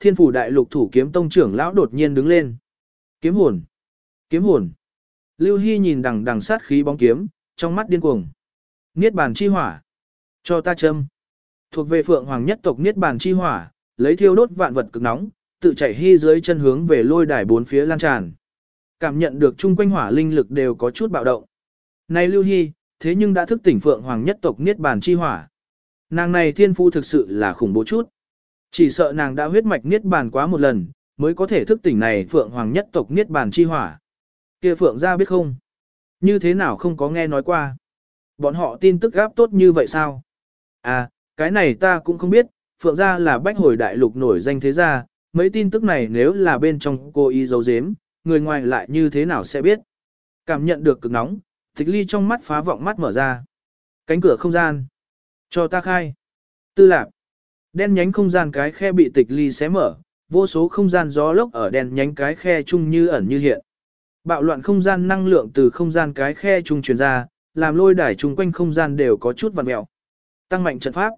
thiên phủ đại lục thủ kiếm tông trưởng lão đột nhiên đứng lên. Kiếm hồn! Kiếm hồn! Lưu Hy nhìn đằng đằng sát khí bóng kiếm, trong mắt điên cuồng. Niết bàn chi hỏa! Cho ta châm! Thuộc về phượng hoàng nhất tộc Niết bàn chi hỏa, lấy thiêu đốt vạn vật cực nóng, tự chảy hy dưới chân hướng về lôi đài bốn phía lan tràn. Cảm nhận được chung quanh hỏa linh lực đều có chút bạo động. Này Lưu Hy, thế nhưng đã thức tỉnh phượng hoàng nhất tộc Niết bàn chi hỏa. Nàng này thiên phu thực sự là khủng bố chút. Chỉ sợ nàng đã huyết mạch Niết bàn quá một lần, mới có thể thức tỉnh này phượng hoàng nhất tộc Niết bàn chi hỏa. kia phượng gia biết không? Như thế nào không có nghe nói qua? Bọn họ tin tức gáp tốt như vậy sao? À, cái này ta cũng không biết, phượng gia là bách hồi đại lục nổi danh thế gia, mấy tin tức này nếu là bên trong cô y dấu dếm, người ngoài lại như thế nào sẽ biết. Cảm nhận được cực nóng, tịch ly trong mắt phá vọng mắt mở ra. Cánh cửa không gian. Cho ta khai. Tư lạc. Đen nhánh không gian cái khe bị tịch ly xé mở, vô số không gian gió lốc ở đen nhánh cái khe chung như ẩn như hiện. Bạo loạn không gian năng lượng từ không gian cái khe chung truyền ra, làm lôi đài chung quanh không gian đều có chút vặn mẹo. Tăng mạnh trận pháp.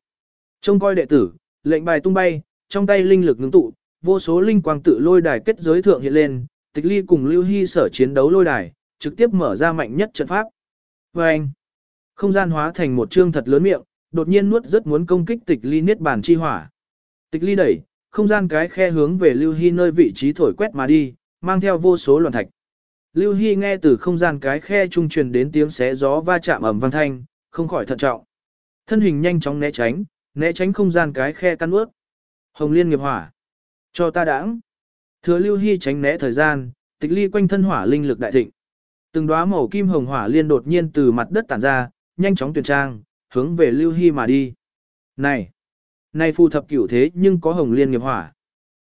Trông coi đệ tử, lệnh bài tung bay, trong tay linh lực ngưng tụ, vô số linh quang tự lôi đài kết giới thượng hiện lên, tịch ly cùng lưu hy sở chiến đấu lôi đài, trực tiếp mở ra mạnh nhất trận pháp. Và anh, không gian hóa thành một trương thật lớn miệng, đột nhiên nuốt rất muốn công kích tịch ly niết bàn chi hỏa. Tịch ly đẩy, không gian cái khe hướng về lưu hy nơi vị trí thổi quét mà đi, mang theo vô số loạn thạch. Lưu Hy nghe từ không gian cái khe trung truyền đến tiếng xé gió va chạm ầm vang thanh, không khỏi thận trọng. Thân hình nhanh chóng né tránh, né tránh không gian cái khe căn ướt. Hồng Liên nghiệp hỏa. Cho ta đãng. Thừa Lưu Hy tránh né thời gian, tịch ly quanh thân hỏa linh lực đại thịnh. Từng đóa màu kim hồng hỏa liên đột nhiên từ mặt đất tản ra, nhanh chóng tuyển trang, hướng về Lưu Hy mà đi. Này! Này phù thập cửu thế nhưng có hồng liên nghiệp hỏa.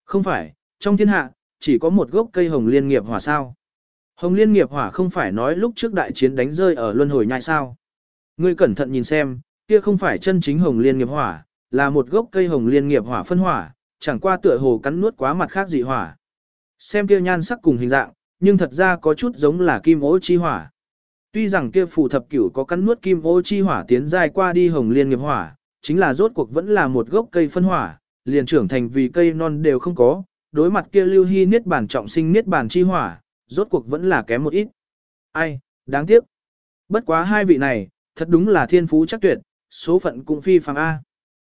Không phải, trong thiên hạ, chỉ có một gốc cây hồng liên nghiệp hỏa sao. Hồng liên nghiệp hỏa không phải nói lúc trước đại chiến đánh rơi ở luân hồi nhai sao. Ngươi cẩn thận nhìn xem, kia không phải chân chính hồng liên nghiệp hỏa, là một gốc cây hồng liên nghiệp hỏa phân hỏa, chẳng qua tựa hồ cắn nuốt quá mặt khác dị hỏa. Xem kia nhan sắc cùng hình dạng, nhưng thật ra có chút giống là kim ố chi hỏa. Tuy rằng kia phù thập cửu có cắn nuốt kim ô chi hỏa tiến dài qua đi hồng liên nghiệp hỏa, chính là rốt cuộc vẫn là một gốc cây phân hỏa, liền trưởng thành vì cây non đều không có, đối mặt kia lưu hy niết bản trọng sinh niết bản chi hỏa, rốt cuộc vẫn là kém một ít. Ai, đáng tiếc. Bất quá hai vị này, thật đúng là thiên phú chắc tuyệt, số phận cũng phi phàm A.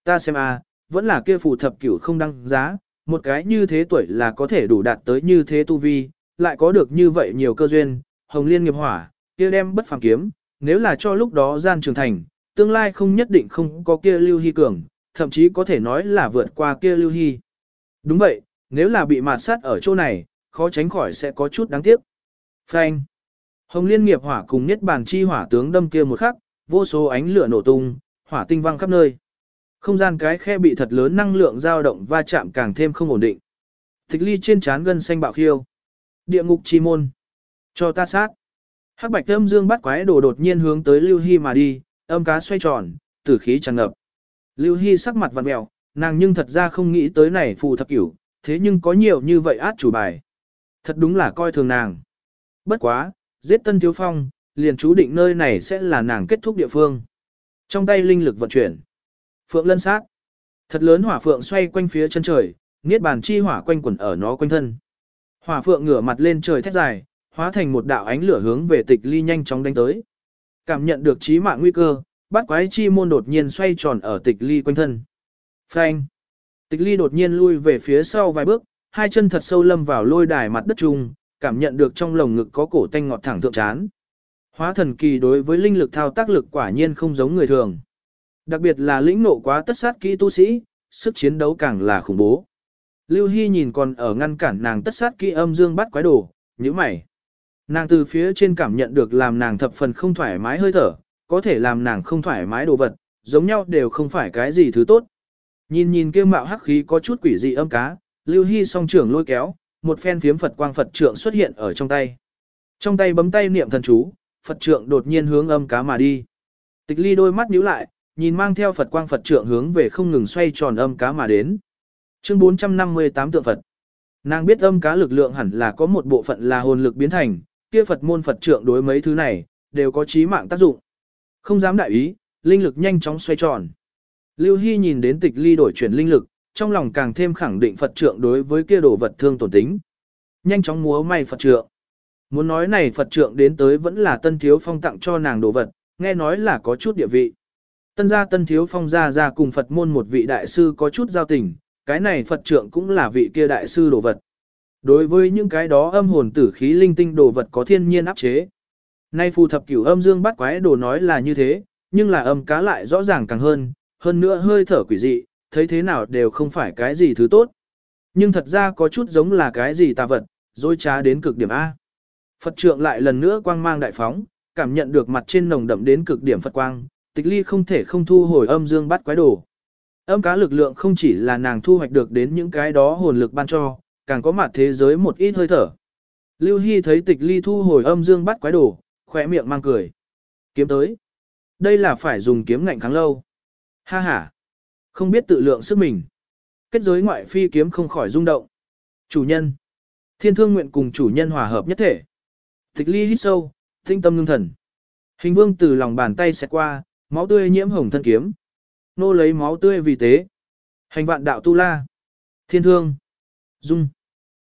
Ta xem A, vẫn là kia phù thập cửu không đăng giá, một cái như thế tuổi là có thể đủ đạt tới như thế tu vi, lại có được như vậy nhiều cơ duyên, hồng liên nghiệp hỏa, kia đem bất phàm kiếm, nếu là cho lúc đó gian trưởng thành, tương lai không nhất định không có kia lưu hy cường, thậm chí có thể nói là vượt qua kia lưu hy. Đúng vậy, nếu là bị mạt sát ở chỗ này, khó tránh khỏi sẽ có chút đáng tiếc. Phanh. Hồng liên nghiệp hỏa cùng nhất bàn chi hỏa tướng đâm kia một khắc, vô số ánh lửa nổ tung, hỏa tinh văng khắp nơi. Không gian cái khe bị thật lớn năng lượng dao động va chạm càng thêm không ổn định. Tịch ly trên trán gân xanh bạo khiêu. Địa ngục chi môn. Cho ta sát. Hắc bạch âm dương bắt quái đồ đột nhiên hướng tới Lưu Hy mà đi, âm cá xoay tròn, tử khí tràn ngập. Lưu Hy sắc mặt vặn mèo, nàng nhưng thật ra không nghĩ tới này phù thập cửu, thế nhưng có nhiều như vậy át chủ bài. Thật đúng là coi thường nàng. Bất quá, giết tân thiếu phong, liền chú định nơi này sẽ là nàng kết thúc địa phương. Trong tay linh lực vận chuyển. Phượng lân sát. Thật lớn hỏa phượng xoay quanh phía chân trời, niết bàn chi hỏa quanh quẩn ở nó quanh thân. Hỏa phượng ngửa mặt lên trời thét dài, hóa thành một đạo ánh lửa hướng về tịch ly nhanh chóng đánh tới. Cảm nhận được chí mạng nguy cơ, bắt quái chi môn đột nhiên xoay tròn ở tịch ly quanh thân. Phanh. Tịch ly đột nhiên lui về phía sau vài bước, hai chân thật sâu lâm vào lôi đài mặt đất trung, cảm nhận được trong lồng ngực có cổ tanh ngọt thẳng thượng chán. Hóa thần kỳ đối với linh lực thao tác lực quả nhiên không giống người thường. Đặc biệt là lĩnh nộ quá tất sát kỹ tu sĩ, sức chiến đấu càng là khủng bố. Lưu Hy nhìn còn ở ngăn cản nàng tất sát kỹ âm dương bắt quái đồ, như mày. Nàng từ phía trên cảm nhận được làm nàng thập phần không thoải mái hơi thở, có thể làm nàng không thoải mái đồ vật, giống nhau đều không phải cái gì thứ tốt. Nhìn nhìn kia mạo hắc khí có chút quỷ dị âm cá, Lưu Hy song trưởng lôi kéo, một phen phiếm Phật quang Phật trượng xuất hiện ở trong tay. Trong tay bấm tay niệm thần chú, Phật trượng đột nhiên hướng âm cá mà đi. Tịch ly đôi mắt nhíu lại, nhìn mang theo Phật quang Phật trượng hướng về không ngừng xoay tròn âm cá mà đến. Chương 458 tượng Phật. Nàng biết âm cá lực lượng hẳn là có một bộ phận là hồn lực biến thành, kia Phật môn Phật trượng đối mấy thứ này, đều có chí mạng tác dụng. Không dám đại ý, linh lực nhanh chóng xoay tròn. Lưu Hy nhìn đến tịch ly đổi chuyển linh lực, trong lòng càng thêm khẳng định Phật trượng đối với kia đồ vật thương tổn tính. Nhanh chóng múa may Phật trượng. Muốn nói này Phật trượng đến tới vẫn là tân thiếu phong tặng cho nàng đồ vật, nghe nói là có chút địa vị. Tân gia tân thiếu phong gia ra cùng Phật môn một vị đại sư có chút giao tình, cái này Phật trượng cũng là vị kia đại sư đồ vật. Đối với những cái đó âm hồn tử khí linh tinh đồ vật có thiên nhiên áp chế. Nay phù thập cửu âm dương bắt quái đồ nói là như thế, nhưng là âm cá lại rõ ràng càng hơn, hơn nữa hơi thở quỷ dị, thấy thế nào đều không phải cái gì thứ tốt. Nhưng thật ra có chút giống là cái gì tà vật, dối trá đến cực điểm A. Phật trượng lại lần nữa quang mang đại phóng, cảm nhận được mặt trên nồng đậm đến cực điểm Phật quang, tịch ly không thể không thu hồi âm dương bắt quái đồ. Âm cá lực lượng không chỉ là nàng thu hoạch được đến những cái đó hồn lực ban cho, càng có mặt thế giới một ít hơi thở. Lưu Hy thấy tịch ly thu hồi âm dương bắt quái đồ, khỏe miệng mang cười. Kiếm tới. Đây là phải dùng kiếm ngạnh kháng lâu. Ha ha. Không biết tự lượng sức mình. Kết giới ngoại phi kiếm không khỏi rung động. Chủ nhân. Thiên thương nguyện cùng chủ nhân hòa hợp nhất thể. Tịch ly hít sâu, tinh tâm ngưng thần. Hình vương từ lòng bàn tay xẹt qua, máu tươi nhiễm hồng thân kiếm. Nô lấy máu tươi vì tế. Hành vạn đạo tu la. Thiên thương. Dung.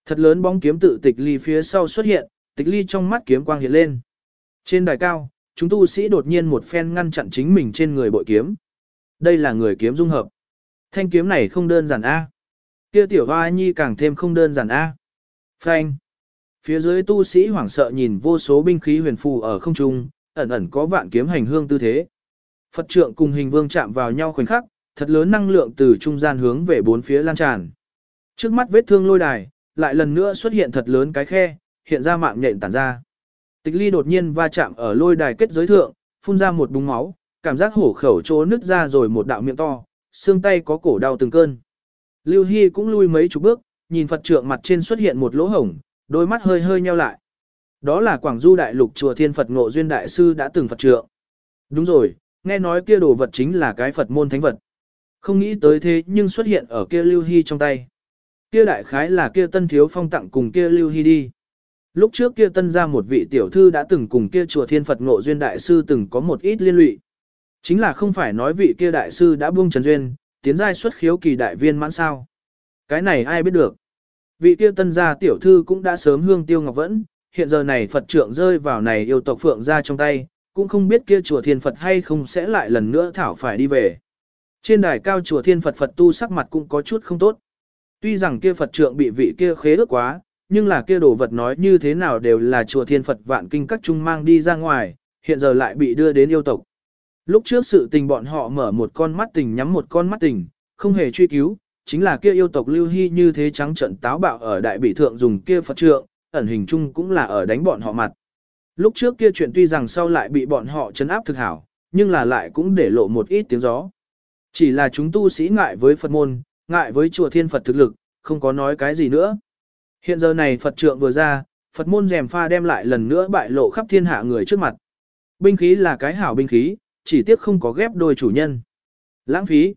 Thật lớn bóng kiếm tự tịch ly phía sau xuất hiện, tịch ly trong mắt kiếm quang hiện lên. Trên đài cao, chúng tu sĩ đột nhiên một phen ngăn chặn chính mình trên người bội kiếm. Đây là người kiếm dung hợp. Thanh kiếm này không đơn giản A. Kia tiểu hoa nhi càng thêm không đơn giản A. Phanh. Phía dưới tu sĩ hoảng sợ nhìn vô số binh khí huyền phù ở không trung, ẩn ẩn có vạn kiếm hành hương tư thế. Phật trượng cùng hình vương chạm vào nhau khoảnh khắc, thật lớn năng lượng từ trung gian hướng về bốn phía lan tràn. Trước mắt vết thương lôi đài, lại lần nữa xuất hiện thật lớn cái khe, hiện ra mạng nhện tản ra. Tịch ly đột nhiên va chạm ở lôi đài kết giới thượng, phun ra một búng máu, cảm giác hổ khẩu chỗ nứt ra rồi một đạo miệng to, xương tay có cổ đau từng cơn. Lưu Hy cũng lui mấy chục bước, nhìn Phật trượng mặt trên xuất hiện một lỗ hổng, đôi mắt hơi hơi nheo lại. Đó là Quảng Du Đại Lục Chùa Thiên Phật Ngộ Duyên Đại Sư đã từng Phật trượng. Đúng rồi, nghe nói kia đồ vật chính là cái Phật môn thánh vật. Không nghĩ tới thế nhưng xuất hiện ở kia Lưu Hy trong tay. Kia đại khái là kia tân thiếu phong tặng cùng kia Lưu Hy đi. Lúc trước kia tân ra một vị tiểu thư đã từng cùng kia chùa thiên Phật ngộ duyên đại sư từng có một ít liên lụy. Chính là không phải nói vị kia đại sư đã buông trần duyên, tiến giai xuất khiếu kỳ đại viên mãn sao. Cái này ai biết được. Vị kia tân gia tiểu thư cũng đã sớm hương tiêu ngọc vẫn, hiện giờ này Phật trượng rơi vào này yêu tộc phượng ra trong tay, cũng không biết kia chùa thiên Phật hay không sẽ lại lần nữa thảo phải đi về. Trên đài cao chùa thiên Phật Phật tu sắc mặt cũng có chút không tốt. Tuy rằng kia Phật trượng bị vị kia khế ước quá, nhưng là kia đồ vật nói như thế nào đều là chùa thiên Phật vạn kinh các trung mang đi ra ngoài, hiện giờ lại bị đưa đến yêu tộc. Lúc trước sự tình bọn họ mở một con mắt tình nhắm một con mắt tình, không hề truy cứu, chính là kia yêu tộc lưu hy như thế trắng trận táo bạo ở đại bị thượng dùng kia Phật trượng, ẩn hình chung cũng là ở đánh bọn họ mặt. Lúc trước kia chuyện tuy rằng sau lại bị bọn họ chấn áp thực hảo, nhưng là lại cũng để lộ một ít tiếng gió. Chỉ là chúng tu sĩ ngại với Phật môn, ngại với chùa thiên Phật thực lực, không có nói cái gì nữa. Hiện giờ này Phật trượng vừa ra, Phật môn rèm pha đem lại lần nữa bại lộ khắp thiên hạ người trước mặt. Binh khí là cái hảo binh khí, chỉ tiếc không có ghép đôi chủ nhân. Lãng phí.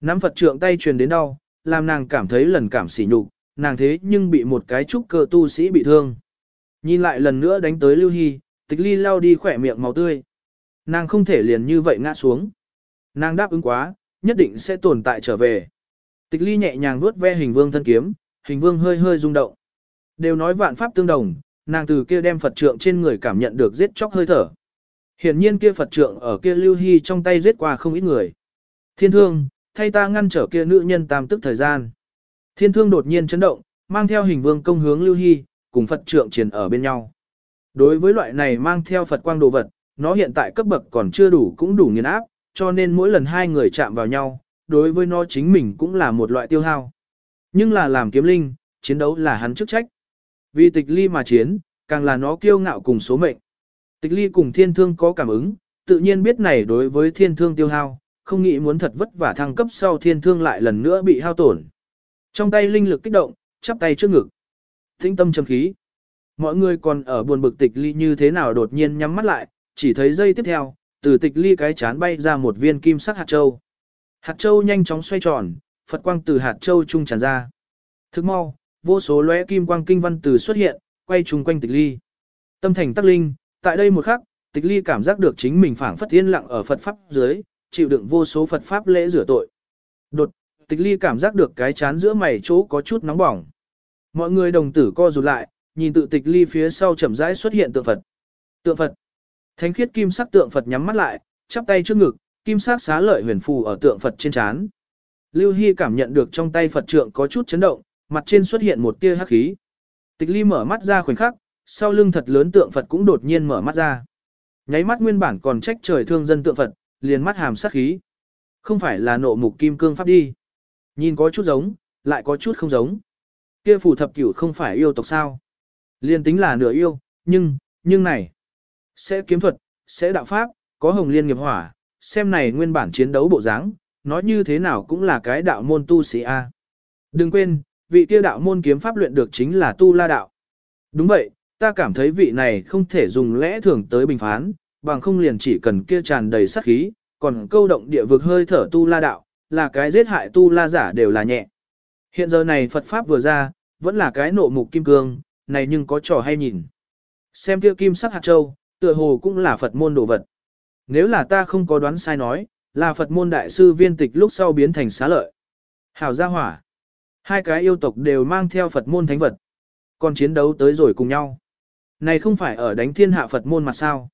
Nắm Phật trượng tay truyền đến đau, làm nàng cảm thấy lần cảm sỉ nhục, nàng thế nhưng bị một cái trúc cơ tu sĩ bị thương. Nhìn lại lần nữa đánh tới Lưu Hy, tịch ly lao đi khỏe miệng màu tươi. Nàng không thể liền như vậy ngã xuống. Nàng đáp ứng quá, nhất định sẽ tồn tại trở về. Tịch ly nhẹ nhàng vuốt ve hình vương thân kiếm, hình vương hơi hơi rung động. Đều nói vạn pháp tương đồng, nàng từ kia đem Phật trượng trên người cảm nhận được giết chóc hơi thở. Hiển nhiên kia Phật trượng ở kia lưu hy trong tay giết qua không ít người. Thiên thương, thay ta ngăn trở kia nữ nhân tam tức thời gian. Thiên thương đột nhiên chấn động, mang theo hình vương công hướng lưu hy, cùng Phật trượng triển ở bên nhau. Đối với loại này mang theo Phật quang đồ vật, nó hiện tại cấp bậc còn chưa đủ cũng đủ nghiền áp, cho nên mỗi lần hai người chạm vào nhau, đối với nó chính mình cũng là một loại tiêu hao. Nhưng là làm kiếm linh, chiến đấu là hắn chức trách. Vì tịch ly mà chiến, càng là nó kiêu ngạo cùng số mệnh. Tịch ly cùng thiên thương có cảm ứng, tự nhiên biết này đối với thiên thương tiêu hao, không nghĩ muốn thật vất vả thăng cấp sau thiên thương lại lần nữa bị hao tổn. Trong tay linh lực kích động, chắp tay trước ngực. Tĩnh tâm trầm khí. Mọi người còn ở buồn bực tịch ly như thế nào đột nhiên nhắm mắt lại, chỉ thấy giây tiếp theo, từ tịch ly cái chán bay ra một viên kim sắc hạt châu. Hạt châu nhanh chóng xoay tròn, Phật quang từ hạt châu trung tràn ra. Thức mau, vô số lóe kim quang kinh văn từ xuất hiện, quay trùng quanh tịch ly. Tâm thành tắc linh, tại đây một khắc, tịch ly cảm giác được chính mình phảng phất yên lặng ở Phật Pháp dưới, chịu đựng vô số Phật Pháp lễ rửa tội. Đột, Tịch ly cảm giác được cái chán giữa mày chỗ có chút nóng bỏng. Mọi người đồng tử co rụt lại, nhìn tự tịch ly phía sau chậm rãi xuất hiện tượng Phật. Tượng Phật. Thánh khiết kim sắc tượng Phật nhắm mắt lại, chắp tay trước ngực, kim sắc xá lợi huyền phù ở tượng Phật trên chán. Lưu Hy cảm nhận được trong tay Phật trượng có chút chấn động, mặt trên xuất hiện một tia hắc khí. Tịch ly mở mắt ra khoảnh khắc, sau lưng thật lớn tượng Phật cũng đột nhiên mở mắt ra. Nháy mắt nguyên bản còn trách trời thương dân tượng Phật, liền mắt hàm sát khí. Không phải là nộ mục kim cương pháp đi. Nhìn có chút giống, lại có chút không giống. Kia phù thập cửu không phải yêu tộc sao. Liên tính là nửa yêu, nhưng, nhưng này. Sẽ kiếm thuật, sẽ đạo pháp, có hồng liên nghiệp hỏa, xem này nguyên bản chiến đấu bộ dáng, nói như thế nào cũng là cái đạo môn tu sĩ A. Đừng quên, vị kia đạo môn kiếm pháp luyện được chính là tu la đạo. Đúng vậy, ta cảm thấy vị này không thể dùng lẽ thường tới bình phán, bằng không liền chỉ cần kia tràn đầy sát khí, còn câu động địa vực hơi thở tu la đạo, là cái giết hại tu la giả đều là nhẹ. Hiện giờ này Phật Pháp vừa ra, vẫn là cái nộ mục kim cương, này nhưng có trò hay nhìn. Xem kia kim sắc hạt châu, tựa hồ cũng là Phật môn đồ vật. Nếu là ta không có đoán sai nói, là Phật môn đại sư viên tịch lúc sau biến thành xá lợi. Hảo gia hỏa. Hai cái yêu tộc đều mang theo Phật môn thánh vật. Còn chiến đấu tới rồi cùng nhau. Này không phải ở đánh thiên hạ Phật môn mà sao.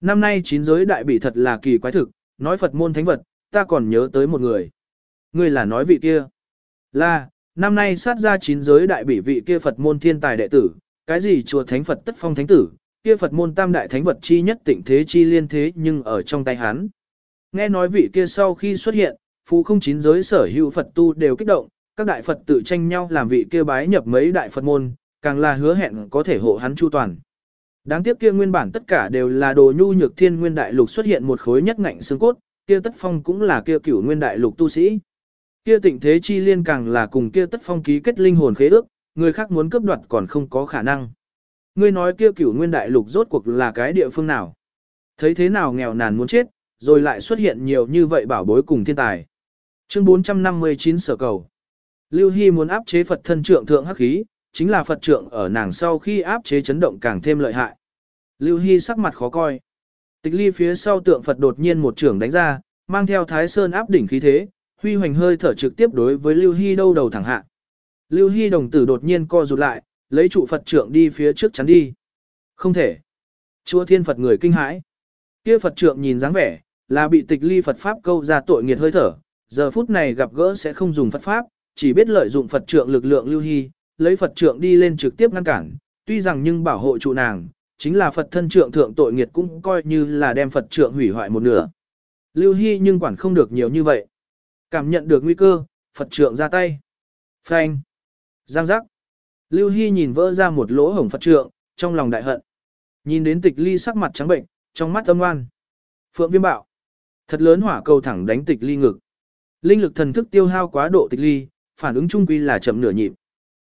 Năm nay chín giới đại bị thật là kỳ quái thực, nói Phật môn thánh vật, ta còn nhớ tới một người. Người là nói vị kia. Là, năm nay sát ra chín giới đại bị vị kia Phật môn thiên tài đệ tử, cái gì chùa thánh Phật tất phong thánh tử, kia Phật môn tam đại thánh vật chi nhất tịnh thế chi liên thế nhưng ở trong tay hắn. Nghe nói vị kia sau khi xuất hiện, phù không chín giới sở hữu Phật tu đều kích động, các đại Phật tự tranh nhau làm vị kia bái nhập mấy đại Phật môn, càng là hứa hẹn có thể hộ hắn chu toàn. Đáng tiếc kia nguyên bản tất cả đều là đồ nhu nhược thiên nguyên đại lục xuất hiện một khối nhất ngạnh xương cốt, kia tất phong cũng là kia cửu nguyên đại lục tu sĩ. Kia tịnh thế chi liên càng là cùng kia tất phong ký kết linh hồn khế ước, người khác muốn cướp đoạt còn không có khả năng. Ngươi nói kia cửu nguyên đại lục rốt cuộc là cái địa phương nào? Thấy thế nào nghèo nàn muốn chết, rồi lại xuất hiện nhiều như vậy bảo bối cùng thiên tài. Chương 459 sở cầu. Lưu Hy muốn áp chế Phật thân trượng thượng hắc khí, chính là Phật trượng ở nàng sau khi áp chế chấn động càng thêm lợi hại. Lưu Hy sắc mặt khó coi. Tịch ly phía sau tượng Phật đột nhiên một trưởng đánh ra, mang theo thái sơn áp đỉnh khí thế, huy hoành hơi thở trực tiếp đối với Lưu Hy đâu đầu thẳng hạ. Lưu Hy đồng tử đột nhiên co rụt lại, lấy trụ Phật trượng đi phía trước chắn đi. Không thể. Chúa thiên Phật người kinh hãi. Kia Phật trượng nhìn dáng vẻ, là bị tịch ly Phật Pháp câu ra tội nghiệt hơi thở, giờ phút này gặp gỡ sẽ không dùng Phật Pháp, chỉ biết lợi dụng Phật trượng lực lượng lưu hy, lấy Phật trượng đi lên trực tiếp ngăn cản, tuy rằng nhưng bảo hộ trụ nàng, chính là Phật thân trượng thượng tội nghiệt cũng coi như là đem Phật trượng hủy hoại một nửa. Lưu Hy nhưng quản không được nhiều như vậy. Cảm nhận được nguy cơ, Phật trượng ra tay. Phanh. Giang giác. Lưu Hy nhìn vỡ ra một lỗ hổng Phật trượng, trong lòng đại hận. Nhìn đến tịch ly sắc mặt trắng bệnh, trong mắt âm oan. Phượng viêm bạo. Thật lớn hỏa cầu thẳng đánh tịch ly ngực. Linh lực thần thức tiêu hao quá độ tịch ly, phản ứng trung quy là chậm nửa nhịp.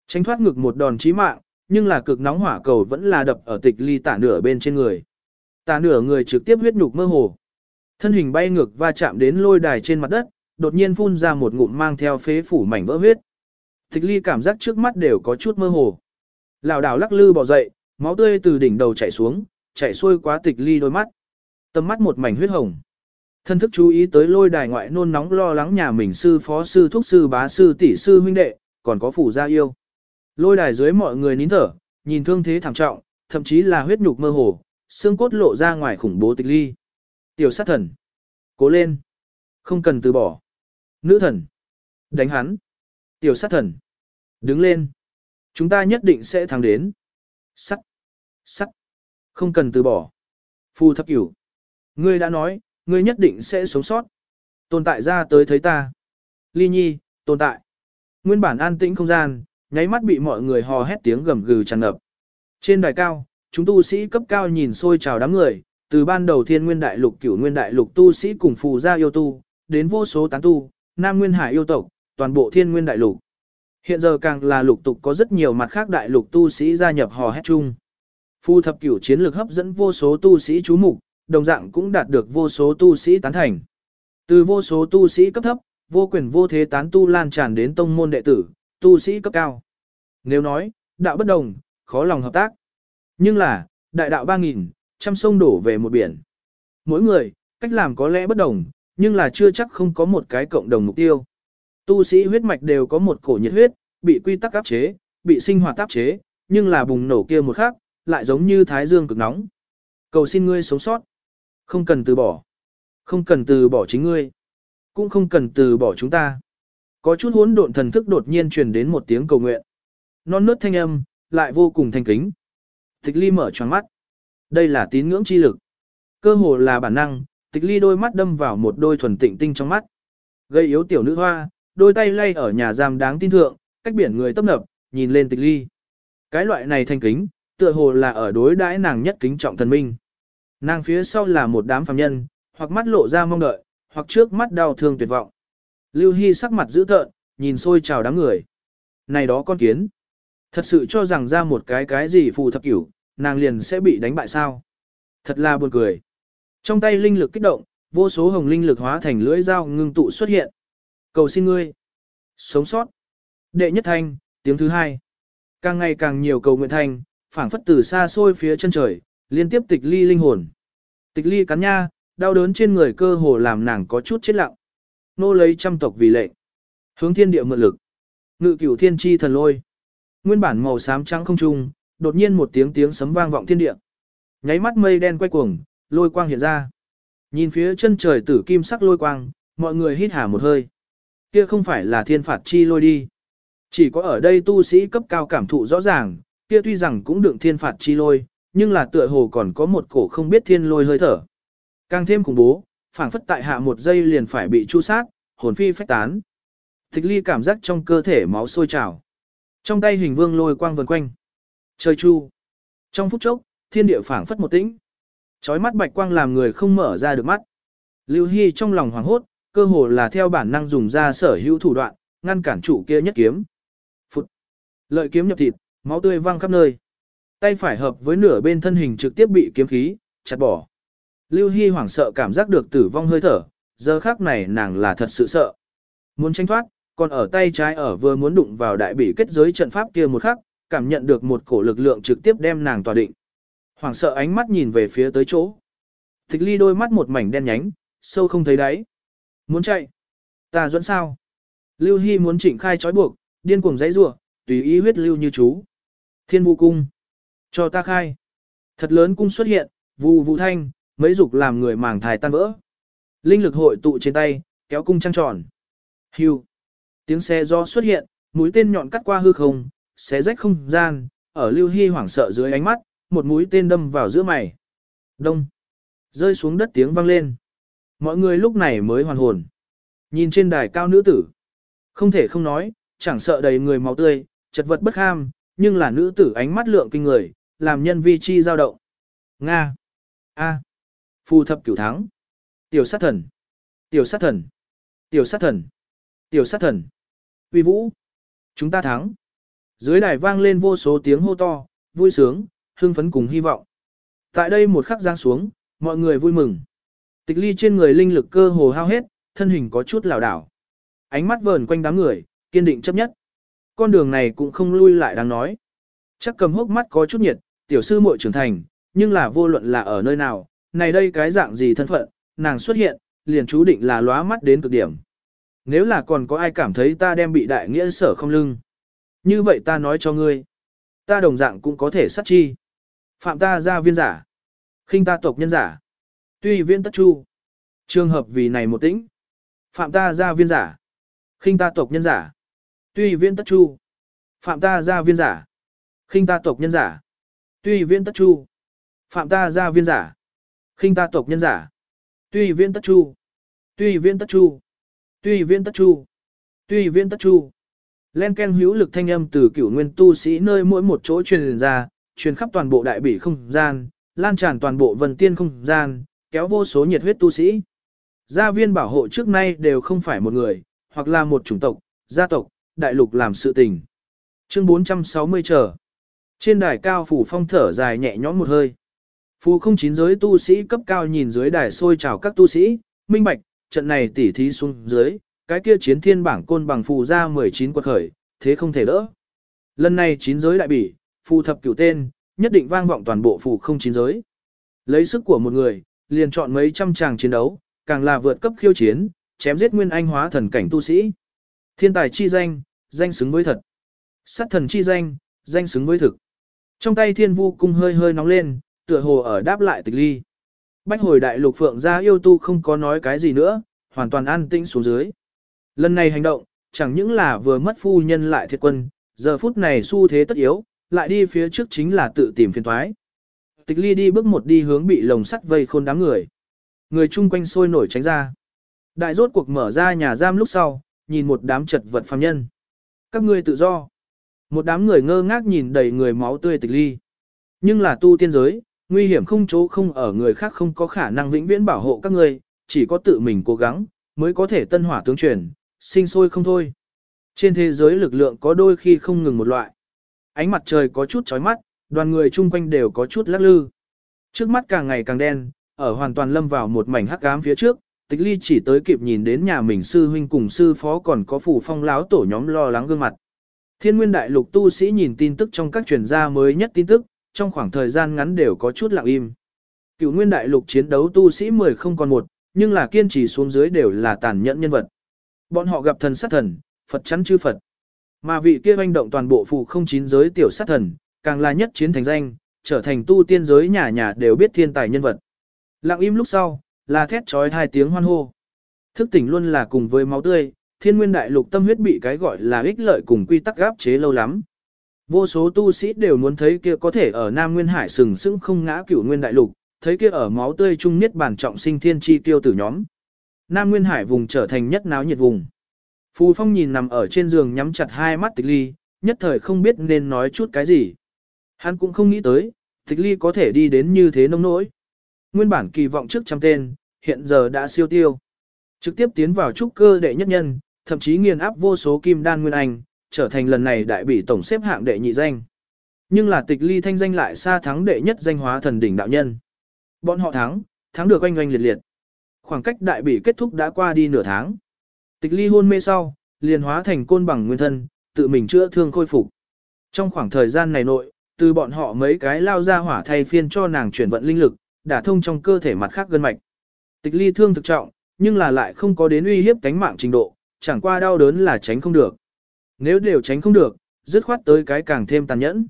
Tránh thoát ngực một đòn chí mạng, nhưng là cực nóng hỏa cầu vẫn là đập ở tịch ly tả nửa bên trên người. Tả nửa người trực tiếp huyết nhục mơ hồ. Thân hình bay ngược va chạm đến lôi đài trên mặt đất, đột nhiên phun ra một ngụm mang theo phế phủ mảnh vỡ huyết. Tịch ly cảm giác trước mắt đều có chút mơ hồ. lão đảo lắc lư bò dậy, máu tươi từ đỉnh đầu chảy xuống, chảy xuôi quá tịch ly đôi mắt. Tầm mắt một mảnh huyết hồng. Thân thức chú ý tới lôi đài ngoại nôn nóng lo lắng nhà mình sư phó sư thúc sư bá sư tỷ sư huynh đệ, còn có phủ gia yêu. Lôi đài dưới mọi người nín thở, nhìn thương thế thảm trọng, thậm chí là huyết nhục mơ hồ, xương cốt lộ ra ngoài khủng bố tịch ly. Tiểu sát thần. Cố lên. Không cần từ bỏ. Nữ thần. Đánh hắn. Tiểu sát thần. Đứng lên. Chúng ta nhất định sẽ thắng đến. Sắt. Sắt. Không cần từ bỏ. Phu thập cửu. Ngươi đã nói, ngươi nhất định sẽ sống sót. Tồn tại ra tới thấy ta. Ly nhi, tồn tại. Nguyên bản an tĩnh không gian, nháy mắt bị mọi người hò hét tiếng gầm gừ tràn ngập. Trên đài cao, chúng tu sĩ cấp cao nhìn xôi chào đám người, từ ban đầu thiên nguyên đại lục cửu nguyên đại lục tu sĩ cùng phù gia yêu tu, đến vô số tán tu, nam nguyên hải yêu tộc, toàn bộ thiên nguyên đại lục. Hiện giờ càng là lục tục có rất nhiều mặt khác đại lục tu sĩ gia nhập hò hét chung. Phu thập cửu chiến lược hấp dẫn vô số tu sĩ chú mục, đồng dạng cũng đạt được vô số tu sĩ tán thành. Từ vô số tu sĩ cấp thấp, vô quyền vô thế tán tu lan tràn đến tông môn đệ tử, tu sĩ cấp cao. Nếu nói, đạo bất đồng, khó lòng hợp tác. Nhưng là, đại đạo 3.000, trăm sông đổ về một biển. Mỗi người, cách làm có lẽ bất đồng, nhưng là chưa chắc không có một cái cộng đồng mục tiêu. Tu sĩ huyết mạch đều có một cổ nhiệt huyết, bị quy tắc áp chế, bị sinh hoạt áp chế, nhưng là bùng nổ kia một khắc, lại giống như thái dương cực nóng. Cầu xin ngươi sống sót. Không cần từ bỏ. Không cần từ bỏ chính ngươi. Cũng không cần từ bỏ chúng ta. Có chút hỗn độn thần thức đột nhiên truyền đến một tiếng cầu nguyện. Non nớt thanh âm, lại vô cùng thanh kính. Tịch ly mở tròn mắt. Đây là tín ngưỡng chi lực. Cơ hồ là bản năng, tịch ly đôi mắt đâm vào một đôi thuần tịnh tinh trong mắt. Gây yếu tiểu nữ hoa, đôi tay lay ở nhà giam đáng tin thượng, cách biển người tấp nập, nhìn lên tịch ly. Cái loại này thanh kính, tựa hồ là ở đối đãi nàng nhất kính trọng thần minh. Nàng phía sau là một đám phàm nhân, hoặc mắt lộ ra mong đợi, hoặc trước mắt đau thương tuyệt vọng. Lưu Hy sắc mặt dữ tợn, nhìn xôi chào đám người. Này đó con kiến. Thật sự cho rằng ra một cái cái gì phù thập cửu, nàng liền sẽ bị đánh bại sao. Thật là buồn cười. Trong tay linh lực kích động, vô số hồng linh lực hóa thành lưỡi dao ngưng tụ xuất hiện. Cầu xin ngươi. Sống sót. Đệ nhất thanh, tiếng thứ hai. Càng ngày càng nhiều cầu nguyện thanh, phảng phất từ xa xôi phía chân trời, liên tiếp tịch ly linh hồn. Tịch ly cắn nha, đau đớn trên người cơ hồ làm nàng có chút chết lặng. Nô lấy trăm tộc vì lệnh. Hướng thiên địa mượn lực. Ngự cửu thiên chi thần lôi. Nguyên bản màu xám trắng không trung, đột nhiên một tiếng tiếng sấm vang vọng thiên địa. Nháy mắt mây đen quay cuồng, lôi quang hiện ra. Nhìn phía chân trời tử kim sắc lôi quang, mọi người hít hà một hơi. Kia không phải là thiên phạt chi lôi đi. Chỉ có ở đây tu sĩ cấp cao cảm thụ rõ ràng, kia tuy rằng cũng đựng thiên phạt chi lôi, nhưng là tựa hồ còn có một cổ không biết thiên lôi hơi thở. Càng thêm khủng bố, phảng phất tại hạ một giây liền phải bị chu sát, hồn phi phách tán. Tịch ly cảm giác trong cơ thể máu sôi trào. Trong tay hình vương lôi quang vần quanh. Trời chu. Trong phút chốc, thiên địa phảng phất một tĩnh. Chói mắt bạch quang làm người không mở ra được mắt. Lưu Hy trong lòng hoảng hốt, cơ hồ là theo bản năng dùng ra sở hữu thủ đoạn, ngăn cản chủ kia nhất kiếm. Phụt. Lợi kiếm nhập thịt, máu tươi văng khắp nơi. Tay phải hợp với nửa bên thân hình trực tiếp bị kiếm khí, chặt bỏ. Lưu Hy hoảng sợ cảm giác được tử vong hơi thở, giờ khác này nàng là thật sự sợ. Muốn tranh thoát, còn ở tay trái ở vừa muốn đụng vào đại bỉ kết giới trận pháp kia một khắc, cảm nhận được một cổ lực lượng trực tiếp đem nàng tòa định. Hoảng sợ ánh mắt nhìn về phía tới chỗ. Tịch ly đôi mắt một mảnh đen nhánh, sâu không thấy đáy. Muốn chạy. Ta dẫn sao? Lưu Hy muốn chỉnh khai trói buộc, điên cuồng dãy rủa, tùy ý huyết lưu như chú. Thiên vũ cung. Cho ta khai. Thật lớn cung xuất hiện, vù vù thanh, mấy dục làm người màng thải tan vỡ. Linh lực hội tụ trên tay, kéo cung trăng tròn. Hưu. Tiếng xe do xuất hiện, mũi tên nhọn cắt qua hư không, xé rách không gian, ở Lưu Hy hoảng sợ dưới ánh mắt, một mũi tên đâm vào giữa mày. Đông. Rơi xuống đất tiếng vang lên. Mọi người lúc này mới hoàn hồn. Nhìn trên đài cao nữ tử. Không thể không nói, chẳng sợ đầy người máu tươi, chật vật bất ham, nhưng là nữ tử ánh mắt lượng kinh người, làm nhân vi chi dao động. Nga. A. Phù thập cửu thắng. Tiểu sát thần. Tiểu sát thần. Tiểu sát thần. Tiểu sát thần. Uy vũ. Chúng ta thắng. Dưới đài vang lên vô số tiếng hô to, vui sướng, hưng phấn cùng hy vọng. Tại đây một khắc giang xuống, mọi người vui mừng. Tịch ly trên người linh lực cơ hồ hao hết, thân hình có chút lảo đảo. Ánh mắt vờn quanh đám người, kiên định chấp nhất. Con đường này cũng không lui lại đáng nói. Chắc cầm hốc mắt có chút nhiệt, tiểu sư muội trưởng thành, nhưng là vô luận là ở nơi nào, này đây cái dạng gì thân phận, nàng xuất hiện, liền chú định là lóa mắt đến cực điểm. Nếu là còn có ai cảm thấy ta đem bị đại nghĩa sở không lưng. Như vậy ta nói cho ngươi. Ta đồng dạng cũng có thể sát chi. Phạm ta ra viên giả. khinh ta tộc nhân giả. Tuy viên tất chu. Trường hợp vì này một tĩnh. Phạm ta ra viên giả. khinh ta tộc nhân giả. Tuy viên tất chu. Phạm ta ra viên giả. khinh ta tộc nhân giả. Tuy viên tất chu. Phạm ta ra viên giả. khinh ta tộc nhân giả. Tuy viên tất chu. Tuy viên tất chu. Tuy viên tất chu. Tuy viên tất chu. Len ken hữu lực thanh âm từ cửu nguyên tu sĩ nơi mỗi một chỗ truyền ra, truyền khắp toàn bộ đại bỉ không gian, lan tràn toàn bộ vần tiên không gian, kéo vô số nhiệt huyết tu sĩ. Gia viên bảo hộ trước nay đều không phải một người, hoặc là một chủng tộc, gia tộc, đại lục làm sự tình. Chương 460 trở. Trên đài cao phủ phong thở dài nhẹ nhõm một hơi. Phù không chín giới tu sĩ cấp cao nhìn dưới đài sôi trào các tu sĩ, minh bạch, trận này tỉ thí xuống dưới, cái kia chiến thiên bảng côn bằng phù ra 19 quật khởi, thế không thể đỡ. Lần này chín giới đại bỉ, phù thập cửu tên, nhất định vang vọng toàn bộ phù không chín giới. Lấy sức của một người, liền chọn mấy trăm tràng chiến đấu, càng là vượt cấp khiêu chiến, chém giết nguyên anh hóa thần cảnh tu sĩ. Thiên tài chi danh, danh xứng với thật. Sát thần chi danh, danh xứng với thực. Trong tay thiên vu cung hơi hơi nóng lên, tựa hồ ở đáp lại tịch ly. Bách hồi đại lục phượng gia yêu tu không có nói cái gì nữa, hoàn toàn an tĩnh xuống dưới. Lần này hành động, chẳng những là vừa mất phu nhân lại thiệt quân, giờ phút này xu thế tất yếu, lại đi phía trước chính là tự tìm phiền thoái. Tịch ly đi bước một đi hướng bị lồng sắt vây khôn đám người. Người chung quanh sôi nổi tránh ra. Đại rốt cuộc mở ra nhà giam lúc sau, nhìn một đám chật vật phàm nhân. Các ngươi tự do. Một đám người ngơ ngác nhìn đầy người máu tươi tịch ly. Nhưng là tu tiên giới, nguy hiểm không chỗ không ở người khác không có khả năng vĩnh viễn bảo hộ các ngươi, chỉ có tự mình cố gắng, mới có thể tân hỏa tướng truyền, sinh sôi không thôi. Trên thế giới lực lượng có đôi khi không ngừng một loại. Ánh mặt trời có chút chói mắt, đoàn người chung quanh đều có chút lắc lư. Trước mắt càng ngày càng đen, ở hoàn toàn lâm vào một mảnh hắc ám phía trước, tịch ly chỉ tới kịp nhìn đến nhà mình sư huynh cùng sư phó còn có phủ phong láo tổ nhóm lo lắng gương mặt. Thiên nguyên đại lục tu sĩ nhìn tin tức trong các truyền gia mới nhất tin tức, trong khoảng thời gian ngắn đều có chút lặng im. Cựu nguyên đại lục chiến đấu tu sĩ 10 không còn một, nhưng là kiên trì xuống dưới đều là tàn nhẫn nhân vật. Bọn họ gặp thần sát thần, Phật chắn chư Phật. Mà vị kia hoành động toàn bộ phù không chín giới tiểu sát thần, càng là nhất chiến thành danh, trở thành tu tiên giới nhà nhà đều biết thiên tài nhân vật. Lặng im lúc sau, là thét trói hai tiếng hoan hô. Thức tỉnh luôn là cùng với máu tươi, thiên nguyên đại lục tâm huyết bị cái gọi là ích lợi cùng quy tắc gáp chế lâu lắm. Vô số tu sĩ đều muốn thấy kia có thể ở Nam Nguyên Hải sừng sững không ngã cửu nguyên đại lục, thấy kia ở máu tươi trung niết bản trọng sinh thiên chi tiêu tử nhóm. Nam Nguyên Hải vùng trở thành nhất náo nhiệt vùng. Phù Phong nhìn nằm ở trên giường nhắm chặt hai mắt tịch ly, nhất thời không biết nên nói chút cái gì. Hắn cũng không nghĩ tới, tịch ly có thể đi đến như thế nông nỗi. Nguyên bản kỳ vọng trước trăm tên, hiện giờ đã siêu tiêu. Trực tiếp tiến vào trúc cơ đệ nhất nhân, thậm chí nghiền áp vô số kim đan nguyên anh, trở thành lần này đại bỉ tổng xếp hạng đệ nhị danh. Nhưng là tịch ly thanh danh lại xa thắng đệ nhất danh hóa thần đỉnh đạo nhân. Bọn họ thắng, thắng được oanh oanh liệt liệt. Khoảng cách đại bỉ kết thúc đã qua đi nửa tháng. Tịch ly hôn mê sau, liền hóa thành côn bằng nguyên thân, tự mình chữa thương khôi phục. Trong khoảng thời gian này nội, từ bọn họ mấy cái lao ra hỏa thay phiên cho nàng chuyển vận linh lực, đả thông trong cơ thể mặt khác gân mạch. Tịch ly thương thực trọng, nhưng là lại không có đến uy hiếp cánh mạng trình độ, chẳng qua đau đớn là tránh không được. Nếu đều tránh không được, dứt khoát tới cái càng thêm tàn nhẫn.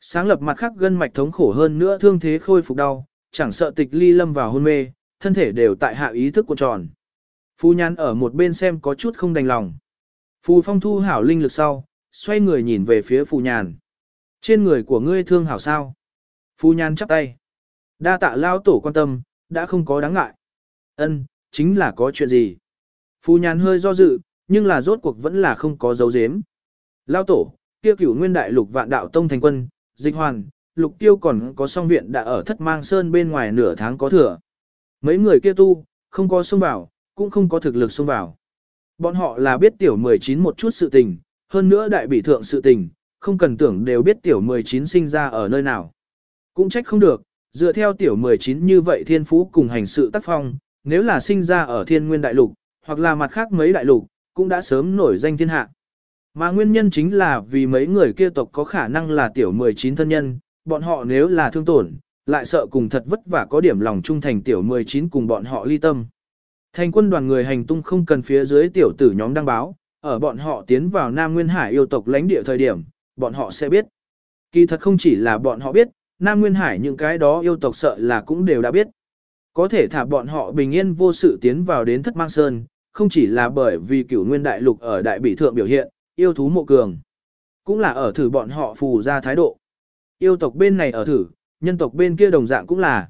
Sáng lập mặt khác gân mạch thống khổ hơn nữa thương thế khôi phục đau, chẳng sợ tịch ly lâm vào hôn mê, thân thể đều tại hạ ý thức của tròn. Phu nhàn ở một bên xem có chút không đành lòng. Phù phong thu hảo linh lực sau, xoay người nhìn về phía phù nhàn. Trên người của ngươi thương hảo sao? Phu nhan chắp tay. Đa tạ lao tổ quan tâm, đã không có đáng ngại. Ân, chính là có chuyện gì? Phu nhan hơi do dự, nhưng là rốt cuộc vẫn là không có dấu dếm. Lao tổ, kia cửu nguyên đại lục vạn đạo tông thành quân, dịch hoàn, lục tiêu còn có song viện đã ở thất mang sơn bên ngoài nửa tháng có thừa. Mấy người kia tu, không có xông vào, cũng không có thực lực xông vào. Bọn họ là biết tiểu 19 một chút sự tình, hơn nữa đại bị thượng sự tình, không cần tưởng đều biết tiểu 19 sinh ra ở nơi nào. Cũng trách không được, dựa theo tiểu 19 như vậy thiên phú cùng hành sự tác phong, nếu là sinh ra ở thiên nguyên đại lục, hoặc là mặt khác mấy đại lục, cũng đã sớm nổi danh thiên hạ. Mà nguyên nhân chính là vì mấy người kia tộc có khả năng là tiểu 19 thân nhân, bọn họ nếu là thương tổn, lại sợ cùng thật vất vả có điểm lòng trung thành tiểu 19 cùng bọn họ ly tâm. Thành quân đoàn người hành tung không cần phía dưới tiểu tử nhóm đăng báo, ở bọn họ tiến vào Nam Nguyên Hải yêu tộc lãnh địa thời điểm, bọn họ sẽ biết. Kỳ thật không chỉ là bọn họ biết, Nam Nguyên Hải những cái đó yêu tộc sợ là cũng đều đã biết. Có thể thả bọn họ bình yên vô sự tiến vào đến thất mang sơn, không chỉ là bởi vì cửu nguyên đại lục ở đại bỉ thượng biểu hiện, yêu thú mộ cường. Cũng là ở thử bọn họ phù ra thái độ. Yêu tộc bên này ở thử, nhân tộc bên kia đồng dạng cũng là.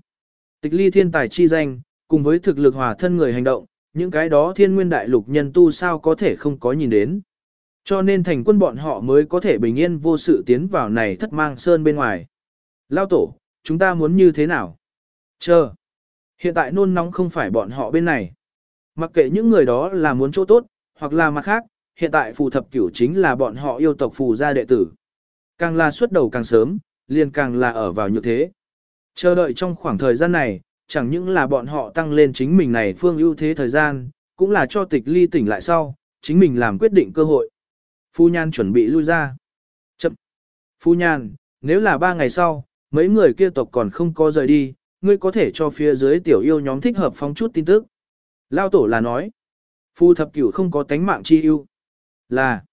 Tịch ly thiên tài chi danh, cùng với thực lực hòa thân người hành động, những cái đó thiên nguyên đại lục nhân tu sao có thể không có nhìn đến. Cho nên thành quân bọn họ mới có thể bình yên vô sự tiến vào này thất mang sơn bên ngoài. Lao tổ, chúng ta muốn như thế nào? Chờ. Hiện tại nôn nóng không phải bọn họ bên này. Mặc kệ những người đó là muốn chỗ tốt, hoặc là mặt khác, hiện tại phù thập cửu chính là bọn họ yêu tộc phù gia đệ tử. Càng là xuất đầu càng sớm, liền càng là ở vào như thế. Chờ đợi trong khoảng thời gian này, chẳng những là bọn họ tăng lên chính mình này phương ưu thế thời gian, cũng là cho tịch ly tỉnh lại sau, chính mình làm quyết định cơ hội. Phu Nhan chuẩn bị lui ra. Chậm. Phu Nhan, nếu là ba ngày sau, mấy người kia tộc còn không có rời đi, ngươi có thể cho phía dưới tiểu yêu nhóm thích hợp phóng chút tin tức. Lao tổ là nói. Phu thập cửu không có tánh mạng chi yêu. Là,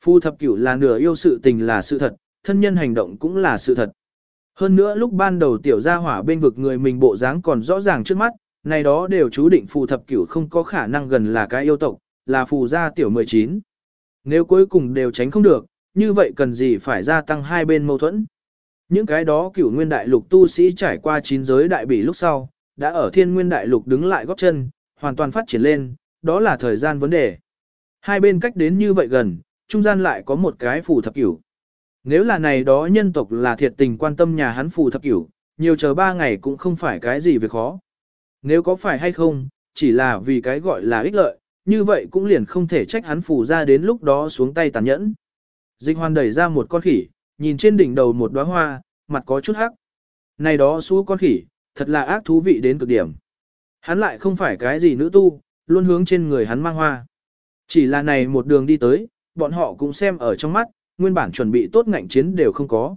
phu thập cửu là nửa yêu sự tình là sự thật, thân nhân hành động cũng là sự thật. Hơn nữa lúc ban đầu tiểu gia hỏa bên vực người mình bộ dáng còn rõ ràng trước mắt, này đó đều chú định phù thập cửu không có khả năng gần là cái yêu tộc, là phù gia tiểu 19. Nếu cuối cùng đều tránh không được, như vậy cần gì phải gia tăng hai bên mâu thuẫn. Những cái đó cửu nguyên đại lục tu sĩ trải qua chín giới đại bỉ lúc sau, đã ở thiên nguyên đại lục đứng lại góp chân, hoàn toàn phát triển lên, đó là thời gian vấn đề. Hai bên cách đến như vậy gần, trung gian lại có một cái phù thập cửu. Nếu là này đó nhân tộc là thiệt tình quan tâm nhà hắn phù thập cửu, nhiều chờ ba ngày cũng không phải cái gì việc khó. Nếu có phải hay không, chỉ là vì cái gọi là ích lợi, như vậy cũng liền không thể trách hắn phủ ra đến lúc đó xuống tay tàn nhẫn. Dịch hoàn đẩy ra một con khỉ, nhìn trên đỉnh đầu một đóa hoa, mặt có chút hắc. Này đó xú con khỉ, thật là ác thú vị đến cực điểm. Hắn lại không phải cái gì nữ tu, luôn hướng trên người hắn mang hoa. Chỉ là này một đường đi tới, bọn họ cũng xem ở trong mắt, nguyên bản chuẩn bị tốt ngạnh chiến đều không có.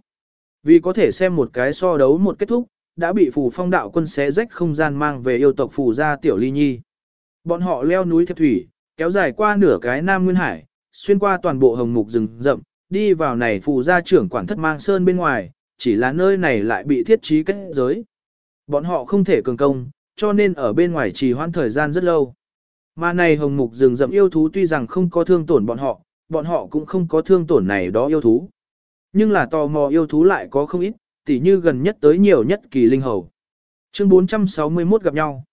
Vì có thể xem một cái so đấu một kết thúc, đã bị phù phong đạo quân xé rách không gian mang về yêu tộc phù gia tiểu ly nhi. Bọn họ leo núi thiệp thủy, kéo dài qua nửa cái Nam Nguyên Hải, xuyên qua toàn bộ hồng mục rừng rậm, đi vào này phù gia trưởng quản thất mang sơn bên ngoài, chỉ là nơi này lại bị thiết trí kết giới. Bọn họ không thể cường công, cho nên ở bên ngoài trì hoãn thời gian rất lâu. Mà này hồng mục rừng rậm yêu thú tuy rằng không có thương tổn bọn họ, bọn họ cũng không có thương tổn này đó yêu thú. Nhưng là tò mò yêu thú lại có không ít, tỉ như gần nhất tới nhiều nhất kỳ linh hầu. Chương 461 gặp nhau.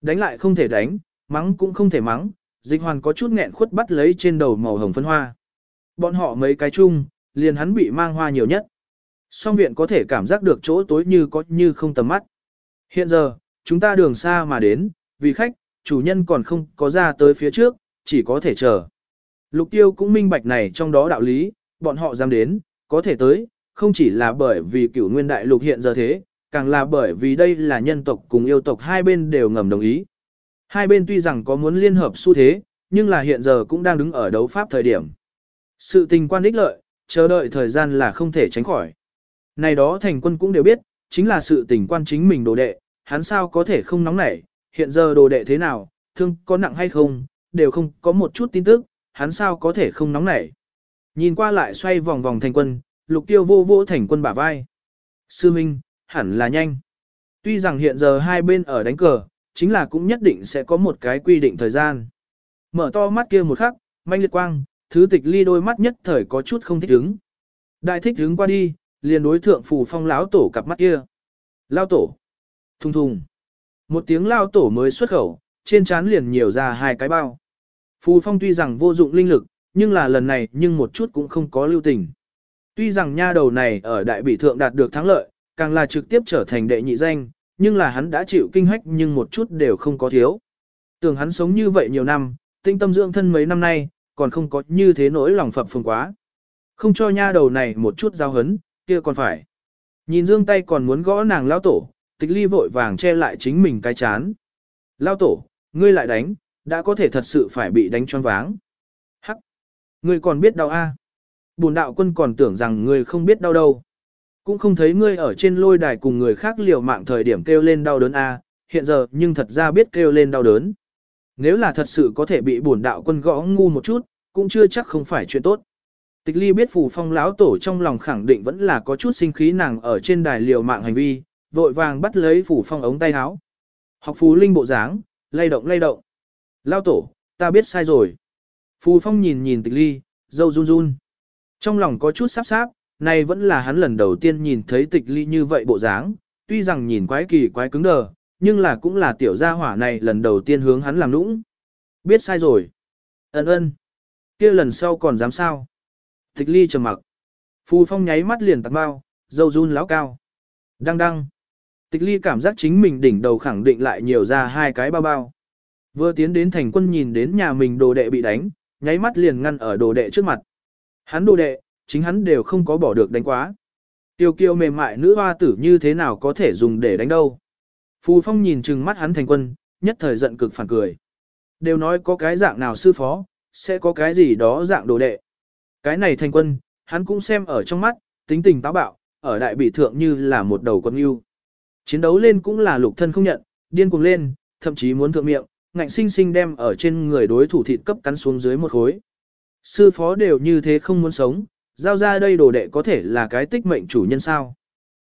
Đánh lại không thể đánh, mắng cũng không thể mắng, dịch hoàn có chút nghẹn khuất bắt lấy trên đầu màu hồng phân hoa. Bọn họ mấy cái chung, liền hắn bị mang hoa nhiều nhất. Song viện có thể cảm giác được chỗ tối như có như không tầm mắt. Hiện giờ, chúng ta đường xa mà đến, vì khách, chủ nhân còn không có ra tới phía trước, chỉ có thể chờ. Lục tiêu cũng minh bạch này trong đó đạo lý, bọn họ dám đến, có thể tới, không chỉ là bởi vì cửu nguyên đại lục hiện giờ thế, càng là bởi vì đây là nhân tộc cùng yêu tộc hai bên đều ngầm đồng ý. Hai bên tuy rằng có muốn liên hợp xu thế, nhưng là hiện giờ cũng đang đứng ở đấu pháp thời điểm. Sự tình quan ích lợi, chờ đợi thời gian là không thể tránh khỏi. Này đó thành quân cũng đều biết, chính là sự tình quan chính mình đồ đệ, hắn sao có thể không nóng nảy, hiện giờ đồ đệ thế nào, thương có nặng hay không, đều không có một chút tin tức, hắn sao có thể không nóng nảy. Nhìn qua lại xoay vòng vòng thành quân, lục tiêu vô vô thành quân bả vai. Sư Minh, hẳn là nhanh. Tuy rằng hiện giờ hai bên ở đánh cờ, chính là cũng nhất định sẽ có một cái quy định thời gian. Mở to mắt kia một khắc, manh liệt quang, thứ tịch ly đôi mắt nhất thời có chút không thích ứng. Đại thích ứng qua đi, liền đối thượng phù phong lão tổ cặp mắt kia. Lao tổ. Thùng thùng. Một tiếng lao tổ mới xuất khẩu, trên trán liền nhiều ra hai cái bao. Phù phong tuy rằng vô dụng linh lực, nhưng là lần này nhưng một chút cũng không có lưu tình. Tuy rằng nha đầu này ở đại bị thượng đạt được thắng lợi, càng là trực tiếp trở thành đệ nhị danh, nhưng là hắn đã chịu kinh hách nhưng một chút đều không có thiếu. Tưởng hắn sống như vậy nhiều năm, tinh tâm dưỡng thân mấy năm nay, còn không có như thế nỗi lòng phập phồng quá. Không cho nha đầu này một chút giao hấn, kia còn phải. Nhìn dương tay còn muốn gõ nàng lao tổ, tịch ly vội vàng che lại chính mình cái chán. Lao tổ, ngươi lại đánh, đã có thể thật sự phải bị đánh choáng váng. Hắc, ngươi còn biết đau a? À? Bùn đạo quân còn tưởng rằng ngươi không biết đau đâu. Cũng không thấy ngươi ở trên lôi đài cùng người khác liều mạng thời điểm kêu lên đau đớn a, hiện giờ nhưng thật ra biết kêu lên đau đớn. Nếu là thật sự có thể bị bổn đạo quân gõ ngu một chút, cũng chưa chắc không phải chuyện tốt. Tịch ly biết phù phong lão tổ trong lòng khẳng định vẫn là có chút sinh khí nàng ở trên đài liều mạng hành vi, vội vàng bắt lấy phù phong ống tay áo. Học phù linh bộ dáng, lay động lay động. Lão tổ, ta biết sai rồi. Phù phong nhìn nhìn tịch ly, dâu run run. Trong lòng có chút sắp sáp, này vẫn là hắn lần đầu tiên nhìn thấy tịch ly như vậy bộ dáng, tuy rằng nhìn quái kỳ quái cứng đờ, nhưng là cũng là tiểu gia hỏa này lần đầu tiên hướng hắn làm lũng, Biết sai rồi. Ấn ơn. kia lần sau còn dám sao. Tịch ly trầm mặc. Phù phong nháy mắt liền tạc bao, dâu run láo cao. Đăng đăng. Tịch ly cảm giác chính mình đỉnh đầu khẳng định lại nhiều ra hai cái bao bao. Vừa tiến đến thành quân nhìn đến nhà mình đồ đệ bị đánh, nháy mắt liền ngăn ở đồ đệ trước mặt. Hắn đồ đệ, chính hắn đều không có bỏ được đánh quá. Tiêu kiêu mềm mại nữ hoa tử như thế nào có thể dùng để đánh đâu. Phù phong nhìn chừng mắt hắn thành quân, nhất thời giận cực phản cười. Đều nói có cái dạng nào sư phó, sẽ có cái gì đó dạng đồ đệ. Cái này thành quân, hắn cũng xem ở trong mắt, tính tình táo bạo, ở đại bị thượng như là một đầu con yêu. Chiến đấu lên cũng là lục thân không nhận, điên cuồng lên, thậm chí muốn thượng miệng, ngạnh sinh sinh đem ở trên người đối thủ thịt cấp cắn xuống dưới một khối. Sư phó đều như thế không muốn sống, giao ra đây đồ đệ có thể là cái tích mệnh chủ nhân sao.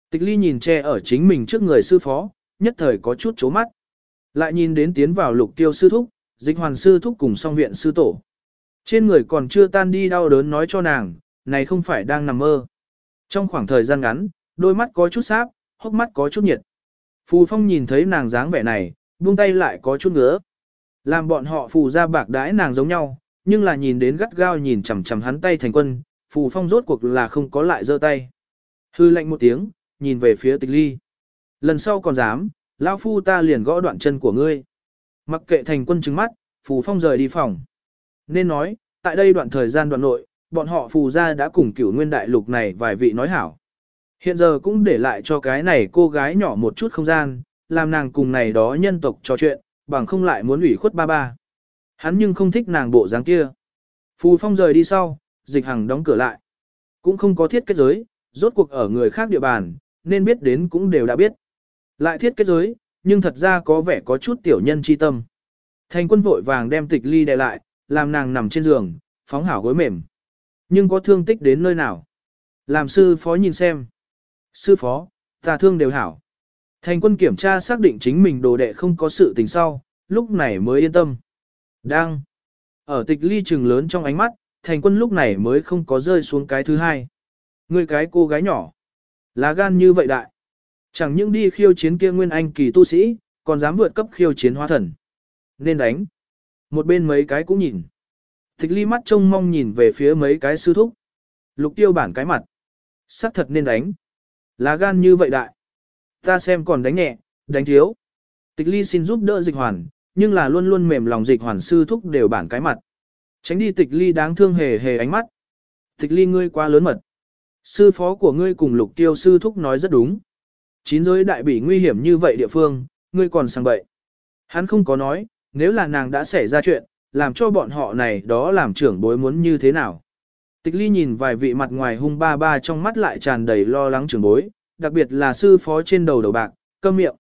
Tịch ly nhìn che ở chính mình trước người sư phó, nhất thời có chút chố mắt. Lại nhìn đến tiến vào lục tiêu sư thúc, dịch hoàn sư thúc cùng song viện sư tổ. Trên người còn chưa tan đi đau đớn nói cho nàng, này không phải đang nằm mơ. Trong khoảng thời gian ngắn, đôi mắt có chút sáp, hốc mắt có chút nhiệt. Phù phong nhìn thấy nàng dáng vẻ này, buông tay lại có chút ngứa. Làm bọn họ phù ra bạc đãi nàng giống nhau, nhưng là nhìn đến gắt gao nhìn chằm chằm hắn tay thành quân, phù phong rốt cuộc là không có lại giơ tay. Hư lạnh một tiếng, nhìn về phía tịch ly. Lần sau còn dám, lão phu ta liền gõ đoạn chân của ngươi. Mặc kệ thành quân trứng mắt, phù phong rời đi phòng. Nên nói, tại đây đoạn thời gian đoạn nội, bọn họ phù ra đã cùng cửu nguyên đại lục này vài vị nói hảo. Hiện giờ cũng để lại cho cái này cô gái nhỏ một chút không gian, làm nàng cùng này đó nhân tộc trò chuyện, bằng không lại muốn ủy khuất ba ba. Hắn nhưng không thích nàng bộ dáng kia. Phù phong rời đi sau, dịch hằng đóng cửa lại. Cũng không có thiết kết giới, rốt cuộc ở người khác địa bàn, nên biết đến cũng đều đã biết. Lại thiết kết giới, nhưng thật ra có vẻ có chút tiểu nhân chi tâm. Thành quân vội vàng đem tịch ly đè lại, làm nàng nằm trên giường, phóng hảo gối mềm. Nhưng có thương tích đến nơi nào? Làm sư phó nhìn xem. Sư phó, ta thương đều hảo. Thành quân kiểm tra xác định chính mình đồ đệ không có sự tình sau, lúc này mới yên tâm. Đang. Ở tịch ly trừng lớn trong ánh mắt, thành quân lúc này mới không có rơi xuống cái thứ hai. Người cái cô gái nhỏ. Lá gan như vậy đại. Chẳng những đi khiêu chiến kia nguyên anh kỳ tu sĩ, còn dám vượt cấp khiêu chiến hóa thần. Nên đánh. Một bên mấy cái cũng nhìn. Tịch ly mắt trông mong nhìn về phía mấy cái sư thúc. Lục tiêu bản cái mặt. Sắc thật nên đánh. Lá gan như vậy đại. Ta xem còn đánh nhẹ, đánh thiếu. Tịch ly xin giúp đỡ dịch hoàn, nhưng là luôn luôn mềm lòng dịch hoàn sư thúc đều bản cái mặt. Tránh đi tịch ly đáng thương hề hề ánh mắt. Tịch ly ngươi quá lớn mật. Sư phó của ngươi cùng lục tiêu sư thúc nói rất đúng. Chín giới đại bỉ nguy hiểm như vậy địa phương, ngươi còn sang bậy. Hắn không có nói, nếu là nàng đã xảy ra chuyện, làm cho bọn họ này đó làm trưởng bối muốn như thế nào. Tịch ly nhìn vài vị mặt ngoài hung ba ba trong mắt lại tràn đầy lo lắng trưởng bối, đặc biệt là sư phó trên đầu đầu bạc, câm miệng.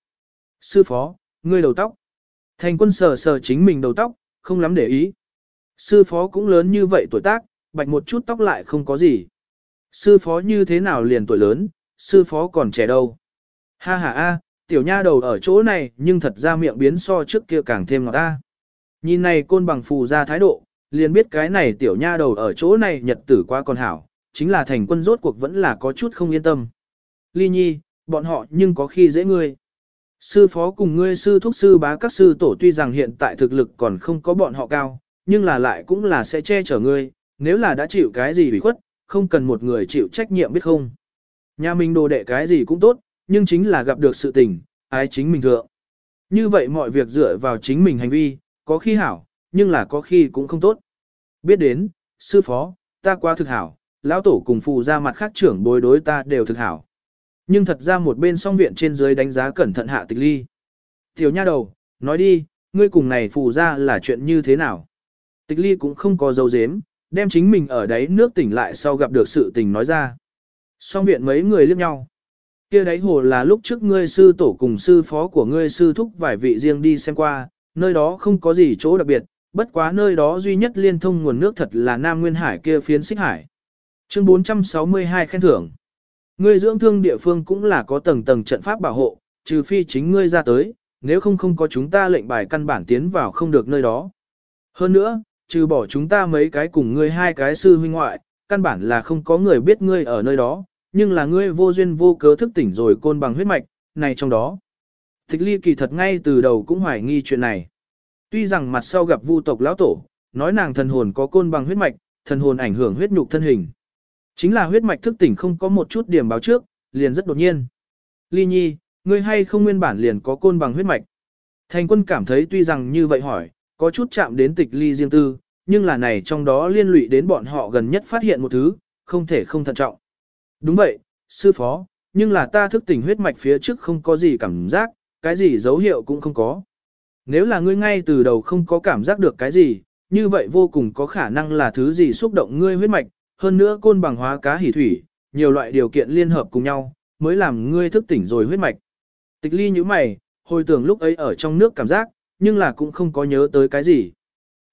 Sư phó, ngươi đầu tóc. Thành quân sờ sờ chính mình đầu tóc, không lắm để ý. Sư phó cũng lớn như vậy tuổi tác, bạch một chút tóc lại không có gì. Sư phó như thế nào liền tuổi lớn, sư phó còn trẻ đâu. Ha ha a, tiểu nha đầu ở chỗ này nhưng thật ra miệng biến so trước kia càng thêm ngọt ta. Nhìn này côn bằng phù ra thái độ, liền biết cái này tiểu nha đầu ở chỗ này nhật tử qua còn hảo, chính là thành quân rốt cuộc vẫn là có chút không yên tâm. Ly nhi, bọn họ nhưng có khi dễ ngươi. Sư phó cùng ngươi sư thúc sư bá các sư tổ tuy rằng hiện tại thực lực còn không có bọn họ cao, nhưng là lại cũng là sẽ che chở ngươi, nếu là đã chịu cái gì bị khuất, không cần một người chịu trách nhiệm biết không. Nhà mình đồ đệ cái gì cũng tốt, nhưng chính là gặp được sự tình, ái chính mình thượng. Như vậy mọi việc dựa vào chính mình hành vi, có khi hảo, nhưng là có khi cũng không tốt. Biết đến, sư phó, ta quá thực hảo, lão tổ cùng phù ra mặt khác trưởng bối đối ta đều thực hảo. Nhưng thật ra một bên song viện trên dưới đánh giá cẩn thận hạ tịch ly. Tiểu nha đầu, nói đi, ngươi cùng này phù ra là chuyện như thế nào? Tịch ly cũng không có dấu dếm, đem chính mình ở đấy nước tỉnh lại sau gặp được sự tình nói ra. Song viện mấy người liếc nhau. kia đấy hồ là lúc trước ngươi sư tổ cùng sư phó của ngươi sư thúc vài vị riêng đi xem qua, nơi đó không có gì chỗ đặc biệt, bất quá nơi đó duy nhất liên thông nguồn nước thật là Nam Nguyên Hải kia phiến xích hải. Chương 462 khen thưởng. Ngươi dưỡng thương địa phương cũng là có tầng tầng trận pháp bảo hộ, trừ phi chính ngươi ra tới, nếu không không có chúng ta lệnh bài căn bản tiến vào không được nơi đó. Hơn nữa, trừ bỏ chúng ta mấy cái cùng ngươi hai cái sư huynh ngoại, căn bản là không có người biết ngươi ở nơi đó, nhưng là ngươi vô duyên vô cớ thức tỉnh rồi côn bằng huyết mạch, này trong đó. Thích ly kỳ thật ngay từ đầu cũng hoài nghi chuyện này. Tuy rằng mặt sau gặp vu tộc lão tổ, nói nàng thần hồn có côn bằng huyết mạch, thần hồn ảnh hưởng huyết nhục thân hình. Chính là huyết mạch thức tỉnh không có một chút điểm báo trước, liền rất đột nhiên. Ly nhi, ngươi hay không nguyên bản liền có côn bằng huyết mạch. Thành quân cảm thấy tuy rằng như vậy hỏi, có chút chạm đến tịch ly riêng tư, nhưng là này trong đó liên lụy đến bọn họ gần nhất phát hiện một thứ, không thể không thận trọng. Đúng vậy, sư phó, nhưng là ta thức tỉnh huyết mạch phía trước không có gì cảm giác, cái gì dấu hiệu cũng không có. Nếu là ngươi ngay từ đầu không có cảm giác được cái gì, như vậy vô cùng có khả năng là thứ gì xúc động ngươi huyết mạch, hơn nữa côn bằng hóa cá hỉ thủy, nhiều loại điều kiện liên hợp cùng nhau, mới làm ngươi thức tỉnh rồi huyết mạch. Tịch ly như mày, hồi tưởng lúc ấy ở trong nước cảm giác, nhưng là cũng không có nhớ tới cái gì.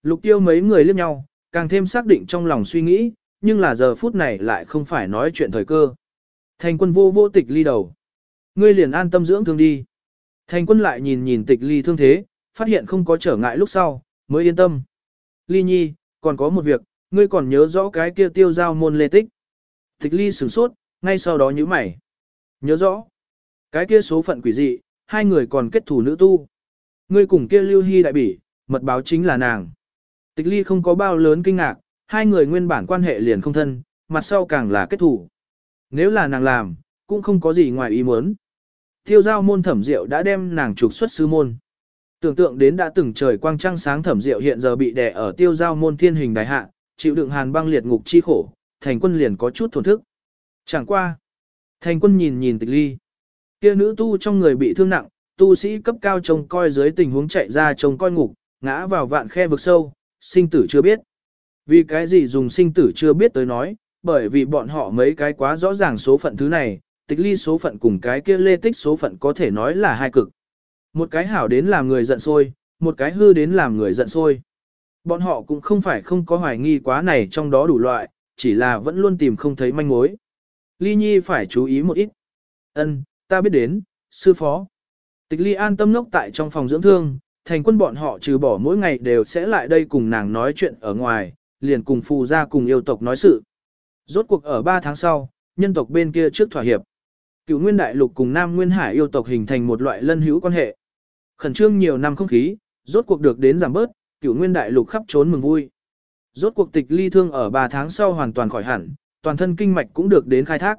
Lục tiêu mấy người liếc nhau, Càng thêm xác định trong lòng suy nghĩ, nhưng là giờ phút này lại không phải nói chuyện thời cơ. Thành quân vô vô tịch ly đầu. Ngươi liền an tâm dưỡng thương đi. Thành quân lại nhìn nhìn tịch ly thương thế, phát hiện không có trở ngại lúc sau, mới yên tâm. Ly nhi, còn có một việc, ngươi còn nhớ rõ cái kia tiêu giao môn lê tích. Tịch ly sửng sốt, ngay sau đó nhíu mày. Nhớ rõ. Cái kia số phận quỷ dị, hai người còn kết thủ nữ tu. Ngươi cùng kia lưu hy đại bỉ, mật báo chính là nàng. Tịch ly không có bao lớn kinh ngạc, hai người nguyên bản quan hệ liền không thân, mặt sau càng là kết thủ. Nếu là nàng làm, cũng không có gì ngoài ý muốn. Tiêu giao môn thẩm diệu đã đem nàng trục xuất sư môn. Tưởng tượng đến đã từng trời quang trăng sáng thẩm diệu hiện giờ bị đè ở tiêu giao môn thiên hình đại hạ, chịu đựng hàn băng liệt ngục chi khổ, thành quân liền có chút thổn thức. Chẳng qua. Thành quân nhìn nhìn tịch ly. Kia nữ tu trong người bị thương nặng, tu sĩ cấp cao trông coi dưới tình huống chạy ra trông coi ngục, ngã vào vạn khe vực sâu, sinh tử chưa biết. Vì cái gì dùng sinh tử chưa biết tới nói, bởi vì bọn họ mấy cái quá rõ ràng số phận thứ này, tịch ly số phận cùng cái kia lê tích số phận có thể nói là hai cực. Một cái hảo đến làm người giận sôi, một cái hư đến làm người giận sôi. Bọn họ cũng không phải không có hoài nghi quá này trong đó đủ loại, chỉ là vẫn luôn tìm không thấy manh mối. Ly Nhi phải chú ý một ít. Ân, ta biết đến, sư phó. Tịch Ly an tâm nốc tại trong phòng dưỡng thương, thành quân bọn họ trừ bỏ mỗi ngày đều sẽ lại đây cùng nàng nói chuyện ở ngoài, liền cùng phù ra cùng yêu tộc nói sự. Rốt cuộc ở 3 tháng sau, nhân tộc bên kia trước thỏa hiệp. Cựu Nguyên Đại Lục cùng Nam Nguyên Hải yêu tộc hình thành một loại lân hữu quan hệ. Khẩn trương nhiều năm không khí, rốt cuộc được đến giảm bớt, Cựu Nguyên Đại Lục khắp trốn mừng vui. Rốt cuộc tịch ly thương ở 3 tháng sau hoàn toàn khỏi hẳn, toàn thân kinh mạch cũng được đến khai thác.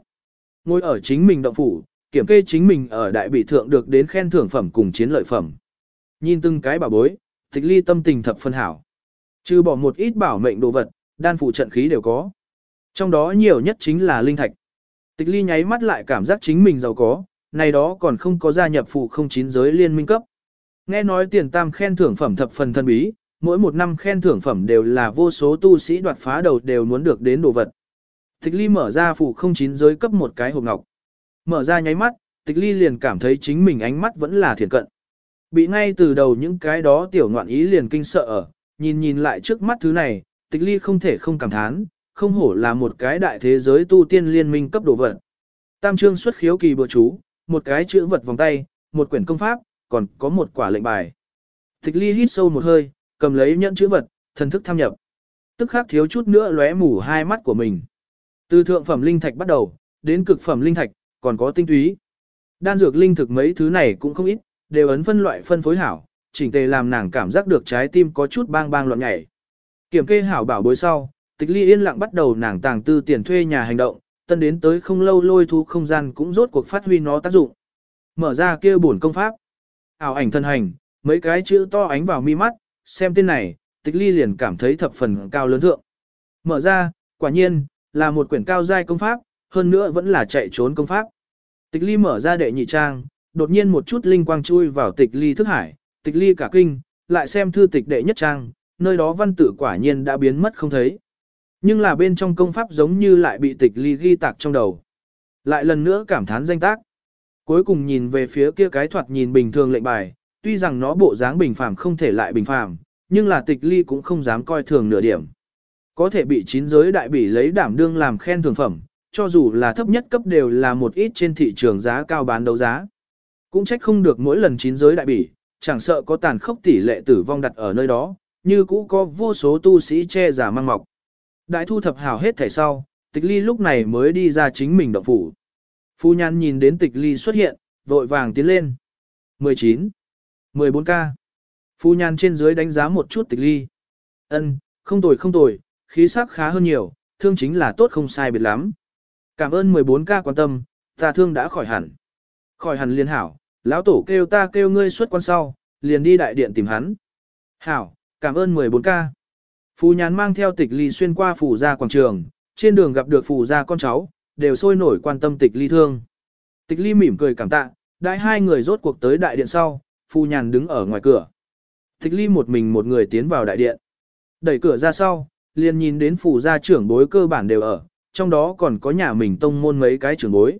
Ngồi ở chính mình động phủ, kiểm kê chính mình ở đại bị thượng được đến khen thưởng phẩm cùng chiến lợi phẩm. Nhìn từng cái bảo bối, tịch ly tâm tình thập phân hảo. Trừ bỏ một ít bảo mệnh đồ vật, đan phụ trận khí đều có. Trong đó nhiều nhất chính là linh thạch. Tịch ly nháy mắt lại cảm giác chính mình giàu có, này đó còn không có gia nhập phụ không chín giới liên minh cấp. Nghe nói tiền tam khen thưởng phẩm thập phần thân bí, mỗi một năm khen thưởng phẩm đều là vô số tu sĩ đoạt phá đầu đều muốn được đến đồ vật. Tịch ly mở ra phụ không chín giới cấp một cái hộp ngọc. Mở ra nháy mắt, tịch ly liền cảm thấy chính mình ánh mắt vẫn là thiền cận. Bị ngay từ đầu những cái đó tiểu ngoạn ý liền kinh sợ ở, nhìn nhìn lại trước mắt thứ này, tịch ly không thể không cảm thán, không hổ là một cái đại thế giới tu tiên liên minh cấp đồ vật. Tam trương xuất khiếu kỳ bừa chú, một cái chữ vật vòng tay, một quyển công pháp, còn có một quả lệnh bài. Tịch ly hít sâu một hơi, cầm lấy nhẫn chữ vật, thần thức tham nhập. Tức khắc thiếu chút nữa lóe mù hai mắt của mình. Từ thượng phẩm linh thạch bắt đầu, đến cực phẩm linh thạch, còn có tinh túy. Đan dược linh thực mấy thứ này cũng không ít, đều ấn phân loại phân phối hảo, chỉnh tề làm nàng cảm giác được trái tim có chút bang bang loạn nhảy. Kiểm kê hảo bảo bối sau, tịch ly yên lặng bắt đầu nàng tàng tư tiền thuê nhà hành động, tân đến tới không lâu lôi thu không gian cũng rốt cuộc phát huy nó tác dụng. Mở ra kia bổn công pháp. Ảo ảnh thân hành, mấy cái chữ to ánh vào mi mắt, xem tên này, tịch ly liền cảm thấy thập phần cao lớn thượng. Mở ra, quả nhiên, là một quyển cao giai công pháp, hơn nữa vẫn là chạy trốn công pháp. Tịch ly mở ra đệ nhị trang, đột nhiên một chút linh quang chui vào tịch ly thức hải, tịch ly cả kinh, lại xem thư tịch đệ nhất trang, nơi đó văn Tử quả nhiên đã biến mất không thấy. Nhưng là bên trong công pháp giống như lại bị tịch ly ghi tạc trong đầu. Lại lần nữa cảm thán danh tác. Cuối cùng nhìn về phía kia cái thoạt nhìn bình thường lệnh bài, tuy rằng nó bộ dáng bình phàm không thể lại bình phàm, nhưng là tịch ly cũng không dám coi thường nửa điểm. Có thể bị chín giới đại bỉ lấy đảm đương làm khen thường phẩm, cho dù là thấp nhất cấp đều là một ít trên thị trường giá cao bán đấu giá. Cũng trách không được mỗi lần chín giới đại bỉ, chẳng sợ có tàn khốc tỷ lệ tử vong đặt ở nơi đó, như cũ có vô số tu sĩ che giả mang mọc. Đại thu thập hảo hết thảy sau, tịch ly lúc này mới đi ra chính mình động phủ. Phu nhan nhìn đến tịch ly xuất hiện, vội vàng tiến lên. 19. 14K. Phu nhan trên dưới đánh giá một chút tịch ly. ân không tồi không tồi, khí sắc khá hơn nhiều, thương chính là tốt không sai biệt lắm. Cảm ơn 14 ca quan tâm, ta thương đã khỏi hẳn. Khỏi hẳn liên hảo, lão tổ kêu ta kêu ngươi xuất quan sau, liền đi đại điện tìm hắn. Hảo, cảm ơn 14 ca. Phù nhàn mang theo tịch ly xuyên qua phủ gia quảng trường, trên đường gặp được phủ gia con cháu, đều sôi nổi quan tâm tịch ly thương. Tịch ly mỉm cười cảm tạ, đại hai người rốt cuộc tới đại điện sau, phù nhàn đứng ở ngoài cửa. Tịch ly một mình một người tiến vào đại điện. Đẩy cửa ra sau, liền nhìn đến phủ gia trưởng bối cơ bản đều ở, trong đó còn có nhà mình tông môn mấy cái trưởng bối.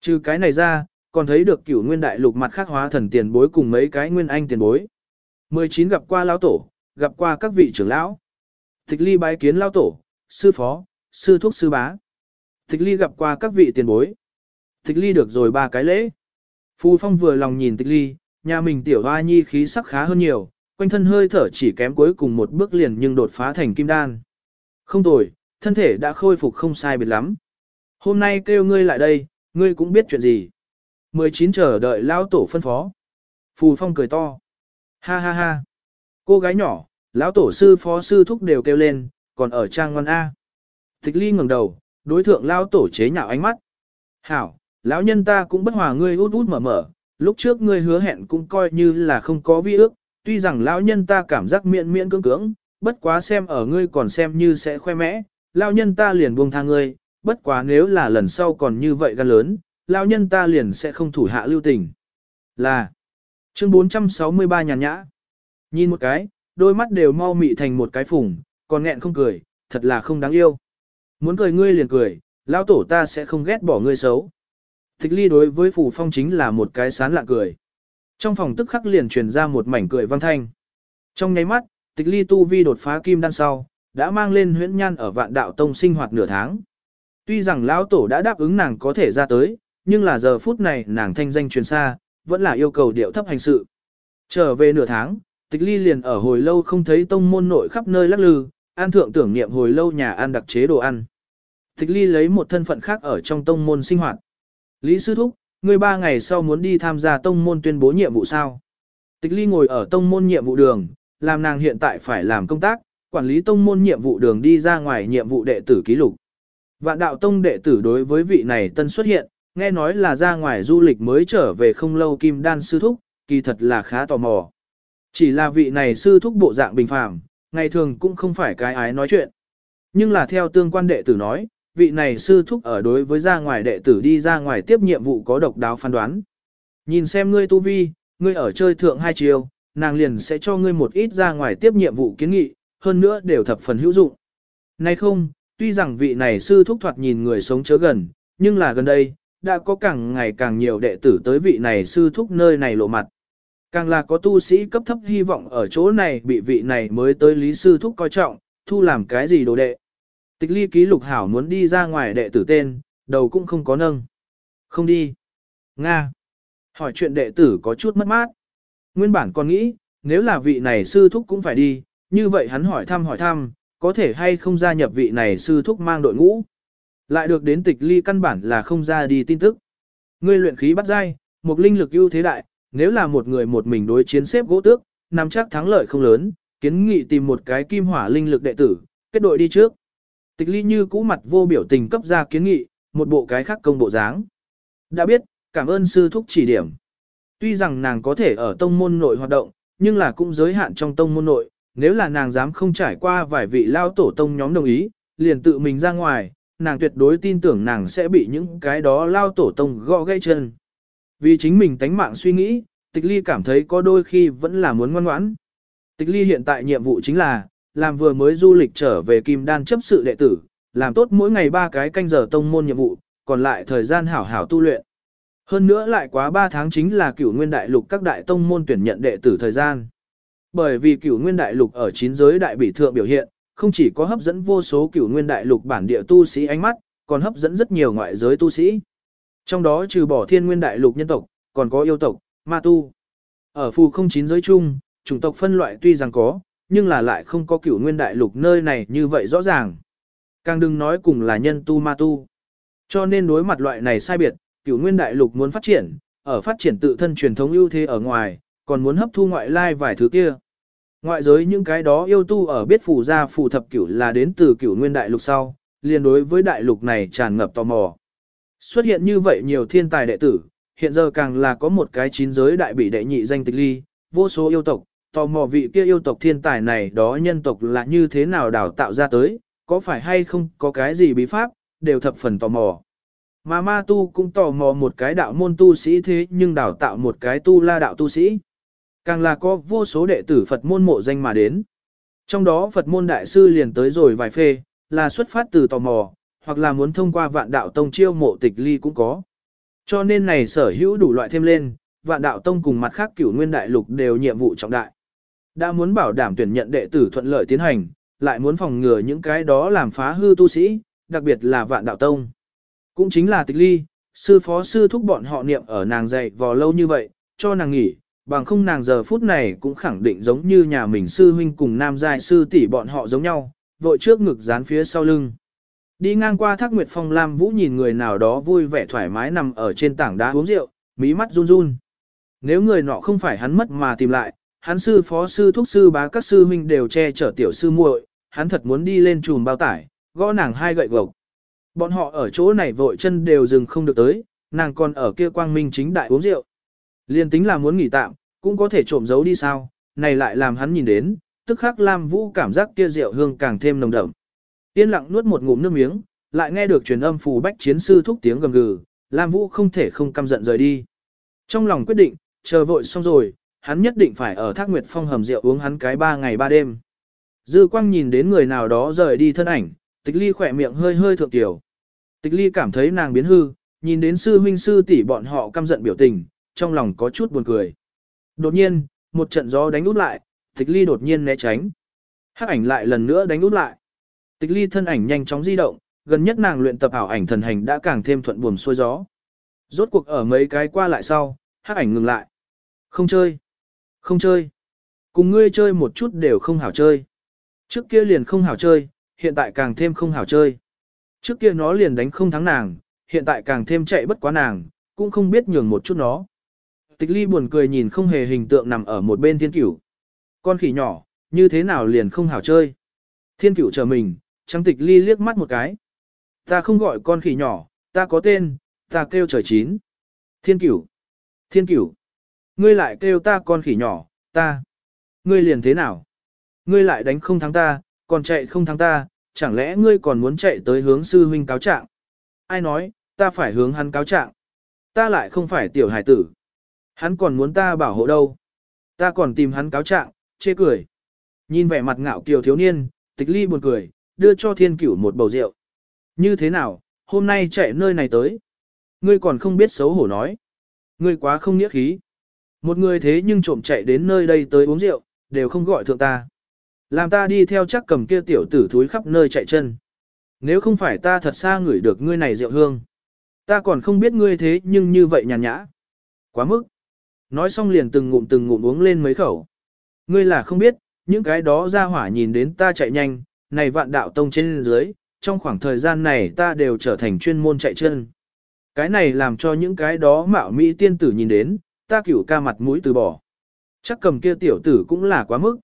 Trừ cái này ra, còn thấy được cửu nguyên đại lục mặt khác hóa thần tiền bối cùng mấy cái nguyên anh tiền bối. 19 gặp qua lão tổ, gặp qua các vị trưởng lão. Tịch ly bái kiến lão tổ, sư phó, sư thuốc sư bá. Tịch ly gặp qua các vị tiền bối. Tịch ly được rồi ba cái lễ. Phù phong vừa lòng nhìn tịch ly, nhà mình tiểu hoa nhi khí sắc khá hơn nhiều, quanh thân hơi thở chỉ kém cuối cùng một bước liền nhưng đột phá thành kim đan. Không tồi, thân thể đã khôi phục không sai biệt lắm. Hôm nay kêu ngươi lại đây, ngươi cũng biết chuyện gì. 19 chờ đợi lão tổ phân phó. Phù phong cười to. Ha ha ha. Cô gái nhỏ, lão tổ sư phó sư thúc đều kêu lên, còn ở trang ngoan A. Tịch ly ngẩng đầu, đối thượng lão tổ chế nhạo ánh mắt. Hảo, lão nhân ta cũng bất hòa ngươi út út mở mở, lúc trước ngươi hứa hẹn cũng coi như là không có vi ước, tuy rằng lão nhân ta cảm giác miễn miễn cưỡng cưỡng, bất quá xem ở ngươi còn xem như sẽ khoe mẽ, lão nhân ta liền buông tha ngươi, bất quá nếu là lần sau còn như vậy gan lớn, lão nhân ta liền sẽ không thủ hạ lưu tình. Là chương 463 nhàn nhã. Nhìn một cái, đôi mắt đều mau mị thành một cái phùng, còn nghẹn không cười, thật là không đáng yêu. Muốn cười ngươi liền cười, lão tổ ta sẽ không ghét bỏ ngươi xấu. Tịch ly đối với phủ phong chính là một cái sán lạ cười. Trong phòng tức khắc liền truyền ra một mảnh cười vang thanh. Trong nháy mắt, tịch ly tu vi đột phá kim đan sau, đã mang lên huyễn nhan ở vạn đạo tông sinh hoạt nửa tháng. Tuy rằng lão tổ đã đáp ứng nàng có thể ra tới, nhưng là giờ phút này nàng thanh danh truyền xa, vẫn là yêu cầu điệu thấp hành sự. Trở về nửa tháng, tịch ly liền ở hồi lâu không thấy tông môn nội khắp nơi lắc lư, an thượng tưởng niệm hồi lâu nhà ăn đặc chế đồ ăn. Tịch ly lấy một thân phận khác ở trong tông môn sinh hoạt. Lý sư thúc, người ba ngày sau muốn đi tham gia tông môn tuyên bố nhiệm vụ sao? Tịch ly ngồi ở tông môn nhiệm vụ đường, làm nàng hiện tại phải làm công tác, quản lý tông môn nhiệm vụ đường đi ra ngoài nhiệm vụ đệ tử ký lục. Vạn đạo tông đệ tử đối với vị này tân xuất hiện, nghe nói là ra ngoài du lịch mới trở về không lâu kim đan sư thúc, kỳ thật là khá tò mò. Chỉ là vị này sư thúc bộ dạng bình phàm, ngày thường cũng không phải cái ái nói chuyện. Nhưng là theo tương quan đệ tử nói, vị này sư thúc ở đối với ra ngoài đệ tử đi ra ngoài tiếp nhiệm vụ có độc đáo phán đoán. Nhìn xem ngươi tu vi, ngươi ở chơi thượng hai chiều, nàng liền sẽ cho ngươi một ít ra ngoài tiếp nhiệm vụ kiến nghị, hơn nữa đều thập phần hữu dụng. Nay không, tuy rằng vị này sư thúc thoạt nhìn người sống chớ gần, nhưng là gần đây, đã có càng ngày càng nhiều đệ tử tới vị này sư thúc nơi này lộ mặt. Càng là có tu sĩ cấp thấp hy vọng ở chỗ này bị vị này mới tới lý sư thúc coi trọng, thu làm cái gì đồ đệ. Tịch ly ký lục hảo muốn đi ra ngoài đệ tử tên, đầu cũng không có nâng. Không đi. Nga. Hỏi chuyện đệ tử có chút mất mát. Nguyên bản còn nghĩ, nếu là vị này sư thúc cũng phải đi, như vậy hắn hỏi thăm hỏi thăm, có thể hay không gia nhập vị này sư thúc mang đội ngũ. Lại được đến tịch ly căn bản là không ra đi tin tức. Ngươi luyện khí bắt dai, một linh lực ưu thế đại, nếu là một người một mình đối chiến xếp gỗ tước, nắm chắc thắng lợi không lớn, kiến nghị tìm một cái kim hỏa linh lực đệ tử, kết đội đi trước. Tịch ly như cũ mặt vô biểu tình cấp ra kiến nghị, một bộ cái khác công bộ dáng. Đã biết, cảm ơn sư thúc chỉ điểm. Tuy rằng nàng có thể ở tông môn nội hoạt động, nhưng là cũng giới hạn trong tông môn nội, nếu là nàng dám không trải qua vài vị lao tổ tông nhóm đồng ý, liền tự mình ra ngoài, nàng tuyệt đối tin tưởng nàng sẽ bị những cái đó lao tổ tông gõ gãy chân. Vì chính mình tánh mạng suy nghĩ, tịch ly cảm thấy có đôi khi vẫn là muốn ngoan ngoãn. Tịch ly hiện tại nhiệm vụ chính là, làm vừa mới du lịch trở về kim đan chấp sự đệ tử, làm tốt mỗi ngày ba cái canh giờ tông môn nhiệm vụ, còn lại thời gian hảo hảo tu luyện. Hơn nữa lại quá 3 tháng chính là cửu nguyên đại lục các đại tông môn tuyển nhận đệ tử thời gian. Bởi vì cửu nguyên đại lục ở chín giới đại bỉ thượng biểu hiện, không chỉ có hấp dẫn vô số cửu nguyên đại lục bản địa tu sĩ ánh mắt, còn hấp dẫn rất nhiều ngoại giới tu sĩ. Trong đó trừ bỏ thiên nguyên đại lục nhân tộc, còn có yêu tộc, ma tu. Ở phù không chín giới chung, chủng tộc phân loại tuy rằng có, nhưng là lại không có cửu nguyên đại lục nơi này như vậy rõ ràng. Càng đừng nói cùng là nhân tu ma tu. Cho nên đối mặt loại này sai biệt, cửu nguyên đại lục muốn phát triển, ở phát triển tự thân truyền thống ưu thế ở ngoài, còn muốn hấp thu ngoại lai vài thứ kia. Ngoại giới những cái đó yêu tu ở biết phù gia phù thập cửu là đến từ cửu nguyên đại lục sau, liền đối với đại lục này tràn ngập tò mò. Xuất hiện như vậy nhiều thiên tài đệ tử, hiện giờ càng là có một cái chín giới đại bị đệ nhị danh tịch ly, vô số yêu tộc, tò mò vị kia yêu tộc thiên tài này đó nhân tộc là như thế nào đào tạo ra tới, có phải hay không có cái gì bí pháp, đều thập phần tò mò. Mà ma tu cũng tò mò một cái đạo môn tu sĩ thế nhưng đào tạo một cái tu la đạo tu sĩ. Càng là có vô số đệ tử Phật môn mộ danh mà đến. Trong đó Phật môn đại sư liền tới rồi vài phê, là xuất phát từ tò mò, hoặc là muốn thông qua vạn đạo tông chiêu mộ tịch ly cũng có. Cho nên này sở hữu đủ loại thêm lên, vạn đạo tông cùng mặt khác cửu nguyên đại lục đều nhiệm vụ trọng đại. Đã muốn bảo đảm tuyển nhận đệ tử thuận lợi tiến hành, lại muốn phòng ngừa những cái đó làm phá hư tu sĩ, đặc biệt là vạn đạo tông. Cũng chính là tịch ly, sư phó sư thúc bọn họ niệm ở nàng dạy vò lâu như vậy, cho nàng nghỉ, bằng không nàng giờ phút này cũng khẳng định giống như nhà mình sư huynh cùng nam giai sư tỷ bọn họ giống nhau, vội trước ngực dán phía sau lưng. Đi ngang qua thác nguyệt phong Lam Vũ nhìn người nào đó vui vẻ thoải mái nằm ở trên tảng đá uống rượu, mí mắt run run. Nếu người nọ không phải hắn mất mà tìm lại, hắn sư phó sư thúc sư bá các sư huynh đều che chở tiểu sư muội, hắn thật muốn đi lên chùm bao tải, gõ nàng hai gậy gộc. Bọn họ ở chỗ này vội chân đều dừng không được tới, nàng còn ở kia quang minh chính đại uống rượu. Liên tính là muốn nghỉ tạm, cũng có thể trộm giấu đi sao, này lại làm hắn nhìn đến, tức khắc Lam Vũ cảm giác kia rượu hương càng thêm nồng đậm. Yên lặng nuốt một ngụm nước miếng, lại nghe được truyền âm phù bách chiến sư thúc tiếng gầm gừ, Lam Vũ không thể không căm giận rời đi. Trong lòng quyết định, chờ vội xong rồi, hắn nhất định phải ở Thác Nguyệt Phong hầm rượu uống hắn cái ba ngày ba đêm. Dư Quang nhìn đến người nào đó rời đi thân ảnh, Tịch Ly khỏe miệng hơi hơi thượng tiểu. Tịch Ly cảm thấy nàng biến hư, nhìn đến sư huynh sư tỷ bọn họ căm giận biểu tình, trong lòng có chút buồn cười. Đột nhiên, một trận gió đánh út lại, Tịch Ly đột nhiên né tránh. Hắc ảnh lại lần nữa đánh út lại. Tịch Ly thân ảnh nhanh chóng di động, gần nhất nàng luyện tập ảo ảnh thần hành đã càng thêm thuận buồm xuôi gió. Rốt cuộc ở mấy cái qua lại sau, Hắc ảnh ngừng lại. Không chơi. Không chơi. Cùng ngươi chơi một chút đều không hảo chơi. Trước kia liền không hảo chơi, hiện tại càng thêm không hảo chơi. Trước kia nó liền đánh không thắng nàng, hiện tại càng thêm chạy bất quá nàng, cũng không biết nhường một chút nó. Tịch ly buồn cười nhìn không hề hình tượng nằm ở một bên thiên cửu. Con khỉ nhỏ, như thế nào liền không hảo chơi. Thiên cửu chờ mình, trắng tịch ly liếc mắt một cái. Ta không gọi con khỉ nhỏ, ta có tên, ta kêu trời chín. Thiên cửu. Thiên cửu. Ngươi lại kêu ta con khỉ nhỏ, ta. Ngươi liền thế nào? Ngươi lại đánh không thắng ta, còn chạy không thắng ta, chẳng lẽ ngươi còn muốn chạy tới hướng sư huynh cáo trạng? Ai nói, ta phải hướng hắn cáo trạng? Ta lại không phải tiểu hải tử. Hắn còn muốn ta bảo hộ đâu? Ta còn tìm hắn cáo trạng, chê cười. Nhìn vẻ mặt ngạo kiều thiếu niên, tịch ly buồn cười, đưa cho thiên cửu một bầu rượu. Như thế nào, hôm nay chạy nơi này tới? Ngươi còn không biết xấu hổ nói. Ngươi quá không nghĩa khí. Một người thế nhưng trộm chạy đến nơi đây tới uống rượu, đều không gọi thượng ta. Làm ta đi theo chắc cầm kia tiểu tử thúi khắp nơi chạy chân. Nếu không phải ta thật xa ngửi được ngươi này rượu hương. Ta còn không biết ngươi thế nhưng như vậy nhàn nhã. Quá mức. Nói xong liền từng ngụm từng ngụm uống lên mấy khẩu. Ngươi là không biết, những cái đó ra hỏa nhìn đến ta chạy nhanh, này vạn đạo tông trên dưới, trong khoảng thời gian này ta đều trở thành chuyên môn chạy chân. Cái này làm cho những cái đó mạo mỹ tiên tử nhìn đến, ta cửu ca mặt mũi từ bỏ. Chắc cầm kia tiểu tử cũng là quá mức.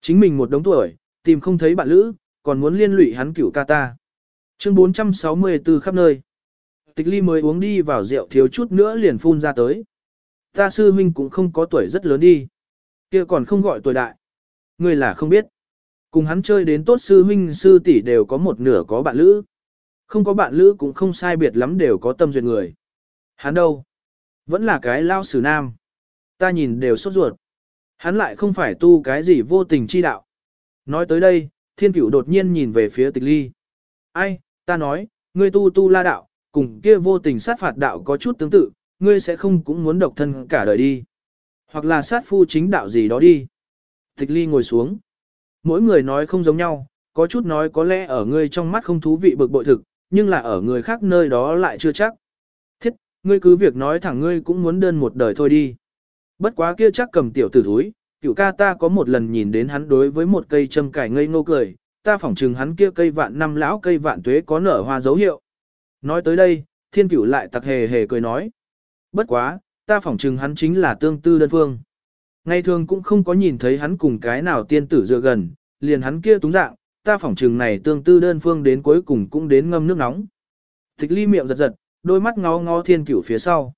Chính mình một đống tuổi, tìm không thấy bạn lữ, còn muốn liên lụy hắn cửu ca ta. Chương 464 khắp nơi. Tịch ly mới uống đi vào rượu thiếu chút nữa liền phun ra tới. Ta sư huynh cũng không có tuổi rất lớn đi. kia còn không gọi tuổi đại. Người là không biết. Cùng hắn chơi đến tốt sư huynh sư tỷ đều có một nửa có bạn lữ. Không có bạn lữ cũng không sai biệt lắm đều có tâm duyệt người. Hắn đâu? Vẫn là cái lao sử nam. Ta nhìn đều sốt ruột. Hắn lại không phải tu cái gì vô tình chi đạo. Nói tới đây, thiên cửu đột nhiên nhìn về phía tịch ly. Ai, ta nói, ngươi tu tu la đạo, cùng kia vô tình sát phạt đạo có chút tương tự, ngươi sẽ không cũng muốn độc thân cả đời đi. Hoặc là sát phu chính đạo gì đó đi. Tịch ly ngồi xuống. Mỗi người nói không giống nhau, có chút nói có lẽ ở ngươi trong mắt không thú vị bực bội thực, nhưng là ở người khác nơi đó lại chưa chắc. Thiết, ngươi cứ việc nói thẳng ngươi cũng muốn đơn một đời thôi đi. Bất quá kia chắc cầm tiểu tử thúi, cựu ca ta có một lần nhìn đến hắn đối với một cây châm cải ngây ngô cười, ta phỏng chừng hắn kia cây vạn năm lão cây vạn tuế có nở hoa dấu hiệu. Nói tới đây, thiên cửu lại tặc hề hề cười nói. Bất quá, ta phỏng chừng hắn chính là tương tư đơn phương. Ngày thường cũng không có nhìn thấy hắn cùng cái nào tiên tử dựa gần, liền hắn kia túng dạng, ta phỏng chừng này tương tư đơn phương đến cuối cùng cũng đến ngâm nước nóng. Tịch ly miệng giật giật, đôi mắt ngó ngó thiên cửu phía sau.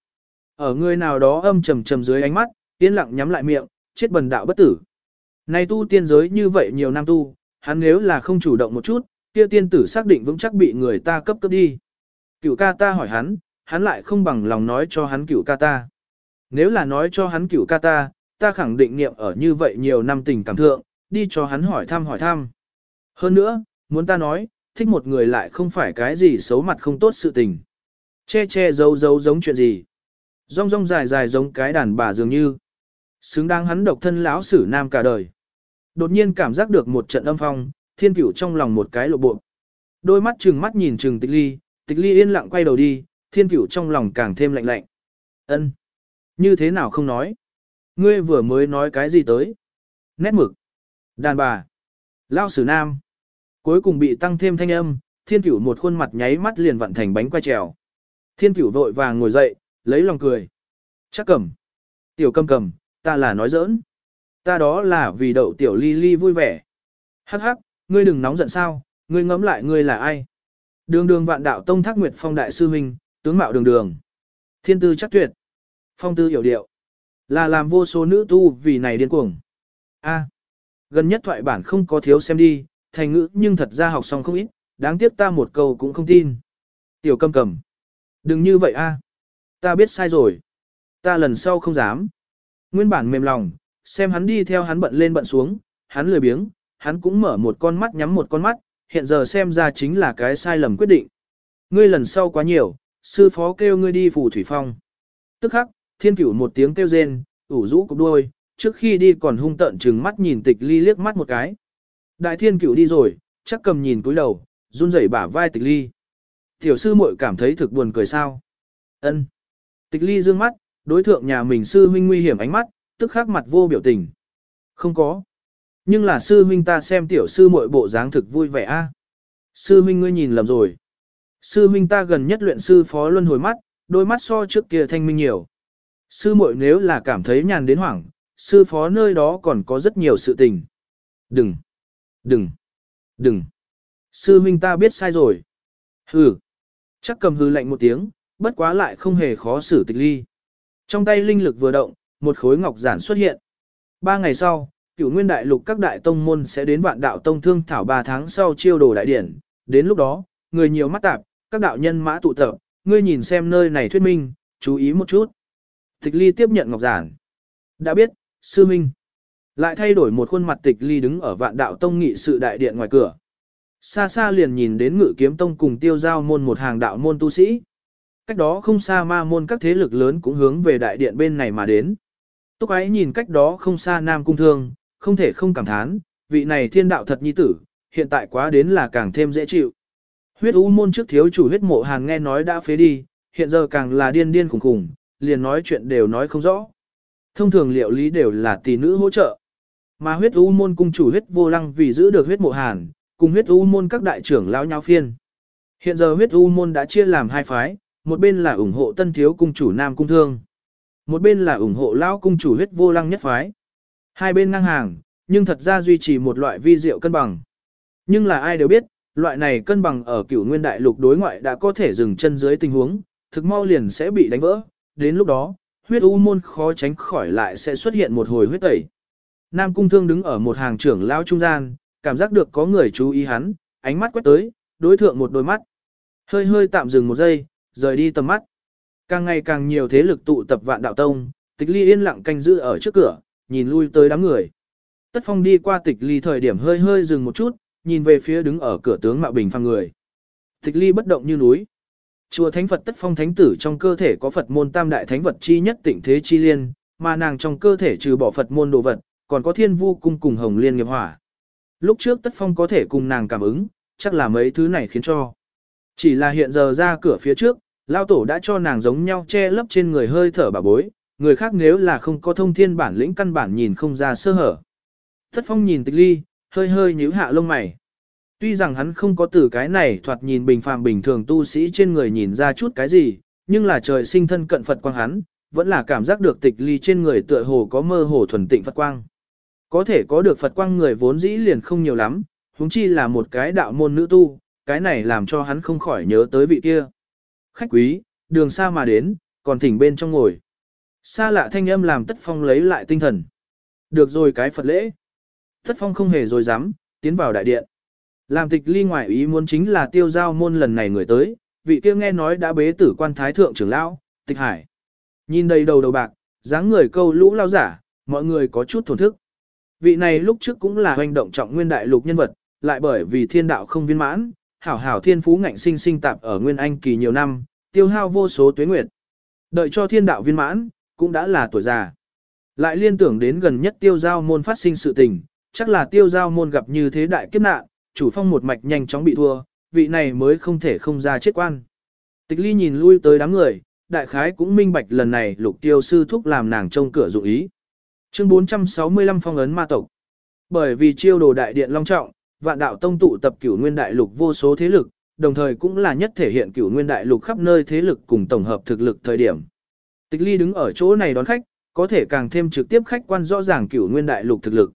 Ở người nào đó âm trầm trầm dưới ánh mắt, yên lặng nhắm lại miệng, chết bần đạo bất tử. Này tu tiên giới như vậy nhiều năm tu, hắn nếu là không chủ động một chút, kia tiên tử xác định vững chắc bị người ta cấp cấp đi. Cửu ca ta hỏi hắn, hắn lại không bằng lòng nói cho hắn cửu ca ta. Nếu là nói cho hắn cửu ca ta, ta khẳng định niệm ở như vậy nhiều năm tình cảm thượng, đi cho hắn hỏi thăm hỏi thăm. Hơn nữa, muốn ta nói, thích một người lại không phải cái gì xấu mặt không tốt sự tình. Che che giấu giấu giống chuyện gì. Rong rong dài dài giống cái đàn bà dường như. Xứng đáng hắn độc thân lão sử nam cả đời. Đột nhiên cảm giác được một trận âm phong, thiên cửu trong lòng một cái lộ bộ. Đôi mắt trừng mắt nhìn trừng tịch ly, tịch ly yên lặng quay đầu đi, thiên cửu trong lòng càng thêm lạnh lạnh. ân Như thế nào không nói? Ngươi vừa mới nói cái gì tới? Nét mực. Đàn bà. Lao sử nam. Cuối cùng bị tăng thêm thanh âm, thiên cửu một khuôn mặt nháy mắt liền vặn thành bánh quay trèo. Thiên cửu vội vàng ngồi dậy, lấy lòng cười. Chắc cầm. Tiểu cầm cầm, ta là nói giỡn. Ta đó là vì đậu tiểu ly ly vui vẻ. Hắc hắc, ngươi đừng nóng giận sao, ngươi ngẫm lại ngươi là ai. Đường đường vạn đạo tông thác nguyệt phong đại sư huynh, tướng mạo đường đường. Thiên tư chắc tuyệt. Phong tư hiểu điệu. Là làm vô số nữ tu vì này điên cuồng. A, gần nhất thoại bản không có thiếu xem đi, thành ngữ nhưng thật ra học xong không ít, đáng tiếc ta một câu cũng không tin. Tiểu cầm cầm. Đừng như vậy a, Ta biết sai rồi. Ta lần sau không dám. Nguyên bản mềm lòng, xem hắn đi theo hắn bận lên bận xuống, hắn lười biếng, hắn cũng mở một con mắt nhắm một con mắt, hiện giờ xem ra chính là cái sai lầm quyết định. Ngươi lần sau quá nhiều, sư phó kêu ngươi đi phù thủy phong. Tức khắc, thiên cửu một tiếng kêu rên, ủ rũ cục đuôi, trước khi đi còn hung tận trừng mắt nhìn tịch ly liếc mắt một cái. Đại thiên cửu đi rồi, chắc cầm nhìn cúi đầu, run rẩy bả vai tịch ly. Tiểu sư muội cảm thấy thực buồn cười sao. ân Tịch ly dương mắt, đối thượng nhà mình sư huynh nguy hiểm ánh mắt, tức khắc mặt vô biểu tình. Không có. Nhưng là sư huynh ta xem tiểu sư muội bộ dáng thực vui vẻ a. Sư huynh ngươi nhìn lầm rồi. Sư huynh ta gần nhất luyện sư phó luân hồi mắt, đôi mắt so trước kia thanh minh nhiều. Sư muội nếu là cảm thấy nhàn đến hoảng, sư phó nơi đó còn có rất nhiều sự tình. Đừng, đừng, đừng. Sư huynh ta biết sai rồi. Hừ. Chắc cầm hư lạnh một tiếng, bất quá lại không hề khó xử tịch ly. Trong tay linh lực vừa động, một khối ngọc giản xuất hiện. Ba ngày sau, cửu nguyên đại lục các đại tông môn sẽ đến vạn đạo tông thương thảo ba tháng sau chiêu đồ đại điển. Đến lúc đó, người nhiều mắt tạp, các đạo nhân mã tụ tập, ngươi nhìn xem nơi này thuyết minh, chú ý một chút. Tịch ly tiếp nhận ngọc giản. Đã biết, sư minh. Lại thay đổi một khuôn mặt tịch ly đứng ở vạn đạo tông nghị sự đại điện ngoài cửa. Xa xa liền nhìn đến ngự kiếm tông cùng tiêu giao môn một hàng đạo môn tu sĩ. Cách đó không xa ma môn các thế lực lớn cũng hướng về đại điện bên này mà đến. Túc ấy nhìn cách đó không xa nam cung thương, không thể không cảm thán, vị này thiên đạo thật nhi tử, hiện tại quá đến là càng thêm dễ chịu. Huyết u môn trước thiếu chủ huyết mộ hàng nghe nói đã phế đi, hiện giờ càng là điên điên khủng khủng, liền nói chuyện đều nói không rõ. Thông thường liệu lý đều là tỷ nữ hỗ trợ. Mà huyết u môn cung chủ huyết vô lăng vì giữ được huyết mộ hàn, cùng huyết u môn các đại trưởng lão nhau phiên. Hiện giờ huyết u môn đã chia làm hai phái, một bên là ủng hộ tân thiếu cung chủ nam cung thương. Một bên là ủng hộ lão cung chủ huyết vô lăng nhất phái. Hai bên ngang hàng, nhưng thật ra duy trì một loại vi diệu cân bằng. Nhưng là ai đều biết, loại này cân bằng ở cửu nguyên đại lục đối ngoại đã có thể dừng chân dưới tình huống, thực mau liền sẽ bị đánh vỡ. Đến lúc đó, huyết u môn khó tránh khỏi lại sẽ xuất hiện một hồi huyết tẩy. Nam cung thương đứng ở một hàng trưởng lao trung gian, cảm giác được có người chú ý hắn, ánh mắt quét tới, đối thượng một đôi mắt. Hơi hơi tạm dừng một giây, rời đi tầm mắt. Càng ngày càng nhiều thế lực tụ tập vạn đạo tông, tịch ly yên lặng canh giữ ở trước cửa, nhìn lui tới đám người. Tất phong đi qua tịch ly thời điểm hơi hơi dừng một chút, nhìn về phía đứng ở cửa tướng mạo bình phàm người. Tịch ly bất động như núi. Chùa Thánh Phật Tất Phong Thánh Tử trong cơ thể có Phật môn tam đại thánh vật chi nhất tịnh thế chi liên, mà nàng trong cơ thể trừ bỏ Phật môn đồ vật, còn có thiên vu cung cùng hồng liên nghiệp hỏa. Lúc trước Tất Phong có thể cùng nàng cảm ứng, chắc là mấy thứ này khiến cho. Chỉ là hiện giờ ra cửa phía trước, Lao Tổ đã cho nàng giống nhau che lấp trên người hơi thở bà bối, người khác nếu là không có thông thiên bản lĩnh căn bản nhìn không ra sơ hở. Tất Phong nhìn tịch ly, hơi hơi nhíu hạ lông mày. Tuy rằng hắn không có từ cái này thoạt nhìn bình phàm bình thường tu sĩ trên người nhìn ra chút cái gì, nhưng là trời sinh thân cận Phật quang hắn, vẫn là cảm giác được tịch ly trên người tựa hồ có mơ hồ thuần tịnh Phật quang. Có thể có được Phật quang người vốn dĩ liền không nhiều lắm, huống chi là một cái đạo môn nữ tu, cái này làm cho hắn không khỏi nhớ tới vị kia. Khách quý, đường xa mà đến, còn thỉnh bên trong ngồi. Xa lạ thanh âm làm Tất Phong lấy lại tinh thần. Được rồi cái Phật lễ. Tất Phong không hề rồi dám, tiến vào đại điện. Làm tịch ly ngoại ý muốn chính là tiêu giao môn lần này người tới, vị kia nghe nói đã bế tử quan thái thượng trưởng lão, tịch hải. Nhìn đầy đầu đầu bạc, dáng người câu lũ lao giả, mọi người có chút thổn thức. Vị này lúc trước cũng là hoành động trọng nguyên đại lục nhân vật, lại bởi vì thiên đạo không viên mãn, hảo hảo thiên phú ngạnh sinh sinh tạp ở nguyên anh kỳ nhiều năm, tiêu hao vô số tuế nguyệt. Đợi cho thiên đạo viên mãn, cũng đã là tuổi già. Lại liên tưởng đến gần nhất tiêu giao môn phát sinh sự tình, chắc là tiêu giao môn gặp như thế đại kiếp nạn, chủ phong một mạch nhanh chóng bị thua, vị này mới không thể không ra chết quan. Tịch ly nhìn lui tới đám người, đại khái cũng minh bạch lần này lục tiêu sư thúc làm nàng trông cửa dụ ý. Chương 465 phong ấn ma tộc. Bởi vì chiêu đồ đại điện long trọng, vạn đạo tông tụ tập cửu nguyên đại lục vô số thế lực, đồng thời cũng là nhất thể hiện cửu nguyên đại lục khắp nơi thế lực cùng tổng hợp thực lực thời điểm. Tịch ly đứng ở chỗ này đón khách, có thể càng thêm trực tiếp khách quan rõ ràng cửu nguyên đại lục thực lực.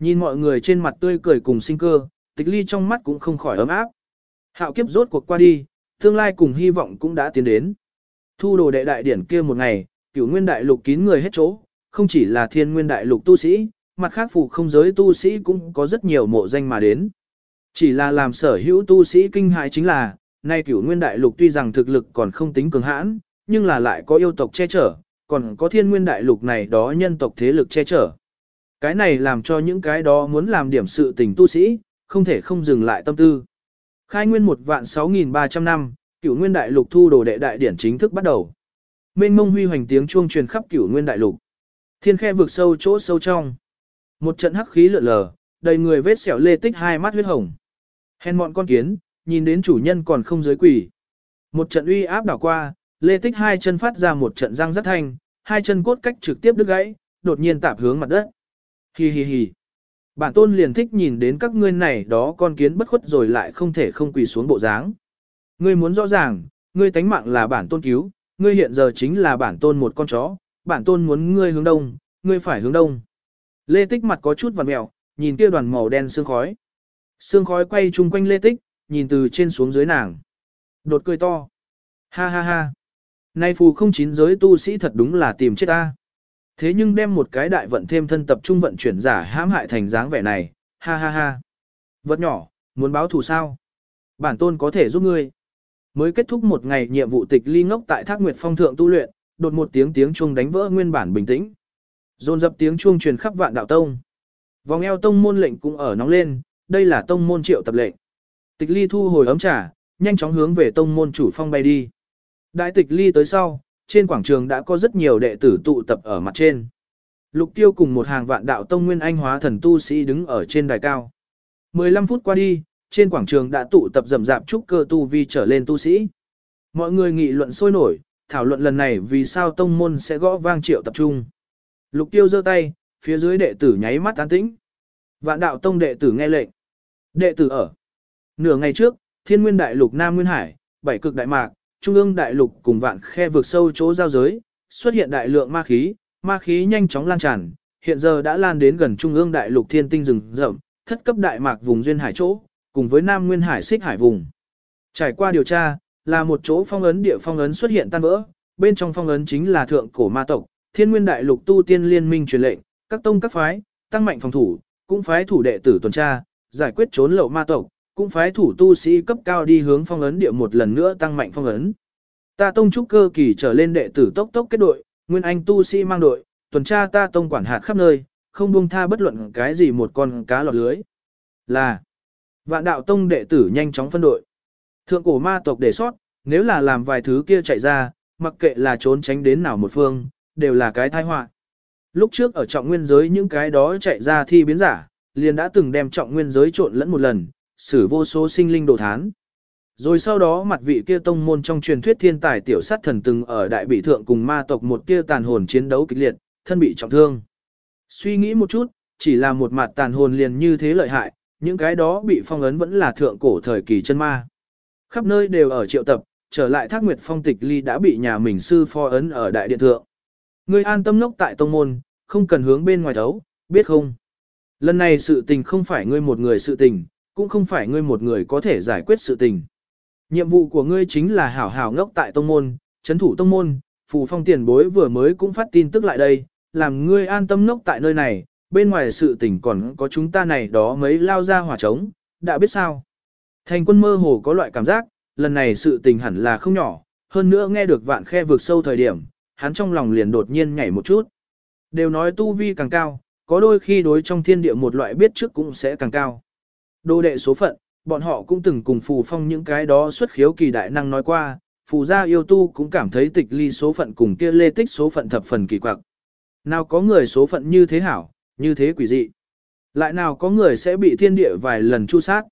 Nhìn mọi người trên mặt tươi cười cùng sinh cơ, tịch ly trong mắt cũng không khỏi ấm áp. Hạo kiếp rốt cuộc qua đi, tương lai cùng hy vọng cũng đã tiến đến. Thu đồ đệ đại điển kia một ngày, cửu nguyên đại lục kín người hết chỗ, không chỉ là thiên nguyên đại lục tu sĩ, mặt khác phù không giới tu sĩ cũng có rất nhiều mộ danh mà đến. Chỉ là làm sở hữu tu sĩ kinh hại chính là, nay cửu nguyên đại lục tuy rằng thực lực còn không tính cường hãn, nhưng là lại có yêu tộc che chở, còn có thiên nguyên đại lục này đó nhân tộc thế lực che chở. Cái này làm cho những cái đó muốn làm điểm sự tình tu sĩ, không thể không dừng lại tâm tư. Khai nguyên một vạn 6.300 năm, cửu nguyên đại lục thu đồ đệ đại điển chính thức bắt đầu. Mênh mông huy hoành tiếng chuông truyền khắp cửu nguyên đại lục. Thiên khe vực sâu chỗ sâu trong. Một trận hắc khí lượn lờ, đầy người vết sẹo lê tích hai mắt huyết hồng. Hèn mọn con kiến, nhìn đến chủ nhân còn không giới quỷ. Một trận uy áp đảo qua, lê tích hai chân phát ra một trận răng rất thanh, hai chân cốt cách trực tiếp đứt gãy, đột nhiên tạp hướng mặt đất. Hi hi hi. Bản tôn liền thích nhìn đến các ngươi này đó con kiến bất khuất rồi lại không thể không quỳ xuống bộ dáng. Ngươi muốn rõ ràng, ngươi tánh mạng là bản tôn cứu, ngươi hiện giờ chính là bản tôn một con chó, bản tôn muốn ngươi hướng đông, ngươi phải hướng đông. Lê Tích mặt có chút vằn mèo, nhìn kia đoàn màu đen sương khói. Sương khói quay chung quanh Lê Tích, nhìn từ trên xuống dưới nàng. Đột cười to. Ha ha ha. Nay phù không chín giới tu sĩ thật đúng là tìm chết ta. Thế nhưng đem một cái đại vận thêm thân tập trung vận chuyển giả hãm hại thành dáng vẻ này, ha ha ha. Vật nhỏ, muốn báo thù sao? Bản tôn có thể giúp ngươi. Mới kết thúc một ngày nhiệm vụ tịch ly ngốc tại Thác Nguyệt Phong thượng tu luyện, đột một tiếng tiếng chuông đánh vỡ nguyên bản bình tĩnh. Dồn dập tiếng chuông truyền khắp vạn đạo tông. Vòng eo tông môn lệnh cũng ở nóng lên, đây là tông môn triệu tập lệnh. Tịch ly thu hồi ấm trà, nhanh chóng hướng về tông môn chủ phong bay đi. Đại tịch ly tới sau, trên quảng trường đã có rất nhiều đệ tử tụ tập ở mặt trên. Lục tiêu cùng một hàng vạn đạo tông nguyên anh hóa thần tu sĩ đứng ở trên đài cao. 15 phút qua đi, trên quảng trường đã tụ tập rầm rạp trúc cơ tu vi trở lên tu sĩ. Mọi người nghị luận sôi nổi, thảo luận lần này vì sao tông môn sẽ gõ vang triệu tập trung. Lục tiêu giơ tay, phía dưới đệ tử nháy mắt tán tĩnh. Vạn đạo tông đệ tử nghe lệnh. Đệ tử ở. Nửa ngày trước, thiên nguyên đại lục Nam Nguyên Hải, bảy cực đại mạc, trung ương đại lục cùng vạn khe vượt sâu chỗ giao giới, xuất hiện đại lượng ma khí, ma khí nhanh chóng lan tràn, hiện giờ đã lan đến gần trung ương đại lục thiên tinh rừng rậm, thất cấp đại mạc vùng duyên hải chỗ, cùng với Nam Nguyên Hải xích hải vùng. Trải qua điều tra, là một chỗ phong ấn địa phong ấn xuất hiện tan vỡ, bên trong phong ấn chính là thượng cổ ma tộc, thiên nguyên đại lục tu tiên liên minh truyền lệnh, các tông các phái, tăng mạnh phòng thủ, cũng phái thủ đệ tử tuần tra, giải quyết trốn lậu ma tộc, cũng phái thủ tu sĩ cấp cao đi hướng phong ấn địa một lần nữa tăng mạnh phong ấn. Ta tông trúc cơ kỳ trở lên đệ tử tốc tốc kết đội, nguyên anh tu sĩ mang đội, tuần tra ta tông quản hạt khắp nơi, không buông tha bất luận cái gì một con cá lọt lưới. Là Vạn đạo tông đệ tử nhanh chóng phân đội. Thượng cổ ma tộc đề sót, nếu là làm vài thứ kia chạy ra, mặc kệ là trốn tránh đến nào một phương, đều là cái tai họa. Lúc trước ở trọng nguyên giới những cái đó chạy ra thi biến giả, liền đã từng đem trọng nguyên giới trộn lẫn một lần, xử vô số sinh linh đồ thán. Rồi sau đó mặt vị kia tông môn trong truyền thuyết thiên tài tiểu sát thần từng ở đại bị thượng cùng ma tộc một kia tàn hồn chiến đấu kịch liệt, thân bị trọng thương. Suy nghĩ một chút, chỉ là một mặt tàn hồn liền như thế lợi hại, những cái đó bị phong ấn vẫn là thượng cổ thời kỳ chân ma. Khắp nơi đều ở triệu tập, trở lại thác nguyệt phong tịch ly đã bị nhà mình sư pho ấn ở đại điện thượng. Ngươi an tâm lốc tại tông môn, không cần hướng bên ngoài thấu, biết không? Lần này sự tình không phải ngươi một người sự tình, cũng không phải ngươi một người có thể giải quyết sự tình. Nhiệm vụ của ngươi chính là hảo hảo ngốc tại tông môn, chấn thủ tông môn, phù phong tiền bối vừa mới cũng phát tin tức lại đây, làm ngươi an tâm ngốc tại nơi này, bên ngoài sự tình còn có chúng ta này đó mấy lao ra hỏa trống, đã biết sao. Thành quân mơ hồ có loại cảm giác, lần này sự tình hẳn là không nhỏ, hơn nữa nghe được vạn khe vượt sâu thời điểm, hắn trong lòng liền đột nhiên nhảy một chút. Đều nói tu vi càng cao, có đôi khi đối trong thiên địa một loại biết trước cũng sẽ càng cao. Đô đệ số phận, bọn họ cũng từng cùng phù phong những cái đó xuất khiếu kỳ đại năng nói qua, phù gia yêu tu cũng cảm thấy tịch ly số phận cùng kia lê tích số phận thập phần kỳ quặc. Nào có người số phận như thế hảo, như thế quỷ dị. Lại nào có người sẽ bị thiên địa vài lần chu sát.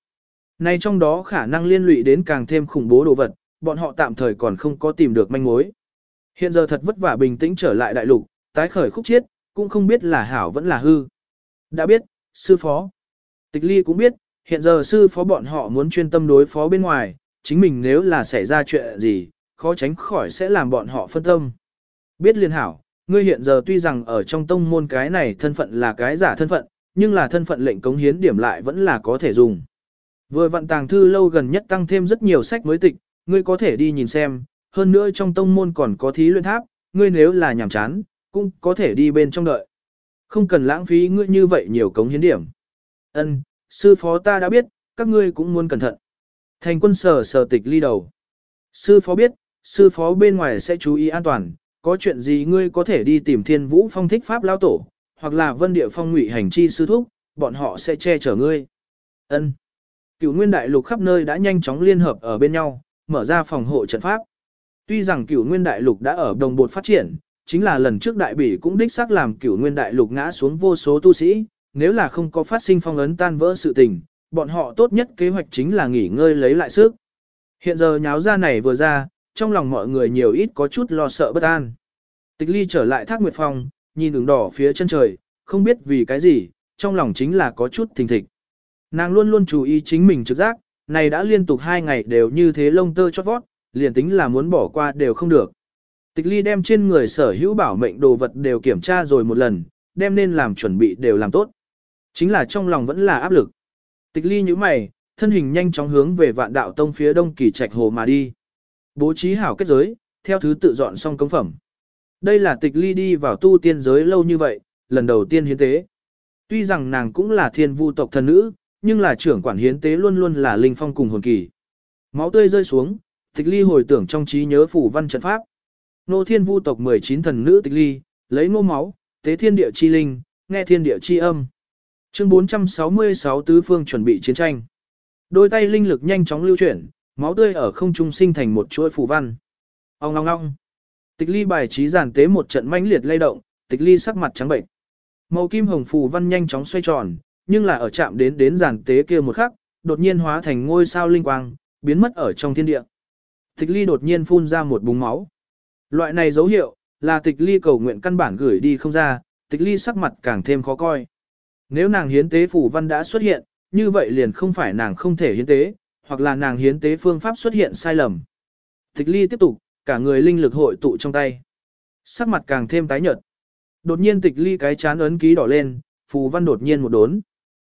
nay trong đó khả năng liên lụy đến càng thêm khủng bố đồ vật, bọn họ tạm thời còn không có tìm được manh mối. Hiện giờ thật vất vả bình tĩnh trở lại đại lục, tái khởi khúc chiết, cũng không biết là hảo vẫn là hư. Đã biết, sư phó. Tịch ly cũng biết, hiện giờ sư phó bọn họ muốn chuyên tâm đối phó bên ngoài, chính mình nếu là xảy ra chuyện gì, khó tránh khỏi sẽ làm bọn họ phân tâm. Biết liên hảo, ngươi hiện giờ tuy rằng ở trong tông môn cái này thân phận là cái giả thân phận, nhưng là thân phận lệnh cống hiến điểm lại vẫn là có thể dùng. Vừa vận tàng thư lâu gần nhất tăng thêm rất nhiều sách mới tịch, ngươi có thể đi nhìn xem, hơn nữa trong tông môn còn có thí luyện tháp, ngươi nếu là nhàm chán, cũng có thể đi bên trong đợi. Không cần lãng phí ngươi như vậy nhiều cống hiến điểm. Ân, sư phó ta đã biết, các ngươi cũng muốn cẩn thận. Thành quân sở sở tịch ly đầu. Sư phó biết, sư phó bên ngoài sẽ chú ý an toàn, có chuyện gì ngươi có thể đi tìm thiên vũ phong thích pháp lao tổ, hoặc là vân địa phong ngụy hành chi sư thúc, bọn họ sẽ che chở ngươi. Ân. Cửu nguyên đại lục khắp nơi đã nhanh chóng liên hợp ở bên nhau, mở ra phòng hộ trận pháp. Tuy rằng cửu nguyên đại lục đã ở đồng bột phát triển, chính là lần trước đại bỉ cũng đích xác làm cửu nguyên đại lục ngã xuống vô số tu sĩ, nếu là không có phát sinh phong ấn tan vỡ sự tình, bọn họ tốt nhất kế hoạch chính là nghỉ ngơi lấy lại sức. Hiện giờ nháo ra này vừa ra, trong lòng mọi người nhiều ít có chút lo sợ bất an. Tịch ly trở lại thác nguyệt phòng, nhìn đường đỏ phía chân trời, không biết vì cái gì, trong lòng chính là có chút thình thịch. Nàng luôn luôn chú ý chính mình trực giác, này đã liên tục hai ngày đều như thế lông tơ chót vót, liền tính là muốn bỏ qua đều không được. Tịch ly đem trên người sở hữu bảo mệnh đồ vật đều kiểm tra rồi một lần, đem nên làm chuẩn bị đều làm tốt. Chính là trong lòng vẫn là áp lực. Tịch ly như mày, thân hình nhanh chóng hướng về vạn đạo tông phía đông kỳ trạch hồ mà đi. Bố trí hảo kết giới, theo thứ tự dọn xong công phẩm. Đây là tịch ly đi vào tu tiên giới lâu như vậy, lần đầu tiên hiến tế. Tuy rằng nàng cũng là thiên vu tộc thần nữ, nhưng là trưởng quản hiến tế luôn luôn là linh phong cùng hồn kỳ. Máu tươi rơi xuống, tịch ly hồi tưởng trong trí nhớ phủ văn trận pháp. Nô thiên vu tộc 19 thần nữ tịch ly, lấy nô máu, tế thiên địa chi linh, nghe thiên địa chi âm. Chương 466 tứ phương chuẩn bị chiến tranh. Đôi tay linh lực nhanh chóng lưu chuyển, máu tươi ở không trung sinh thành một chuỗi phù văn. Ông ngong ngong. Tịch ly bài trí giàn tế một trận mãnh liệt lay động, tịch ly sắc mặt trắng bệnh. Màu kim hồng phù văn nhanh chóng xoay tròn, nhưng là ở chạm đến đến giàn tế kia một khắc, đột nhiên hóa thành ngôi sao linh quang, biến mất ở trong thiên địa. Tịch ly đột nhiên phun ra một búng máu. Loại này dấu hiệu, là tịch ly cầu nguyện căn bản gửi đi không ra, tịch ly sắc mặt càng thêm khó coi. Nếu nàng hiến tế phù văn đã xuất hiện, như vậy liền không phải nàng không thể hiến tế, hoặc là nàng hiến tế phương pháp xuất hiện sai lầm. Tịch ly tiếp tục, cả người linh lực hội tụ trong tay. Sắc mặt càng thêm tái nhợt. Đột nhiên tịch ly cái chán ấn ký đỏ lên, phù văn đột nhiên một đốn.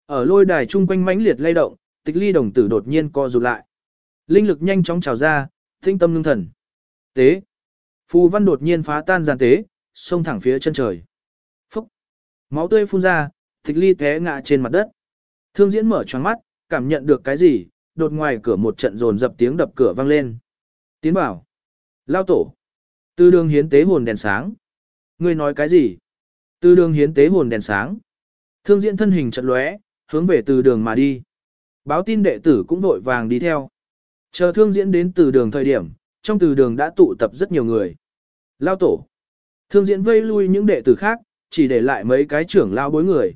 Ở lôi đài chung quanh mãnh liệt lay động, tịch ly đồng tử đột nhiên co rụt lại. Linh lực nhanh chóng trào ra, tinh tâm ngưng thần. Tế. Phù văn đột nhiên phá tan giàn tế, xông thẳng phía chân trời. Phúc. Máu tươi phun ra, tịch ly té ngã trên mặt đất. Thương diễn mở choáng mắt, cảm nhận được cái gì, đột ngoài cửa một trận rồn dập tiếng đập cửa vang lên. Tiến bảo. Lao tổ. Từ đường hiến tế hồn đèn sáng. Ngươi nói cái gì? Từ đường hiến tế hồn đèn sáng. Thương diễn thân hình trận lóe, hướng về từ đường mà đi. Báo tin đệ tử cũng vội vàng đi theo. Chờ thương diễn đến từ đường thời điểm, trong từ đường đã tụ tập rất nhiều người. Lao tổ. Thương diễn vây lui những đệ tử khác, chỉ để lại mấy cái trưởng lao bối người.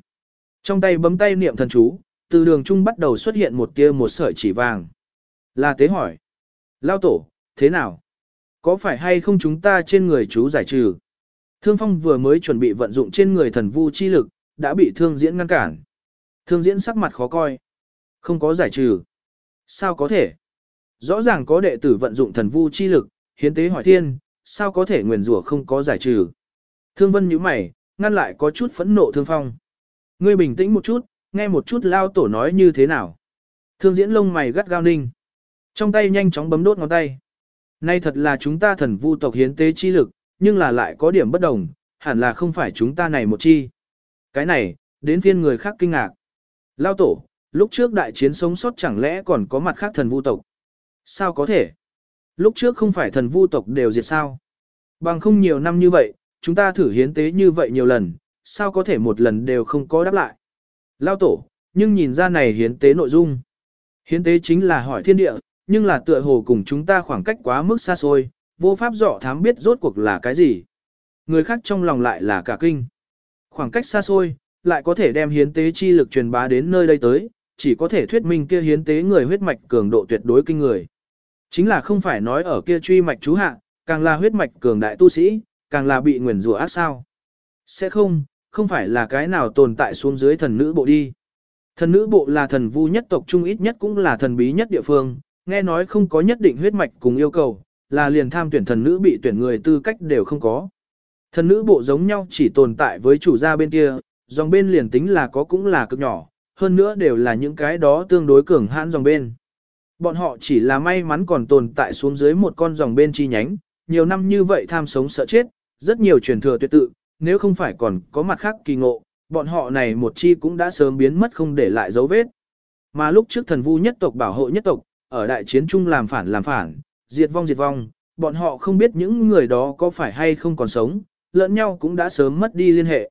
Trong tay bấm tay niệm thần chú, từ đường trung bắt đầu xuất hiện một tia một sợi chỉ vàng. Là tế hỏi. Lao tổ, thế nào? Có phải hay không chúng ta trên người chú giải trừ? Thương phong vừa mới chuẩn bị vận dụng trên người thần vu chi lực, đã bị thương diễn ngăn cản. Thương diễn sắc mặt khó coi. Không có giải trừ. Sao có thể? Rõ ràng có đệ tử vận dụng thần vu chi lực, hiến tế hỏi thiên, sao có thể nguyền rủa không có giải trừ? Thương vân nhíu mày, ngăn lại có chút phẫn nộ thương phong. Ngươi bình tĩnh một chút, nghe một chút lao tổ nói như thế nào. Thương diễn lông mày gắt gao ninh. Trong tay nhanh chóng bấm đốt ngón tay. Nay thật là chúng ta thần vu tộc hiến tế chi lực, nhưng là lại có điểm bất đồng, hẳn là không phải chúng ta này một chi. Cái này, đến phiên người khác kinh ngạc. Lao tổ, lúc trước đại chiến sống sót chẳng lẽ còn có mặt khác thần vu tộc? Sao có thể? Lúc trước không phải thần vu tộc đều diệt sao? Bằng không nhiều năm như vậy, chúng ta thử hiến tế như vậy nhiều lần, sao có thể một lần đều không có đáp lại? Lao tổ, nhưng nhìn ra này hiến tế nội dung. Hiến tế chính là hỏi thiên địa, nhưng là tựa hồ cùng chúng ta khoảng cách quá mức xa xôi, vô pháp dọ thám biết rốt cuộc là cái gì. Người khác trong lòng lại là cả kinh. Khoảng cách xa xôi, lại có thể đem hiến tế chi lực truyền bá đến nơi đây tới, chỉ có thể thuyết minh kia hiến tế người huyết mạch cường độ tuyệt đối kinh người. Chính là không phải nói ở kia truy mạch chú hạ, càng là huyết mạch cường đại tu sĩ, càng là bị nguyền rủa ác sao. Sẽ không, không phải là cái nào tồn tại xuống dưới thần nữ bộ đi. Thần nữ bộ là thần vu nhất tộc trung ít nhất cũng là thần bí nhất địa phương, nghe nói không có nhất định huyết mạch cùng yêu cầu, là liền tham tuyển thần nữ bị tuyển người tư cách đều không có. Thần nữ bộ giống nhau chỉ tồn tại với chủ gia bên kia, dòng bên liền tính là có cũng là cực nhỏ, hơn nữa đều là những cái đó tương đối cường hãn dòng bên. Bọn họ chỉ là may mắn còn tồn tại xuống dưới một con dòng bên chi nhánh, nhiều năm như vậy tham sống sợ chết, rất nhiều truyền thừa tuyệt tự, nếu không phải còn có mặt khác kỳ ngộ, bọn họ này một chi cũng đã sớm biến mất không để lại dấu vết. Mà lúc trước thần vu nhất tộc bảo hộ nhất tộc, ở đại chiến chung làm phản làm phản, diệt vong diệt vong, bọn họ không biết những người đó có phải hay không còn sống, lẫn nhau cũng đã sớm mất đi liên hệ.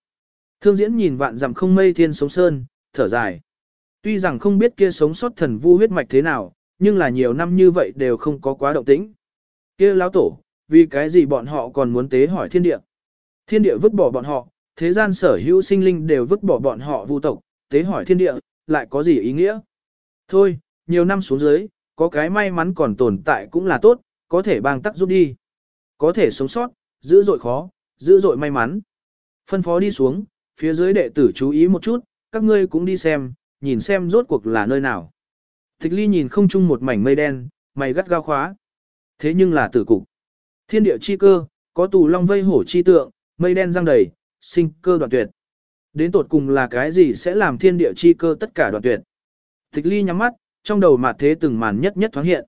Thương diễn nhìn vạn dặm không mây thiên sống sơn, thở dài. Tuy rằng không biết kia sống sót thần vu huyết mạch thế nào, nhưng là nhiều năm như vậy đều không có quá động tĩnh. Kia lão tổ, vì cái gì bọn họ còn muốn tế hỏi thiên địa? Thiên địa vứt bỏ bọn họ, thế gian sở hữu sinh linh đều vứt bỏ bọn họ vu tộc, tế hỏi thiên địa, lại có gì ý nghĩa? Thôi, nhiều năm xuống dưới, có cái may mắn còn tồn tại cũng là tốt, có thể bang tắc giúp đi. Có thể sống sót, dữ dội khó, dữ dội may mắn. Phân phó đi xuống, phía dưới đệ tử chú ý một chút, các ngươi cũng đi xem, nhìn xem rốt cuộc là nơi nào. Tịch ly nhìn không chung một mảnh mây đen, mày gắt gao khóa. Thế nhưng là tử cục. Thiên địa chi cơ, có tù long vây hổ chi tượng, mây đen răng đầy, sinh cơ đoạn tuyệt. Đến tột cùng là cái gì sẽ làm thiên địa chi cơ tất cả đoạn tuyệt. Tịch ly nhắm mắt, trong đầu mặt thế từng màn nhất nhất thoáng hiện.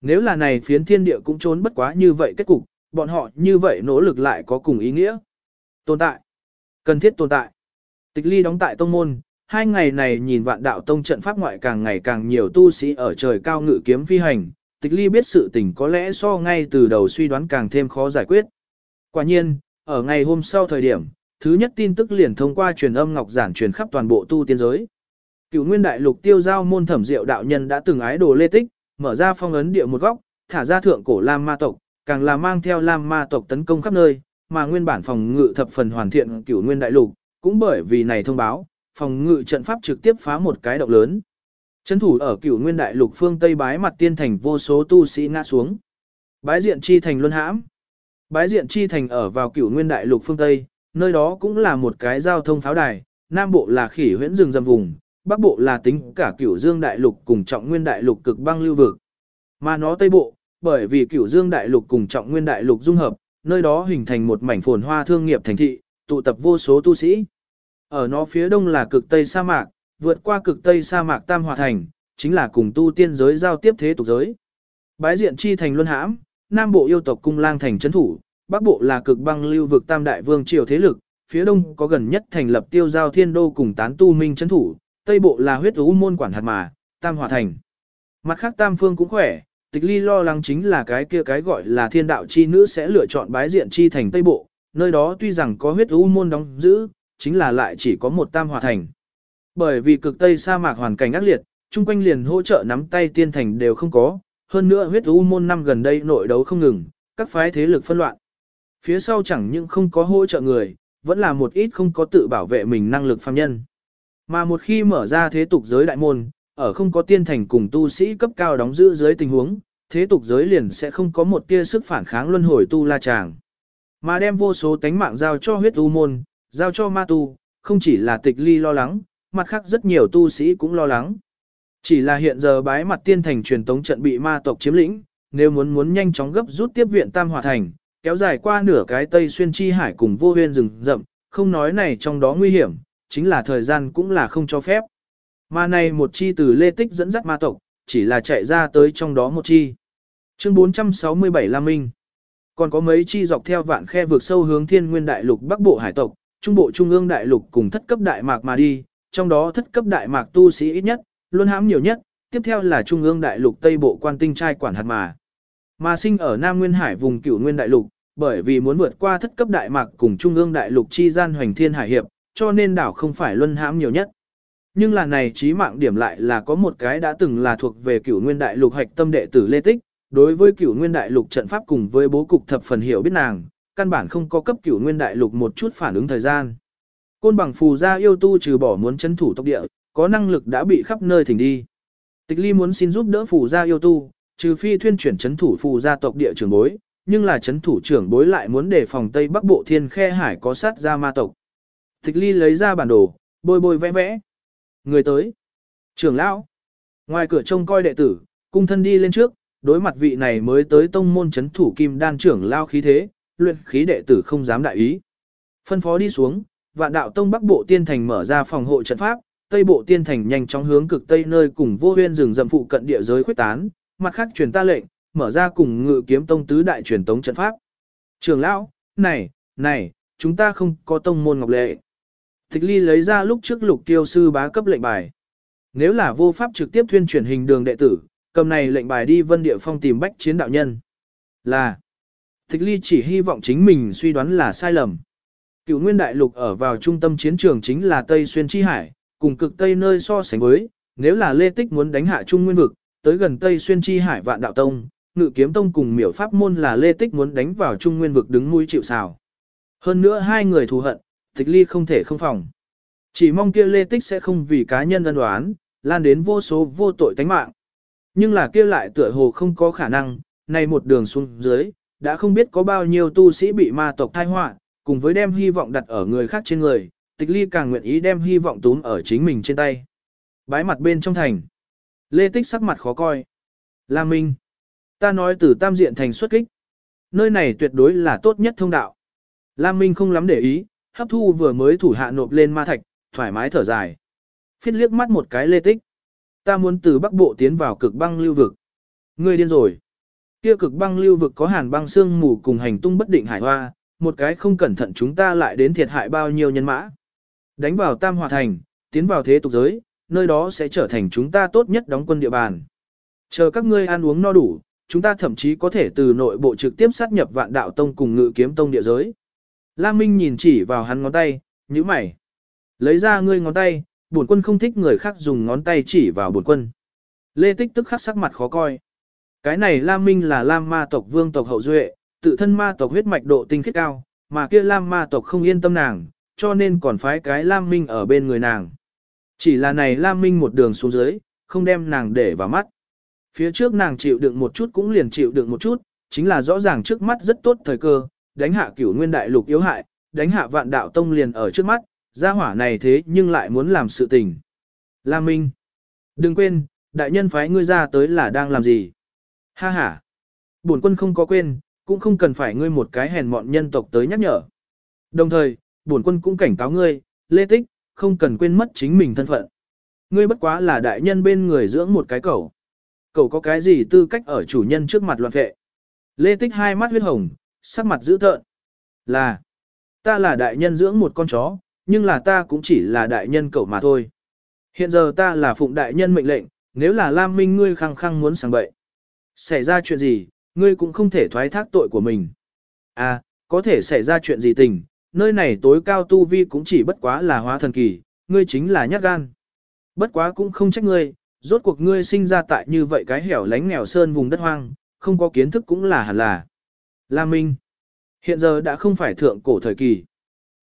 Nếu là này phiến thiên địa cũng trốn bất quá như vậy kết cục, bọn họ như vậy nỗ lực lại có cùng ý nghĩa. Tồn tại. Cần thiết tồn tại. Tịch ly đóng tại tông môn, hai ngày này nhìn vạn đạo tông trận pháp ngoại càng ngày càng nhiều tu sĩ ở trời cao ngự kiếm phi hành, tịch ly biết sự tình có lẽ so ngay từ đầu suy đoán càng thêm khó giải quyết. Quả nhiên, ở ngày hôm sau thời điểm, thứ nhất tin tức liền thông qua truyền âm ngọc giản truyền khắp toàn bộ tu tiên giới. Cựu nguyên đại lục tiêu giao môn thẩm diệu đạo nhân đã từng ái đồ lê tích, mở ra phong ấn địa một góc, thả ra thượng cổ lam ma tộc, càng là mang theo lam ma tộc tấn công khắp nơi, mà nguyên bản phòng ngự thập phần hoàn thiện cựu nguyên đại lục, cũng bởi vì này thông báo, phòng ngự trận pháp trực tiếp phá một cái động lớn. Trấn thủ ở cựu nguyên đại lục phương Tây bái mặt tiên thành vô số tu sĩ ngã xuống. Bái diện chi thành luân hãm. Bái diện chi thành ở vào cửu nguyên đại lục phương Tây, nơi đó cũng là một cái giao thông pháo đài, nam bộ là khỉ huyễn rừng rầm vùng, bắc bộ là tính cả cửu dương đại lục cùng trọng nguyên đại lục cực băng lưu vực. Mà nó tây bộ, bởi vì cửu dương đại lục cùng trọng nguyên đại lục dung hợp, nơi đó hình thành một mảnh phồn hoa thương nghiệp thành thị, tụ tập vô số tu sĩ. Ở nó phía đông là cực tây sa mạc, vượt qua cực tây sa mạc Tam Hòa Thành, chính là cùng tu tiên giới giao tiếp thế tục giới. Bái diện chi thành luân hãm, nam bộ yêu tộc cung lang thành trấn thủ, bắc bộ là cực băng lưu vực Tam Đại Vương triều thế lực, phía đông có gần nhất thành lập tiêu giao thiên đô cùng tán tu minh trấn thủ, tây bộ là huyết ú môn quản hạt mà, Tam Hòa Thành. Mặt khác Tam Phương cũng khỏe, tịch ly lo lắng chính là cái kia cái gọi là thiên đạo chi nữ sẽ lựa chọn bái diện chi thành Tây Bộ, nơi đó tuy rằng có huyết u môn đóng giữ, chính là lại chỉ có một tam hòa thành. Bởi vì cực Tây sa mạc hoàn cảnh ác liệt, chung quanh liền hỗ trợ nắm tay tiên thành đều không có, hơn nữa huyết u môn năm gần đây nội đấu không ngừng, các phái thế lực phân loạn. Phía sau chẳng những không có hỗ trợ người, vẫn là một ít không có tự bảo vệ mình năng lực phàm nhân. Mà một khi mở ra thế tục giới đại môn, ở không có tiên thành cùng tu sĩ cấp cao đóng giữ dưới tình huống, thế tục giới liền sẽ không có một tia sức phản kháng luân hồi tu la chàng. Mà đem vô số tánh mạng giao cho huyết u môn, giao cho ma tu, không chỉ là tịch ly lo lắng, mặt khác rất nhiều tu sĩ cũng lo lắng. Chỉ là hiện giờ bái mặt tiên thành truyền tống trận bị ma tộc chiếm lĩnh, nếu muốn muốn nhanh chóng gấp rút tiếp viện tam hòa thành, kéo dài qua nửa cái tây xuyên chi hải cùng vô huyên rừng rậm, không nói này trong đó nguy hiểm, chính là thời gian cũng là không cho phép. Mà này một chi từ lê tích dẫn dắt ma tộc, chỉ là chạy ra tới trong đó một chi. Chương 467 Lam Minh Còn có mấy chi dọc theo vạn khe vượt sâu hướng thiên nguyên đại lục bắc bộ hải tộc, trung bộ trung ương đại lục cùng thất cấp đại mạc mà đi, trong đó thất cấp đại mạc tu sĩ ít nhất, luôn hãm nhiều nhất, tiếp theo là trung ương đại lục tây bộ quan tinh trai quản hạt mà. Mà sinh ở Nam Nguyên Hải vùng cửu nguyên đại lục, bởi vì muốn vượt qua thất cấp đại mạc cùng trung ương đại lục chi gian hoành thiên hải hiệp, cho nên đảo không phải luân hãm nhiều nhất. Nhưng là này trí mạng điểm lại là có một cái đã từng là thuộc về cửu nguyên đại lục hạch tâm đệ tử Lê Tích, đối với cửu nguyên đại lục trận pháp cùng với bố cục thập phần hiểu biết nàng, căn bản không có cấp cửu nguyên đại lục một chút phản ứng thời gian. Côn bằng phù gia yêu tu trừ bỏ muốn chấn thủ tốc địa, có năng lực đã bị khắp nơi thỉnh đi. Tịch ly muốn xin giúp đỡ phù gia yêu tu, trừ phi thuyên chuyển chấn thủ phù gia tộc địa trưởng bối, nhưng là chấn thủ trưởng bối lại muốn đề phòng Tây Bắc Bộ Thiên Khe Hải có sát ra ma tộc. Tịch ly lấy ra bản đồ, bôi bôi vẽ vẽ. Người tới. Trưởng lão. Ngoài cửa trông coi đệ tử, cung thân đi lên trước, đối mặt vị này mới tới tông môn chấn thủ kim đan trưởng lao khí thế, luyện khí đệ tử không dám đại ý. Phân phó đi xuống, vạn đạo tông bắc bộ tiên thành mở ra phòng hộ trận pháp, tây bộ tiên thành nhanh chóng hướng cực tây nơi cùng vô huyên rừng rậm phụ cận địa giới khuyết tán, mặt khác truyền ta lệnh, mở ra cùng ngự kiếm tông tứ đại truyền tống trận pháp. Trường lão, này, này, chúng ta không có tông môn ngọc lệ. Tịch ly lấy ra lúc trước lục tiêu sư bá cấp lệnh bài. Nếu là vô pháp trực tiếp thuyên chuyển hình đường đệ tử, cầm này lệnh bài đi vân địa phong tìm bách chiến đạo nhân. Là, tịch ly chỉ hy vọng chính mình suy đoán là sai lầm. Cựu nguyên đại lục ở vào trung tâm chiến trường chính là Tây Xuyên Chi Hải, cùng cực Tây nơi so sánh với, nếu là Lê Tích muốn đánh hạ Trung Nguyên vực, tới gần Tây Xuyên Chi Hải vạn đạo tông, ngự kiếm tông cùng miểu pháp môn là Lê Tích muốn đánh vào Trung Nguyên vực đứng mũi chịu sào. Hơn nữa hai người thù hận, tịch ly không thể không phòng. Chỉ mong kia Lê Tích sẽ không vì cá nhân ân đoán, lan đến vô số vô tội tánh mạng. Nhưng là kia lại tựa hồ không có khả năng, này một đường xuống dưới, đã không biết có bao nhiêu tu sĩ bị ma tộc thai họa, cùng với đem hy vọng đặt ở người khác trên người, tịch ly càng nguyện ý đem hy vọng túm ở chính mình trên tay. Bái mặt bên trong thành. Lê Tích sắc mặt khó coi. Lam Minh. Ta nói từ tam diện thành xuất kích. Nơi này tuyệt đối là tốt nhất thông đạo. Lam Minh không lắm để ý, hấp thu vừa mới thủ hạ nộp lên ma thạch, thoải mái thở dài. Phiết liếc mắt một cái lê tích. Ta muốn từ bắc bộ tiến vào cực băng lưu vực. Ngươi điên rồi. Kia cực băng lưu vực có hàn băng xương mù cùng hành tung bất định hải hoa, một cái không cẩn thận chúng ta lại đến thiệt hại bao nhiêu nhân mã. Đánh vào tam hòa thành, tiến vào thế tục giới, nơi đó sẽ trở thành chúng ta tốt nhất đóng quân địa bàn. Chờ các ngươi ăn uống no đủ, chúng ta thậm chí có thể từ nội bộ trực tiếp sát nhập vạn đạo tông cùng ngự kiếm tông địa giới. Lam Minh nhìn chỉ vào hắn ngón tay, nhíu mày. Lấy ra ngươi ngón tay, bổn quân không thích người khác dùng ngón tay chỉ vào bổn quân. Lê Tích tức khắc sắc mặt khó coi. Cái này Lam Minh là Lam ma tộc vương tộc hậu duệ, tự thân ma tộc huyết mạch độ tinh khiết cao, mà kia Lam ma tộc không yên tâm nàng, cho nên còn phái cái Lam Minh ở bên người nàng. Chỉ là này Lam Minh một đường xuống dưới, không đem nàng để vào mắt. Phía trước nàng chịu đựng một chút cũng liền chịu đựng một chút, chính là rõ ràng trước mắt rất tốt thời cơ, đánh hạ cửu nguyên đại lục yếu hại, đánh hạ vạn đạo tông liền ở trước mắt, gia hỏa này thế nhưng lại muốn làm sự tình. Lam Minh. Đừng quên, đại nhân phái ngươi ra tới là đang làm gì. Ha ha. Bổn quân không có quên, cũng không cần phải ngươi một cái hèn mọn nhân tộc tới nhắc nhở. Đồng thời, bổn quân cũng cảnh cáo ngươi, Lê Tích, không cần quên mất chính mình thân phận. Ngươi bất quá là đại nhân bên người dưỡng một cái cẩu. cẩu có cái gì tư cách ở chủ nhân trước mặt loạn vệ. Lê Tích hai mắt huyết hồng, sắc mặt dữ tợn. Là, ta là đại nhân dưỡng một con chó, nhưng là ta cũng chỉ là đại nhân cẩu mà thôi. Hiện giờ ta là phụng đại nhân mệnh lệnh, nếu là Lam Minh ngươi khăng khăng muốn sang bậy. Xảy ra chuyện gì, ngươi cũng không thể thoái thác tội của mình. À, có thể xảy ra chuyện gì tình, nơi này tối cao tu vi cũng chỉ bất quá là hóa thần kỳ, ngươi chính là nhát gan. Bất quá cũng không trách ngươi, rốt cuộc ngươi sinh ra tại như vậy cái hẻo lánh nghèo sơn vùng đất hoang, không có kiến thức cũng là hẳn là. La Minh, hiện giờ đã không phải thượng cổ thời kỳ.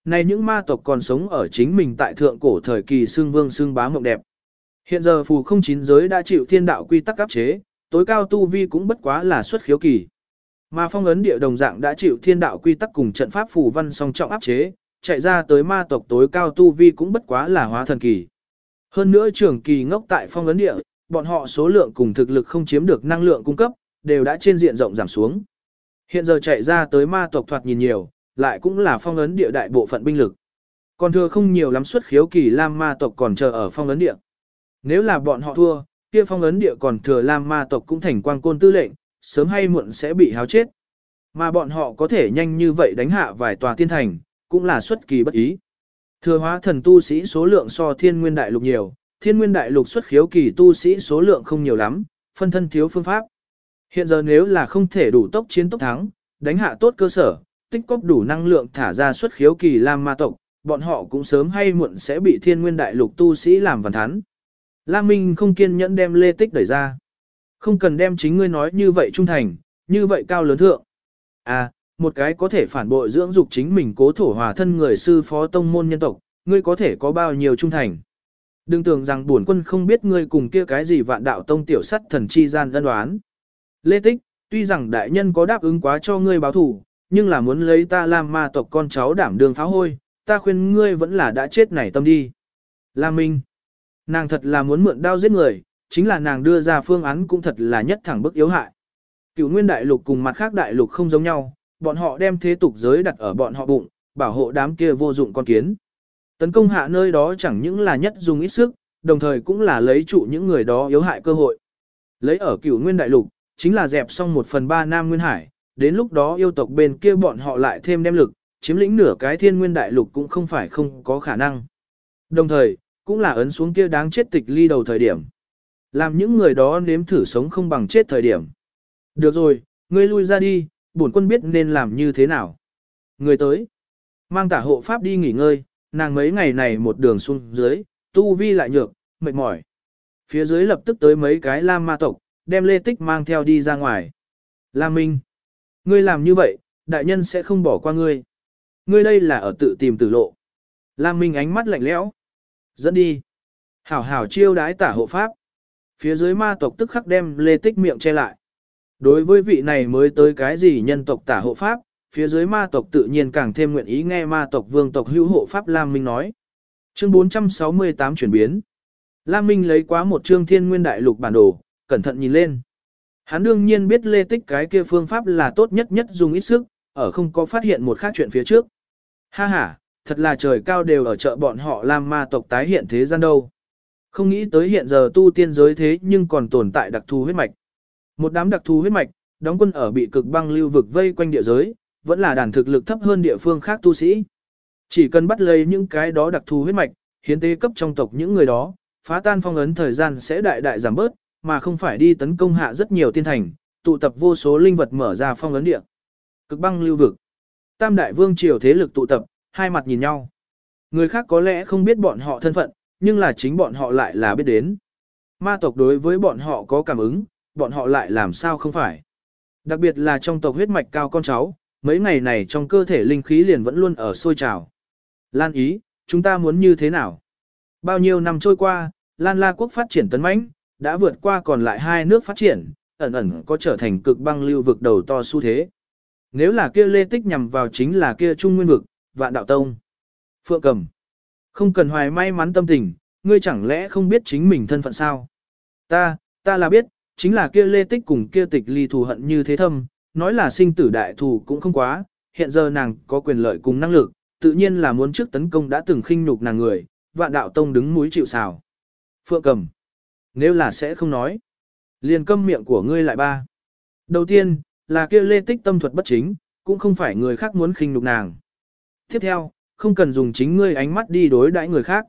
Này những ma tộc còn sống ở chính mình tại thượng cổ thời kỳ xương vương xương bá mộng đẹp. Hiện giờ phù không chín giới đã chịu thiên đạo quy tắc áp chế, tối cao tu vi cũng bất quá là xuất khiếu kỳ. Mà phong ấn địa đồng dạng đã chịu thiên đạo quy tắc cùng trận pháp phù văn song trọng áp chế, chạy ra tới ma tộc tối cao tu vi cũng bất quá là hóa thần kỳ. Hơn nữa trưởng kỳ ngốc tại phong ấn địa, bọn họ số lượng cùng thực lực không chiếm được năng lượng cung cấp, đều đã trên diện rộng giảm xuống. Hiện giờ chạy ra tới ma tộc thoạt nhìn nhiều, lại cũng là phong ấn địa đại bộ phận binh lực. Còn thừa không nhiều lắm xuất khiếu kỳ Lam ma tộc còn chờ ở phong ấn địa. Nếu là bọn họ thua, kia phong ấn địa còn thừa Lam ma tộc cũng thành quang côn tư lệnh, sớm hay muộn sẽ bị háo chết. Mà bọn họ có thể nhanh như vậy đánh hạ vài tòa tiên thành, cũng là xuất kỳ bất ý. Thừa hóa thần tu sĩ số lượng so thiên nguyên đại lục nhiều, thiên nguyên đại lục xuất khiếu kỳ tu sĩ số lượng không nhiều lắm, phân thân thiếu phương pháp. Hiện giờ nếu là không thể đủ tốc chiến tốc thắng, đánh hạ tốt cơ sở, tích cóp đủ năng lượng thả ra xuất khiếu kỳ Lam ma tộc, bọn họ cũng sớm hay muộn sẽ bị thiên nguyên đại lục tu sĩ làm vần thắn. Lam Minh không kiên nhẫn đem lê tích đẩy ra. Không cần đem chính ngươi nói như vậy trung thành, như vậy cao lớn thượng. À, một cái có thể phản bội dưỡng dục chính mình cố thổ hòa thân người sư phó tông môn nhân tộc, ngươi có thể có bao nhiêu trung thành. Đừng tưởng rằng bổn quân không biết ngươi cùng kia cái gì vạn đạo tông tiểu sắt thần chi gian ân đoán. Lê Tích, tuy rằng đại nhân có đáp ứng quá cho ngươi báo thủ, nhưng là muốn lấy ta làm ma tộc con cháu đảm đường pháo hôi, ta khuyên ngươi vẫn là đã chết nảy tâm đi. Lam Minh, nàng thật là muốn mượn đao giết người, chính là nàng đưa ra phương án cũng thật là nhất thẳng bức yếu hại. Cựu nguyên đại lục cùng mặt khác đại lục không giống nhau, bọn họ đem thế tục giới đặt ở bọn họ bụng, bảo hộ đám kia vô dụng con kiến. Tấn công hạ nơi đó chẳng những là nhất dùng ít sức, đồng thời cũng là lấy trụ những người đó yếu hại cơ hội. Lấy ở cửu nguyên đại lục, chính là dẹp xong một phần ba nam nguyên hải, đến lúc đó yêu tộc bên kia bọn họ lại thêm đem lực, chiếm lĩnh nửa cái thiên nguyên đại lục cũng không phải không có khả năng. Đồng thời, cũng là ấn xuống kia đáng chết tịch ly đầu thời điểm. Làm những người đó nếm thử sống không bằng chết thời điểm. Được rồi, ngươi lui ra đi, bổn quân biết nên làm như thế nào. Người tới, mang tả hộ pháp đi nghỉ ngơi, nàng mấy ngày này một đường xuống dưới, tu vi lại nhược, mệt mỏi. Phía dưới lập tức tới mấy cái lam ma tộc, đem lê tích mang theo đi ra ngoài. Lam Minh, ngươi làm như vậy, đại nhân sẽ không bỏ qua ngươi. Ngươi đây là ở tự tìm tử lộ. Lam Minh ánh mắt lạnh lẽo. Dẫn đi. Hảo hảo chiêu đái tả hộ pháp. Phía dưới ma tộc tức khắc đem lê tích miệng che lại. Đối với vị này mới tới cái gì nhân tộc tả hộ pháp, phía dưới ma tộc tự nhiên càng thêm nguyện ý nghe ma tộc vương tộc hữu hộ pháp Lam Minh nói. Chương 468 chuyển biến. Lam Minh lấy quá một chương thiên nguyên đại lục bản đồ, cẩn thận nhìn lên. Hắn đương nhiên biết lê tích cái kia phương pháp là tốt nhất nhất dùng ít sức, ở không có phát hiện một khác chuyện phía trước. Ha ha, thật là trời cao đều ở chợ bọn họ làm ma tộc tái hiện thế gian đâu. Không nghĩ tới hiện giờ tu tiên giới thế nhưng còn tồn tại đặc thù huyết mạch. Một đám đặc thù huyết mạch, đóng quân ở bị cực băng lưu vực vây quanh địa giới, vẫn là đàn thực lực thấp hơn địa phương khác tu sĩ. Chỉ cần bắt lấy những cái đó đặc thù huyết mạch, hiến tế cấp trong tộc những người đó, phá tan phong ấn thời gian sẽ đại đại giảm bớt, mà không phải đi tấn công hạ rất nhiều tiên thành, tụ tập vô số linh vật mở ra phong ấn địa. Cực băng lưu vực. Tam đại vương triều thế lực tụ tập, hai mặt nhìn nhau. Người khác có lẽ không biết bọn họ thân phận, nhưng là chính bọn họ lại là biết đến. Ma tộc đối với bọn họ có cảm ứng, bọn họ lại làm sao không phải. Đặc biệt là trong tộc huyết mạch cao con cháu, mấy ngày này trong cơ thể linh khí liền vẫn luôn ở sôi trào. Lan ý, chúng ta muốn như thế nào? Bao nhiêu năm trôi qua, Lan La quốc phát triển tấn mãnh, đã vượt qua còn lại hai nước phát triển, ẩn ẩn có trở thành cực băng lưu vực đầu to xu thế. Nếu là kia lê tích nhằm vào chính là kia trung nguyên vực, vạn đạo tông. Phượng cầm. Không cần hoài may mắn tâm tình, ngươi chẳng lẽ không biết chính mình thân phận sao? Ta, ta là biết, chính là kia lê tích cùng kia tịch ly thù hận như thế thâm, nói là sinh tử đại thù cũng không quá, hiện giờ nàng có quyền lợi cùng năng lực, tự nhiên là muốn trước tấn công đã từng khinh nhục nàng người, vạn đạo tông đứng mũi chịu sào. Phượng cầm, nếu là sẽ không nói, liền câm miệng của ngươi lại ba. Đầu tiên, là kia lê tích tâm thuật bất chính, cũng không phải người khác muốn khinh nhục nàng. Tiếp theo, không cần dùng chính ngươi ánh mắt đi đối đãi người khác.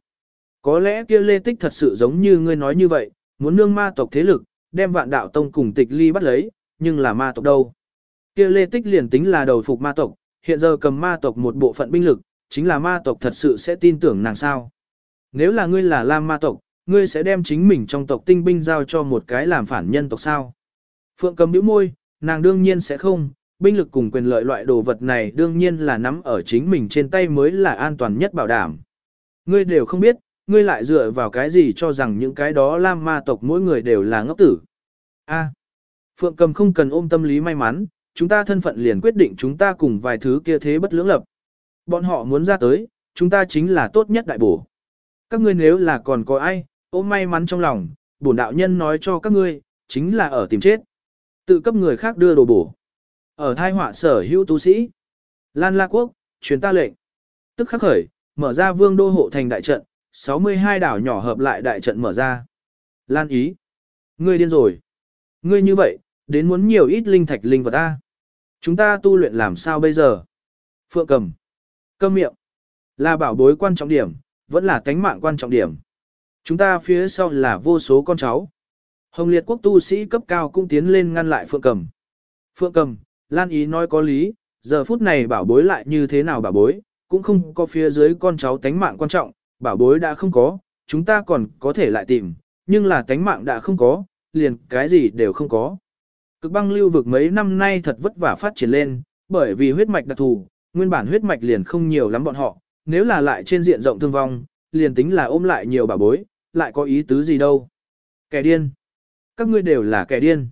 Có lẽ kia lê tích thật sự giống như ngươi nói như vậy, muốn nương ma tộc thế lực, đem vạn đạo tông cùng tịch ly bắt lấy, nhưng là ma tộc đâu. Kia lê tích liền tính là đầu phục ma tộc, hiện giờ cầm ma tộc một bộ phận binh lực, chính là ma tộc thật sự sẽ tin tưởng nàng sao. Nếu là ngươi là lam ma tộc, ngươi sẽ đem chính mình trong tộc tinh binh giao cho một cái làm phản nhân tộc sao. Phượng cầm bĩu môi, nàng đương nhiên sẽ không, binh lực cùng quyền lợi loại đồ vật này đương nhiên là nắm ở chính mình trên tay mới là an toàn nhất bảo đảm. Ngươi đều không biết, ngươi lại dựa vào cái gì cho rằng những cái đó lam ma tộc mỗi người đều là ngốc tử. A. Phượng cầm không cần ôm tâm lý may mắn, chúng ta thân phận liền quyết định chúng ta cùng vài thứ kia thế bất lưỡng lập. Bọn họ muốn ra tới, chúng ta chính là tốt nhất đại bổ. Các ngươi nếu là còn có ai, ôm may mắn trong lòng, bổn đạo nhân nói cho các ngươi, chính là ở tìm chết. Tự cấp người khác đưa đồ bổ. Ở thai họa sở hữu tu sĩ. Lan La Quốc, truyền ta lệnh. Tức khắc khởi, mở ra vương đô hộ thành đại trận, 62 đảo nhỏ hợp lại đại trận mở ra. Lan ý. Ngươi điên rồi. Ngươi như vậy, đến muốn nhiều ít linh thạch linh vật ta. Chúng ta tu luyện làm sao bây giờ? Phượng cầm. Câm miệng. Là bảo bối quan trọng điểm, vẫn là tánh mạng quan trọng điểm. Chúng ta phía sau là vô số con cháu. Hồng liệt quốc tu sĩ cấp cao cũng tiến lên ngăn lại Phượng cầm. Phượng cầm, Lan ý nói có lý, giờ phút này bảo bối lại như thế nào bảo bối, cũng không có phía dưới con cháu tánh mạng quan trọng, bảo bối đã không có, chúng ta còn có thể lại tìm, nhưng là tánh mạng đã không có, liền cái gì đều không có. Cực băng lưu vực mấy năm nay thật vất vả phát triển lên, bởi vì huyết mạch đặc thù, nguyên bản huyết mạch liền không nhiều lắm bọn họ, nếu là lại trên diện rộng thương vong, liền tính là ôm lại nhiều bảo bối, lại có ý tứ gì đâu. Kẻ điên. Các ngươi đều là kẻ điên.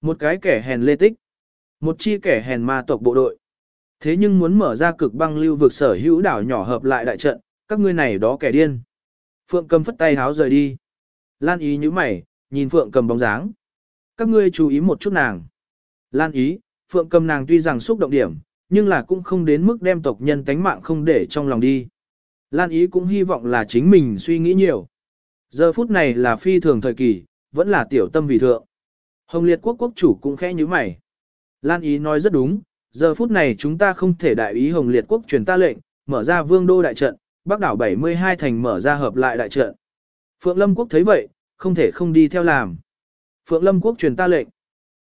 Một cái kẻ hèn lê tích. Một chi kẻ hèn ma tộc bộ đội. Thế nhưng muốn mở ra cực băng lưu vực sở hữu đảo nhỏ hợp lại đại trận, các ngươi này đó kẻ điên. Phượng cầm phất tay háo rời đi. Lan ý như mày, nhìn Phượng cầm bóng dáng. Các ngươi chú ý một chút nàng. Lan ý, Phượng cầm nàng tuy rằng xúc động điểm, nhưng là cũng không đến mức đem tộc nhân tánh mạng không để trong lòng đi. Lan ý cũng hy vọng là chính mình suy nghĩ nhiều. Giờ phút này là phi thường thời kỳ, vẫn là tiểu tâm vì thượng. Hồng liệt quốc quốc chủ cũng khẽ như mày. Lan ý nói rất đúng, giờ phút này chúng ta không thể đại ý Hồng liệt quốc truyền ta lệnh, mở ra vương đô đại trận, bắc đảo 72 thành mở ra hợp lại đại trận. Phượng Lâm quốc thấy vậy, không thể không đi theo làm. Phượng Lâm quốc truyền ta lệnh.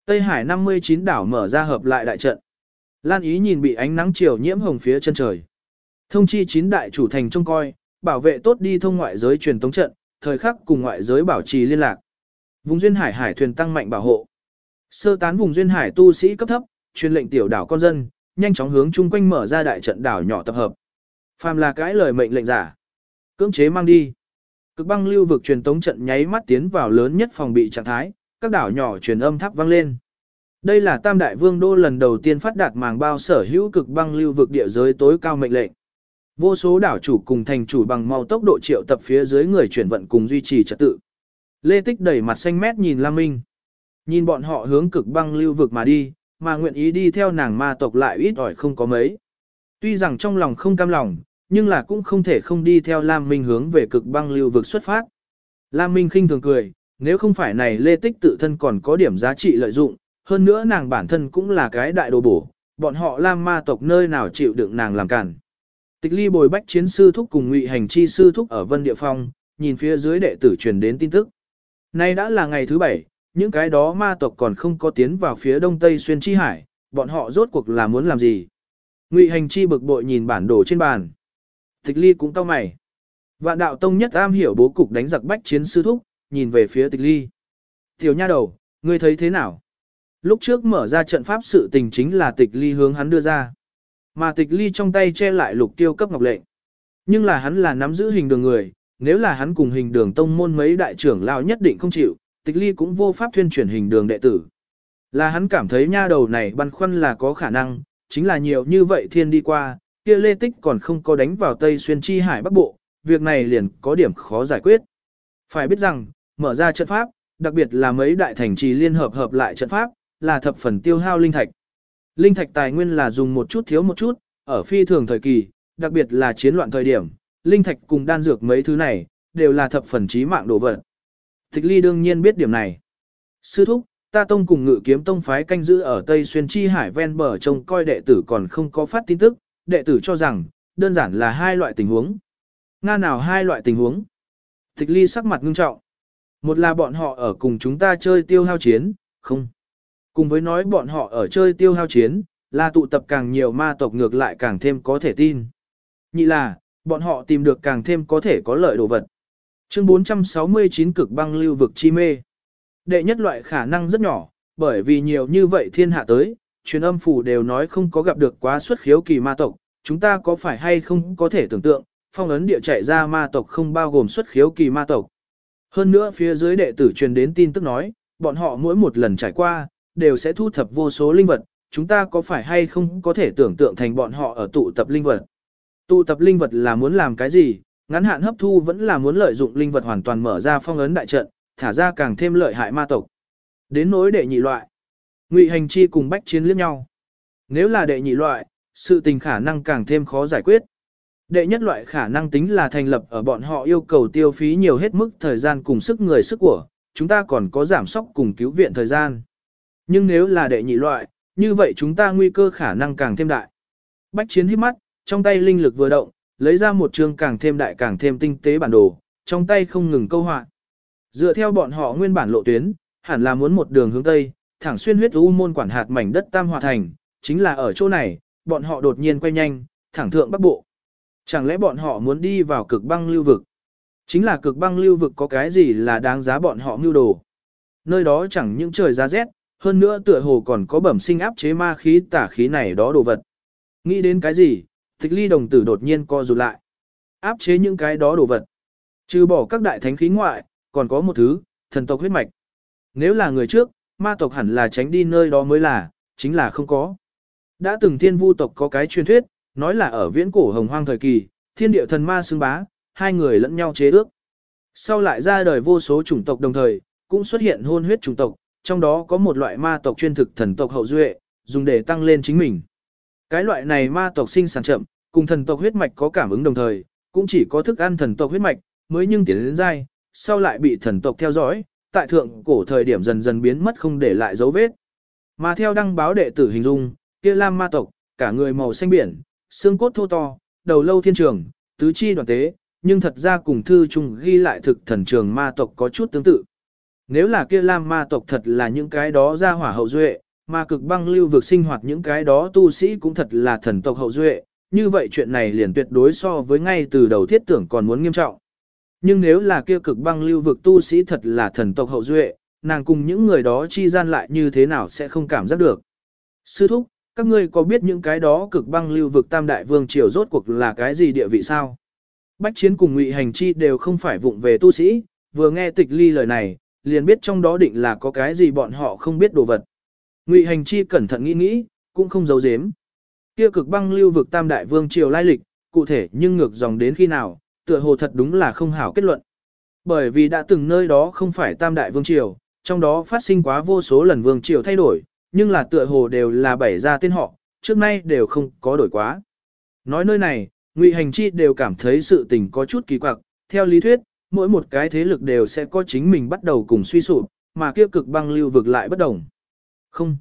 Tây Hải 59 đảo mở ra hợp lại đại trận. Lan ý nhìn bị ánh nắng chiều nhiễm hồng phía chân trời. Thông chi chín đại chủ thành trông coi, bảo vệ tốt đi thông ngoại giới truyền tống trận, thời khắc cùng ngoại giới bảo trì liên lạc. Vùng duyên hải hải thuyền tăng mạnh bảo hộ. Sơ tán vùng duyên hải tu sĩ cấp thấp, truyền lệnh tiểu đảo con dân, nhanh chóng hướng chung quanh mở ra đại trận đảo nhỏ tập hợp. Phàm là cái lời mệnh lệnh giả, cưỡng chế mang đi. Cực băng lưu vực truyền tống trận nháy mắt tiến vào lớn nhất phòng bị trạng thái, các đảo nhỏ truyền âm tháp vang lên. Đây là Tam Đại Vương Đô lần đầu tiên phát đạt màng bao sở hữu cực băng lưu vực địa giới tối cao mệnh lệnh. Vô số đảo chủ cùng thành chủ bằng mau tốc độ triệu tập phía dưới người chuyển vận cùng duy trì trật tự. Lê Tích đẩy mặt xanh mét nhìn Lam Minh. Nhìn bọn họ hướng cực băng lưu vực mà đi, mà nguyện ý đi theo nàng ma tộc lại ít ỏi không có mấy. Tuy rằng trong lòng không cam lòng, nhưng là cũng không thể không đi theo Lam Minh hướng về cực băng lưu vực xuất phát. Lam Minh khinh thường cười, nếu không phải này Lê Tích tự thân còn có điểm giá trị lợi dụng, hơn nữa nàng bản thân cũng là cái đại đồ bổ, bọn họ Lam ma tộc nơi nào chịu đựng nàng làm cản. Tịch ly bồi bách chiến sư thúc cùng ngụy hành chi sư thúc ở Vân Địa Phong, nhìn phía dưới đệ tử truyền đến tin tức. Nay đã là ngày thứ bảy, những cái đó ma tộc còn không có tiến vào phía đông tây xuyên chi hải, bọn họ rốt cuộc là muốn làm gì. Ngụy hành chi bực bội nhìn bản đồ trên bàn. Tịch ly cũng cau mày. Vạn đạo tông nhất am hiểu bố cục đánh giặc bách chiến sư thúc, nhìn về phía tịch ly. Tiểu nha đầu, ngươi thấy thế nào? Lúc trước mở ra trận pháp sự tình chính là tịch ly hướng hắn đưa ra. Mà tịch ly trong tay che lại lục tiêu cấp ngọc lệnh. Nhưng là hắn là nắm giữ hình đường người, nếu là hắn cùng hình đường tông môn mấy đại trưởng lao nhất định không chịu, tịch ly cũng vô pháp thuyên chuyển hình đường đệ tử. Là hắn cảm thấy nha đầu này băn khoăn là có khả năng, chính là nhiều như vậy thiên đi qua, kia lê tích còn không có đánh vào Tây Xuyên Chi Hải Bắc Bộ, việc này liền có điểm khó giải quyết. Phải biết rằng, mở ra trận pháp, đặc biệt là mấy đại thành trì liên hợp hợp lại trận pháp, là thập phần tiêu hao linh thạch. Linh thạch tài nguyên là dùng một chút thiếu một chút, ở phi thường thời kỳ, đặc biệt là chiến loạn thời điểm, linh thạch cùng đan dược mấy thứ này, đều là thập phần chí mạng đồ vật. Tịch ly đương nhiên biết điểm này. Sư thúc, ta tông cùng ngự kiếm tông phái canh giữ ở Tây Xuyên Chi Hải ven bờ trông coi đệ tử còn không có phát tin tức, đệ tử cho rằng, đơn giản là hai loại tình huống. Nga nào hai loại tình huống? Tịch ly sắc mặt ngưng trọng. Một là bọn họ ở cùng chúng ta chơi tiêu hao chiến, không. Cùng với nói bọn họ ở chơi tiêu hao chiến, là tụ tập càng nhiều ma tộc ngược lại càng thêm có thể tin. Nhị là, bọn họ tìm được càng thêm có thể có lợi đồ vật. Chương 469 cực băng lưu vực chi mê. Đệ nhất loại khả năng rất nhỏ, bởi vì nhiều như vậy thiên hạ tới, truyền âm phủ đều nói không có gặp được quá xuất khiếu kỳ ma tộc, chúng ta có phải hay không có thể tưởng tượng, phong ấn địa chạy ra ma tộc không bao gồm xuất khiếu kỳ ma tộc. Hơn nữa phía dưới đệ tử truyền đến tin tức nói, bọn họ mỗi một lần trải qua, đều sẽ thu thập vô số linh vật, chúng ta có phải hay không có thể tưởng tượng thành bọn họ ở tụ tập linh vật. Tụ tập linh vật là muốn làm cái gì, ngắn hạn hấp thu vẫn là muốn lợi dụng linh vật hoàn toàn mở ra phong ấn đại trận, thả ra càng thêm lợi hại ma tộc. Đến nỗi đệ nhị loại, ngụy hành chi cùng bách chiến liếc nhau. Nếu là đệ nhị loại, sự tình khả năng càng thêm khó giải quyết. Đệ nhất loại khả năng tính là thành lập ở bọn họ yêu cầu tiêu phí nhiều hết mức thời gian cùng sức người sức của, chúng ta còn có giảm sóc cùng cứu viện thời gian. Nhưng nếu là đệ nhị loại, như vậy chúng ta nguy cơ khả năng càng thêm đại. Bách chiến hít mắt, trong tay linh lực vừa động, lấy ra một chương càng thêm đại càng thêm tinh tế bản đồ, trong tay không ngừng câu họa. Dựa theo bọn họ nguyên bản lộ tuyến, hẳn là muốn một đường hướng tây, thẳng xuyên huyết u môn quản hạt mảnh đất Tam Hòa Thành, chính là ở chỗ này, bọn họ đột nhiên quay nhanh, thẳng thượng bắc bộ. Chẳng lẽ bọn họ muốn đi vào cực băng lưu vực? Chính là cực băng lưu vực có cái gì là đáng giá bọn họ mưu đồ? Nơi đó chẳng những trời giá rét, hơn nữa tựa hồ còn có bẩm sinh áp chế ma khí tả khí này đó đồ vật. Nghĩ đến cái gì, tịch ly đồng tử đột nhiên co rụt lại. Áp chế những cái đó đồ vật. Trừ bỏ các đại thánh khí ngoại, còn có một thứ, thần tộc huyết mạch. Nếu là người trước, ma tộc hẳn là tránh đi nơi đó mới là, chính là không có. Đã từng thiên vu tộc có cái truyền thuyết, nói là ở viễn cổ hồng hoang thời kỳ, thiên địa thần ma xưng bá, hai người lẫn nhau chế ước. Sau lại ra đời vô số chủng tộc đồng thời, cũng xuất hiện hôn huyết chủng tộc, trong đó có một loại ma tộc chuyên thực thần tộc hậu duệ, dùng để tăng lên chính mình. Cái loại này ma tộc sinh sản chậm, cùng thần tộc huyết mạch có cảm ứng đồng thời, cũng chỉ có thức ăn thần tộc huyết mạch, mới nhưng tiến đến dai, sau lại bị thần tộc theo dõi, tại thượng cổ thời điểm dần dần biến mất không để lại dấu vết. Mà theo đăng báo đệ tử hình dung, kia lam ma tộc, cả người màu xanh biển, xương cốt thô to, đầu lâu thiên trường, tứ chi đoàn tế, nhưng thật ra cùng thư chung ghi lại thực thần trường ma tộc có chút tương tự. Nếu là kia lam ma tộc thật là những cái đó ra hỏa hậu duệ, mà cực băng lưu vực sinh hoạt những cái đó tu sĩ cũng thật là thần tộc hậu duệ, như vậy chuyện này liền tuyệt đối so với ngay từ đầu thiết tưởng còn muốn nghiêm trọng. Nhưng nếu là kia cực băng lưu vực tu sĩ thật là thần tộc hậu duệ, nàng cùng những người đó chi gian lại như thế nào sẽ không cảm giác được. Sư thúc, các ngươi có biết những cái đó cực băng lưu vực tam đại vương triều rốt cuộc là cái gì địa vị sao? Bách chiến cùng ngụy hành chi đều không phải vụng về tu sĩ, vừa nghe tịch ly lời này, liền biết trong đó định là có cái gì bọn họ không biết đồ vật. Ngụy hành chi cẩn thận nghĩ nghĩ, cũng không giấu giếm. Kia cực băng lưu vực tam đại vương triều lai lịch, cụ thể nhưng ngược dòng đến khi nào, tựa hồ thật đúng là không hảo kết luận. Bởi vì đã từng nơi đó không phải tam đại vương triều, trong đó phát sinh quá vô số lần vương triều thay đổi, nhưng là tựa hồ đều là bảy ra tên họ, trước nay đều không có đổi quá. Nói nơi này, Ngụy Hành Chi đều cảm thấy sự tình có chút kỳ quặc, theo lý thuyết, mỗi một cái thế lực đều sẽ có chính mình bắt đầu cùng suy sụp, mà kia cực băng lưu vực lại bất đồng. Không.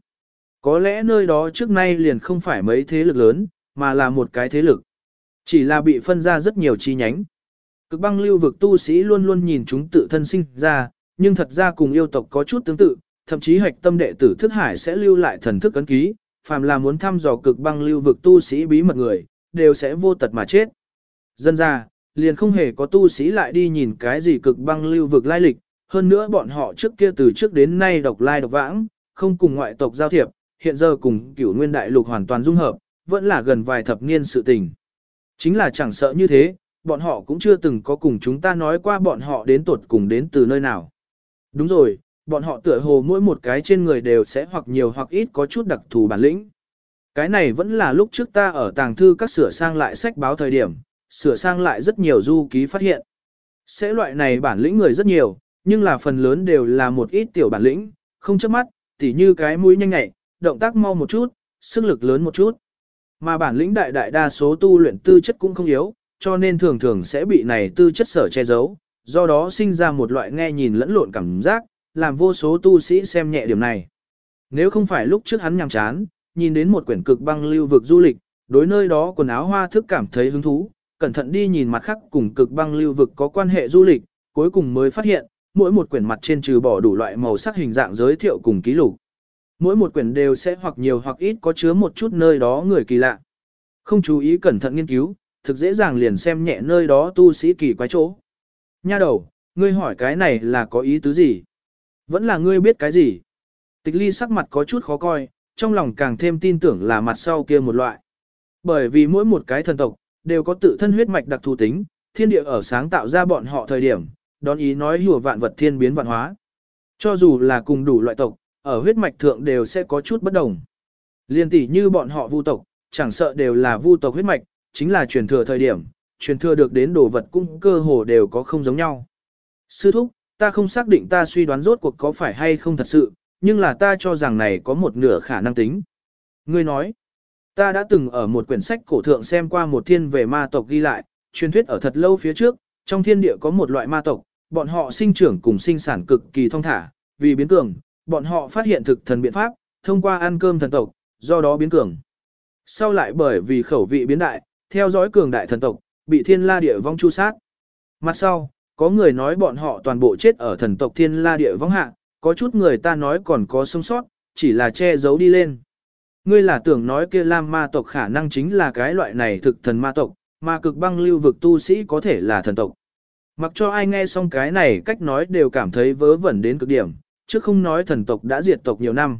Có lẽ nơi đó trước nay liền không phải mấy thế lực lớn, mà là một cái thế lực. Chỉ là bị phân ra rất nhiều chi nhánh. Cực băng lưu vực tu sĩ luôn luôn nhìn chúng tự thân sinh ra, nhưng thật ra cùng yêu tộc có chút tương tự, thậm chí hạch tâm đệ tử thức hải sẽ lưu lại thần thức ấn ký, phàm là muốn thăm dò cực băng lưu vực tu sĩ bí mật người, đều sẽ vô tật mà chết. Dân ra, liền không hề có tu sĩ lại đi nhìn cái gì cực băng lưu vực lai lịch, hơn nữa bọn họ trước kia từ trước đến nay độc lai độc vãng, không cùng ngoại tộc giao thiệp, hiện giờ cùng cửu nguyên đại lục hoàn toàn dung hợp, vẫn là gần vài thập niên sự tình. Chính là chẳng sợ như thế, bọn họ cũng chưa từng có cùng chúng ta nói qua bọn họ đến tuột cùng đến từ nơi nào. Đúng rồi, bọn họ tựa hồ mỗi một cái trên người đều sẽ hoặc nhiều hoặc ít có chút đặc thù bản lĩnh. Cái này vẫn là lúc trước ta ở tàng thư các sửa sang lại sách báo thời điểm, sửa sang lại rất nhiều du ký phát hiện. Sẽ loại này bản lĩnh người rất nhiều, nhưng là phần lớn đều là một ít tiểu bản lĩnh, không chớp mắt, tỉ như cái mũi nhanh nhẹ, động tác mau một chút, sức lực lớn một chút. Mà bản lĩnh đại đại đa số tu luyện tư chất cũng không yếu, cho nên thường thường sẽ bị này tư chất sở che giấu, do đó sinh ra một loại nghe nhìn lẫn lộn cảm giác, làm vô số tu sĩ xem nhẹ điểm này. Nếu không phải lúc trước hắn nhàm chán, nhìn đến một quyển cực băng lưu vực du lịch, đối nơi đó quần áo hoa thức cảm thấy hứng thú, cẩn thận đi nhìn mặt khác cùng cực băng lưu vực có quan hệ du lịch, cuối cùng mới phát hiện, mỗi một quyển mặt trên trừ bỏ đủ loại màu sắc hình dạng giới thiệu cùng ký lục. Mỗi một quyển đều sẽ hoặc nhiều hoặc ít có chứa một chút nơi đó người kỳ lạ. Không chú ý cẩn thận nghiên cứu, thực dễ dàng liền xem nhẹ nơi đó tu sĩ kỳ quái chỗ. Nha đầu, ngươi hỏi cái này là có ý tứ gì? Vẫn là ngươi biết cái gì? Tịch ly sắc mặt có chút khó coi, trong lòng càng thêm tin tưởng là mặt sau kia một loại. Bởi vì mỗi một cái thần tộc, đều có tự thân huyết mạch đặc thù tính, thiên địa ở sáng tạo ra bọn họ thời điểm, đón ý nói hùa vạn vật thiên biến vạn hóa. Cho dù là cùng đủ loại tộc, ở huyết mạch thượng đều sẽ có chút bất đồng. Liên tỷ như bọn họ vu tộc, chẳng sợ đều là vu tộc huyết mạch, chính là truyền thừa thời điểm, truyền thừa được đến đồ vật cũng cơ hồ đều có không giống nhau. Sư thúc, ta không xác định ta suy đoán rốt cuộc có phải hay không thật sự, nhưng là ta cho rằng này có một nửa khả năng tính. Ngươi nói, ta đã từng ở một quyển sách cổ thượng xem qua một thiên về ma tộc ghi lại, truyền thuyết ở thật lâu phía trước, trong thiên địa có một loại ma tộc, bọn họ sinh trưởng cùng sinh sản cực kỳ thông thả, vì biến cường, bọn họ phát hiện thực thần biện pháp, thông qua ăn cơm thần tộc, do đó biến cường. Sau lại bởi vì khẩu vị biến đại, theo dõi cường đại thần tộc, bị thiên la địa vong chu sát. Mặt sau, có người nói bọn họ toàn bộ chết ở thần tộc thiên la địa vong hạ, có chút người ta nói còn có sống sót, chỉ là che giấu đi lên. Ngươi là tưởng nói kia lam ma tộc khả năng chính là cái loại này thực thần ma tộc, mà cực băng lưu vực tu sĩ có thể là thần tộc. Mặc cho ai nghe xong cái này cách nói đều cảm thấy vớ vẩn đến cực điểm, chứ không nói thần tộc đã diệt tộc nhiều năm.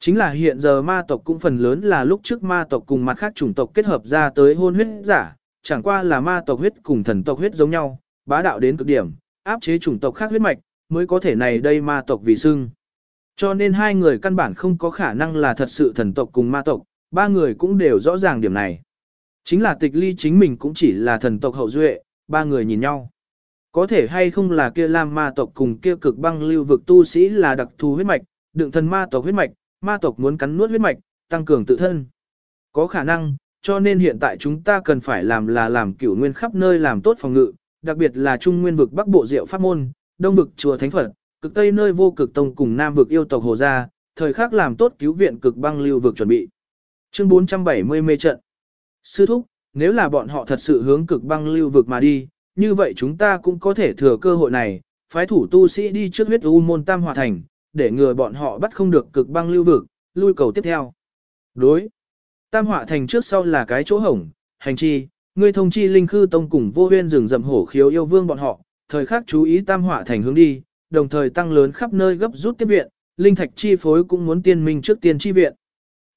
Chính là hiện giờ ma tộc cũng phần lớn là lúc trước ma tộc cùng mặt khác chủng tộc kết hợp ra tới hôn huyết giả, chẳng qua là ma tộc huyết cùng thần tộc huyết giống nhau, bá đạo đến cực điểm, áp chế chủng tộc khác huyết mạch, mới có thể này đây ma tộc vì xưng. Cho nên hai người căn bản không có khả năng là thật sự thần tộc cùng ma tộc, ba người cũng đều rõ ràng điểm này. Chính là tịch ly chính mình cũng chỉ là thần tộc hậu duệ, ba người nhìn nhau. Có thể hay không là kia lam ma tộc cùng kia cực băng lưu vực tu sĩ là đặc thù huyết mạch, đựng thần ma tộc huyết mạch, ma tộc muốn cắn nuốt huyết mạch, tăng cường tự thân. Có khả năng, cho nên hiện tại chúng ta cần phải làm là làm cửu nguyên khắp nơi làm tốt phòng ngự, đặc biệt là trung nguyên vực bắc bộ diệu pháp môn, đông vực chùa thánh phật, cực tây nơi vô cực tông cùng nam vực yêu tộc hồ gia, thời khắc làm tốt cứu viện cực băng lưu vực chuẩn bị. Chương 470 mê trận. Sư thúc, nếu là bọn họ thật sự hướng cực băng lưu vực mà đi, như vậy chúng ta cũng có thể thừa cơ hội này, phái thủ tu sĩ đi trước huyết u môn tam hòa thành, để ngừa bọn họ bắt không được cực băng lưu vực, lui cầu tiếp theo. Đối. Tam hòa thành trước sau là cái chỗ hổng, hành chi, ngươi thông chi linh khư tông cùng vô huyên rừng rậm hổ khiếu yêu vương bọn họ, thời khắc chú ý tam hòa thành hướng đi, đồng thời tăng lớn khắp nơi gấp rút tiếp viện, linh thạch chi phối cũng muốn tiên minh trước tiên chi viện.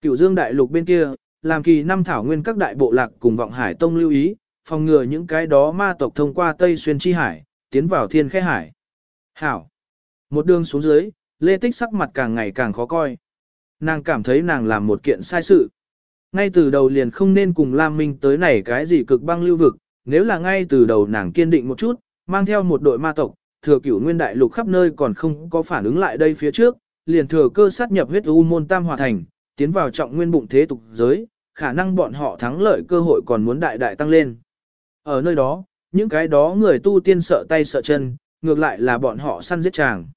Cửu Dương đại lục bên kia, làm kỳ năm thảo nguyên các đại bộ lạc cùng vọng hải tông lưu ý, phòng ngừa những cái đó ma tộc thông qua Tây xuyên chi hải, tiến vào thiên khe hải. Hảo. Một đường xuống dưới, Lê Tích sắc mặt càng ngày càng khó coi. Nàng cảm thấy nàng làm một kiện sai sự. Ngay từ đầu liền không nên cùng Lam Minh tới này cái gì cực băng lưu vực, nếu là ngay từ đầu nàng kiên định một chút, mang theo một đội ma tộc, thừa cửu nguyên đại lục khắp nơi còn không có phản ứng lại đây phía trước, liền thừa cơ sát nhập huyết u môn tam hòa thành, tiến vào trọng nguyên bụng thế tục giới, khả năng bọn họ thắng lợi cơ hội còn muốn đại đại tăng lên. Ở nơi đó, những cái đó người tu tiên sợ tay sợ chân, ngược lại là bọn họ săn giết chàng.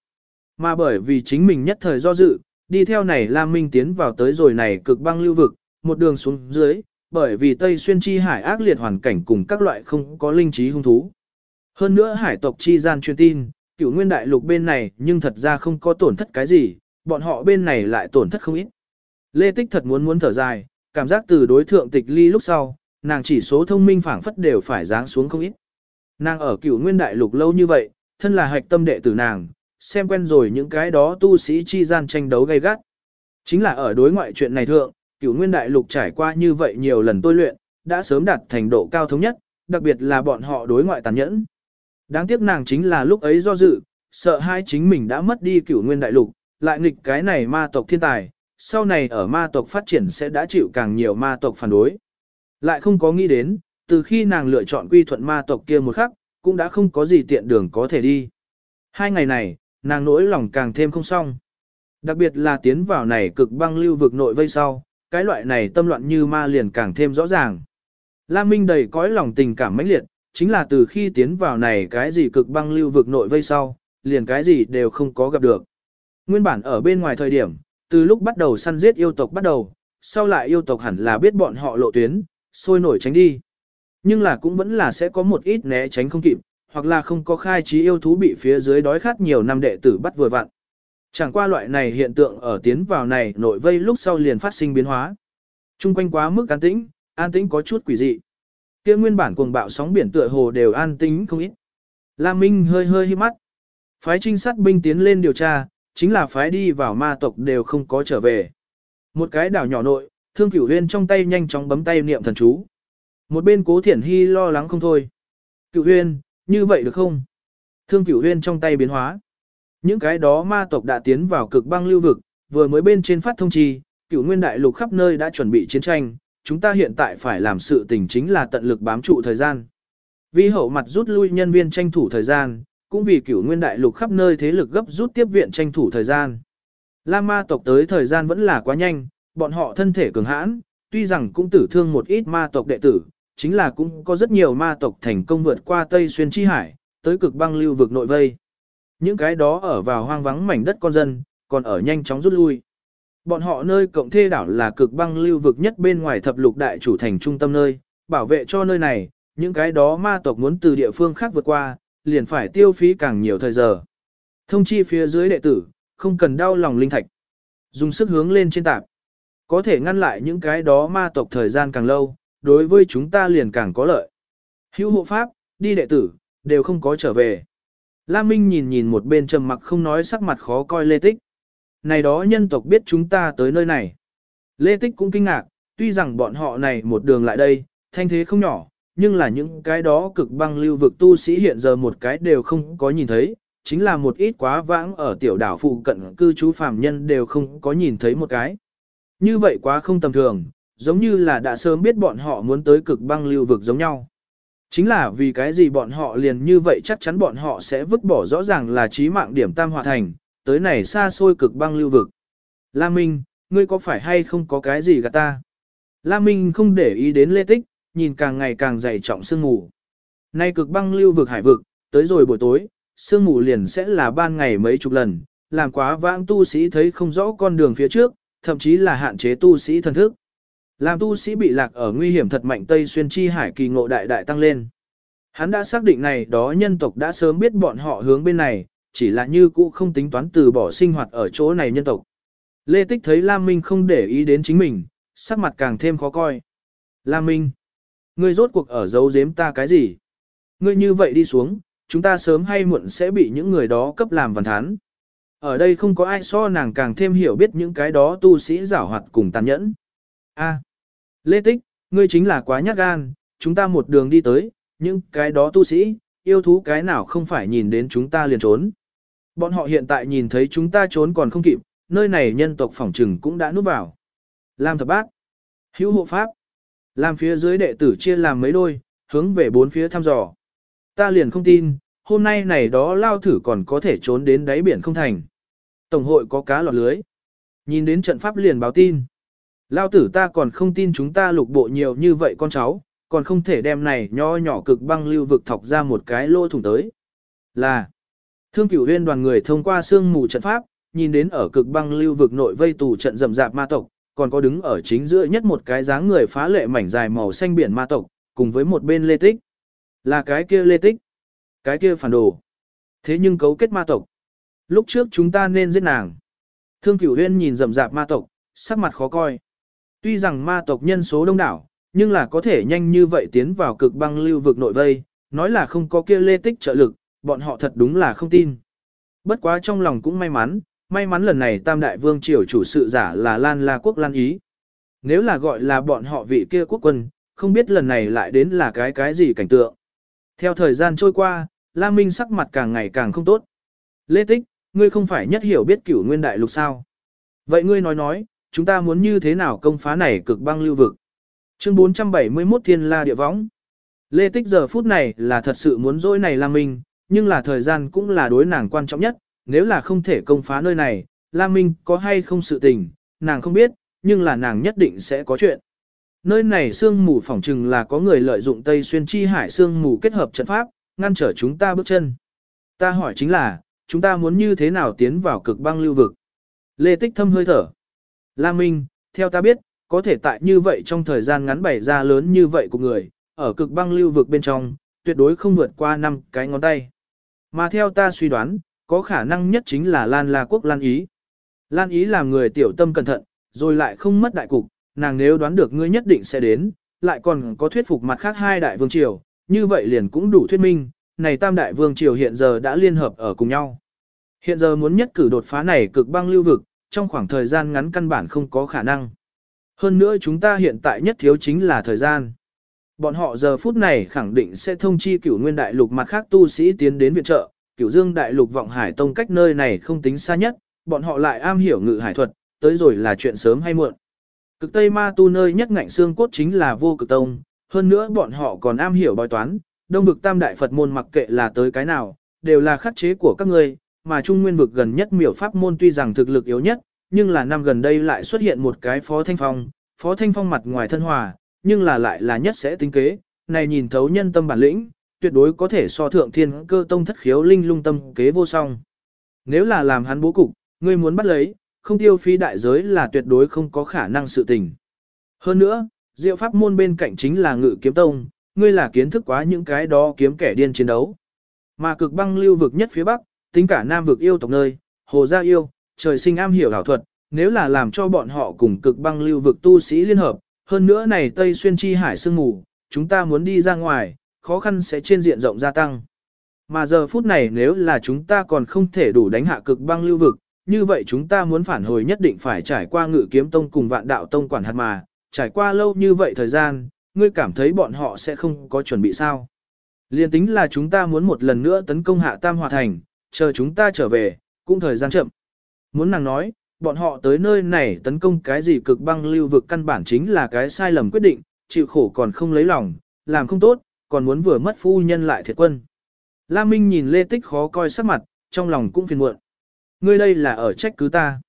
Mà bởi vì chính mình nhất thời do dự, đi theo này Lam Minh tiến vào tới rồi này cực băng lưu vực, một đường xuống dưới, bởi vì Tây Xuyên chi hải ác liệt hoàn cảnh cùng các loại không có linh trí hung thú. Hơn nữa hải tộc chi gian truyền tin, cửu nguyên đại lục bên này nhưng thật ra không có tổn thất cái gì, bọn họ bên này lại tổn thất không ít. Lê Tích thật muốn muốn thở dài, cảm giác từ đối thượng tịch ly lúc sau, nàng chỉ số thông minh phảng phất đều phải giáng xuống không ít. Nàng ở cửu nguyên đại lục lâu như vậy, thân là hạch tâm đệ tử nàng, xem quen rồi những cái đó tu sĩ chi gian tranh đấu gay gắt. Chính là ở đối ngoại chuyện này thượng, cửu nguyên đại lục trải qua như vậy nhiều lần tôi luyện, đã sớm đạt thành độ cao thống nhất, đặc biệt là bọn họ đối ngoại tàn nhẫn. Đáng tiếc nàng chính là lúc ấy do dự, sợ hai chính mình đã mất đi cửu nguyên đại lục, lại nghịch cái này ma tộc thiên tài, sau này ở ma tộc phát triển sẽ đã chịu càng nhiều ma tộc phản đối. Lại không có nghĩ đến, từ khi nàng lựa chọn quy thuận ma tộc kia một khắc, cũng đã không có gì tiện đường có thể đi. Hai ngày này, nàng nỗi lòng càng thêm không xong. Đặc biệt là tiến vào này cực băng lưu vực nội vây sau, cái loại này tâm loạn như ma liền càng thêm rõ ràng. Lam Minh đầy cõi lòng tình cảm mãnh liệt, chính là từ khi tiến vào này cái gì cực băng lưu vực nội vây sau, liền cái gì đều không có gặp được. Nguyên bản ở bên ngoài thời điểm, từ lúc bắt đầu săn giết yêu tộc bắt đầu, sau lại yêu tộc hẳn là biết bọn họ lộ tuyến, sôi nổi tránh đi. Nhưng là cũng vẫn là sẽ có một ít né tránh không kịp, hoặc là không có khai trí yêu thú bị phía dưới đói khát nhiều năm đệ tử bắt vừa vặn. Chẳng qua loại này hiện tượng ở tiến vào này nội vây lúc sau liền phát sinh biến hóa. Trung quanh quá mức an tĩnh, an tĩnh có chút quỷ dị. Kia nguyên bản cuồng bạo sóng biển tựa hồ đều an tĩnh không ít. Lam Minh hơi hơi hí mắt. Phái trinh sát binh tiến lên điều tra, chính là phái đi vào ma tộc đều không có trở về. Một cái đảo nhỏ nội, thương cửu huyên trong tay nhanh chóng bấm tay niệm thần chú. Một bên cố thiển hy lo lắng không thôi. Cửu huyên, như vậy được không? Thương cửu huyên trong tay biến hóa. Những cái đó ma tộc đã tiến vào cực băng lưu vực, vừa mới bên trên phát thông chi, cửu nguyên đại lục khắp nơi đã chuẩn bị chiến tranh, chúng ta hiện tại phải làm sự tình chính là tận lực bám trụ thời gian. Vi hậu mặt rút lui nhân viên tranh thủ thời gian, cũng vì cửu nguyên đại lục khắp nơi thế lực gấp rút tiếp viện tranh thủ thời gian. La ma tộc tới thời gian vẫn là quá nhanh, bọn họ thân thể cường hãn, tuy rằng cũng tử thương một ít ma tộc đệ tử, chính là cũng có rất nhiều ma tộc thành công vượt qua Tây Xuyên Chi Hải, tới cực băng lưu vực nội vây. Những cái đó ở vào hoang vắng mảnh đất con dân, còn ở nhanh chóng rút lui. Bọn họ nơi cộng thê đảo là cực băng lưu vực nhất bên ngoài thập lục đại chủ thành trung tâm nơi, bảo vệ cho nơi này, những cái đó ma tộc muốn từ địa phương khác vượt qua, liền phải tiêu phí càng nhiều thời giờ. Thông chi phía dưới đệ tử, không cần đau lòng linh thạch. Dùng sức hướng lên trên tạp. Có thể ngăn lại những cái đó ma tộc thời gian càng lâu, đối với chúng ta liền càng có lợi. Hữu hộ pháp, đi đệ tử, đều không có trở về. La Minh nhìn nhìn một bên trầm mặc không nói sắc mặt khó coi Lê Tích. Này đó nhân tộc biết chúng ta tới nơi này. Lê Tích cũng kinh ngạc, tuy rằng bọn họ này một đường lại đây, thanh thế không nhỏ, nhưng là những cái đó cực băng lưu vực tu sĩ hiện giờ một cái đều không có nhìn thấy, chính là một ít quá vãng ở tiểu đảo phụ cận cư trú phàm nhân đều không có nhìn thấy một cái. Như vậy quá không tầm thường, giống như là đã sớm biết bọn họ muốn tới cực băng lưu vực giống nhau. Chính là vì cái gì bọn họ liền như vậy chắc chắn bọn họ sẽ vứt bỏ rõ ràng là trí mạng điểm tam hòa thành, tới này xa xôi cực băng lưu vực. La Minh, ngươi có phải hay không có cái gì gạt ta? La Minh không để ý đến lê tích, nhìn càng ngày càng dày trọng sương mù. Nay cực băng lưu vực hải vực, tới rồi buổi tối, sương mù liền sẽ là ban ngày mấy chục lần, làm quá vãng tu sĩ thấy không rõ con đường phía trước, thậm chí là hạn chế tu sĩ thần thức. Làm tu sĩ bị lạc ở nguy hiểm thật mạnh Tây Xuyên Chi Hải kỳ ngộ đại đại tăng lên. Hắn đã xác định này đó nhân tộc đã sớm biết bọn họ hướng bên này, chỉ là như cũ không tính toán từ bỏ sinh hoạt ở chỗ này nhân tộc. Lê Tích thấy Lam Minh không để ý đến chính mình, sắc mặt càng thêm khó coi. Lam Minh, ngươi rốt cuộc ở giấu giếm ta cái gì? Ngươi như vậy đi xuống, chúng ta sớm hay muộn sẽ bị những người đó cấp làm văn thán. Ở đây không có ai so nàng càng thêm hiểu biết những cái đó tu sĩ giảo hoạt cùng tàn nhẫn. A, Lê Tích, ngươi chính là quá nhát gan, chúng ta một đường đi tới, những cái đó tu sĩ, yêu thú cái nào không phải nhìn đến chúng ta liền trốn. Bọn họ hiện tại nhìn thấy chúng ta trốn còn không kịp, nơi này nhân tộc phỏng trừng cũng đã núp vào. Lam thập bát, hữu hộ pháp, làm phía dưới đệ tử chia làm mấy đôi, hướng về bốn phía thăm dò. Ta liền không tin, hôm nay này đó lao thử còn có thể trốn đến đáy biển không thành. Tổng hội có cá lọt lưới. Nhìn đến trận pháp liền báo tin. Lao tử ta còn không tin chúng ta lục bộ nhiều như vậy con cháu, còn không thể đem này nho nhỏ cực băng lưu vực thọc ra một cái lỗ thủng tới. Là, thương cửu huyên đoàn người thông qua sương mù trận pháp, nhìn đến ở cực băng lưu vực nội vây tù trận rầm rạp ma tộc, còn có đứng ở chính giữa nhất một cái dáng người phá lệ mảnh dài màu xanh biển ma tộc, cùng với một bên lê tích. Là cái kia lê tích, cái kia phản đồ. Thế nhưng cấu kết ma tộc. Lúc trước chúng ta nên giết nàng. Thương cửu huyên nhìn rầm rạp ma tộc, sắc mặt khó coi. Tuy rằng ma tộc nhân số đông đảo, nhưng là có thể nhanh như vậy tiến vào cực băng lưu vực nội vây, nói là không có kia lê tích trợ lực, bọn họ thật đúng là không tin. Bất quá trong lòng cũng may mắn, may mắn lần này Tam Đại Vương Triều chủ sự giả là Lan La Quốc Lan Ý. Nếu là gọi là bọn họ vị kia quốc quân, không biết lần này lại đến là cái cái gì cảnh tượng. Theo thời gian trôi qua, La Minh sắc mặt càng ngày càng không tốt. Lê Tích, ngươi không phải nhất hiểu biết cửu nguyên đại lục sao. Vậy ngươi nói nói, chúng ta muốn như thế nào công phá này cực băng lưu vực. Chương 471 Thiên La Địa Võng Lê Tích giờ phút này là thật sự muốn dỗi này Lam Minh, nhưng là thời gian cũng là đối nàng quan trọng nhất, nếu là không thể công phá nơi này, Lam Minh có hay không sự tình, nàng không biết, nhưng là nàng nhất định sẽ có chuyện. Nơi này sương mù phỏng trừng là có người lợi dụng Tây Xuyên Chi Hải sương mù kết hợp trận pháp, ngăn trở chúng ta bước chân. Ta hỏi chính là, chúng ta muốn như thế nào tiến vào cực băng lưu vực? Lê Tích thâm hơi thở. Lam Minh, theo ta biết, có thể tại như vậy trong thời gian ngắn bày ra lớn như vậy của người, ở cực băng lưu vực bên trong, tuyệt đối không vượt qua năm cái ngón tay. Mà theo ta suy đoán, có khả năng nhất chính là Lan La Quốc Lan Ý. Lan Ý là người tiểu tâm cẩn thận, rồi lại không mất đại cục, nàng nếu đoán được ngươi nhất định sẽ đến, lại còn có thuyết phục mặt khác hai đại vương triều, như vậy liền cũng đủ thuyết minh, này tam đại vương triều hiện giờ đã liên hợp ở cùng nhau. Hiện giờ muốn nhất cử đột phá này cực băng lưu vực, trong khoảng thời gian ngắn căn bản không có khả năng. Hơn nữa chúng ta hiện tại nhất thiếu chính là thời gian. Bọn họ giờ phút này khẳng định sẽ thông chi cửu nguyên đại lục mặt khác tu sĩ tiến đến viện trợ, cửu dương đại lục vọng hải tông cách nơi này không tính xa nhất, bọn họ lại am hiểu ngự hải thuật, tới rồi là chuyện sớm hay muộn. Cực Tây Ma tu nơi nhất ngạnh xương cốt chính là vô cực tông, hơn nữa bọn họ còn am hiểu bói toán, đông vực tam đại Phật môn mặc kệ là tới cái nào, đều là khắc chế của các ngươi, mà trung nguyên vực gần nhất miểu pháp môn tuy rằng thực lực yếu nhất, nhưng là năm gần đây lại xuất hiện một cái Phó Thanh Phong, Phó Thanh Phong mặt ngoài thân hòa, nhưng là lại là nhất sẽ tính kế, này nhìn thấu nhân tâm bản lĩnh, tuyệt đối có thể so thượng thiên cơ tông thất khiếu linh lung tâm kế vô song. Nếu là làm hắn bố cục, ngươi muốn bắt lấy, không tiêu phí đại giới là tuyệt đối không có khả năng sự tình. Hơn nữa, diệu pháp môn bên cạnh chính là ngự kiếm tông, ngươi là kiến thức quá những cái đó kiếm kẻ điên chiến đấu. Mà cực băng lưu vực nhất phía bắc, tính cả nam vực yêu tộc nơi, hồ gia yêu, trời sinh am hiểu ảo thuật, nếu là làm cho bọn họ cùng cực băng lưu vực tu sĩ liên hợp, hơn nữa này Tây Xuyên Chi Hải sương mù, chúng ta muốn đi ra ngoài, khó khăn sẽ trên diện rộng gia tăng. Mà giờ phút này nếu là chúng ta còn không thể đủ đánh hạ cực băng lưu vực, như vậy chúng ta muốn phản hồi nhất định phải trải qua ngự kiếm tông cùng vạn đạo tông quản hạt mà, trải qua lâu như vậy thời gian, ngươi cảm thấy bọn họ sẽ không có chuẩn bị sao. Liên tính là chúng ta muốn một lần nữa tấn công hạ Tam Hòa Thành, chờ chúng ta trở về, cũng thời gian chậm. Muốn nàng nói, bọn họ tới nơi này tấn công cái gì cực băng lưu vực căn bản chính là cái sai lầm quyết định, chịu khổ còn không lấy lòng, làm không tốt, còn muốn vừa mất phu nhân lại thiệt quân. La Minh nhìn Lê Tích khó coi sắc mặt, trong lòng cũng phiền muộn. Ngươi đây là ở trách cứ ta.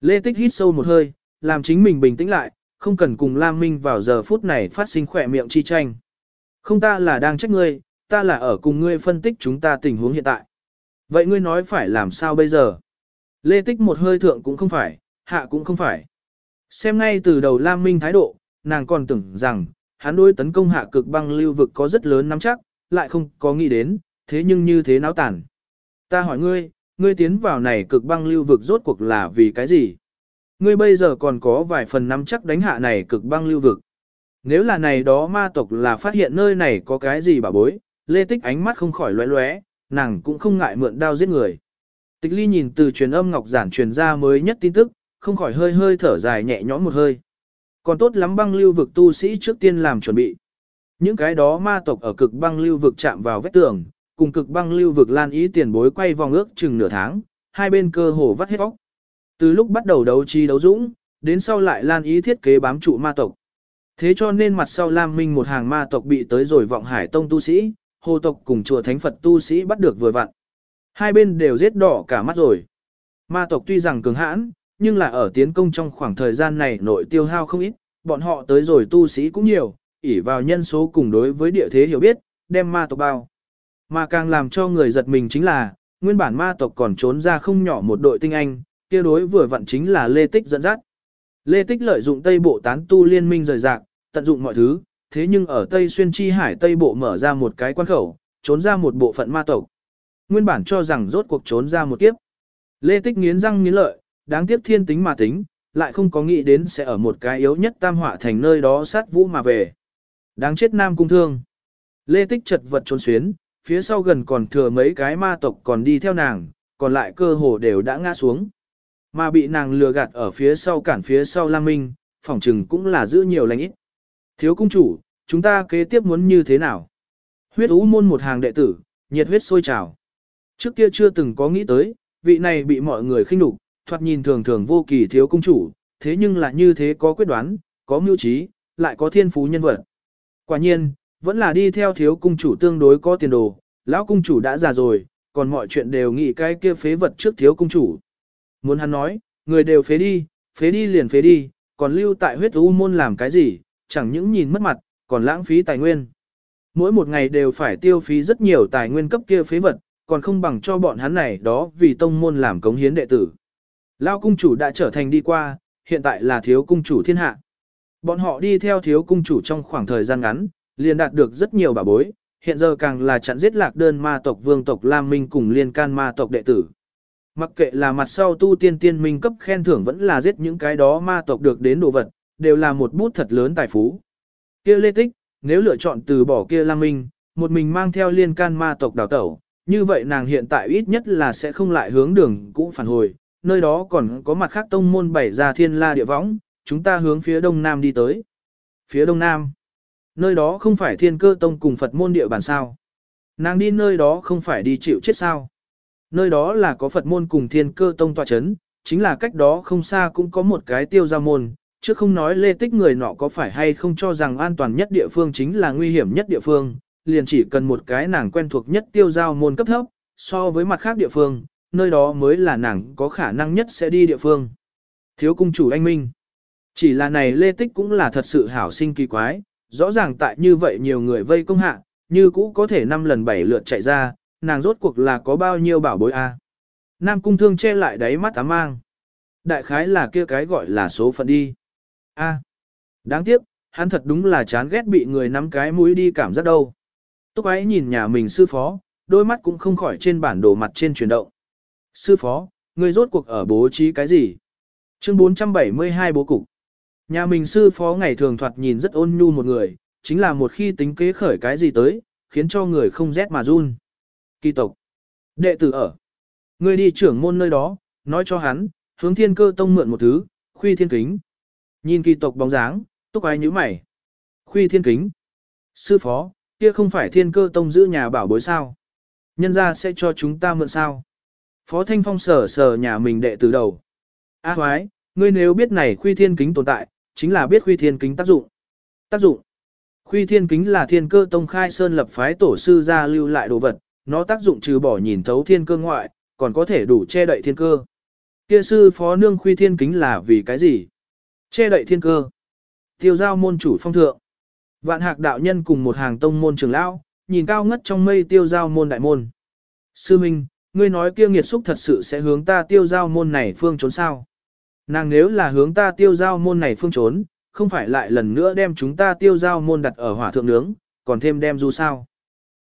Lê Tích hít sâu một hơi, làm chính mình bình tĩnh lại, không cần cùng La Minh vào giờ phút này phát sinh khỏe miệng chi tranh. Không ta là đang trách ngươi, ta là ở cùng ngươi phân tích chúng ta tình huống hiện tại. Vậy ngươi nói phải làm sao bây giờ? Lê Tích một hơi thượng cũng không phải, hạ cũng không phải. Xem ngay từ đầu Lam Minh thái độ, nàng còn tưởng rằng, hắn đối tấn công hạ cực băng lưu vực có rất lớn nắm chắc, lại không có nghĩ đến, thế nhưng như thế náo tản. Ta hỏi ngươi, ngươi tiến vào này cực băng lưu vực rốt cuộc là vì cái gì? Ngươi bây giờ còn có vài phần nắm chắc đánh hạ này cực băng lưu vực. Nếu là này đó ma tộc là phát hiện nơi này có cái gì bà bối, lê tích ánh mắt không khỏi lóe lóe, nàng cũng không ngại mượn đao giết người. Tịch ly nhìn từ truyền âm ngọc giản truyền ra mới nhất tin tức, không khỏi hơi hơi thở dài nhẹ nhõm một hơi. Còn tốt lắm băng lưu vực tu sĩ trước tiên làm chuẩn bị. Những cái đó ma tộc ở cực băng lưu vực chạm vào vết tường, cùng cực băng lưu vực lan ý tiền bối quay vòng ước chừng nửa tháng, hai bên cơ hồ vắt hết vóc. Từ lúc bắt đầu đấu trí đấu dũng, đến sau lại lan ý thiết kế bám trụ ma tộc. Thế cho nên mặt sau Lam Minh một hàng ma tộc bị tới rồi vọng hải tông tu sĩ, hồ tộc cùng chùa thánh Phật tu sĩ bắt được vừa vặn. Hai bên đều giết đỏ cả mắt rồi. Ma tộc tuy rằng cường hãn, nhưng là ở tiến công trong khoảng thời gian này nội tiêu hao không ít, bọn họ tới rồi tu sĩ cũng nhiều, ỉ vào nhân số cùng đối với địa thế hiểu biết, đem ma tộc bao. Mà càng làm cho người giật mình chính là, nguyên bản ma tộc còn trốn ra không nhỏ một đội tinh anh, kia đối vừa vặn chính là Lê Tích dẫn dắt. Lê Tích lợi dụng Tây Bộ tán tu liên minh rời rạc, tận dụng mọi thứ, thế nhưng ở Tây Xuyên Chi Hải Tây Bộ mở ra một cái quan khẩu, trốn ra một bộ phận ma tộc. Nguyên bản cho rằng rốt cuộc trốn ra một kiếp. Lê Tích nghiến răng nghiến lợi, đáng tiếc thiên tính mà tính, lại không có nghĩ đến sẽ ở một cái yếu nhất tam họa thành nơi đó sát vũ mà về. Đáng chết nam cung thương. Lê Tích chật vật trốn xuyến, phía sau gần còn thừa mấy cái ma tộc còn đi theo nàng, còn lại cơ hồ đều đã ngã xuống. Mà bị nàng lừa gạt ở phía sau cản phía sau Lam Minh, phỏng trừng cũng là giữ nhiều lành ít. Thiếu cung chủ, chúng ta kế tiếp muốn như thế nào? Huyết ú môn một hàng đệ tử, nhiệt huyết sôi trào. Trước kia chưa từng có nghĩ tới, vị này bị mọi người khinh đục, thoạt nhìn thường thường vô kỳ thiếu cung chủ, thế nhưng là như thế có quyết đoán, có mưu trí, lại có thiên phú nhân vật. Quả nhiên, vẫn là đi theo thiếu cung chủ tương đối có tiền đồ, lão cung chủ đã già rồi, còn mọi chuyện đều nghĩ cái kia phế vật trước thiếu cung chủ. Muốn hắn nói, người đều phế đi, phế đi liền phế đi, còn lưu tại huyết u môn làm cái gì, chẳng những nhìn mất mặt, còn lãng phí tài nguyên. Mỗi một ngày đều phải tiêu phí rất nhiều tài nguyên cấp kia phế vật, còn không bằng cho bọn hắn này đó vì tông môn làm cống hiến đệ tử. Lao cung chủ đã trở thành đi qua, hiện tại là thiếu cung chủ thiên hạ. Bọn họ đi theo thiếu cung chủ trong khoảng thời gian ngắn, liền đạt được rất nhiều bảo bối, hiện giờ càng là chặn giết lạc đơn ma tộc vương tộc Lam Minh cùng liên can ma tộc đệ tử. Mặc kệ là mặt sau tu tiên tiên minh cấp khen thưởng vẫn là giết những cái đó ma tộc được đến đồ vật, đều là một bút thật lớn tài phú. Kia Lê Tích, nếu lựa chọn từ bỏ kia Lam Minh, một mình mang theo liên can ma tộc đào tẩu, như vậy nàng hiện tại ít nhất là sẽ không lại hướng đường cũ phản hồi, nơi đó còn có mặt khác tông môn bảy ra thiên la địa võng, chúng ta hướng phía đông nam đi tới. Phía đông nam, nơi đó không phải thiên cơ tông cùng Phật môn địa bàn sao. Nàng đi nơi đó không phải đi chịu chết sao. Nơi đó là có Phật môn cùng thiên cơ tông tòa chấn, chính là cách đó không xa cũng có một cái tiêu gia môn, chứ không nói lê tích người nọ có phải hay không cho rằng an toàn nhất địa phương chính là nguy hiểm nhất địa phương, liền chỉ cần một cái nàng quen thuộc nhất tiêu giao môn cấp thấp, so với mặt khác địa phương, nơi đó mới là nàng có khả năng nhất sẽ đi địa phương. Thiếu cung chủ anh Minh. Chỉ là này Lê Tích cũng là thật sự hảo sinh kỳ quái, rõ ràng tại như vậy nhiều người vây công hạ, như cũ có thể năm lần bảy lượt chạy ra, nàng rốt cuộc là có bao nhiêu bảo bối a? Nam cung thương che lại đáy mắt ám mang. Đại khái là kia cái gọi là số phận đi. A. Đáng tiếc, hắn thật đúng là chán ghét bị người nắm cái mũi đi cảm giác đâu. Túc ấy nhìn nhà mình sư phó, đôi mắt cũng không khỏi trên bản đồ mặt trên chuyển động. Sư phó, người rốt cuộc ở bố trí cái gì? Chương 472 bố cục. Nhà mình sư phó ngày thường thoạt nhìn rất ôn nhu một người, chính là một khi tính kế khởi cái gì tới, khiến cho người không rét mà run. Kỳ tộc. Đệ tử ở. Người đi trưởng môn nơi đó, nói cho hắn, hướng thiên cơ tông mượn một thứ, khuy thiên kính. Nhìn kỳ tộc bóng dáng, túc ai như mày. Khuy thiên kính. Sư phó, kia không phải thiên cơ tông giữ nhà bảo bối sao. Nhân ra sẽ cho chúng ta mượn sao. Phó Thanh Phong sờ sờ nhà mình đệ từ đầu. A à, hoái, ngươi nếu biết này khuy thiên kính tồn tại, chính là biết khuy thiên kính tác dụng. Tác dụng. Khuy thiên kính là thiên cơ tông khai sơn lập phái tổ sư gia lưu lại đồ vật, nó tác dụng trừ bỏ nhìn thấu thiên cơ ngoại, còn có thể đủ che đậy thiên cơ. Kia sư phó nương khuy thiên kính là vì cái gì? Che đậy thiên cơ. Tiêu giao môn chủ phong thượng. Vạn hạc đạo nhân cùng một hàng tông môn trưởng lão, nhìn cao ngất trong mây tiêu giao môn đại môn. Sư Minh, ngươi nói kia nghiệt xúc thật sự sẽ hướng ta tiêu giao môn này phương trốn sao? Nàng nếu là hướng ta tiêu giao môn này phương trốn, không phải lại lần nữa đem chúng ta tiêu giao môn đặt ở hỏa thượng nướng, còn thêm đem du sao.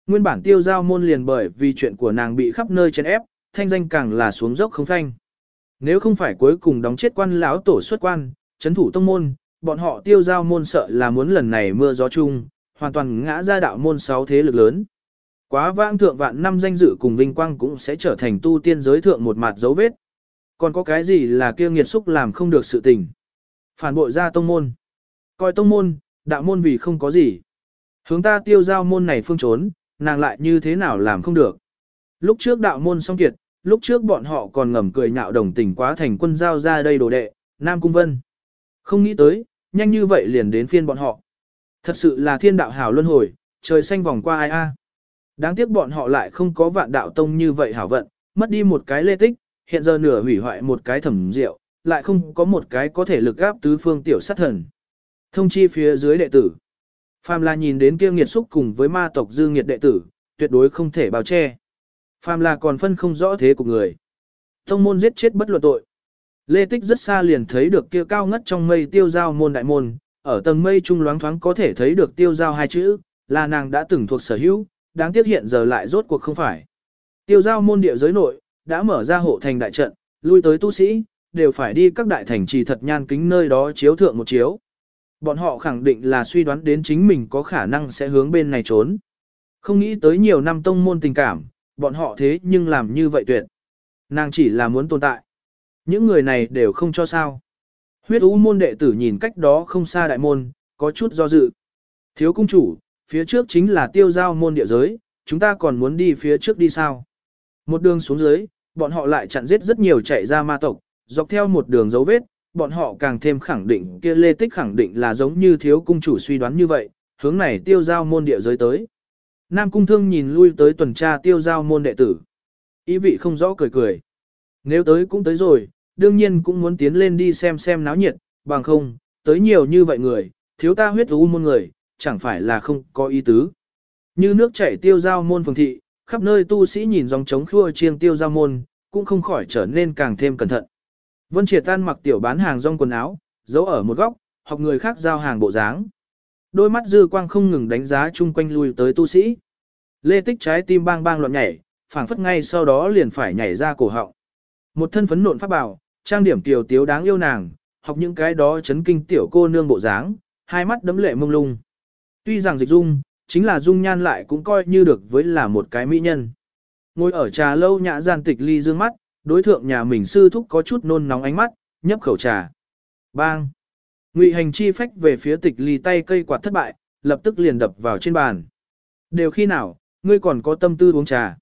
Nguyên bản tiêu giao môn liền bởi vì chuyện của nàng bị khắp nơi chèn ép, thanh danh càng là xuống dốc không thanh. Nếu không phải cuối cùng đóng chết quan lão tổ xuất quan, chấn thủ tông môn, bọn họ tiêu giao môn sợ là muốn lần này mưa gió chung, hoàn toàn ngã ra đạo môn sáu thế lực lớn. Quá vãng thượng vạn năm danh dự cùng vinh quang cũng sẽ trở thành tu tiên giới thượng một mặt dấu vết. Còn có cái gì là kia nghiệt xúc làm không được sự tình. Phản bội ra tông môn. Coi tông môn, đạo môn vì không có gì. Hướng ta tiêu giao môn này phương trốn, nàng lại như thế nào làm không được. Lúc trước đạo môn song kiệt, lúc trước bọn họ còn ngầm cười nhạo đồng tình quá thành quân giao ra đây đồ đệ, Nam Cung Vân. Không nghĩ tới, nhanh như vậy liền đến phiên bọn họ. Thật sự là thiên đạo hảo luân hồi, trời xanh vòng qua ai a. Đáng tiếc bọn họ lại không có vạn đạo tông như vậy hảo vận, mất đi một cái lê tích, hiện giờ nửa hủy hoại một cái thẩm rượu, lại không có một cái có thể lực gáp tứ phương tiểu sát thần. Thông chi phía dưới đệ tử. Phàm là nhìn đến kia nghiệt xúc cùng với ma tộc dư nghiệt đệ tử, tuyệt đối không thể bao che. Phàm là còn phân không rõ thế của người. Tông môn giết chết bất luận tội. Lê Tích rất xa liền thấy được kia cao ngất trong mây tiêu giao môn đại môn, ở tầng mây trung loáng thoáng có thể thấy được tiêu giao hai chữ, là nàng đã từng thuộc sở hữu, đáng tiếc hiện giờ lại rốt cuộc không phải. Tiêu giao môn địa giới nội, đã mở ra hộ thành đại trận, lui tới tu sĩ, đều phải đi các đại thành trì thật nhan kính nơi đó chiếu thượng một chiếu. Bọn họ khẳng định là suy đoán đến chính mình có khả năng sẽ hướng bên này trốn. Không nghĩ tới nhiều năm tông môn tình cảm, bọn họ thế nhưng làm như vậy tuyệt. Nàng chỉ là muốn tồn tại. Những người này đều không cho sao. Huyết ú môn đệ tử nhìn cách đó không xa đại môn, có chút do dự. Thiếu cung chủ, phía trước chính là tiêu giao môn địa giới, chúng ta còn muốn đi phía trước đi sao? Một đường xuống dưới, bọn họ lại chặn giết rất nhiều chạy ra ma tộc, dọc theo một đường dấu vết, bọn họ càng thêm khẳng định kia lê tích khẳng định là giống như thiếu cung chủ suy đoán như vậy, hướng này tiêu giao môn địa giới tới. Nam cung thương nhìn lui tới tuần tra tiêu giao môn đệ tử. Ý vị không rõ cười cười. Nếu tới cũng tới rồi, đương nhiên cũng muốn tiến lên đi xem xem náo nhiệt, bằng không, tới nhiều như vậy người, thiếu ta huyết u môn người, chẳng phải là không có ý tứ. Như nước chảy tiêu giao môn phường thị, khắp nơi tu sĩ nhìn dòng trống khua chiêng tiêu giao môn, cũng không khỏi trở nên càng thêm cẩn thận. Vân Triệt tan mặc tiểu bán hàng rong quần áo, giấu ở một góc, học người khác giao hàng bộ dáng. Đôi mắt dư quang không ngừng đánh giá chung quanh lui tới tu sĩ. Lê Tích trái tim bang bang loạn nhảy, phảng phất ngay sau đó liền phải nhảy ra cổ họng. Một thân phấn nộn pháp bảo, trang điểm tiểu tiếu đáng yêu nàng, học những cái đó chấn kinh tiểu cô nương bộ dáng, hai mắt đấm lệ mông lung. Tuy rằng dịch dung, chính là dung nhan lại cũng coi như được với là một cái mỹ nhân. Ngồi ở trà lâu nhã gian tịch ly dương mắt, đối thượng nhà mình sư thúc có chút nôn nóng ánh mắt, nhấp khẩu trà. Bang! Ngụy hành chi phách về phía tịch ly tay cây quạt thất bại, lập tức liền đập vào trên bàn. Đều khi nào, ngươi còn có tâm tư uống trà.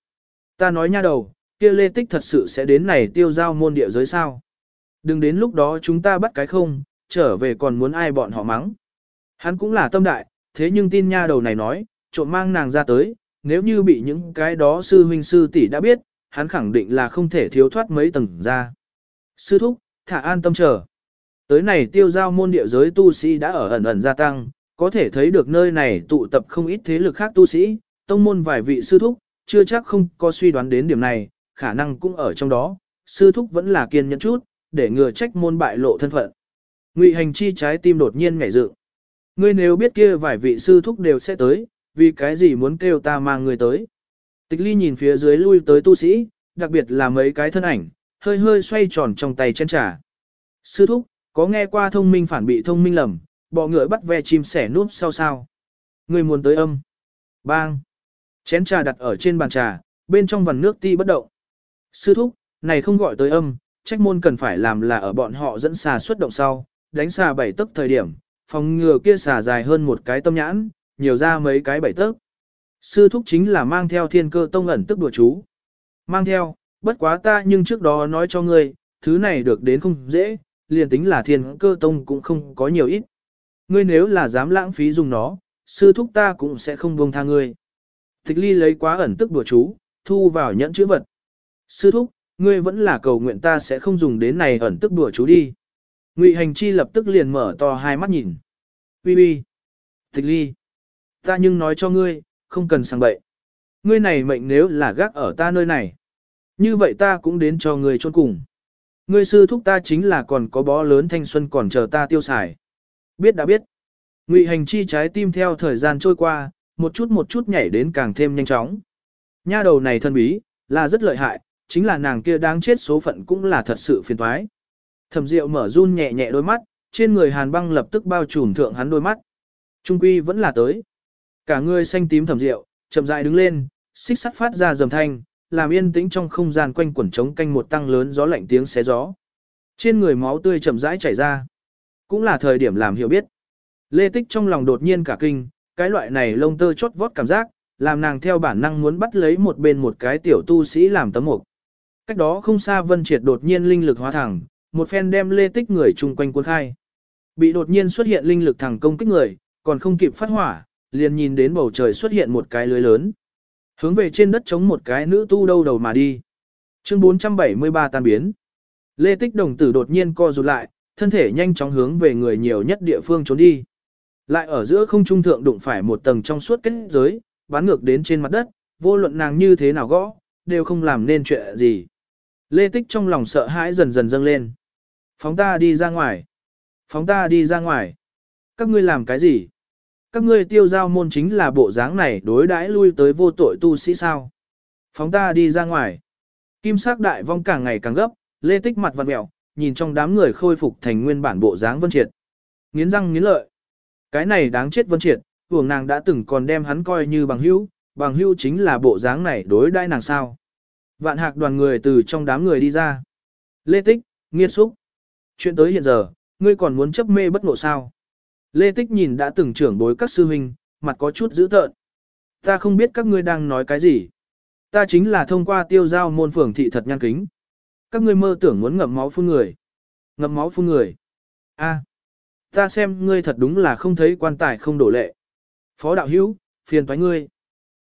Ta nói nha đầu, kia lê tích thật sự sẽ đến này tiêu giao môn địa giới sao. Đừng đến lúc đó chúng ta bắt cái không, trở về còn muốn ai bọn họ mắng. Hắn cũng là tâm đại, thế nhưng tin nha đầu này nói, trộm mang nàng ra tới, nếu như bị những cái đó sư huynh sư tỷ đã biết, hắn khẳng định là không thể thiếu thoát mấy tầng ra. Sư thúc, thả an tâm chờ. Tới này tiêu giao môn địa giới tu sĩ đã ở ẩn ẩn gia tăng, có thể thấy được nơi này tụ tập không ít thế lực khác tu sĩ, tông môn vài vị sư thúc, chưa chắc không có suy đoán đến điểm này, khả năng cũng ở trong đó, sư thúc vẫn là kiên nhẫn chút, để ngừa trách môn bại lộ thân phận. Ngụy hành chi trái tim đột nhiên nhảy dựng. Ngươi nếu biết kia vài vị sư thúc đều sẽ tới, vì cái gì muốn kêu ta mang người tới. Tịch ly nhìn phía dưới lui tới tu sĩ, đặc biệt là mấy cái thân ảnh, hơi hơi xoay tròn trong tay chén trà. Sư thúc, có nghe qua thông minh phản bị thông minh lầm, bọ ngựa bắt ve chim sẻ núp sau sao. Ngươi muốn tới âm. Bang. Chén trà đặt ở trên bàn trà, bên trong vằn nước ti bất động. Sư thúc, này không gọi tới âm, trách môn cần phải làm là ở bọn họ dẫn xà xuất động sau, đánh xà bảy tức thời điểm, phòng ngừa kia xả dài hơn một cái tâm nhãn, nhiều ra mấy cái bảy tấc. Sư thúc chính là mang theo thiên cơ tông ẩn tức đùa chú. Mang theo, bất quá ta nhưng trước đó nói cho ngươi, thứ này được đến không dễ, liền tính là thiên cơ tông cũng không có nhiều ít. Ngươi nếu là dám lãng phí dùng nó, sư thúc ta cũng sẽ không buông tha ngươi. Tịch ly lấy quá ẩn tức đùa chú, thu vào nhẫn chữ vật. Sư thúc, ngươi vẫn là cầu nguyện ta sẽ không dùng đến này ẩn tức đùa chú đi. Ngụy hành chi lập tức liền mở to hai mắt nhìn. Uy uy, Tịch ly. Ta nhưng nói cho ngươi, không cần sang bậy. Ngươi này mệnh nếu là gác ở ta nơi này. Như vậy ta cũng đến cho ngươi chôn cùng. Ngươi sư thúc ta chính là còn có bó lớn thanh xuân còn chờ ta tiêu xài. Biết đã biết. Ngụy hành chi trái tim theo thời gian trôi qua, một chút một chút nhảy đến càng thêm nhanh chóng. Nha đầu này thân bí, là rất lợi hại, chính là nàng kia đáng chết số phận cũng là thật sự phiền toái. Thẩm Diệu mở run nhẹ nhẹ đôi mắt, trên người Hàn Băng lập tức bao trùm thượng hắn đôi mắt. Trung quy vẫn là tới. Cả người xanh tím Thẩm Diệu, chậm rãi đứng lên, xích sắt phát ra rầm thanh, làm yên tĩnh trong không gian quanh quẩn trống canh một tăng lớn gió lạnh tiếng xé gió. Trên người máu tươi chậm rãi chảy ra. Cũng là thời điểm làm hiểu biết. Lê Tích trong lòng đột nhiên cả kinh, cái loại này lông tơ chốt vót cảm giác, làm nàng theo bản năng muốn bắt lấy một bên một cái tiểu tu sĩ làm tấm mục. Cách đó không xa Vân Triệt đột nhiên linh lực hóa thẳng, một phen đem Lê Tích người chung quanh cuốn khai. Bị đột nhiên xuất hiện linh lực thẳng công kích người, còn không kịp phát hỏa, liền nhìn đến bầu trời xuất hiện một cái lưới lớn. Hướng về trên đất chống một cái nữ tu đâu đầu mà đi. Chương 473 tan biến. Lê Tích đồng tử đột nhiên co rụt lại, thân thể nhanh chóng hướng về người nhiều nhất địa phương trốn đi. Lại ở giữa không trung thượng đụng phải một tầng trong suốt kết giới, bắn ngược đến trên mặt đất, vô luận nàng như thế nào gõ, đều không làm nên chuyện gì. Lê Tích trong lòng sợ hãi dần dần dâng lên. Phóng ta đi ra ngoài. Phóng ta đi ra ngoài. Các ngươi làm cái gì? Các ngươi tiêu giao môn chính là bộ dáng này đối đãi lui tới vô tội tu sĩ sao? Phóng ta đi ra ngoài. Kim sắc đại vong càng ngày càng gấp, Lê Tích mặt vặn mẹo, nhìn trong đám người khôi phục thành nguyên bản bộ dáng vân triệt. Nghiến răng nghiến lợi. Cái này đáng chết vân triệt, hưởng nàng đã từng còn đem hắn coi như bằng hữu, bằng hữu chính là bộ dáng này đối đãi nàng sao. Vạn hạc đoàn người từ trong đám người đi ra. Lê Tích, nghiệt xúc. Chuyện tới hiện giờ, ngươi còn muốn chấp mê bất ngộ sao? Lê Tích nhìn đã từng trưởng bối các sư huynh, mặt có chút dữ tợn. Ta không biết các ngươi đang nói cái gì. Ta chính là thông qua tiêu giao môn phường thị thật nhan kính. Các ngươi mơ tưởng muốn ngậm máu phun người. Ngậm máu phun người. A, ta xem ngươi thật đúng là không thấy quan tài không đổ lệ. Phó đạo hữu, phiền toái ngươi.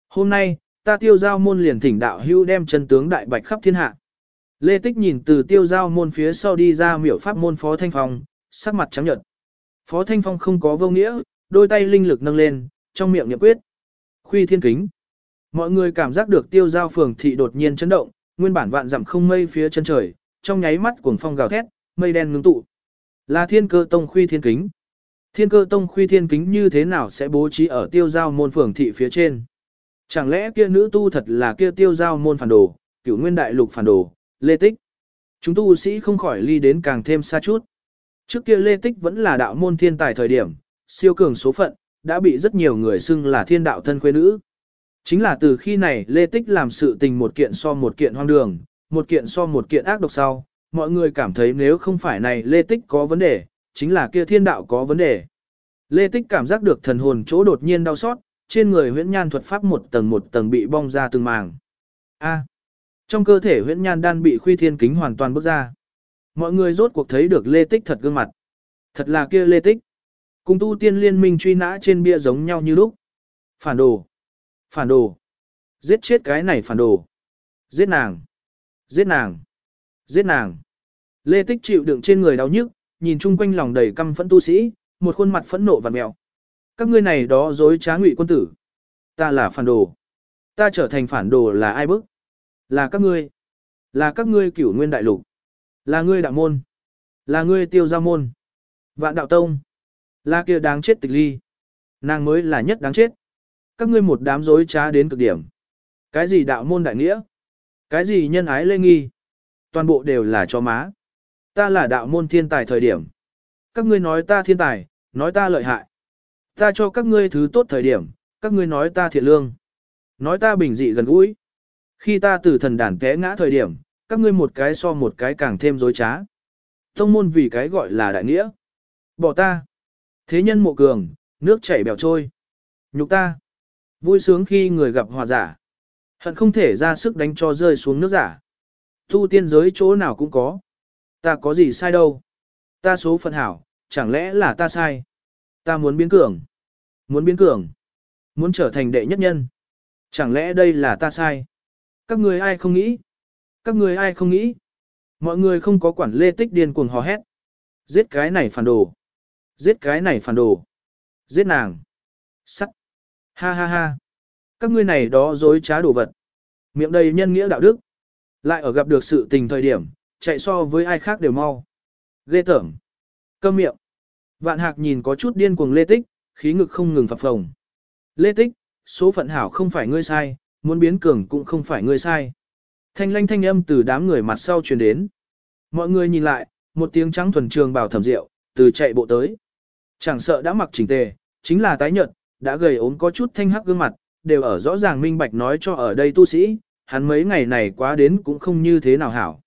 Hôm nay, ta tiêu giao môn liền thỉnh đạo hữu đem chân tướng đại bạch khắp thiên hạ. Lê Tích nhìn từ tiêu giao môn phía sau đi ra miểu pháp môn Phó Thanh Phong, sắc mặt trắng nhợt. Phó Thanh Phong không có vô nghĩa, đôi tay linh lực nâng lên, trong miệng niệm quyết. Khuy thiên kính. Mọi người cảm giác được tiêu giao phường thị đột nhiên chấn động, nguyên bản vạn dặm không mây phía chân trời, trong nháy mắt cuồng phong gào thét, mây đen ngưng tụ. Là thiên cơ tông khuy thiên kính. Thiên cơ tông khuy thiên kính như thế nào sẽ bố trí ở tiêu giao môn phường thị phía trên? Chẳng lẽ kia nữ tu thật là kia tiêu giao môn phản đồ, cửu nguyên đại lục phản đồ, lê tích? Chúng tu sĩ không khỏi ly đến càng thêm xa chút. Trước kia lê tích vẫn là đạo môn thiên tài thời điểm, siêu cường số phận, đã bị rất nhiều người xưng là thiên đạo thân quê nữ. Chính là từ khi này lê tích làm sự tình một kiện so một kiện hoang đường, một kiện so một kiện ác độc sau, mọi người cảm thấy nếu không phải này lê tích có vấn đề, chính là kia thiên đạo có vấn đề. Lê tích cảm giác được thần hồn chỗ đột nhiên đau xót, trên người huyễn nhan thuật pháp một tầng một tầng bị bong ra từng màng. A trong cơ thể huyễn nhan đan bị khuy thiên kính hoàn toàn bước ra. Mọi người rốt cuộc thấy được lê tích thật gương mặt. Thật là kia lê tích. Cùng tu tiên liên minh truy nã trên bia giống nhau như lúc. Phản đồ. Phản đồ. Giết chết cái này phản đồ. Giết nàng. Giết nàng. Giết nàng. Lê tích chịu đựng trên người đau nhức, nhìn chung quanh lòng đầy căm phẫn tu sĩ, một khuôn mặt phẫn nộ và mèo. Các ngươi này đó dối trá ngụy quân tử. Ta là phản đồ. Ta trở thành phản đồ là ai bức? Là các ngươi. Là các ngươi cửu nguyên đại lục. Là ngươi đạo môn. Là ngươi tiêu gia môn. Vạn đạo tông. Là kia đáng chết tịch ly. Nàng mới là nhất đáng chết. Các ngươi một đám dối trá đến cực điểm. Cái gì đạo môn đại nghĩa? Cái gì nhân ái lê nghi? Toàn bộ đều là cho má. Ta là đạo môn thiên tài thời điểm. Các ngươi nói ta thiên tài, nói ta lợi hại. Ta cho các ngươi thứ tốt thời điểm, các ngươi nói ta thiện lương. Nói ta bình dị gần gũi. Khi ta từ thần đàn té ngã thời điểm, các ngươi một cái so một cái càng thêm dối trá. Tông môn vì cái gọi là đại nghĩa. Bỏ ta. Thế nhân mộ cường, nước chảy bèo trôi. Nhục ta. Vui sướng khi người gặp hòa giả. Hận không thể ra sức đánh cho rơi xuống nước giả. Tu tiên giới chỗ nào cũng có. Ta có gì sai đâu. Ta số phận hảo, chẳng lẽ là ta sai. Ta muốn biến cường. Muốn biến cường. Muốn trở thành đệ nhất nhân. Chẳng lẽ đây là ta sai. Các người ai không nghĩ. Các người ai không nghĩ. Mọi người không có quản lê tích điên cuồng hò hét. Giết cái này phản đồ. Giết cái này phản đồ. Giết nàng. Sắt. Ha ha ha. Các ngươi này đó dối trá đồ vật. Miệng đầy nhân nghĩa đạo đức. Lại ở gặp được sự tình thời điểm, chạy so với ai khác đều mau. Ghê tởm. Câm miệng. Vạn hạc nhìn có chút điên cuồng lê tích, khí ngực không ngừng phập phồng. Lê tích, số phận hảo không phải ngươi sai, muốn biến cường cũng không phải ngươi sai. Thanh lanh thanh âm từ đám người mặt sau truyền đến. Mọi người nhìn lại, một tiếng trắng thuần trường bảo thẩm rượu, từ chạy bộ tới. Chẳng sợ đã mặc chỉnh tề, chính là tái nhợt, đã gầy ốm có chút thanh hắc gương mặt, đều ở rõ ràng minh bạch nói cho ở đây tu sĩ, hắn mấy ngày này quá đến cũng không như thế nào hảo.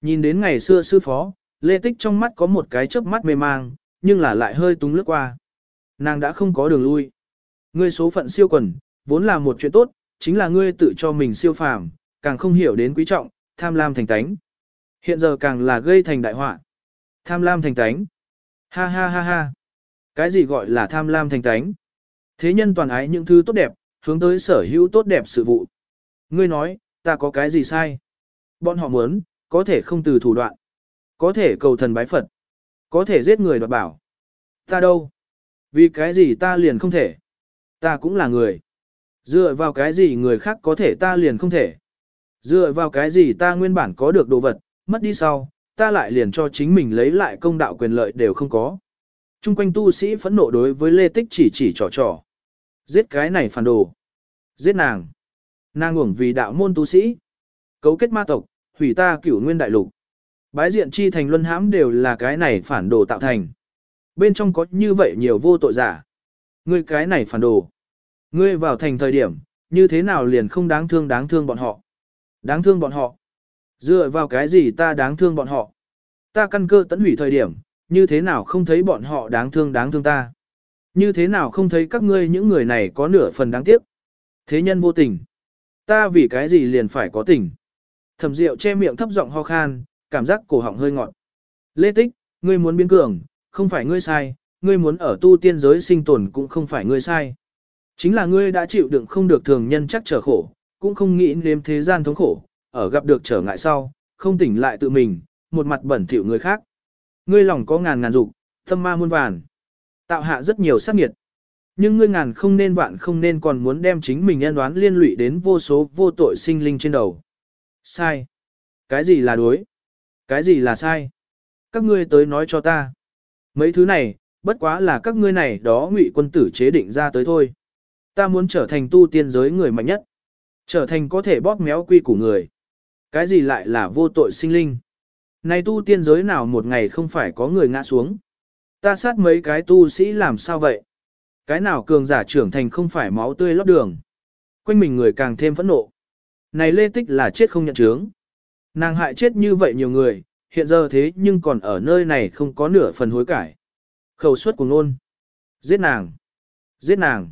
Nhìn đến ngày xưa sư phó, Lê Tích trong mắt có một cái chớp mắt mê mang, nhưng là lại hơi túng lướt qua. Nàng đã không có đường lui. Ngươi số phận siêu quần, vốn là một chuyện tốt, chính là ngươi tự cho mình siêu phàm, càng không hiểu đến quý trọng, tham lam thành tánh. Hiện giờ càng là gây thành đại họa. Tham lam thành tánh. Ha ha ha ha. Cái gì gọi là tham lam thành tánh? Thế nhân toàn ái những thứ tốt đẹp, hướng tới sở hữu tốt đẹp sự vụ. Ngươi nói, ta có cái gì sai? Bọn họ muốn, có thể không từ thủ đoạn. Có thể cầu thần bái Phật. Có thể giết người đoạt bảo. Ta đâu? Vì cái gì ta liền không thể? Ta cũng là người. Dựa vào cái gì người khác có thể ta liền không thể? Dựa vào cái gì ta nguyên bản có được đồ vật, mất đi sau, ta lại liền cho chính mình lấy lại công đạo quyền lợi đều không có. Trung quanh tu sĩ phẫn nộ đối với Lê Tích chỉ chỉ trò trò. Giết cái này phản đồ. Giết nàng. Nàng uổng vì đạo môn tu sĩ. Cấu kết ma tộc, hủy ta cửu nguyên đại lục. Bái diện chi thành luân hãm đều là cái này phản đồ tạo thành. Bên trong có như vậy nhiều vô tội giả. Ngươi cái này phản đồ. Ngươi vào thành thời điểm, như thế nào liền không đáng thương đáng thương bọn họ. Đáng thương bọn họ. Dựa vào cái gì ta đáng thương bọn họ. Ta căn cơ tấn hủy thời điểm, như thế nào không thấy bọn họ đáng thương đáng thương ta. Như thế nào không thấy các ngươi những người này có nửa phần đáng tiếc. Thế nhân vô tình. Ta vì cái gì liền phải có tình. Thẩm Diệu che miệng thấp giọng ho khan, cảm giác cổ họng hơi ngọt. Lê Tích, ngươi muốn biến cường, không phải ngươi sai, ngươi muốn ở tu tiên giới sinh tồn cũng không phải ngươi sai. Chính là ngươi đã chịu đựng không được thường nhân chắc trở khổ, cũng không nghĩ nếm thế gian thống khổ, ở gặp được trở ngại sau, không tỉnh lại tự mình, một mặt bẩn thỉu người khác. Ngươi lòng có ngàn ngàn dục, tâm ma muôn vàn, tạo hạ rất nhiều sát nghiệt. Nhưng ngươi ngàn không nên vạn không nên còn muốn đem chính mình nhân đoán liên lụy đến vô số vô tội sinh linh trên đầu. Sai. Cái gì là đối? Cái gì là sai? Các ngươi tới nói cho ta. Mấy thứ này, bất quá là các ngươi này đó ngụy quân tử chế định ra tới thôi. Ta muốn trở thành tu tiên giới người mạnh nhất. Trở thành có thể bóp méo quy của người. Cái gì lại là vô tội sinh linh? Này tu tiên giới nào một ngày không phải có người ngã xuống? Ta sát mấy cái tu sĩ làm sao vậy? Cái nào cường giả trưởng thành không phải máu tươi lót đường? Quanh mình người càng thêm phẫn nộ. Này Lê Tích là chết không nhận chứng. Nàng hại chết như vậy nhiều người, hiện giờ thế nhưng còn ở nơi này không có nửa phần hối cải. Khẩu suất của ngôn. Giết nàng. Giết nàng.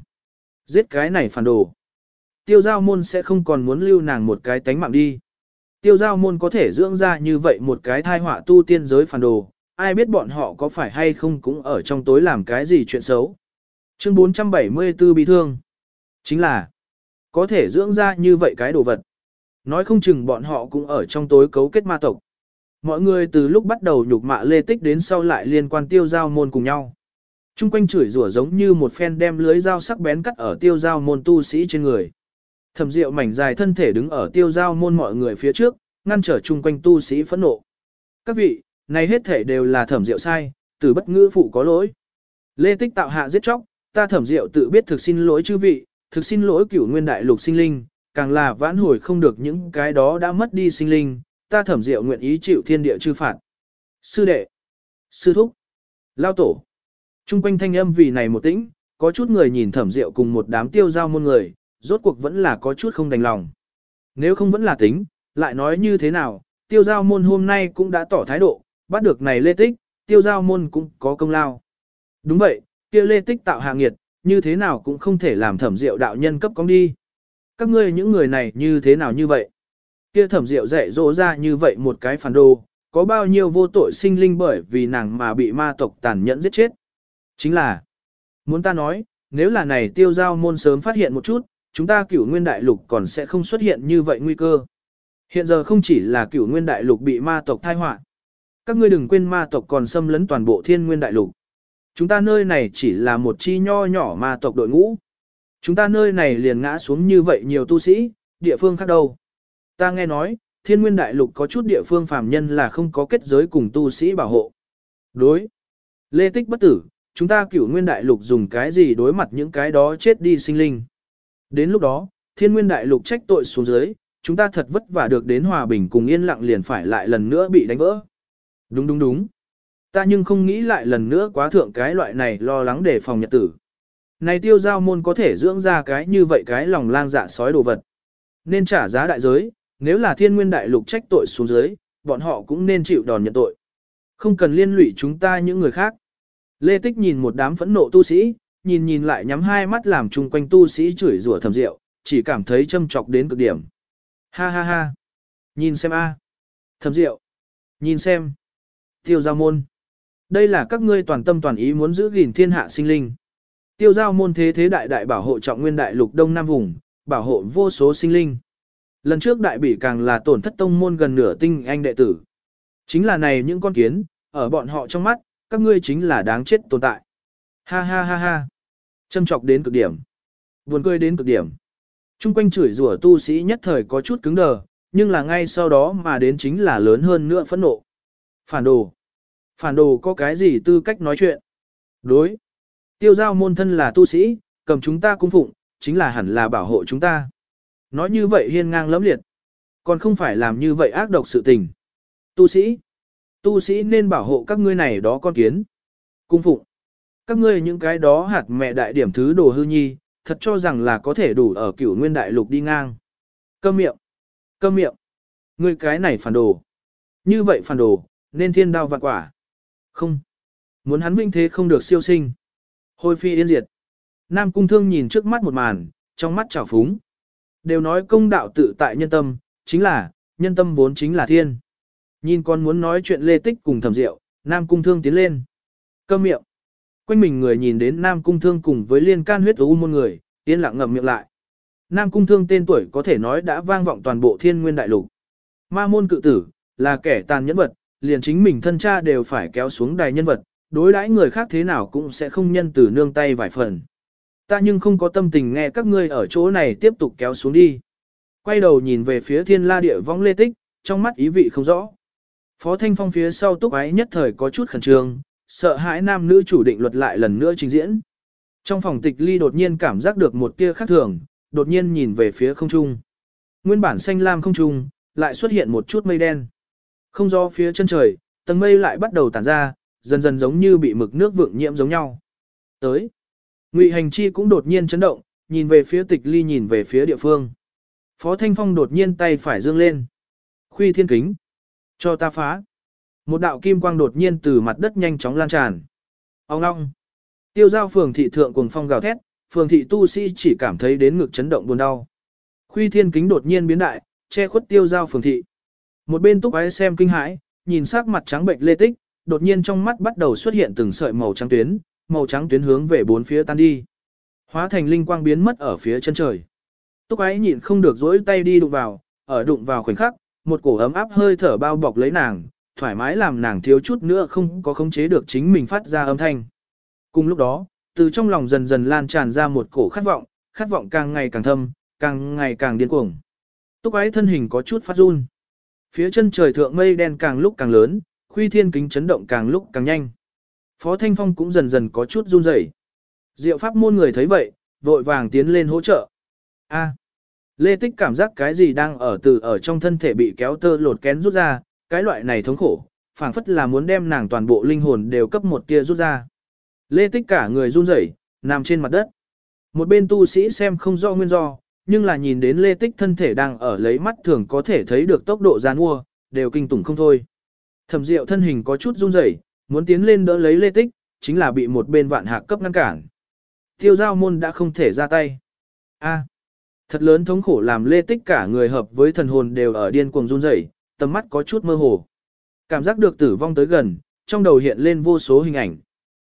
Giết cái này phản đồ. Tiêu giao môn sẽ không còn muốn lưu nàng một cái tánh mạng đi. Tiêu giao môn có thể dưỡng ra như vậy một cái thai họa tu tiên giới phản đồ, ai biết bọn họ có phải hay không cũng ở trong tối làm cái gì chuyện xấu. Chương 474 bị thương. Chính là, có thể dưỡng ra như vậy cái đồ vật. Nói không chừng bọn họ cũng ở trong tối cấu kết ma tộc. Mọi người từ lúc bắt đầu nhục mạ lê tích đến sau lại liên quan tiêu giao môn cùng nhau. Trung quanh chửi rủa giống như một phen đem lưới dao sắc bén cắt ở tiêu giao môn tu sĩ trên người. Thẩm Diệu mảnh dài thân thể đứng ở tiêu giao môn mọi người phía trước, ngăn trở chung quanh tu sĩ phẫn nộ. Các vị, này hết thể đều là Thẩm Diệu sai, từ bất ngữ phụ có lỗi. Lê Tích tạo hạ giết chóc, ta Thẩm Diệu tự biết thực xin lỗi chư vị, thực xin lỗi cửu nguyên đại lục sinh linh, càng là vãn hồi không được những cái đó đã mất đi sinh linh, ta Thẩm Diệu nguyện ý chịu thiên địa chư phạt. Sư đệ, sư thúc, lao tổ. Trung quanh thanh âm vì này một tĩnh, có chút người nhìn Thẩm Diệu cùng một đám tiêu giao môn người, rốt cuộc vẫn là có chút không đành lòng. Nếu không vẫn là tính, lại nói như thế nào, tiêu giao môn hôm nay cũng đã tỏ thái độ, bắt được này lê tích, tiêu giao môn cũng có công lao. Đúng vậy, kia lê tích tạo hạ nghiệt, như thế nào cũng không thể làm thẩm diệu đạo nhân cấp công đi. Các ngươi những người này như thế nào như vậy? Kia thẩm diệu dạy dỗ ra như vậy một cái phản đồ, có bao nhiêu vô tội sinh linh bởi vì nàng mà bị ma tộc tàn nhẫn giết chết. Chính là, muốn ta nói, nếu là này tiêu giao môn sớm phát hiện một chút, chúng ta cửu nguyên đại lục còn sẽ không xuất hiện như vậy nguy cơ. Hiện giờ không chỉ là cửu nguyên đại lục bị ma tộc thai họa các ngươi đừng quên ma tộc còn xâm lấn toàn bộ thiên nguyên đại lục. Chúng ta nơi này chỉ là một chi nho nhỏ ma tộc đội ngũ. Chúng ta nơi này liền ngã xuống như vậy nhiều tu sĩ, địa phương khác đâu. Ta nghe nói, thiên nguyên đại lục có chút địa phương phàm nhân là không có kết giới cùng tu sĩ bảo hộ. Đối. Lê Tích bất tử, chúng ta cửu nguyên đại lục dùng cái gì đối mặt những cái đó chết đi sinh linh. Đến lúc đó, thiên nguyên đại lục trách tội xuống dưới, chúng ta thật vất vả được đến hòa bình cùng yên lặng liền phải lại lần nữa bị đánh vỡ. Đúng đúng đúng. Ta nhưng không nghĩ lại lần nữa quá thượng cái loại này lo lắng để phòng nhật tử. Này tiêu giao môn có thể dưỡng ra cái như vậy cái lòng lang dạ sói đồ vật. Nên trả giá đại giới, nếu là thiên nguyên đại lục trách tội xuống dưới, bọn họ cũng nên chịu đòn nhận tội. Không cần liên lụy chúng ta những người khác. Lê Tích nhìn một đám phẫn nộ tu sĩ, nhìn nhìn lại nhắm hai mắt làm chung quanh tu sĩ chửi rủa thầm rượu, chỉ cảm thấy châm chọc đến cực điểm. Ha ha ha. Nhìn xem a. Thầm rượu. Nhìn xem. Tiêu giao môn. Đây là các ngươi toàn tâm toàn ý muốn giữ gìn thiên hạ sinh linh. Tiêu giao môn thế thế đại đại bảo hộ trọng nguyên đại lục đông nam vùng, bảo hộ vô số sinh linh. Lần trước đại bỉ càng là tổn thất tông môn gần nửa tinh anh đệ tử. Chính là này những con kiến, ở bọn họ trong mắt, các ngươi chính là đáng chết tồn tại. Ha ha ha ha. Châm chọc đến cực điểm. Buồn cười đến cực điểm. Trung quanh chửi rủa tu sĩ nhất thời có chút cứng đờ, nhưng là ngay sau đó mà đến chính là lớn hơn nữa phẫn nộ. Phản đồ. Phản đồ có cái gì tư cách nói chuyện? Đối. Tiêu giao môn thân là tu sĩ, cầm chúng ta cung phụng, chính là hẳn là bảo hộ chúng ta. Nói như vậy hiên ngang lẫm liệt. Còn không phải làm như vậy ác độc sự tình. Tu sĩ. Tu sĩ nên bảo hộ các ngươi này đó con kiến. Cung phụng. Các ngươi những cái đó hạt mẹ đại điểm thứ đồ hư nhi, thật cho rằng là có thể đủ ở cửu nguyên đại lục đi ngang. Câm miệng. Câm miệng. Ngươi cái này phản đồ. Như vậy phản đồ, nên thiên đao vạn quả. Không. Muốn hắn vinh thế không được siêu sinh. Hôi phi yên diệt. Nam cung thương nhìn trước mắt một màn, trong mắt trào phúng. Đều nói công đạo tự tại nhân tâm, chính là, nhân tâm vốn chính là thiên. Nhìn con muốn nói chuyện lê tích cùng thẩm diệu, Nam cung thương tiến lên. Câm miệng. Quanh mình người nhìn đến Nam cung thương cùng với liên can huyết u môn người, yên lặng ngậm miệng lại. Nam cung thương tên tuổi có thể nói đã vang vọng toàn bộ thiên nguyên đại lục. Ma môn cự tử, là kẻ tàn nhẫn vật, liền chính mình thân cha đều phải kéo xuống đài nhân vật, đối đãi người khác thế nào cũng sẽ không nhân từ nương tay vài phần. Ta nhưng không có tâm tình nghe các ngươi ở chỗ này tiếp tục kéo xuống đi. Quay đầu nhìn về phía thiên la địa vong lê tích, trong mắt ý vị không rõ. Phó Thanh Phong phía sau túc ái nhất thời có chút khẩn trương, sợ hãi nam nữ chủ định luật lại lần nữa trình diễn. Trong phòng tịch ly đột nhiên cảm giác được một tia khác thường, đột nhiên nhìn về phía không trung. Nguyên bản xanh lam không trung, lại xuất hiện một chút mây đen. Không do phía chân trời, tầng mây lại bắt đầu tản ra, dần dần giống như bị mực nước vượng nhiễm giống nhau. Tới. Ngụy Hành Chi cũng đột nhiên chấn động, nhìn về phía tịch ly nhìn về phía địa phương. Phó Thanh Phong đột nhiên tay phải dương lên. Khuy thiên kính. Cho ta phá. Một đạo kim quang đột nhiên từ mặt đất nhanh chóng lan tràn. Ông ngong. Tiêu giao phường thị thượng cùng phong gào thét, phường thị tu sĩ chỉ cảm thấy đến ngực chấn động buồn đau. Khuy thiên kính đột nhiên biến đại, che khuất tiêu giao phường thị. Một bên túc ái xem kinh hãi, nhìn sắc mặt trắng bệnh lê tích, đột nhiên trong mắt bắt đầu xuất hiện từng sợi màu trắng tuyến, màu trắng tuyến hướng về bốn phía tan đi. Hóa thành linh quang biến mất ở phía chân trời. Túc ái nhịn không được dỗi tay đi đụng vào, ở đụng vào khoảnh khắc, một cổ ấm áp hơi thở bao bọc lấy nàng, thoải mái làm nàng thiếu chút nữa không có khống chế được chính mình phát ra âm thanh. Cùng lúc đó, từ trong lòng dần dần lan tràn ra một cổ khát vọng, khát vọng càng ngày càng thâm, càng ngày càng điên cuồng. Túc ái thân hình có chút phát run. Phía chân trời thượng mây đen càng lúc càng lớn, khuy thiên kính chấn động càng lúc càng nhanh. Phó Thanh Phong cũng dần dần có chút run rẩy. Diệu pháp môn người thấy vậy, vội vàng tiến lên hỗ trợ. A. Lê Tích cảm giác cái gì đang ở từ ở trong thân thể bị kéo tơ lột kén rút ra, cái loại này thống khổ, phảng phất là muốn đem nàng toàn bộ linh hồn đều cấp một tia rút ra. Lê Tích cả người run rẩy, nằm trên mặt đất. Một bên tu sĩ xem không rõ nguyên do, nhưng là nhìn đến Lê Tích thân thể đang ở lấy mắt thường có thể thấy được tốc độ gian mua, đều kinh tủng không thôi. Thẩm Diệu thân hình có chút run rẩy, muốn tiến lên đỡ lấy Lê Tích, chính là bị một bên vạn hạc cấp ngăn cản. Tiêu giao môn đã không thể ra tay. A thật lớn thống khổ làm lê tích cả người hợp với thần hồn đều ở điên cuồng run rẩy, tầm mắt có chút mơ hồ. Cảm giác được tử vong tới gần, trong đầu hiện lên vô số hình ảnh.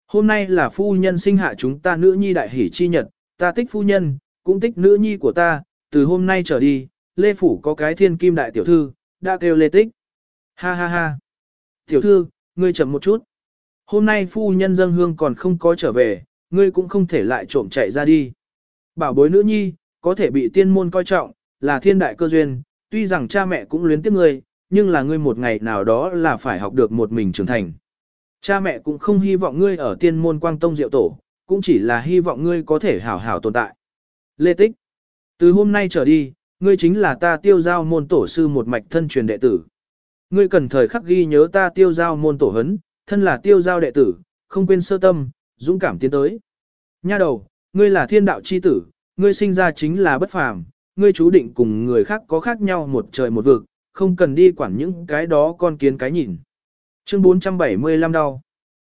Hôm nay là phu nhân sinh hạ chúng ta nữ nhi đại hỷ chi nhật, ta tích phu nhân, cũng tích nữ nhi của ta, từ hôm nay trở đi, Lê Phủ có cái thiên kim đại tiểu thư, đã kêu Lê Tích. Ha ha ha. Tiểu thư, ngươi chậm một chút. Hôm nay phu nhân dân hương còn không có trở về, ngươi cũng không thể lại trộm chạy ra đi. Bảo bối nữ nhi, có thể bị tiên môn coi trọng, là thiên đại cơ duyên, tuy rằng cha mẹ cũng luyến tiếc ngươi, nhưng là ngươi một ngày nào đó là phải học được một mình trưởng thành. Cha mẹ cũng không hy vọng ngươi ở tiên môn quang tông diệu tổ, cũng chỉ là hy vọng ngươi có thể hảo hảo tồn tại. Lê Tích, từ hôm nay trở đi, ngươi chính là ta tiêu giao môn tổ sư một mạch thân truyền đệ tử. Ngươi cần thời khắc ghi nhớ ta tiêu giao môn tổ hấn, thân là tiêu giao đệ tử, không quên sơ tâm, dũng cảm tiến tới. Nha đầu, ngươi là thiên đạo chi tử, ngươi sinh ra chính là bất phàm, ngươi chú định cùng người khác có khác nhau một trời một vực, không cần đi quản những cái đó con kiến cái nhìn. Chương 475 đau.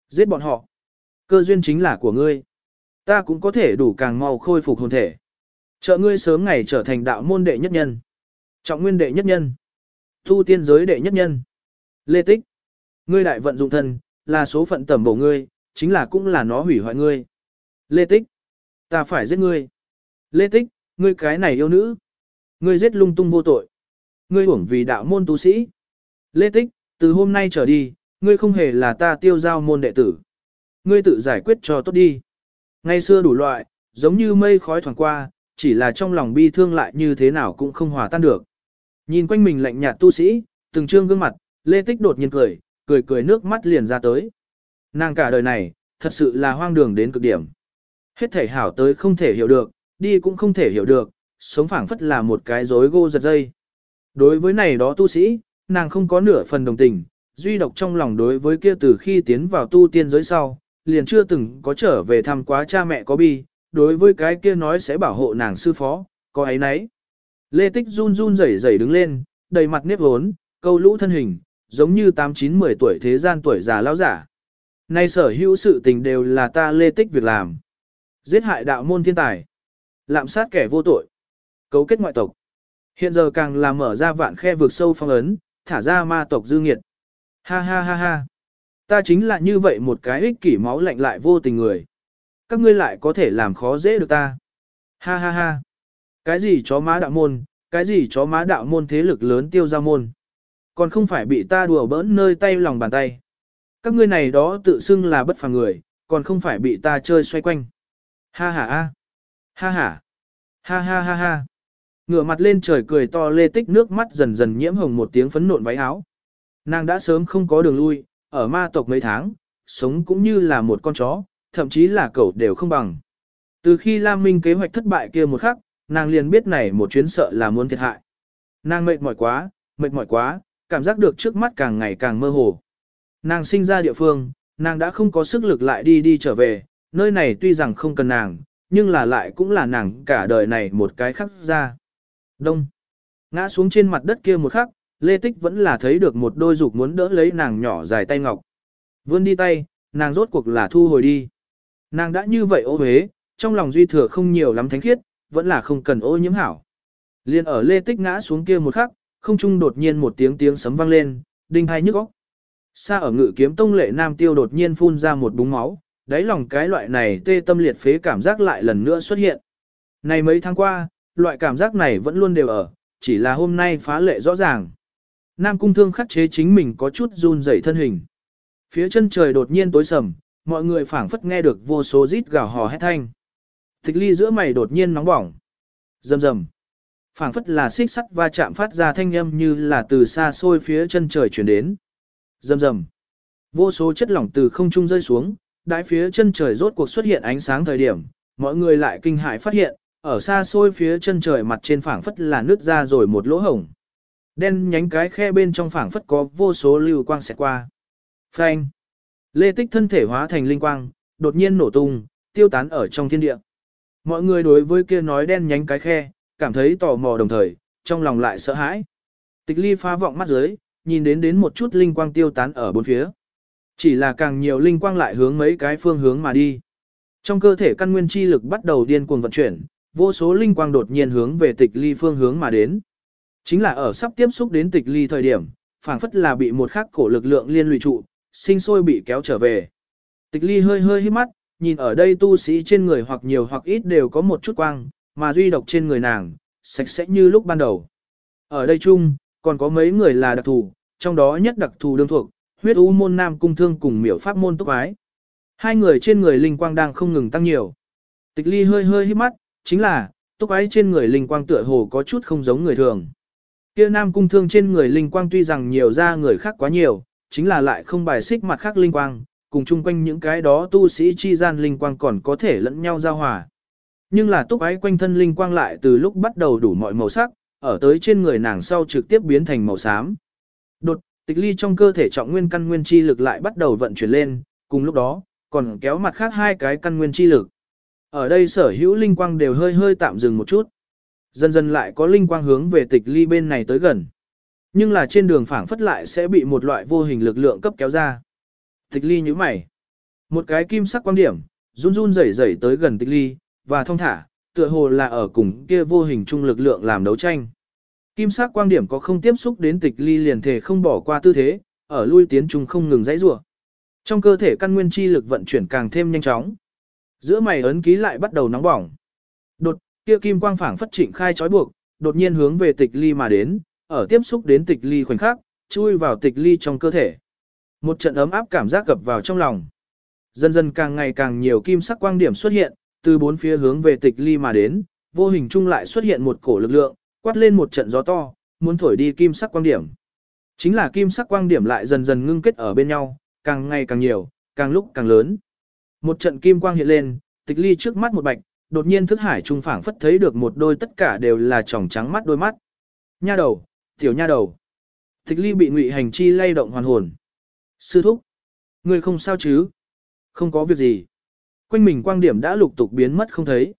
Giết bọn họ. Cơ duyên chính là của ngươi. Ta cũng có thể đủ càng mau khôi phục hồn thể. Trợ ngươi sớm ngày trở thành đạo môn đệ nhất nhân. Trọng nguyên đệ nhất nhân. Thu tiên giới đệ nhất nhân. Lê Tích. Ngươi đại vận dụng thân, là số phận tẩm bổ ngươi, chính là cũng là nó hủy hoại ngươi. Lê Tích. Ta phải giết ngươi. Lê Tích, ngươi cái này yêu nữ. Ngươi giết lung tung vô tội. Ngươi hưởng vì đạo môn tu sĩ. Lê Tích, từ hôm nay trở đi, ngươi không hề là ta tiêu giao môn đệ tử. Ngươi tự giải quyết cho tốt đi. Ngày xưa đủ loại, giống như mây khói thoảng qua, chỉ là trong lòng bi thương lại như thế nào cũng không hòa tan được. Nhìn quanh mình lạnh nhạt tu sĩ, từng trương gương mặt, Lê Tích đột nhiên cười, cười cười nước mắt liền ra tới. Nàng cả đời này, thật sự là hoang đường đến cực điểm. Hết thể hảo tới không thể hiểu được, đi cũng không thể hiểu được, sống phảng phất là một cái rối gô giật dây. Đối với này đó tu sĩ, nàng không có nửa phần đồng tình, duy độc trong lòng đối với kia từ khi tiến vào tu tiên giới sau, liền chưa từng có trở về thăm quá cha mẹ có bi, đối với cái kia nói sẽ bảo hộ nàng sư phó, có ấy nấy. Lê Tích run run rẩy rẩy đứng lên, đầy mặt nếp hốn, câu lũ thân hình, giống như 8-9-10 tuổi thế gian tuổi già lão giả. Nay sở hữu sự tình đều là ta Lê Tích việc làm. Giết hại đạo môn thiên tài. Lạm sát kẻ vô tội. Cấu kết ngoại tộc. Hiện giờ càng là mở ra vạn khe vượt sâu phong ấn, thả ra ma tộc dư nghiệt. Ha ha ha ha. Ta chính là như vậy một cái ích kỷ máu lạnh lại vô tình người. Các ngươi lại có thể làm khó dễ được ta. Ha ha ha. Cái gì chó má đạo môn, cái gì chó má đạo môn thế lực lớn tiêu ra môn. Còn không phải bị ta đùa bỡn nơi tay lòng bàn tay. Các ngươi này đó tự xưng là bất phàm người, còn không phải bị ta chơi xoay quanh. Ha ha ha. Ha ha. Ha ha ha ha. Ngửa mặt lên trời cười to lê tích nước mắt dần dần nhiễm hồng một tiếng phấn nộn váy áo. Nàng đã sớm không có đường lui, ở ma tộc mấy tháng, sống cũng như là một con chó, thậm chí là cậu đều không bằng. Từ khi Lam Minh kế hoạch thất bại kia một khắc, nàng liền biết này một chuyến sợ là muốn thiệt hại. Nàng mệt mỏi quá, mệt mỏi quá, cảm giác được trước mắt càng ngày càng mơ hồ. Nàng sinh ra địa phương, nàng đã không có sức lực lại đi đi trở về, nơi này tuy rằng không cần nàng, nhưng là lại cũng là nàng cả đời này một cái khắc ra. Đông. Ngã xuống trên mặt đất kia một khắc, Lê Tích vẫn là thấy được một đôi dục muốn đỡ lấy nàng nhỏ dài tay ngọc. Vươn đi tay, nàng rốt cuộc là thu hồi đi. Nàng đã như vậy ô huế, trong lòng duy thừa không nhiều lắm thánh khiết, vẫn là không cần ô nhiễm hảo. Liên ở Lê Tích ngã xuống kia một khắc, không trung đột nhiên một tiếng tiếng sấm vang lên, đinh hai nhức óc. Xa ở ngự kiếm tông lệ nam tiêu đột nhiên phun ra một búng máu, đáy lòng cái loại này tê tâm liệt phế cảm giác lại lần nữa xuất hiện. Này mấy tháng qua, loại cảm giác này vẫn luôn đều ở, chỉ là hôm nay phá lệ rõ ràng. Nam cung thương khắc chế chính mình có chút run rẩy thân hình. Phía chân trời đột nhiên tối sầm, mọi người phảng phất nghe được vô số rít gào hò hét thanh. Tịch ly giữa mày đột nhiên nóng bỏng. Rầm rầm. Phảng phất là xích sắt va chạm phát ra thanh âm như là từ xa xôi phía chân trời chuyển đến. Rầm rầm. Vô số chất lỏng từ không trung rơi xuống, đãi phía chân trời rốt cuộc xuất hiện ánh sáng thời điểm, mọi người lại kinh hãi phát hiện, ở xa xôi phía chân trời mặt trên phảng phất là nứt ra rồi một lỗ hổng. Đen nhánh cái khe bên trong phảng phất có vô số lưu quang xẹt qua. Phanh. Lê Tích thân thể hóa thành linh quang, đột nhiên nổ tung, tiêu tán ở trong thiên địa. Mọi người đối với kia nói đen nhánh cái khe, cảm thấy tò mò đồng thời, trong lòng lại sợ hãi. Tịch ly phá vọng mắt dưới, nhìn đến đến một chút linh quang tiêu tán ở bốn phía. Chỉ là càng nhiều linh quang lại hướng mấy cái phương hướng mà đi. Trong cơ thể căn nguyên chi lực bắt đầu điên cuồng vận chuyển, vô số linh quang đột nhiên hướng về tịch ly phương hướng mà đến. Chính là ở sắp tiếp xúc đến tịch ly thời điểm, phảng phất là bị một khắc cổ lực lượng liên lụy trụ, sinh sôi bị kéo trở về. Tịch ly hơi hơi hít mắt, nhìn ở đây tu sĩ trên người hoặc nhiều hoặc ít đều có một chút quang, mà duy độc trên người nàng, sạch sẽ như lúc ban đầu. Ở đây chung, còn có mấy người là đặc thù, trong đó nhất đặc thù đương thuộc, huyết u môn nam cung thương cùng miểu pháp môn túc ái. Hai người trên người linh quang đang không ngừng tăng nhiều. Tịch ly hơi hơi hít mắt, chính là, túc ái trên người linh quang tựa hồ có chút không giống người thường. Kia nam cung thương trên người linh quang tuy rằng nhiều ra người khác quá nhiều, chính là lại không bài xích mặt khác linh quang, cùng chung quanh những cái đó tu sĩ chi gian linh quang còn có thể lẫn nhau giao hòa. Nhưng là túc ái quanh thân linh quang lại từ lúc bắt đầu đủ mọi màu sắc, ở tới trên người nàng sau trực tiếp biến thành màu xám. Tịch ly trong cơ thể trọng nguyên căn nguyên chi lực lại bắt đầu vận chuyển lên, cùng lúc đó, còn kéo mặt khác hai cái căn nguyên chi lực. Ở đây sở hữu linh quang đều hơi hơi tạm dừng một chút. Dần dần lại có linh quang hướng về tịch ly bên này tới gần. Nhưng là trên đường phảng phất lại sẽ bị một loại vô hình lực lượng cấp kéo ra. Tịch ly như mày. Một cái kim sắc quang điểm, run run rẩy rẩy tới gần tịch ly, và thông thả, tựa hồ là ở cùng kia vô hình chung lực lượng làm đấu tranh. Kim sắc quang điểm có không tiếp xúc đến tịch ly liền thể không bỏ qua tư thế, ở lui tiến trùng không ngừng dãy rủa. Trong cơ thể căn nguyên chi lực vận chuyển càng thêm nhanh chóng. Giữa mày ấn ký lại bắt đầu nóng bỏng. Đột, kia kim quang phảng phất trịnh khai trói buộc, đột nhiên hướng về tịch ly mà đến, ở tiếp xúc đến tịch ly khoảnh khắc, chui vào tịch ly trong cơ thể. Một trận ấm áp cảm giác gập vào trong lòng. Dần dần càng ngày càng nhiều kim sắc quang điểm xuất hiện, từ bốn phía hướng về tịch ly mà đến, vô hình chung lại xuất hiện một cổ lực lượng, quát lên một trận gió to, muốn thổi đi kim sắc quang điểm. Chính là kim sắc quang điểm lại dần dần ngưng kết ở bên nhau, càng ngày càng nhiều, càng lúc càng lớn. Một trận kim quang hiện lên, tịch ly trước mắt một bạch, đột nhiên thức hải trung phảng phất thấy được một đôi tất cả đều là tròng trắng mắt đôi mắt. Nha đầu, tiểu nha đầu. Tịch ly bị ngụy hành chi lay động hoàn hồn. Sư thúc, người không sao chứ? Không có việc gì. Quanh mình quang điểm đã lục tục biến mất không thấy.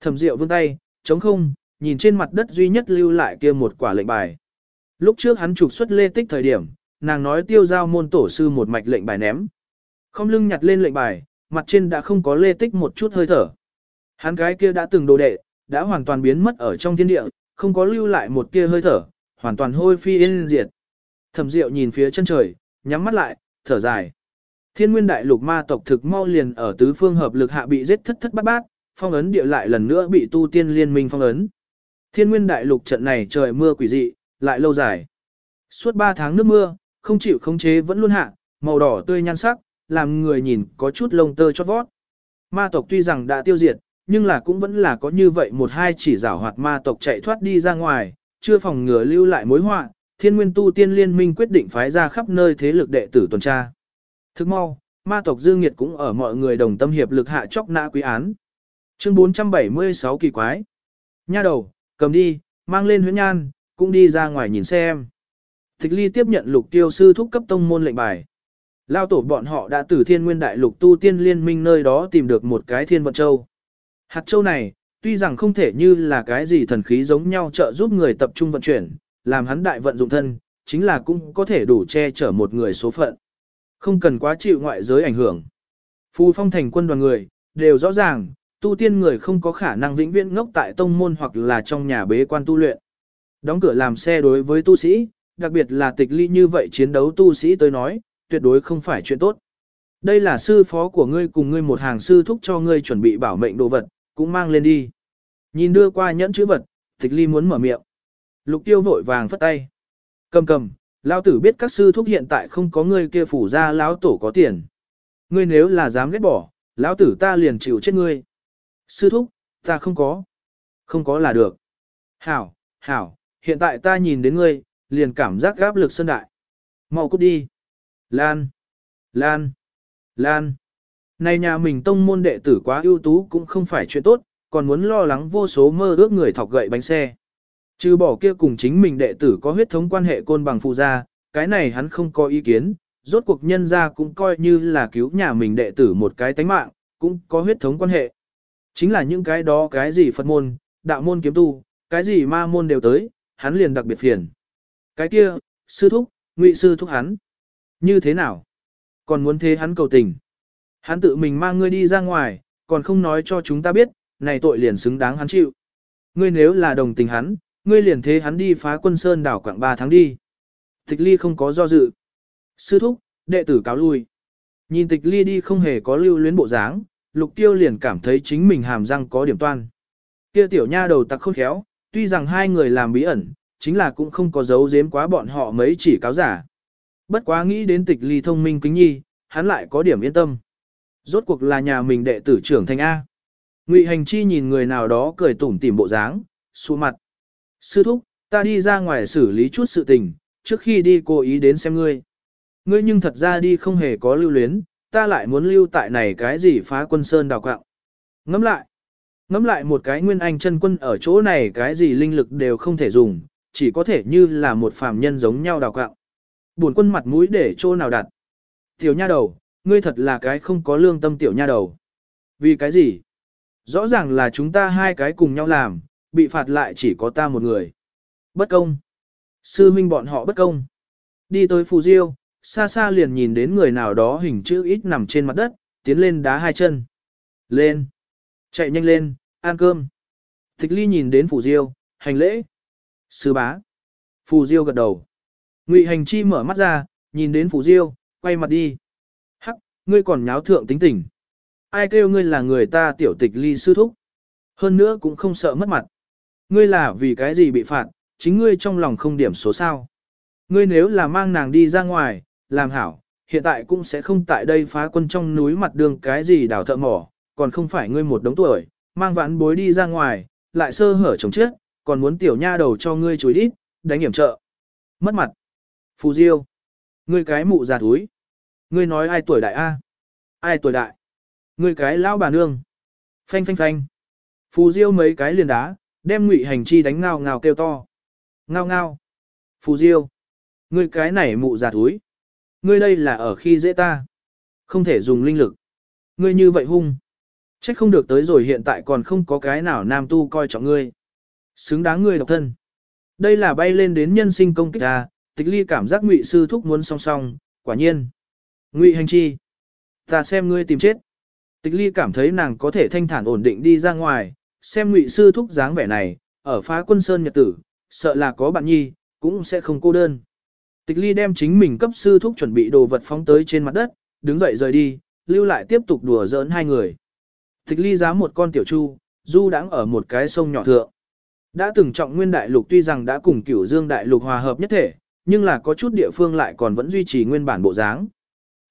Thẩm Diệu vươn tay, chống không, nhìn trên mặt đất duy nhất lưu lại kia một quả lệnh bài. Lúc trước hắn trục xuất lê tích thời điểm, nàng nói tiêu giao môn tổ sư một mạch lệnh bài ném. Không lưng nhặt lên lệnh bài, mặt trên đã không có lê tích một chút hơi thở. Hắn cái kia đã từng đồ đệ, đã hoàn toàn biến mất ở trong thiên địa, không có lưu lại một tia hơi thở, hoàn toàn hôi phi yên diệt. Thẩm Diệu nhìn phía chân trời, nhắm mắt lại, thở dài. Thiên nguyên đại lục ma tộc thực mau liền ở tứ phương hợp lực hạ bị giết thất thất bát bát, phong ấn địa lại lần nữa bị tu tiên liên minh phong ấn. Thiên nguyên đại lục trận này trời mưa quỷ dị, lại lâu dài. Suốt 3 tháng nước mưa, không chịu khống chế vẫn luôn hạ, màu đỏ tươi nhan sắc, làm người nhìn có chút lông tơ chót vót. Ma tộc tuy rằng đã tiêu diệt, nhưng là cũng vẫn là có như vậy một hai chỉ rảo hoạt ma tộc chạy thoát đi ra ngoài, chưa phòng ngừa lưu lại mối họa. Thiên nguyên tu tiên liên minh quyết định phái ra khắp nơi thế lực đệ tử tuần tra. Thức mau, ma tộc Dương Nghiệt cũng ở mọi người đồng tâm hiệp lực hạ chóc nã quý án. Chương 476 kỳ quái. Nha đầu, cầm đi, mang lên huyễn nhan, cũng đi ra ngoài nhìn xem. Thích ly tiếp nhận lục tiêu sư thúc cấp tông môn lệnh bài. Lao tổ bọn họ đã từ thiên nguyên đại lục tu tiên liên minh nơi đó tìm được một cái thiên vận châu. Hạt châu này, tuy rằng không thể như là cái gì thần khí giống nhau trợ giúp người tập trung vận chuyển, làm hắn đại vận dụng thân, chính là cũng có thể đủ che chở một người số phận. Không cần quá chịu ngoại giới ảnh hưởng. Phù phong thành quân đoàn người, đều rõ ràng, tu tiên người không có khả năng vĩnh viễn ngốc tại tông môn hoặc là trong nhà bế quan tu luyện. Đóng cửa làm xe đối với tu sĩ, đặc biệt là tịch ly như vậy chiến đấu tu sĩ tới nói, tuyệt đối không phải chuyện tốt. Đây là sư phó của ngươi cùng ngươi một hàng sư thúc cho ngươi chuẩn bị bảo mệnh đồ vật, cũng mang lên đi. Nhìn đưa qua nhẫn chữ vật, tịch ly muốn mở miệng. Lục tiêu vội vàng phất tay. Cầm cầm, lão tử biết các sư thúc hiện tại không có ngươi kia phủ ra lão tổ có tiền. Ngươi nếu là dám ghét bỏ, lão tử ta liền chịu chết ngươi. Sư thúc, ta không có. Không có là được. Hảo, hảo, hiện tại ta nhìn đến ngươi, liền cảm giác gáp lực sơn đại. Mau cút đi. Lan, Lan, Lan. Này nhà mình tông môn đệ tử quá ưu tú cũng không phải chuyện tốt, còn muốn lo lắng vô số mơ ước người thọc gậy bánh xe. Trừ bỏ kia cùng chính mình đệ tử có huyết thống quan hệ côn bằng phụ gia, cái này hắn không có ý kiến, rốt cuộc nhân gia cũng coi như là cứu nhà mình đệ tử một cái tánh mạng, cũng có huyết thống quan hệ. Chính là những cái đó cái gì Phật môn, đạo môn kiếm tu, cái gì ma môn đều tới, hắn liền đặc biệt phiền. Cái kia, sư thúc, ngụy sư thúc hắn. Như thế nào? Còn muốn thế hắn cầu tình. Hắn tự mình mang ngươi đi ra ngoài, còn không nói cho chúng ta biết, này tội liền xứng đáng hắn chịu. Ngươi nếu là đồng tình hắn, ngươi liền thế hắn đi phá quân sơn đảo quảng 3 tháng đi. Tịch ly không có do dự. Sư thúc, đệ tử cáo lui. Nhìn tịch ly đi không hề có lưu luyến bộ dáng, lục tiêu liền cảm thấy chính mình hàm răng có điểm toan. Kia tiểu nha đầu tặc khôn khéo, tuy rằng hai người làm bí ẩn, chính là cũng không có giấu giếm quá bọn họ mấy chỉ cáo giả. Bất quá nghĩ đến tịch ly thông minh kính nhi, hắn lại có điểm yên tâm. Rốt cuộc là nhà mình đệ tử trưởng thành A. Ngụy hành chi nhìn người nào đó cười tủm tỉm bộ dáng, xua mặt. Sư thúc, ta đi ra ngoài xử lý chút sự tình, trước khi đi cố ý đến xem ngươi. Ngươi nhưng thật ra đi không hề có lưu luyến, ta lại muốn lưu tại này cái gì phá quân sơn đào quạng. Ngắm lại. Ngắm lại một cái nguyên anh chân quân ở chỗ này cái gì linh lực đều không thể dùng, chỉ có thể như là một phàm nhân giống nhau đào quạng. Buồn quân mặt mũi để chỗ nào đặt. Tiểu nha đầu, ngươi thật là cái không có lương tâm tiểu nha đầu. Vì cái gì? Rõ ràng là chúng ta hai cái cùng nhau làm, bị phạt lại chỉ có ta một người. Bất công. Sư minh bọn họ bất công. Đi tới Phù Diêu, xa xa liền nhìn đến người nào đó hình chữ ít nằm trên mặt đất, tiến lên đá hai chân. Lên. Chạy nhanh lên, ăn cơm. Tịch ly nhìn đến Phù Diêu, hành lễ. Sư bá. Phù Diêu gật đầu. Ngụy hành chi mở mắt ra, nhìn đến Phù Diêu, quay mặt đi. Hắc, ngươi còn nháo thượng tính tình. Ai kêu ngươi là người ta tiểu tịch ly sư thúc. Hơn nữa cũng không sợ mất mặt. Ngươi là vì cái gì bị phạt, chính ngươi trong lòng không điểm số sao. Ngươi nếu là mang nàng đi ra ngoài, làm hảo, hiện tại cũng sẽ không tại đây phá quân trong núi mặt đường cái gì đào thợ mỏ, còn không phải ngươi một đống tuổi, mang vãn bối đi ra ngoài, lại sơ hở chồng chết, còn muốn tiểu nha đầu cho ngươi chối đít, đánh hiểm trợ. Mất mặt. Phù Diêu. Ngươi cái mụ già thúi. Ngươi nói ai tuổi đại a? Ai tuổi đại? Ngươi cái lão bà nương. Phanh phanh phanh. Phù Diêu mấy cái liền đá, đem ngụy hành chi đánh ngao ngao kêu to. Ngao ngao. Phù Diêu. Ngươi cái này mụ già thúi. Ngươi đây là ở khi dễ ta. Không thể dùng linh lực. Ngươi như vậy hung. Trách không được tới rồi hiện tại còn không có cái nào nam tu coi trọng ngươi. Xứng đáng ngươi độc thân. Đây là bay lên đến nhân sinh công kích ta, tịch ly cảm giác ngụy sư thúc muốn song song, quả nhiên. Ngụy hành chi. Ta xem ngươi tìm chết. Tịch ly cảm thấy nàng có thể thanh thản ổn định đi ra ngoài, xem ngụy sư thúc dáng vẻ này, ở phá quân sơn nhật tử, sợ là có bạn nhi, cũng sẽ không cô đơn. Tịch ly đem chính mình cấp sư thúc chuẩn bị đồ vật phóng tới trên mặt đất, đứng dậy rời đi, lưu lại tiếp tục đùa giỡn hai người. Tịch ly giá một con tiểu chu, du đãng ở một cái sông nhỏ thượng. Đã từng trọng nguyên đại lục tuy rằng đã cùng cửu dương đại lục hòa hợp nhất thể, nhưng là có chút địa phương lại còn vẫn duy trì nguyên bản bộ dáng.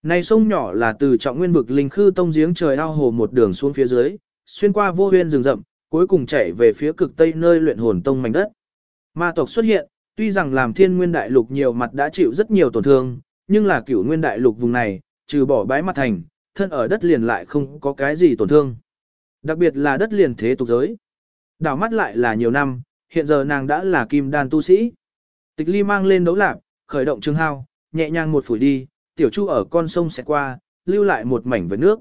Này sông nhỏ là từ trọng nguyên vực linh khư tông giếng trời ao hồ một đường xuống phía dưới, xuyên qua vô huyên rừng rậm, cuối cùng chảy về phía cực tây nơi luyện hồn tông mảnh đất. Ma tộc xuất hiện, tuy rằng làm thiên nguyên đại lục nhiều mặt đã chịu rất nhiều tổn thương, nhưng là cửu nguyên đại lục vùng này, trừ bỏ bái mặt thành, thân ở đất liền lại không có cái gì tổn thương. Đặc biệt là đất liền thế tục giới. Đảo mắt lại là nhiều năm, hiện giờ nàng đã là kim đan tu sĩ. Tịch ly mang lên đấu lạc, khởi động trương hao, nhẹ nhàng một phủi đi, tiểu chu ở con sông sẽ qua, lưu lại một mảnh với nước.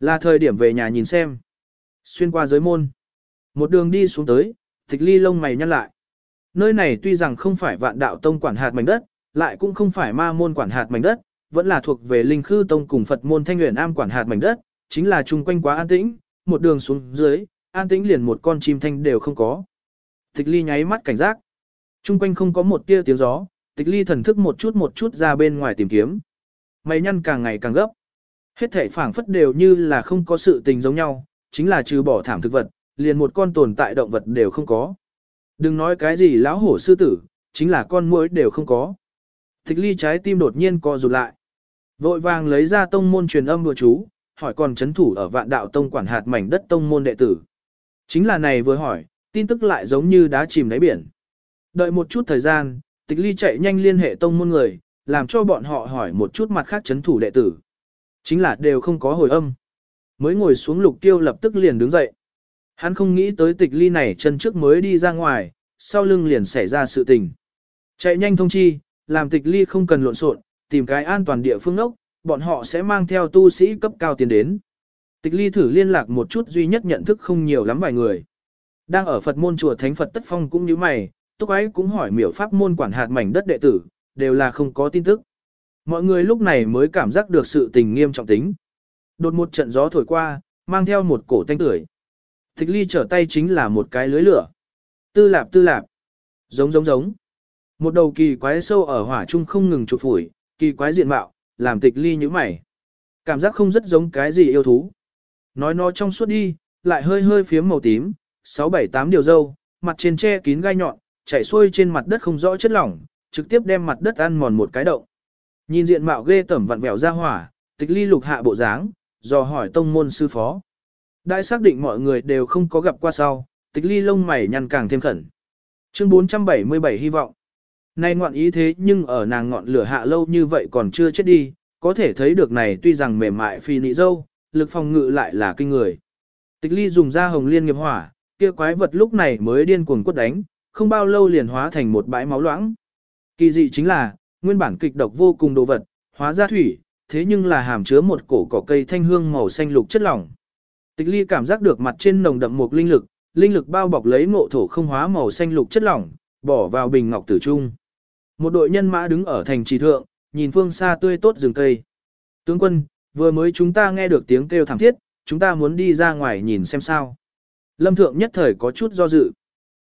Là thời điểm về nhà nhìn xem. Xuyên qua giới môn. Một đường đi xuống tới, tịch ly lông mày nhăn lại. Nơi này tuy rằng không phải vạn đạo tông quản hạt mảnh đất, lại cũng không phải ma môn quản hạt mảnh đất, vẫn là thuộc về linh khư tông cùng Phật môn thanh nguyện am quản hạt mảnh đất, chính là chung quanh quá an tĩnh, một đường xuống dưới, an tĩnh liền một con chim thanh đều không có. Tịch ly nháy mắt cảnh giác. Chung quanh không có một tia tiếng gió, tịch ly thần thức một chút một chút ra bên ngoài tìm kiếm. Mày nhăn càng ngày càng gấp. Hết thể phảng phất đều như là không có sự tình giống nhau, chính là trừ bỏ thảm thực vật, liền một con tồn tại động vật đều không có. Đừng nói cái gì lão hổ sư tử, chính là con muỗi đều không có. Tịch ly trái tim đột nhiên co rụt lại. Vội vàng lấy ra tông môn truyền âm đùa chú, hỏi còn chấn thủ ở vạn đạo tông quản hạt mảnh đất tông môn đệ tử. Chính là này vừa hỏi, tin tức lại giống như đá chìm đáy biển. Đợi một chút thời gian, tịch ly chạy nhanh liên hệ tông môn người, làm cho bọn họ hỏi một chút mặt khác chấn thủ đệ tử. Chính là đều không có hồi âm. Mới ngồi xuống lục tiêu lập tức liền đứng dậy. Hắn không nghĩ tới tịch ly này chân trước mới đi ra ngoài, sau lưng liền xảy ra sự tình. Chạy nhanh thông chi, làm tịch ly không cần lộn xộn, tìm cái an toàn địa phương ốc, bọn họ sẽ mang theo tu sĩ cấp cao tiến đến. Tịch ly thử liên lạc một chút duy nhất nhận thức không nhiều lắm vài người. Đang ở Phật môn chùa Thánh Phật Tất Phong cũng như mày, Túc ấy cũng hỏi miểu pháp môn quản hạt mảnh đất đệ tử, đều là không có tin tức. Mọi người lúc này mới cảm giác được sự tình nghiêm trọng tính. Đột một trận gió thổi qua, mang theo một cổ tanh tưởi. Tịch ly trở tay chính là một cái lưới lửa. Tư lạp tư lạp. Giống giống giống. Một đầu kỳ quái sâu ở hỏa trung không ngừng chụp phủi, kỳ quái diện mạo, làm tịch ly như mày. Cảm giác không rất giống cái gì yêu thú. Nói nó trong suốt đi, lại hơi hơi phiếm màu tím, 6-7-8 điều dâu, mặt trên che kín gai nhọn, chảy xuôi trên mặt đất không rõ chất lỏng, trực tiếp đem mặt đất ăn mòn một cái động. Nhìn diện mạo ghê tẩm vặn vẹo ra hỏa, tịch ly lục hạ bộ dáng, dò hỏi tông môn sư phó. Đại xác định mọi người đều không có gặp qua sau, tịch ly lông mày nhăn càng thêm khẩn. Chương 477 hy vọng. Nay ngoạn ý thế nhưng ở nàng ngọn lửa hạ lâu như vậy còn chưa chết đi, có thể thấy được này tuy rằng mềm mại phi nị dâu, lực phòng ngự lại là kinh người. Tịch ly dùng ra hồng liên nghiệp hỏa, kia quái vật lúc này mới điên cuồng quất đánh, không bao lâu liền hóa thành một bãi máu loãng. Kỳ dị chính là, nguyên bản kịch độc vô cùng đồ vật, hóa ra thủy, thế nhưng là hàm chứa một cổ cỏ cây thanh hương màu xanh lục chất lỏng. Tịch ly cảm giác được mặt trên nồng đậm một linh lực, linh lực bao bọc lấy ngộ thổ không hóa màu xanh lục chất lỏng, bỏ vào bình ngọc tử trung. Một đội nhân mã đứng ở thành trì thượng, nhìn phương xa tươi tốt rừng cây. Tướng quân, vừa mới chúng ta nghe được tiếng kêu thảm thiết, chúng ta muốn đi ra ngoài nhìn xem sao. Lâm thượng nhất thời có chút do dự.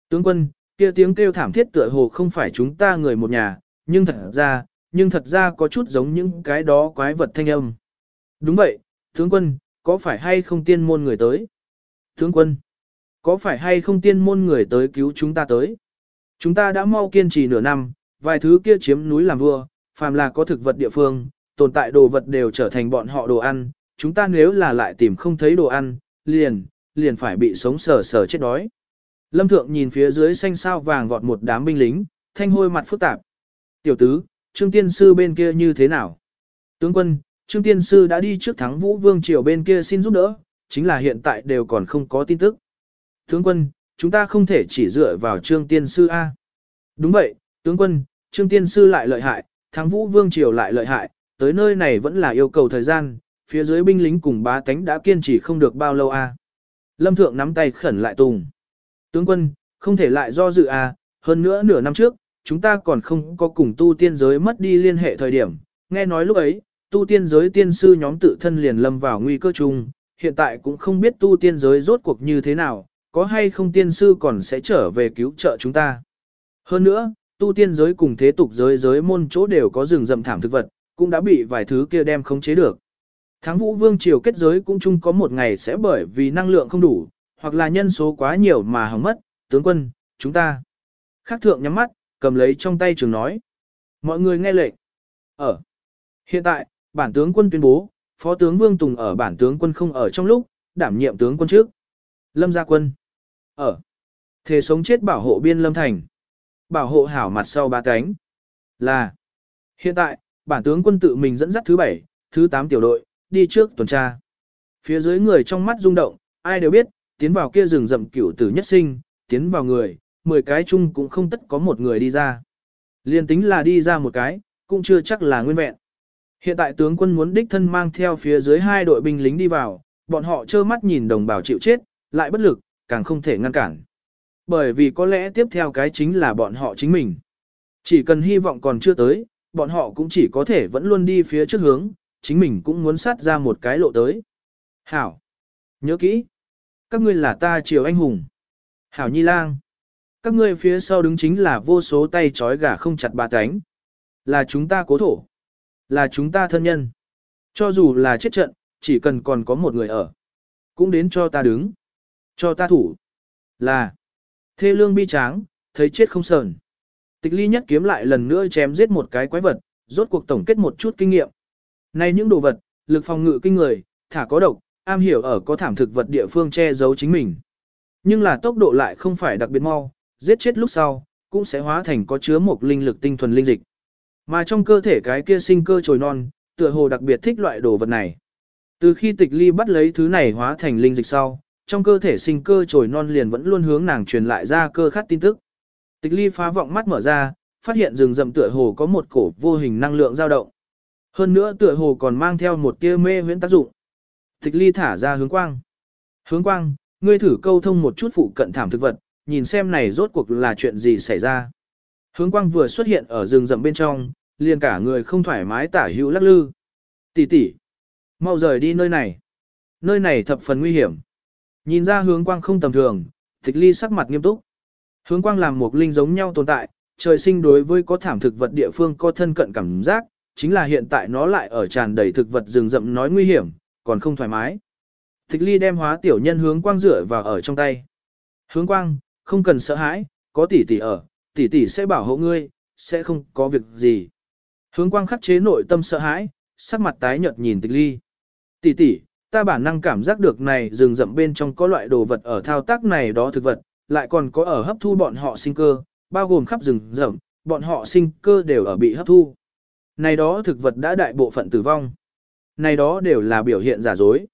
Tướng quân, kia tiếng kêu thảm thiết tựa hồ không phải chúng ta người một nhà, nhưng thật ra, nhưng thật ra có chút giống những cái đó quái vật thanh âm. Đúng vậy, tướng quân, có phải hay không tiên môn người tới? Tướng quân, có phải hay không tiên môn người tới cứu chúng ta tới? Chúng ta đã mau kiên trì nửa năm, vài thứ kia chiếm núi làm vua, phàm là có thực vật địa phương, tồn tại đồ vật đều trở thành bọn họ đồ ăn, chúng ta nếu là lại tìm không thấy đồ ăn, liền, liền phải bị sống sờ sờ chết đói. Lâm Thượng nhìn phía dưới xanh sao vàng vọt một đám binh lính, thanh hôi mặt phức tạp. Tiểu tứ, Trương Tiên Sư bên kia như thế nào? Tướng quân, Trương Tiên Sư đã đi trước thắng Vũ Vương Triều bên kia xin giúp đỡ, chính là hiện tại đều còn không có tin tức. Tướng quân, chúng ta không thể chỉ dựa vào Trương Tiên Sư A. Đúng vậy, tướng quân, Trương Tiên Sư lại lợi hại, thắng Vũ Vương Triều lại lợi hại, tới nơi này vẫn là yêu cầu thời gian, phía dưới binh lính cùng bá tánh đã kiên trì không được bao lâu A. Lâm Thượng nắm tay khẩn lại tùng. Tướng quân, không thể lại do dự A, hơn nữa nửa năm trước, chúng ta còn không có cùng tu tiên giới mất đi liên hệ thời điểm, nghe nói lúc ấy, tu tiên giới tiên sư nhóm tự thân liền lâm vào nguy cơ chung, hiện tại cũng không biết tu tiên giới rốt cuộc như thế nào, có hay không tiên sư còn sẽ trở về cứu trợ chúng ta. Hơn nữa, tu tiên giới cùng thế tục giới giới môn chỗ đều có rừng rậm thảm thực vật, cũng đã bị vài thứ kia đem khống chế được. Tháng vũ vương triều kết giới cũng chung có một ngày sẽ bởi vì năng lượng không đủ, hoặc là nhân số quá nhiều mà hỏng mất, tướng quân, chúng ta. Khác thượng nhắm mắt, cầm lấy trong tay trường nói. Mọi người nghe lệnh. Ở. Hiện tại, bản tướng quân tuyên bố, phó tướng Vương Tùng ở bản tướng quân không ở trong lúc, đảm nhiệm tướng quân trước. Lâm gia quân. Ở. Thế sống chết bảo hộ biên lâm thành. Bảo hộ hảo mặt sau ba cánh. Là. Hiện tại, bản tướng quân tự mình dẫn dắt thứ bảy, thứ tám tiểu đội, đi trước tuần tra. Phía dưới người trong mắt rung động, ai đều biết, tiến vào kia rừng rậm cửu tử nhất sinh, tiến vào người, 10 cái chung cũng không tất có một người đi ra. Liên tính là đi ra một cái, cũng chưa chắc là nguyên vẹn. Hiện tại tướng quân muốn đích thân mang theo phía dưới hai đội binh lính đi vào, bọn họ trơ mắt nhìn đồng bào chịu chết, lại bất lực, càng không thể ngăn cản. Bởi vì có lẽ tiếp theo cái chính là bọn họ chính mình. Chỉ cần hy vọng còn chưa tới, bọn họ cũng chỉ có thể vẫn luôn đi phía trước hướng, chính mình cũng muốn sát ra một cái lộ tới. Hảo! Nhớ kỹ! Các ngươi là ta triều anh hùng. Hảo Nhi Lang! Các ngươi phía sau đứng chính là vô số tay trói gà không chặt ba cánh. Là chúng ta cố thổ. Là chúng ta thân nhân. Cho dù là chết trận, chỉ cần còn có một người ở. Cũng đến cho ta đứng. Cho ta thủ. Là. Thê lương bi tráng, thấy chết không sờn. Tịch ly nhất kiếm lại lần nữa chém giết một cái quái vật, rốt cuộc tổng kết một chút kinh nghiệm. Này những đồ vật, lực phòng ngự kinh người, thả có độc, am hiểu ở có thảm thực vật địa phương che giấu chính mình. Nhưng là tốc độ lại không phải đặc biệt mau, giết chết lúc sau, cũng sẽ hóa thành có chứa một linh lực tinh thuần linh dịch. Mà trong cơ thể cái kia sinh cơ trồi non, tựa hồ đặc biệt thích loại đồ vật này. Từ khi tịch ly bắt lấy thứ này hóa thành linh dịch sau, trong cơ thể sinh cơ trồi non liền vẫn luôn hướng nàng truyền lại ra cơ khát tin tức. Tịch ly phá vọng mắt mở ra, phát hiện rừng rậm tựa hồ có một cổ vô hình năng lượng dao động. Hơn nữa tựa hồ còn mang theo một tia mê huyễn tác dụng. Tịch ly thả ra hướng quang. Hướng quang, ngươi thử câu thông một chút phụ cận thảm thực vật, nhìn xem này rốt cuộc là chuyện gì xảy ra. Hướng quang vừa xuất hiện ở rừng rậm bên trong, liền cả người không thoải mái tả hữu lắc lư. Tỷ tỷ, mau rời đi nơi này. Nơi này thập phần nguy hiểm. Nhìn ra hướng quang không tầm thường, tịch ly sắc mặt nghiêm túc. Hướng quang làm một linh giống nhau tồn tại, trời sinh đối với có thảm thực vật địa phương có thân cận cảm giác, chính là hiện tại nó lại ở tràn đầy thực vật rừng rậm nói nguy hiểm, còn không thoải mái. Tịch ly đem hóa tiểu nhân hướng quang rửa vào ở trong tay. Hướng quang, không cần sợ hãi, có tỷ tỷ ở, tỷ tỷ sẽ bảo hộ ngươi, sẽ không có việc gì. Hướng quang khắc chế nội tâm sợ hãi, sắc mặt tái nhợt nhìn tịch ly. Tỷ tỷ, ta bản năng cảm giác được này rừng rậm bên trong có loại đồ vật ở thao tác này đó thực vật, lại còn có ở hấp thu bọn họ sinh cơ, bao gồm khắp rừng rậm, bọn họ sinh cơ đều ở bị hấp thu. Này đó thực vật đã đại bộ phận tử vong. Này đó đều là biểu hiện giả dối.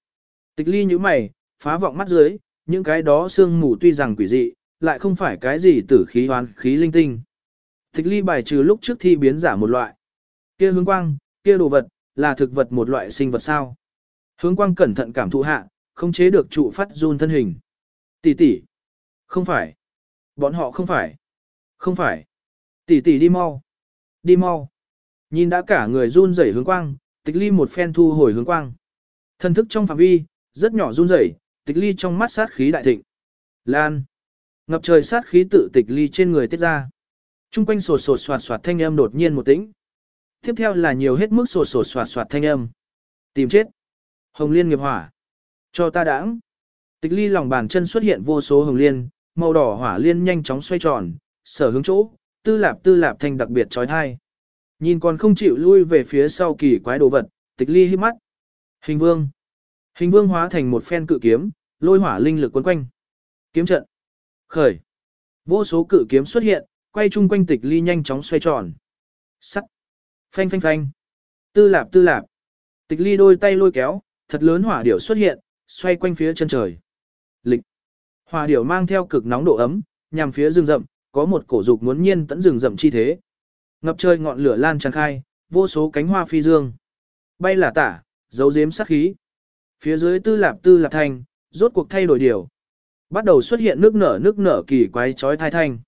Tịch ly như mày, phá vọng mắt dưới, những cái đó sương mù tuy rằng quỷ dị, lại không phải cái gì tử khí hoán khí linh tinh. Tịch ly bài trừ lúc trước thi biến giả một loại. Kia hướng quang, kia đồ vật, là thực vật một loại sinh vật sao. Hướng quang cẩn thận cảm thụ hạ, không chế được trụ phát run thân hình. Tỷ tỷ, không phải. Bọn họ không phải. Không phải. Tỷ tỷ đi mau. Đi mau. Nhìn đã cả người run rẩy hướng quang, tịch ly một phen thu hồi hướng quang. Thân thức trong phạm vi, rất nhỏ run rẩy, tịch ly trong mắt sát khí đại thịnh. Lan. Ngập trời sát khí tự tịch ly trên người tiết ra. Trung quanh sột sột soạt soạt thanh âm đột nhiên một tĩnh. Tiếp theo là nhiều hết mức sột sột soạt soạt thanh âm. Tìm chết. Hồng liên nghiệp hỏa. Cho ta đãng. Tịch ly lòng bàn chân xuất hiện vô số hồng liên, màu đỏ hỏa liên nhanh chóng xoay tròn, sở hướng chỗ, tư lạp tư lạp thành đặc biệt trói thai. Nhìn còn không chịu lui về phía sau kỳ quái đồ vật, tịch ly hít mắt. Hình vương. Hình vương hóa thành một phen cự kiếm, lôi hỏa linh lực quấn quanh. Kiếm trận. Khởi. Vô số cự kiếm xuất hiện, quay chung quanh tịch ly nhanh chóng xoay tròn. Sắt. Phanh phanh phanh. Tư lạp tư lạp. Tịch ly đôi tay lôi kéo, thật lớn hỏa điểu xuất hiện, xoay quanh phía chân trời. Lịch. Hỏa điểu mang theo cực nóng độ ấm, nhằm phía rừng rậm, có một cổ dục muốn nhiên tận rừng rậm chi thế. Ngập trời ngọn lửa lan tràn khai, vô số cánh hoa phi dương. Bay là tả, dấu giếm sát khí. Phía dưới tư lạp tư lạp thành rốt cuộc thay đổi điều. Bắt đầu xuất hiện nước nở nước nở kỳ quái trói thai thanh.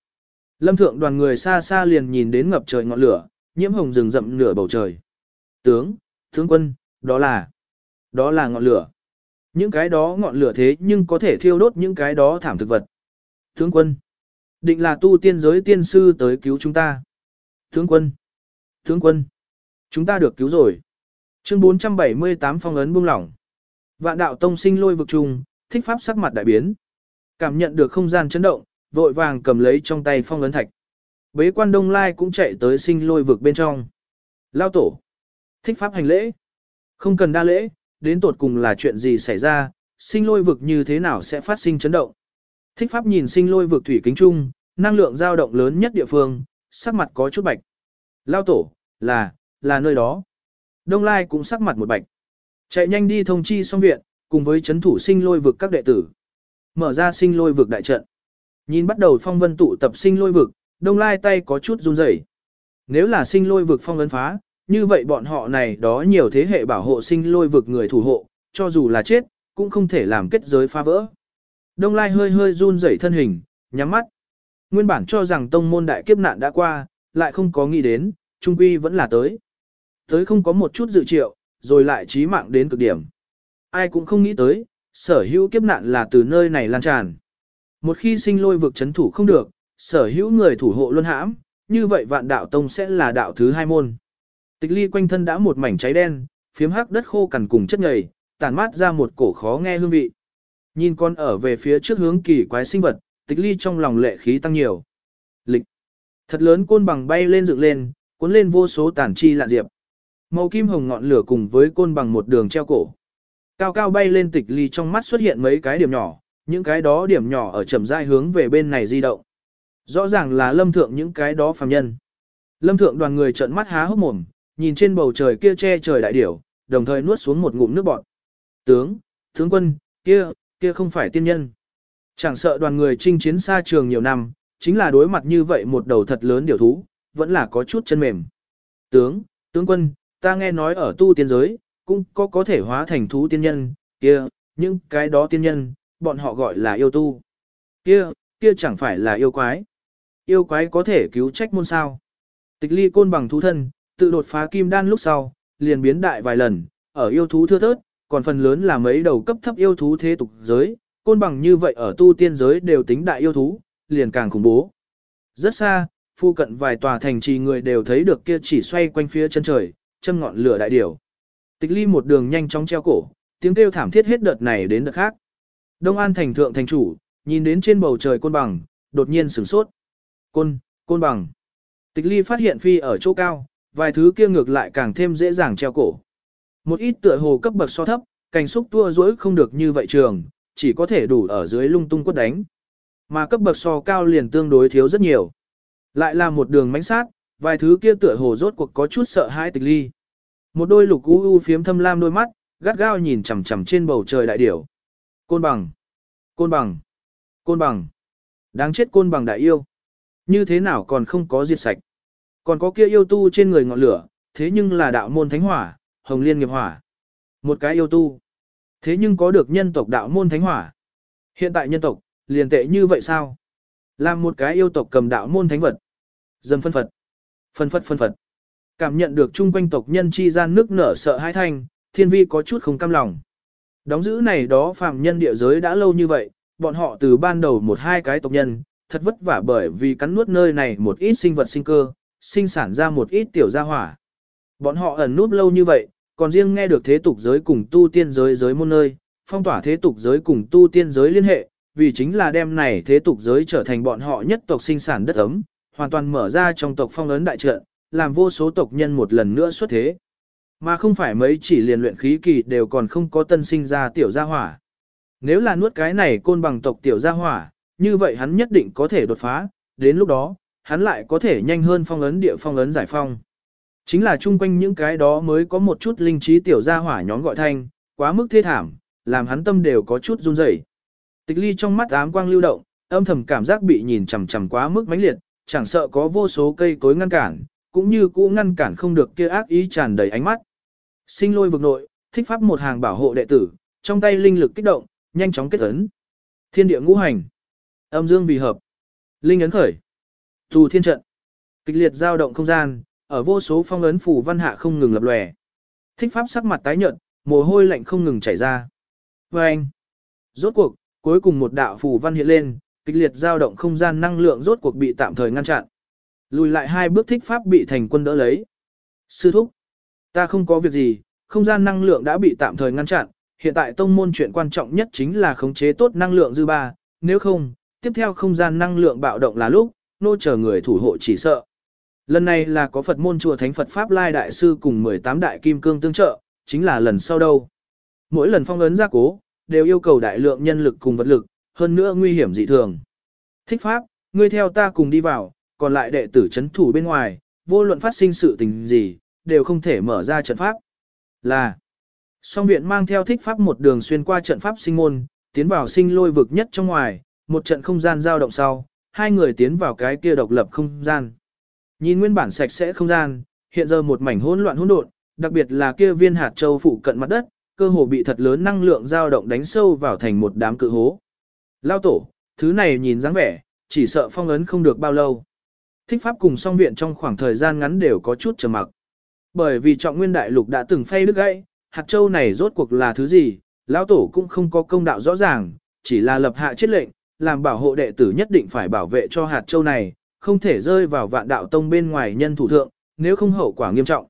Lâm thượng đoàn người xa xa liền nhìn đến ngập trời ngọn lửa, nhiễm hồng rừng rậm nửa bầu trời. Tướng, tướng quân, đó là, đó là ngọn lửa. Những cái đó ngọn lửa thế nhưng có thể thiêu đốt những cái đó thảm thực vật. Tướng quân, định là tu tiên giới tiên sư tới cứu chúng ta. Tướng quân, tướng quân, chúng ta được cứu rồi. Chương 478 phong ấn buông lỏng. Vạn đạo tông sinh lôi vực trùng, thích pháp sắc mặt đại biến. Cảm nhận được không gian chấn động, vội vàng cầm lấy trong tay phong ấn thạch. Bế quan đông lai cũng chạy tới sinh lôi vực bên trong. Lao tổ. Thích pháp hành lễ. Không cần đa lễ, đến tột cùng là chuyện gì xảy ra, sinh lôi vực như thế nào sẽ phát sinh chấn động. Thích pháp nhìn sinh lôi vực thủy kính trung, năng lượng dao động lớn nhất địa phương, sắc mặt có chút bạch. Lao tổ, là, là nơi đó. Đông Lai cũng sắc mặt một bạch. Chạy nhanh đi thông chi xong viện, cùng với chấn thủ sinh lôi vực các đệ tử. Mở ra sinh lôi vực đại trận. Nhìn bắt đầu phong vân tụ tập sinh lôi vực, Đông Lai tay có chút run rẩy. Nếu là sinh lôi vực phong vân phá, như vậy bọn họ này đó nhiều thế hệ bảo hộ sinh lôi vực người thủ hộ, cho dù là chết, cũng không thể làm kết giới phá vỡ. Đông Lai hơi hơi run rẩy thân hình, nhắm mắt. Nguyên bản cho rằng tông môn đại kiếp nạn đã qua, lại không có nghĩ đến, trung quy vẫn là tới. Tới không có một chút dự triệu, rồi lại trí mạng đến cực điểm. Ai cũng không nghĩ tới, sở hữu kiếp nạn là từ nơi này lan tràn. Một khi sinh lôi vực chấn thủ không được, sở hữu người thủ hộ luân hãm, như vậy vạn đạo tông sẽ là đạo thứ hai môn. Tịch ly quanh thân đã một mảnh cháy đen, phiếm hắc đất khô cằn cùng chất nhầy, tàn mát ra một cổ khó nghe hương vị. Nhìn con ở về phía trước hướng kỳ quái sinh vật, tịch ly trong lòng lệ khí tăng nhiều. Lịch. Thật lớn côn bằng bay lên dựng lên, cuốn lên vô số tàn chi lạ diệp. Màu kim hồng ngọn lửa cùng với côn bằng một đường treo cổ. Cao cao bay lên tịch ly trong mắt xuất hiện mấy cái điểm nhỏ, những cái đó điểm nhỏ ở chậm rãi hướng về bên này di động. Rõ ràng là lâm thượng những cái đó phàm nhân. Lâm thượng đoàn người trợn mắt há hốc mồm, nhìn trên bầu trời kia che trời đại điểu, đồng thời nuốt xuống một ngụm nước bọt. Tướng, tướng quân, kia, kia không phải tiên nhân. Chẳng sợ đoàn người chinh chiến xa trường nhiều năm, chính là đối mặt như vậy một đầu thật lớn điều thú, vẫn là có chút chân mềm. Tướng, tướng quân, ta nghe nói ở tu tiên giới, cũng có có thể hóa thành thú tiên nhân, kia, những cái đó tiên nhân, bọn họ gọi là yêu tu. Kia, kia chẳng phải là yêu quái. Yêu quái có thể cứu trách môn sao. Tịch ly côn bằng thú thân, tự đột phá kim đan lúc sau, liền biến đại vài lần, ở yêu thú thưa thớt, còn phần lớn là mấy đầu cấp thấp yêu thú thế tục giới, côn bằng như vậy ở tu tiên giới đều tính đại yêu thú, liền càng khủng bố. Rất xa, phu cận vài tòa thành trì người đều thấy được kia chỉ xoay quanh phía chân trời, châm ngọn lửa đại điểu. Tịch ly một đường nhanh chóng treo cổ, tiếng kêu thảm thiết hết đợt này đến đợt khác. Đông An thành thượng thành chủ, nhìn đến trên bầu trời côn bằng, đột nhiên sửng sốt. Côn, côn bằng. Tịch ly phát hiện phi ở chỗ cao, vài thứ kia ngược lại càng thêm dễ dàng treo cổ. Một ít tựa hồ cấp bậc so thấp, cành xúc tua rỗi không được như vậy trường, chỉ có thể đủ ở dưới lung tung quất đánh. Mà cấp bậc so cao liền tương đối thiếu rất nhiều. Lại là một đường mánh sát, vài thứ kia tựa hồ rốt cuộc có chút sợ hãi tịch ly. Một đôi lục u u phiếm thâm lam đôi mắt, gắt gao nhìn chằm chằm trên bầu trời đại điểu. Côn bằng, côn bằng, côn bằng. Đáng chết côn bằng đại yêu. Như thế nào còn không có diệt sạch. Còn có kia yêu tu trên người ngọn lửa, thế nhưng là đạo môn thánh hỏa, hồng liên nghiệp hỏa. Một cái yêu tu. Thế nhưng có được nhân tộc đạo môn thánh hỏa. Hiện tại nhân tộc, liền tệ như vậy sao? Làm một cái yêu tộc cầm đạo môn thánh vật. Dầm phân phật. Phân phật phân phật. Cảm nhận được chung quanh tộc nhân chi gian nước nở sợ hãi thanh, thiên vi có chút không cam lòng. Đóng giữ này đó phàm nhân địa giới đã lâu như vậy, bọn họ từ ban đầu một hai cái tộc nhân, thật vất vả bởi vì cắn nuốt nơi này một ít sinh vật sinh cơ, sinh sản ra một ít tiểu gia hỏa. Bọn họ ẩn núp lâu như vậy, còn riêng nghe được thế tục giới cùng tu tiên giới giới môn nơi, phong tỏa thế tục giới cùng tu tiên giới liên hệ, vì chính là đem này thế tục giới trở thành bọn họ nhất tộc sinh sản đất ấm, hoàn toàn mở ra trong tộc phong ấn đại trận, làm vô số tộc nhân một lần nữa xuất thế. Mà không phải mấy chỉ liền luyện khí kỳ đều còn không có tân sinh ra tiểu gia hỏa. Nếu là nuốt cái này côn bằng tộc tiểu gia hỏa, như vậy hắn nhất định có thể đột phá, đến lúc đó, hắn lại có thể nhanh hơn phong ấn địa phong ấn giải phong. Chính là chung quanh những cái đó mới có một chút linh trí tiểu gia hỏa nhóm gọi thanh, quá mức thê thảm, làm hắn tâm đều có chút run rẩy. Tịch ly trong mắt ám quang lưu động, âm thầm cảm giác bị nhìn chằm chằm quá mức mãnh liệt, chẳng sợ có vô số cây cối ngăn cản, cũng như cũ ngăn cản không được kia ác ý tràn đầy ánh mắt. Sinh lôi vực nội, thích pháp một hàng bảo hộ đệ tử, trong tay linh lực kích động, nhanh chóng kết ấn. Thiên địa ngũ hành, âm dương vì hợp, linh ấn khởi, tù thiên trận, kịch liệt dao động không gian, ở vô số phong ấn phủ văn hạ không ngừng lập lòe. Thích pháp sắc mặt tái nhợt, mồ hôi lạnh không ngừng chảy ra. Và anh, rốt cuộc, cuối cùng một đạo phù văn hiện lên, kịch liệt dao động không gian năng lượng rốt cuộc bị tạm thời ngăn chặn. Lùi lại hai bước thích pháp bị thành quân đỡ lấy. Sư thúc, ta không có việc gì, không gian năng lượng đã bị tạm thời ngăn chặn, hiện tại tông môn chuyện quan trọng nhất chính là khống chế tốt năng lượng dư ba, nếu không, tiếp theo không gian năng lượng bạo động là lúc, nô chờ người thủ hộ chỉ sợ. Lần này là có Phật môn chùa Thánh Phật Pháp Lai Đại Sư cùng 18 đại kim cương tương trợ, chính là lần sau đâu. Mỗi lần phong ấn gia cố, đều yêu cầu đại lượng nhân lực cùng vật lực, hơn nữa nguy hiểm dị thường. Thích Pháp, ngươi theo ta cùng đi vào, còn lại đệ tử chấn thủ bên ngoài, vô luận phát sinh sự tình gì, đều không thể mở ra trận Pháp. Là, song viện mang theo thích Pháp một đường xuyên qua trận Pháp sinh môn, tiến vào sinh lôi vực nhất trong ngoài, một trận không gian giao động sau, hai người tiến vào cái kia độc lập không gian. Nhìn nguyên bản sạch sẽ không gian, hiện giờ một mảnh hỗn loạn hỗn độn, đặc biệt là kia viên hạt châu phụ cận mặt đất, cơ hồ bị thật lớn năng lượng dao động đánh sâu vào thành một đám cự hố. Lao tổ, thứ này nhìn dáng vẻ, chỉ sợ phong ấn không được bao lâu. Thích pháp cùng song viện trong khoảng thời gian ngắn đều có chút trầm mặc. Bởi vì trọng nguyên đại lục đã từng phay đứt gãy, hạt châu này rốt cuộc là thứ gì, lão tổ cũng không có công đạo rõ ràng, chỉ là lập hạ chết lệnh, làm bảo hộ đệ tử nhất định phải bảo vệ cho hạt châu này, không thể rơi vào vạn đạo tông bên ngoài nhân thủ thượng, nếu không hậu quả nghiêm trọng.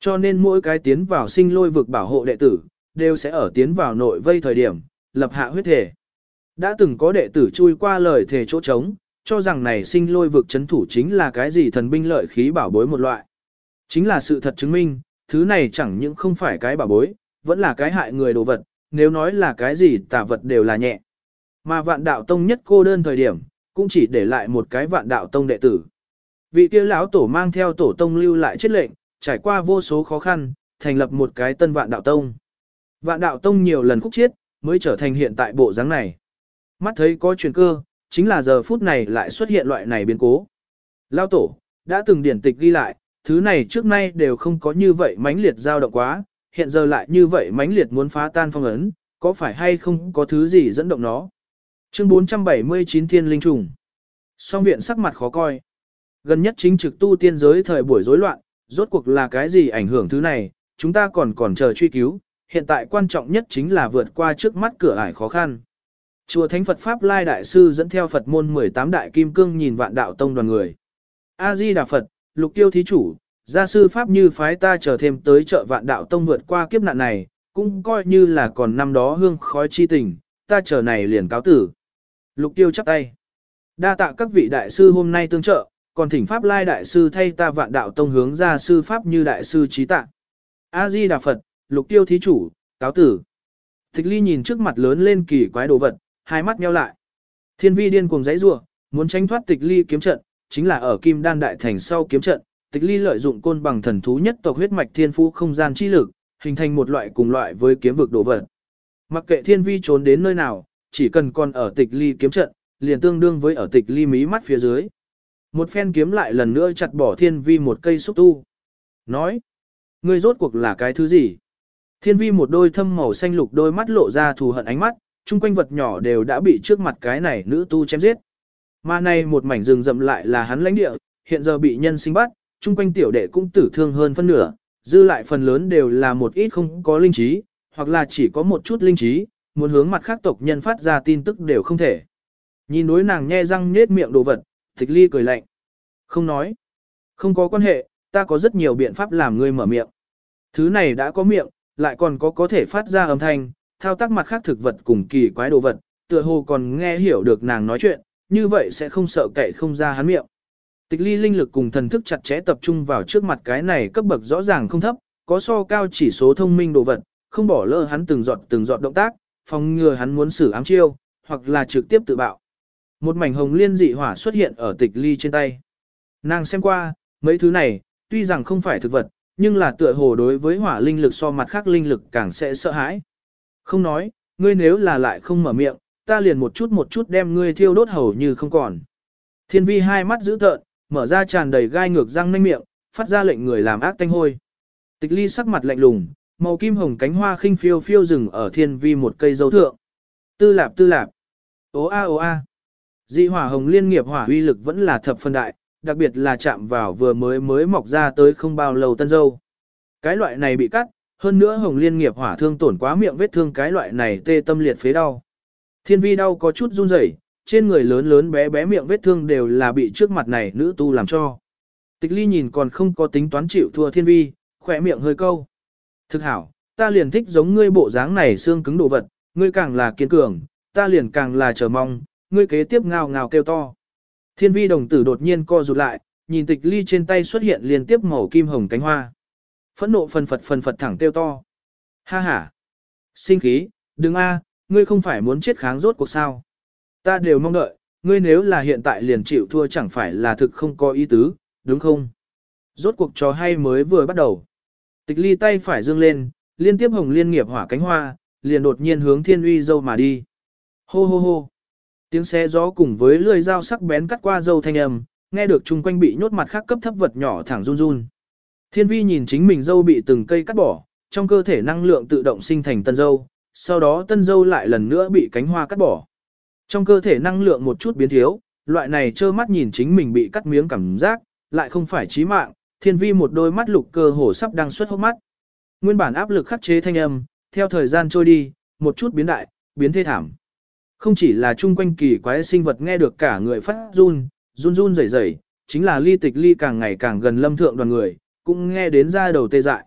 Cho nên mỗi cái tiến vào sinh lôi vực bảo hộ đệ tử, đều sẽ ở tiến vào nội vây thời điểm, lập hạ huyết thể. Đã từng có đệ tử chui qua lời thể chỗ trống, cho rằng này sinh lôi vực chấn thủ chính là cái gì thần binh lợi khí bảo bối một loại. Chính là sự thật chứng minh, thứ này chẳng những không phải cái bảo bối, vẫn là cái hại người đồ vật, nếu nói là cái gì tà vật đều là nhẹ. Mà vạn đạo tông nhất cô đơn thời điểm, cũng chỉ để lại một cái vạn đạo tông đệ tử. Vị kia lão tổ mang theo tổ tông lưu lại chết lệnh, trải qua vô số khó khăn, thành lập một cái tân vạn đạo tông. Vạn đạo tông nhiều lần khúc chiết, mới trở thành hiện tại bộ dáng này. Mắt thấy có chuyển cơ, chính là giờ phút này lại xuất hiện loại này biến cố. Lão tổ, đã từng điển tịch ghi lại, thứ này trước nay đều không có như vậy mãnh liệt dao động quá, hiện giờ lại như vậy mãnh liệt muốn phá tan phong ấn, có phải hay không có thứ gì dẫn động nó. Chương 479 Thiên Linh Trùng Song viện sắc mặt khó coi. Gần nhất chính trực tu tiên giới thời buổi rối loạn, rốt cuộc là cái gì ảnh hưởng thứ này, chúng ta còn còn chờ truy cứu, hiện tại quan trọng nhất chính là vượt qua trước mắt cửa ải khó khăn. Chùa Thánh Phật Pháp Lai Đại Sư dẫn theo Phật môn 18 đại kim cương nhìn vạn đạo tông đoàn người. A-di Đà Phật, lục tiêu thí chủ, gia sư Pháp như phái ta trở thêm tới chợ vạn đạo tông vượt qua kiếp nạn này, cũng coi như là còn năm đó hương khói chi tình, ta chờ này liền cáo tử. Lục tiêu chắp tay. Đa tạ các vị đại sư hôm nay tương trợ, còn thỉnh Pháp Lai Đại Sư thay ta vạn đạo tông hướng gia sư Pháp như Đại Sư trí tạ. A-di Đà Phật, lục tiêu thí chủ, cáo tử. Tịch ly nhìn trước mặt lớn lên kỳ quái đồ vật, hai mắt nheo lại. Thiên vi điên cuồng giãy rủa, muốn tránh thoát tịch ly kiếm trận, chính là ở Kim Đan đại thành sau kiếm trận, tịch ly lợi dụng côn bằng thần thú nhất tộc huyết mạch thiên phú không gian chi lực, hình thành một loại cùng loại với kiếm vực đồ vật. Mặc kệ thiên vi trốn đến nơi nào, chỉ cần còn ở tịch ly kiếm trận, liền tương đương với ở tịch ly mí mắt phía dưới. Một phen kiếm lại lần nữa chặt bỏ thiên vi một cây xúc tu. Nói, ngươi rốt cuộc là cái thứ gì? Thiên vi một đôi thâm màu xanh lục đôi mắt lộ ra thù hận ánh mắt, chung quanh vật nhỏ đều đã bị trước mặt cái này nữ tu chém giết. Mà này một mảnh rừng rậm lại là hắn lãnh địa, hiện giờ bị nhân sinh bắt, chung quanh tiểu đệ cũng tử thương hơn phân nửa, dư lại phần lớn đều là một ít không có linh trí, hoặc là chỉ có một chút linh trí, muốn hướng mặt khác tộc nhân phát ra tin tức đều không thể. Nhìn đối nàng nhe răng nhết miệng đồ vật, tịch ly cười lạnh. Không nói. Không có quan hệ, ta có rất nhiều biện pháp làm ngươi mở miệng. Thứ này đã có miệng, lại còn có có thể phát ra âm thanh, thao tác mặt khác thực vật cùng kỳ quái đồ vật, tựa hồ còn nghe hiểu được nàng nói chuyện, như vậy sẽ không sợ cậy không ra hắn miệng. Tịch ly linh lực cùng thần thức chặt chẽ tập trung vào trước mặt cái này cấp bậc rõ ràng không thấp, có so cao chỉ số thông minh đồ vật, không bỏ lỡ hắn từng giọt từng giọt động tác, phòng ngừa hắn muốn xử ám chiêu, hoặc là trực tiếp tự bạo. Một mảnh hồng liên dị hỏa xuất hiện ở tịch ly trên tay. Nàng xem qua, mấy thứ này, tuy rằng không phải thực vật, nhưng là tựa hồ đối với hỏa linh lực so mặt khác linh lực càng sẽ sợ hãi. Không nói, ngươi nếu là lại không mở miệng, ta liền một chút một chút đem ngươi thiêu đốt hầu như không còn. Thiên vi hai mắt dữ tợn, mở ra tràn đầy gai ngược răng nanh miệng, phát ra lệnh người làm ác tanh hôi. Tịch ly sắc mặt lạnh lùng, màu kim hồng cánh hoa khinh phiêu phiêu rừng ở thiên vi một cây dấu thượng. Tư lạp tư lạp. Ô a ô a. Dị hỏa hồng liên nghiệp hỏa uy lực vẫn là thập phân đại, đặc biệt là chạm vào vừa mới mới mọc ra tới không bao lâu tân dâu. Cái loại này bị cắt, hơn nữa hồng liên nghiệp hỏa thương tổn quá miệng vết thương cái loại này tê tâm liệt phế đau. Thiên vi đau có chút run rẩy, trên người lớn lớn bé bé miệng vết thương đều là bị trước mặt này nữ tu làm cho. Tịch ly nhìn còn không có tính toán chịu thua thiên vi, khỏe miệng hơi câu. Thực hảo, ta liền thích giống ngươi bộ dáng này xương cứng đồ vật, ngươi càng là kiên cường, ta liền càng là chờ mong, ngươi kế tiếp ngào ngào kêu to. Thiên vi đồng tử đột nhiên co rụt lại, nhìn tịch ly trên tay xuất hiện liên tiếp màu kim hồng cánh hoa. Phẫn nộ phần phật phần phật thẳng tiêu to. Ha ha. Sinh khí, đừng a, ngươi không phải muốn chết kháng rốt cuộc sao. Ta đều mong đợi, ngươi nếu là hiện tại liền chịu thua chẳng phải là thực không có ý tứ, đúng không? Rốt cuộc trò hay mới vừa bắt đầu. Tịch ly tay phải dương lên, liên tiếp hồng liên nghiệp hỏa cánh hoa, liền đột nhiên hướng thiên uy dâu mà đi. Hô hô hô. Tiếng xe gió cùng với lưỡi dao sắc bén cắt qua dâu thanh âm, nghe được chung quanh bị nhốt mặt khác cấp thấp vật nhỏ thẳng run run. Thiên vi nhìn chính mình dâu bị từng cây cắt bỏ, trong cơ thể năng lượng tự động sinh thành tân dâu, sau đó tân dâu lại lần nữa bị cánh hoa cắt bỏ. Trong cơ thể năng lượng một chút biến thiếu, loại này trơ mắt nhìn chính mình bị cắt miếng cảm giác, lại không phải chí mạng, thiên vi một đôi mắt lục cơ hồ sắp đang xuất hốc mắt. Nguyên bản áp lực khắc chế thanh âm, theo thời gian trôi đi, một chút biến đại, biến thê thảm. Không chỉ là chung quanh kỳ quái sinh vật nghe được cả người phát run, run run rẩy rẩy, chính là ly tịch ly càng ngày càng gần lâm thượng đoàn người, cũng nghe đến ra đầu tê dại.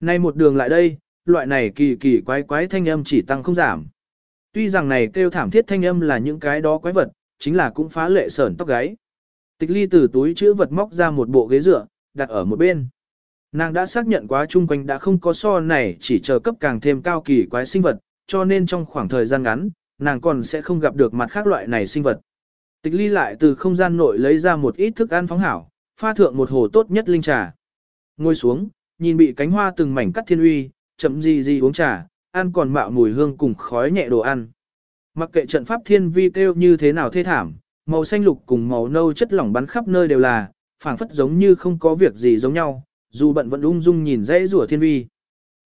Nay một đường lại đây, loại này kỳ kỳ quái quái thanh âm chỉ tăng không giảm. Tuy rằng này kêu thảm thiết thanh âm là những cái đó quái vật, chính là cũng phá lệ sởn tóc gáy. Tịch ly từ túi chữ vật móc ra một bộ ghế dựa, đặt ở một bên. Nàng đã xác nhận quá chung quanh đã không có so này chỉ chờ cấp càng thêm cao kỳ quái sinh vật, cho nên trong khoảng thời gian ngắn, nàng còn sẽ không gặp được mặt khác loại này sinh vật. Tịch ly lại từ không gian nội lấy ra một ít thức ăn phóng hảo, pha thượng một hồ tốt nhất linh trà. Ngồi xuống, nhìn bị cánh hoa từng mảnh cắt thiên uy, chậm gì gì uống trà, ăn còn mạo mùi hương cùng khói nhẹ đồ ăn. Mặc kệ trận pháp thiên vi kêu như thế nào thê thảm, màu xanh lục cùng màu nâu chất lỏng bắn khắp nơi đều là, phảng phất giống như không có việc gì giống nhau, dù bận vẫn ung dung nhìn dãy rủa thiên vi.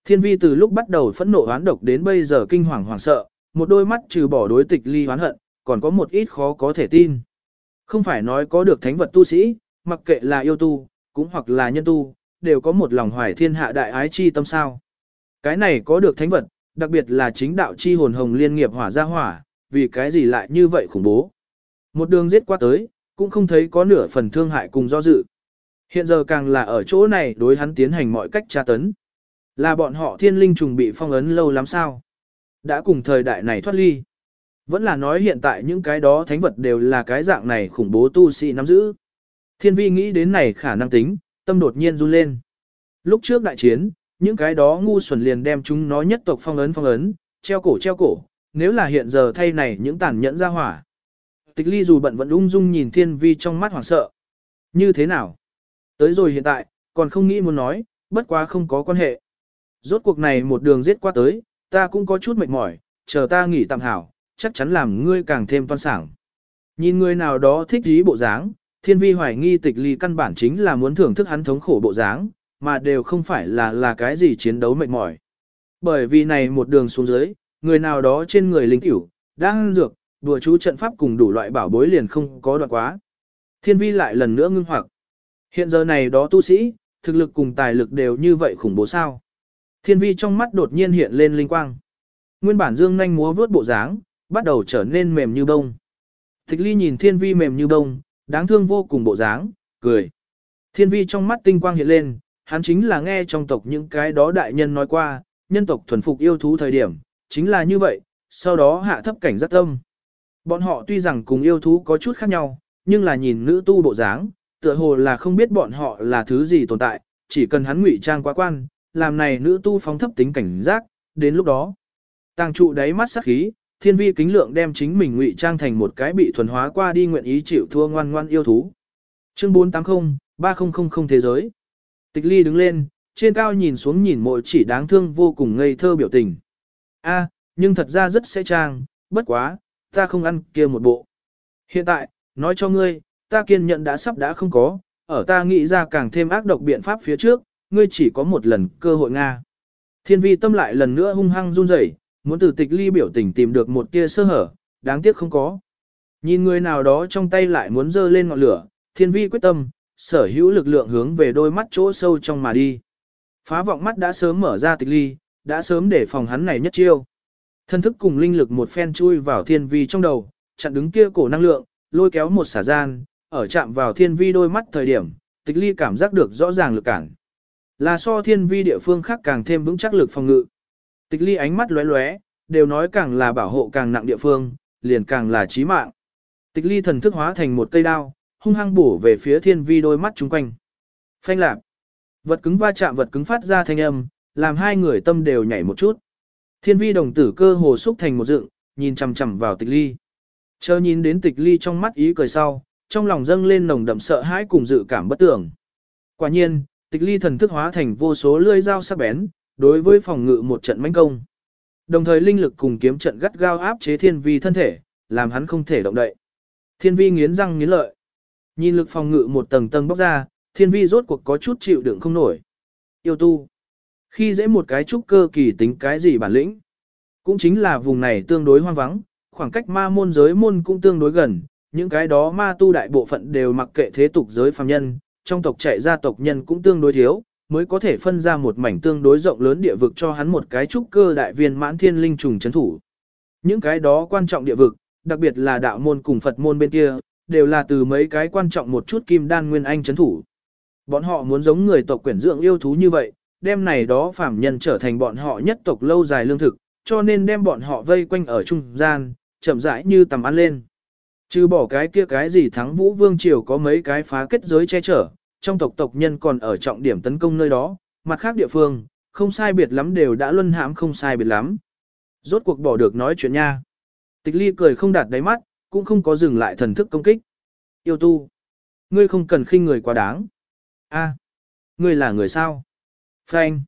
Thiên vi từ lúc bắt đầu phẫn nộ oán độc đến bây giờ kinh hoàng hoảng sợ, một đôi mắt trừ bỏ đối tịch ly hoán hận, còn có một ít khó có thể tin. Không phải nói có được thánh vật tu sĩ, mặc kệ là yêu tu, cũng hoặc là nhân tu, đều có một lòng hoài thiên hạ đại ái chi tâm sao. Cái này có được thánh vật, đặc biệt là chính đạo chi hồn hồng liên nghiệp hỏa ra hỏa, vì cái gì lại như vậy khủng bố. Một đường giết qua tới, cũng không thấy có nửa phần thương hại cùng do dự. Hiện giờ càng là ở chỗ này đối hắn tiến hành mọi cách tra tấn. Là bọn họ thiên linh trùng bị phong ấn lâu lắm sao? Đã cùng thời đại này thoát ly. Vẫn là nói hiện tại những cái đó thánh vật đều là cái dạng này khủng bố tu sĩ nắm giữ. Thiên vi nghĩ đến này khả năng tính, tâm đột nhiên run lên. Lúc trước đại chiến, những cái đó ngu xuẩn liền đem chúng nó nhất tộc phong ấn phong ấn, treo cổ treo cổ, nếu là hiện giờ thay này những tàn nhẫn ra hỏa. Tịch ly dù bận vẫn ung dung nhìn thiên vi trong mắt hoảng sợ. Như thế nào? Tới rồi hiện tại, còn không nghĩ muốn nói, bất quá không có quan hệ. Rốt cuộc này một đường giết qua tới, ta cũng có chút mệt mỏi, chờ ta nghỉ tạm hảo, chắc chắn làm ngươi càng thêm toan sảng. Nhìn người nào đó thích ý bộ dáng, thiên vi hoài nghi tịch ly căn bản chính là muốn thưởng thức hắn thống khổ bộ dáng, mà đều không phải là là cái gì chiến đấu mệt mỏi. Bởi vì này một đường xuống dưới, người nào đó trên người linh tiểu, đang dược, đùa chú trận pháp cùng đủ loại bảo bối liền không có đoạn quá. Thiên vi lại lần nữa ngưng hoặc. Hiện giờ này đó tu sĩ, thực lực cùng tài lực đều như vậy khủng bố sao. Thiên vi trong mắt đột nhiên hiện lên linh quang. Nguyên bản dương nhanh múa vướt bộ dáng, bắt đầu trở nên mềm như bông. Tịch ly nhìn thiên vi mềm như bông, đáng thương vô cùng bộ dáng, cười. Thiên vi trong mắt tinh quang hiện lên, hắn chính là nghe trong tộc những cái đó đại nhân nói qua, nhân tộc thuần phục yêu thú thời điểm, chính là như vậy, sau đó hạ thấp cảnh giác tâm. Bọn họ tuy rằng cùng yêu thú có chút khác nhau, nhưng là nhìn nữ tu bộ dáng, tựa hồ là không biết bọn họ là thứ gì tồn tại, chỉ cần hắn ngụy trang quá quan, làm này nữ tu phóng thấp tính cảnh giác, đến lúc đó. Tàng trụ đáy mắt sắc khí, thiên vi kính lượng đem chính mình ngụy trang thành một cái bị thuần hóa qua đi nguyện ý chịu thua ngoan ngoan yêu thú. Chương 480, 3000 thế giới. Tịch ly đứng lên, trên cao nhìn xuống nhìn mội chỉ đáng thương vô cùng ngây thơ biểu tình. A, nhưng thật ra rất sẽ trang, bất quá, ta không ăn kia một bộ. Hiện tại, nói cho ngươi, ta kiên nhận đã sắp đã không có, ở ta nghĩ ra càng thêm ác độc biện pháp phía trước, ngươi chỉ có một lần cơ hội Nga. Thiên vi tâm lại lần nữa hung hăng run rẩy, muốn từ tịch ly biểu tình tìm được một tia sơ hở, đáng tiếc không có. Nhìn người nào đó trong tay lại muốn dơ lên ngọn lửa, thiên vi quyết tâm, sở hữu lực lượng hướng về đôi mắt chỗ sâu trong mà đi. Phá vọng mắt đã sớm mở ra tịch ly, đã sớm để phòng hắn này nhất chiêu. Thân thức cùng linh lực một phen chui vào thiên vi trong đầu, chặn đứng kia cổ năng lượng, lôi kéo một xả gian, ở chạm vào thiên vi đôi mắt thời điểm, tịch ly cảm giác được rõ ràng lực cản. Là so thiên vi địa phương khác càng thêm vững chắc lực phòng ngự. Tịch ly ánh mắt lóe lóe, đều nói càng là bảo hộ càng nặng địa phương, liền càng là chí mạng. Tịch ly thần thức hóa thành một cây đao, hung hăng bổ về phía thiên vi đôi mắt chung quanh. Phanh lạp. Vật cứng va chạm vật cứng phát ra thanh âm, làm hai người tâm đều nhảy một chút. Thiên vi đồng tử cơ hồ xúc thành một dựng, nhìn chằm chằm vào tịch ly. Chờ nhìn đến tịch ly trong mắt ý cười sau, trong lòng dâng lên nồng đậm sợ hãi cùng dự cảm bất tưởng. Quả nhiên, tịch ly thần thức hóa thành vô số lưỡi dao sắc bén, đối với phòng ngự một trận mãnh công. Đồng thời linh lực cùng kiếm trận gắt gao áp chế thiên vi thân thể, làm hắn không thể động đậy. Thiên vi nghiến răng nghiến lợi. Nhìn lực phòng ngự một tầng tầng bóc ra, thiên vi rốt cuộc có chút chịu đựng không nổi. Yêu tu. Khi dễ một cái trúc cơ kỳ tính cái gì bản lĩnh. Cũng chính là vùng này tương đối hoang vắng, khoảng cách ma môn giới môn cũng tương đối gần, những cái đó ma tu đại bộ phận đều mặc kệ thế tục giới phàm nhân, trong tộc chạy ra tộc nhân cũng tương đối thiếu, mới có thể phân ra một mảnh tương đối rộng lớn địa vực cho hắn một cái trúc cơ đại viên mãn thiên linh trùng chấn thủ. Những cái đó quan trọng địa vực, đặc biệt là đạo môn cùng Phật môn bên kia, đều là từ mấy cái quan trọng một chút kim đan nguyên anh chấn thủ. Bọn họ muốn giống người tộc quyển dưỡng yêu thú như vậy, đem này đó phàm nhân trở thành bọn họ nhất tộc lâu dài lương thực, cho nên đem bọn họ vây quanh ở trung gian, chậm rãi như tầm ăn lên. Chứ bỏ cái kia cái gì thắng vũ vương triều có mấy cái phá kết giới che chở, trong tộc tộc nhân còn ở trọng điểm tấn công nơi đó, mặt khác địa phương, không sai biệt lắm đều đã luân hãm không sai biệt lắm. Rốt cuộc bỏ được nói chuyện nha. Tịch ly cười không đạt đáy mắt, cũng không có dừng lại thần thức công kích. Yêu tu. Ngươi không cần khinh người quá đáng. a ngươi là người sao? Phanh.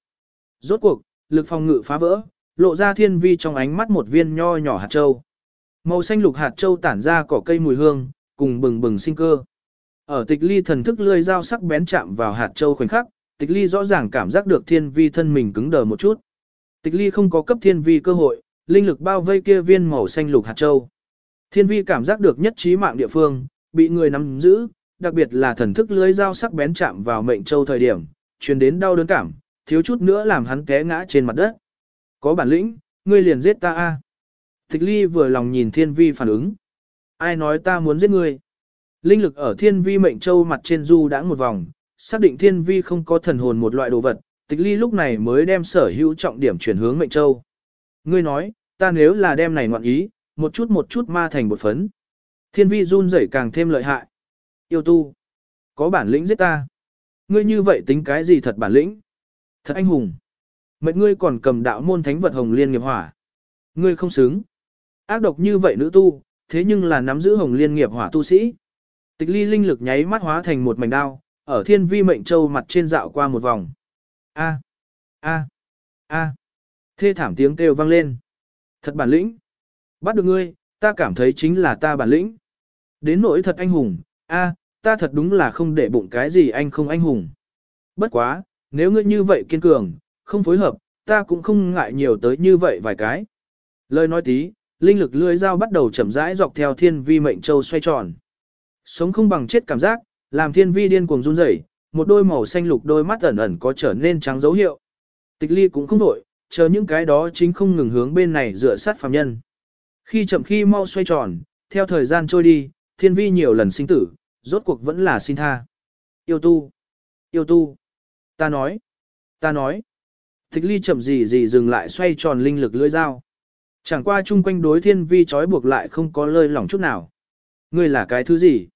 Rốt cuộc, lực phòng ngự phá vỡ, lộ ra thiên vi trong ánh mắt một viên nho nhỏ hạt châu. Màu xanh lục hạt châu tản ra cỏ cây mùi hương, cùng bừng bừng sinh cơ. Ở tịch ly thần thức lươi dao sắc bén chạm vào hạt châu khoảnh khắc, tịch ly rõ ràng cảm giác được thiên vi thân mình cứng đờ một chút. Tịch ly không có cấp thiên vi cơ hội, linh lực bao vây kia viên màu xanh lục hạt châu. Thiên vi cảm giác được nhất trí mạng địa phương, bị người nắm giữ, đặc biệt là thần thức lưới dao sắc bén chạm vào mệnh châu thời điểm, truyền đến đau đớn cảm, thiếu chút nữa làm hắn té ngã trên mặt đất. Có bản lĩnh, ngươi liền giết ta a. Tịch ly vừa lòng nhìn thiên vi phản ứng. Ai nói ta muốn giết ngươi? Linh lực ở thiên vi mệnh châu mặt trên du đã một vòng, xác định thiên vi không có thần hồn một loại đồ vật, tịch ly lúc này mới đem sở hữu trọng điểm chuyển hướng mệnh châu. Ngươi nói, ta nếu là đem này ngoạn ý, một chút một chút ma thành một phấn. Thiên vi run rẩy càng thêm lợi hại. Yêu tu, có bản lĩnh giết ta. Ngươi như vậy tính cái gì thật bản lĩnh? Thật anh hùng. Mệnh ngươi còn cầm đạo môn thánh vật hồng liên nghiệp hỏa. Ngươi không xứng. Ác độc như vậy nữ tu, thế nhưng là nắm giữ hồng liên nghiệp hỏa tu sĩ. Tịch ly linh lực nháy mắt hóa thành một mảnh đao, ở thiên vi mệnh châu mặt trên dạo qua một vòng. A, a, a, thê thảm tiếng kêu vang lên. Thật bản lĩnh. Bắt được ngươi, ta cảm thấy chính là ta bản lĩnh. Đến nỗi thật anh hùng, a, ta thật đúng là không để bụng cái gì anh không anh hùng. Bất quá, nếu ngươi như vậy kiên cường, không phối hợp, ta cũng không ngại nhiều tới như vậy vài cái. Lời nói tí, linh lực lưỡi dao bắt đầu chậm rãi dọc theo thiên vi mệnh châu xoay tròn. Sống không bằng chết cảm giác, làm thiên vi điên cuồng run rẩy, một đôi màu xanh lục đôi mắt ẩn ẩn có trở nên trắng dấu hiệu. Tịch ly cũng không đổi, chờ những cái đó chính không ngừng hướng bên này dựa sát phàm nhân. Khi chậm khi mau xoay tròn, theo thời gian trôi đi, thiên vi nhiều lần sinh tử, rốt cuộc vẫn là xin tha. Yêu tu, yêu tu, ta nói, ta nói. Tịch ly chậm gì gì dừng lại xoay tròn linh lực lưỡi dao. Chẳng qua chung quanh đối thiên vi trói buộc lại không có lơi lỏng chút nào. Ngươi là cái thứ gì?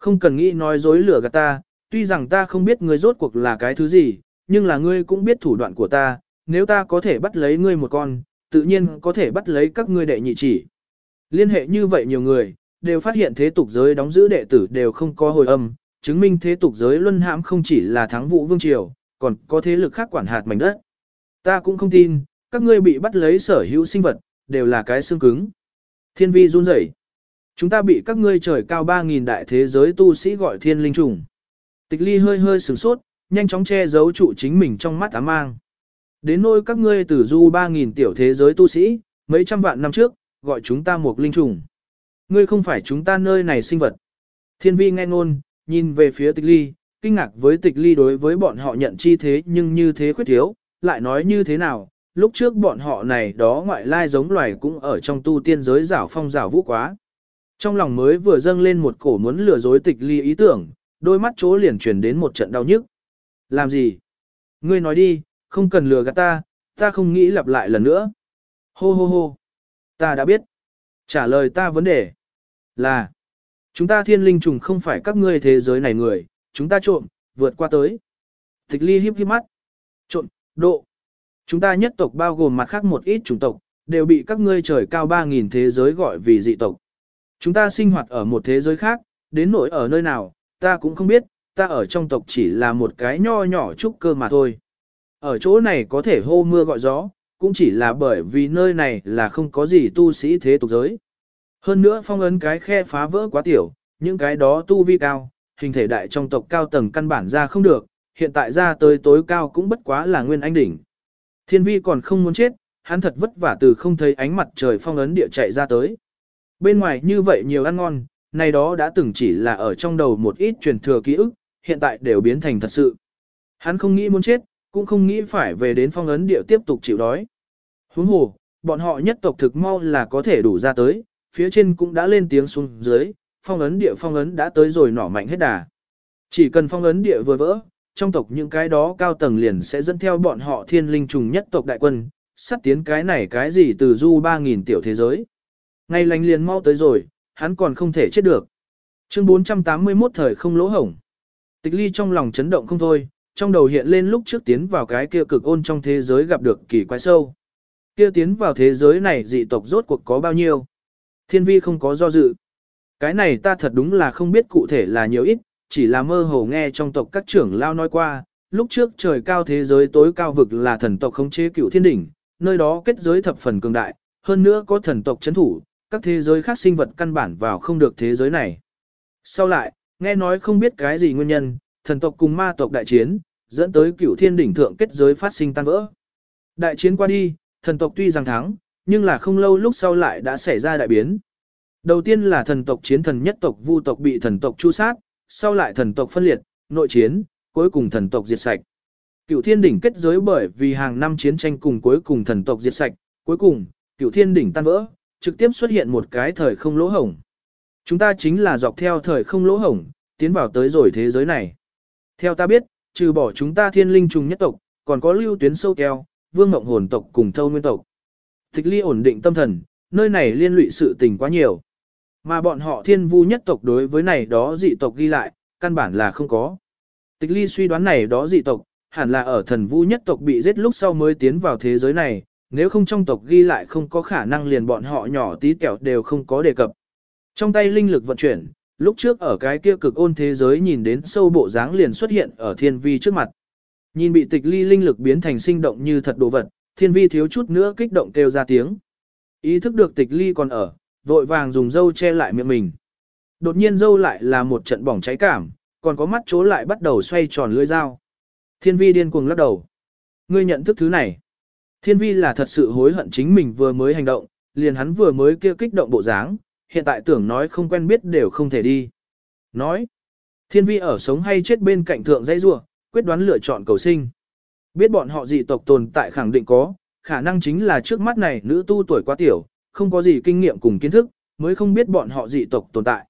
Không cần nghĩ nói dối lửa gạt ta, tuy rằng ta không biết ngươi rốt cuộc là cái thứ gì, nhưng là ngươi cũng biết thủ đoạn của ta, nếu ta có thể bắt lấy ngươi một con, tự nhiên có thể bắt lấy các ngươi đệ nhị chỉ. Liên hệ như vậy nhiều người, đều phát hiện thế tục giới đóng giữ đệ tử đều không có hồi âm, chứng minh thế tục giới luân hãm không chỉ là thắng vụ vương triều, còn có thế lực khác quản hạt mảnh đất. Ta cũng không tin, các ngươi bị bắt lấy sở hữu sinh vật, đều là cái xương cứng. Thiên vi run rẩy. Chúng ta bị các ngươi trời cao 3.000 đại thế giới tu sĩ gọi thiên linh trùng. Tịch ly hơi hơi sửng sốt, nhanh chóng che giấu trụ chính mình trong mắt ám mang. Đến nôi các ngươi tử du 3.000 tiểu thế giới tu sĩ, mấy trăm vạn năm trước, gọi chúng ta một linh trùng. Ngươi không phải chúng ta nơi này sinh vật. Thiên vi nghe ngôn, nhìn về phía tịch ly, kinh ngạc với tịch ly đối với bọn họ nhận chi thế nhưng như thế khuyết thiếu, lại nói như thế nào, lúc trước bọn họ này đó ngoại lai giống loài cũng ở trong tu tiên giới giảo phong giảo vũ quá. Trong lòng mới vừa dâng lên một cổ muốn lừa dối tịch ly ý tưởng, đôi mắt chỗ liền truyền đến một trận đau nhức. Làm gì? Ngươi nói đi, không cần lừa gạt ta, ta không nghĩ lặp lại lần nữa. Hô hô hô. Ta đã biết. Trả lời ta vấn đề là chúng ta thiên linh trùng không phải các ngươi thế giới này người, chúng ta trộm, vượt qua tới. Tịch ly hiếp hiếp mắt. Trộm, độ. Chúng ta nhất tộc bao gồm mặt khác một ít chủng tộc, đều bị các ngươi trời cao 3.000 thế giới gọi vì dị tộc. Chúng ta sinh hoạt ở một thế giới khác, đến nỗi ở nơi nào, ta cũng không biết, ta ở trong tộc chỉ là một cái nho nhỏ trúc cơ mà thôi. Ở chỗ này có thể hô mưa gọi gió, cũng chỉ là bởi vì nơi này là không có gì tu sĩ thế tục giới. Hơn nữa phong ấn cái khe phá vỡ quá tiểu, những cái đó tu vi cao, hình thể đại trong tộc cao tầng căn bản ra không được, hiện tại ra tới tối cao cũng bất quá là nguyên anh đỉnh. Thiên vi còn không muốn chết, hắn thật vất vả từ không thấy ánh mặt trời phong ấn địa chạy ra tới. Bên ngoài như vậy nhiều ăn ngon, này đó đã từng chỉ là ở trong đầu một ít truyền thừa ký ức, hiện tại đều biến thành thật sự. Hắn không nghĩ muốn chết, cũng không nghĩ phải về đến phong ấn địa tiếp tục chịu đói. Huống hồ, bọn họ nhất tộc thực mau là có thể đủ ra tới, phía trên cũng đã lên tiếng xuống dưới, phong ấn địa phong ấn đã tới rồi nỏ mạnh hết đà. Chỉ cần phong ấn địa vừa vỡ, trong tộc những cái đó cao tầng liền sẽ dẫn theo bọn họ thiên linh trùng nhất tộc đại quân, sắp tiến cái này cái gì từ du 3.000 tiểu thế giới. Ngày lành liền mau tới rồi, hắn còn không thể chết được. Chương 481 thời không lỗ hổng. Tịch ly trong lòng chấn động không thôi, trong đầu hiện lên lúc trước tiến vào cái kia cực ôn trong thế giới gặp được kỳ quái sâu. Kia tiến vào thế giới này dị tộc rốt cuộc có bao nhiêu. Thiên vi không có do dự. Cái này ta thật đúng là không biết cụ thể là nhiều ít, chỉ là mơ hồ nghe trong tộc các trưởng lao nói qua, lúc trước trời cao thế giới tối cao vực là thần tộc khống chế cựu thiên đỉnh, nơi đó kết giới thập phần cường đại, hơn nữa có thần tộc chấn thủ, các thế giới khác sinh vật căn bản vào không được thế giới này. Sau lại, nghe nói không biết cái gì nguyên nhân, thần tộc cùng ma tộc đại chiến, dẫn tới cửu thiên đỉnh thượng kết giới phát sinh tan vỡ. Đại chiến qua đi, thần tộc tuy rằng thắng, nhưng là không lâu lúc sau lại đã xảy ra đại biến. Đầu tiên là thần tộc chiến thần nhất tộc vu tộc bị thần tộc chu sát, sau lại thần tộc phân liệt, nội chiến, cuối cùng thần tộc diệt sạch. Cửu thiên đỉnh kết giới bởi vì hàng năm chiến tranh cùng cuối cùng thần tộc diệt sạch, cuối cùng, cửu thiên đỉnh tan vỡ, trực tiếp xuất hiện một cái thời không lỗ hổng. Chúng ta chính là dọc theo thời không lỗ hổng, tiến vào tới rồi thế giới này. Theo ta biết, trừ bỏ chúng ta thiên linh trùng nhất tộc, còn có lưu tuyến sâu keo, vương mộng hồn tộc cùng thâu nguyên tộc. Tịch ly ổn định tâm thần, nơi này liên lụy sự tình quá nhiều. Mà bọn họ thiên vu nhất tộc đối với này đó dị tộc ghi lại, căn bản là không có. Tịch ly suy đoán này đó dị tộc, hẳn là ở thần vu nhất tộc bị giết lúc sau mới tiến vào thế giới này, nếu không trong tộc ghi lại không có khả năng liền bọn họ nhỏ tí kẹo đều không có đề cập. Trong tay linh lực vận chuyển, lúc trước ở cái kia cực ôn thế giới nhìn đến sâu bộ dáng liền xuất hiện ở thiên vi trước mặt. Nhìn bị tịch ly linh lực biến thành sinh động như thật đồ vật, thiên vi thiếu chút nữa kích động kêu ra tiếng. Ý thức được tịch ly còn ở, vội vàng dùng dâu che lại miệng mình. Đột nhiên dâu lại là một trận bỏng cháy cảm, còn có mắt chố lại bắt đầu xoay tròn lưỡi dao. Thiên vi điên cuồng lắc đầu. Ngươi nhận thức thứ này. Thiên vi là thật sự hối hận chính mình vừa mới hành động, liền hắn vừa mới kia kích động bộ dáng, hiện tại tưởng nói không quen biết đều không thể đi. Nói, thiên vi ở sống hay chết bên cạnh thượng dây rua, quyết đoán lựa chọn cầu sinh. Biết bọn họ dị tộc tồn tại khẳng định có, khả năng chính là trước mắt này nữ tu tuổi quá tiểu, không có gì kinh nghiệm cùng kiến thức, mới không biết bọn họ dị tộc tồn tại.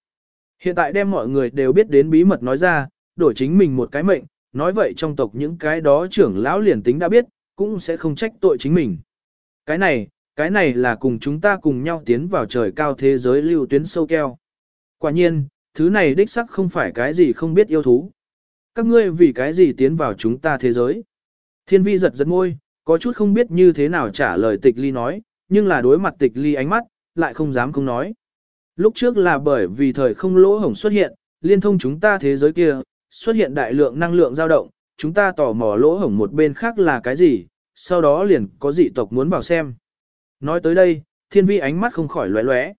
Hiện tại đem mọi người đều biết đến bí mật nói ra, đổi chính mình một cái mệnh, nói vậy trong tộc những cái đó trưởng lão liền tính đã biết, cũng sẽ không trách tội chính mình. Cái này, cái này là cùng chúng ta cùng nhau tiến vào trời cao thế giới lưu tuyến sâu keo. Quả nhiên, thứ này đích sắc không phải cái gì không biết yêu thú. Các ngươi vì cái gì tiến vào chúng ta thế giới. Thiên vi giật giật môi, có chút không biết như thế nào trả lời tịch ly nói, nhưng là đối mặt tịch ly ánh mắt, lại không dám không nói. Lúc trước là bởi vì thời không lỗ hổng xuất hiện, liên thông chúng ta thế giới kia, xuất hiện đại lượng năng lượng dao động, chúng ta tò mò lỗ hổng một bên khác là cái gì, sau đó liền có dị tộc muốn vào xem. Nói tới đây, thiên vi ánh mắt không khỏi lóe lóe.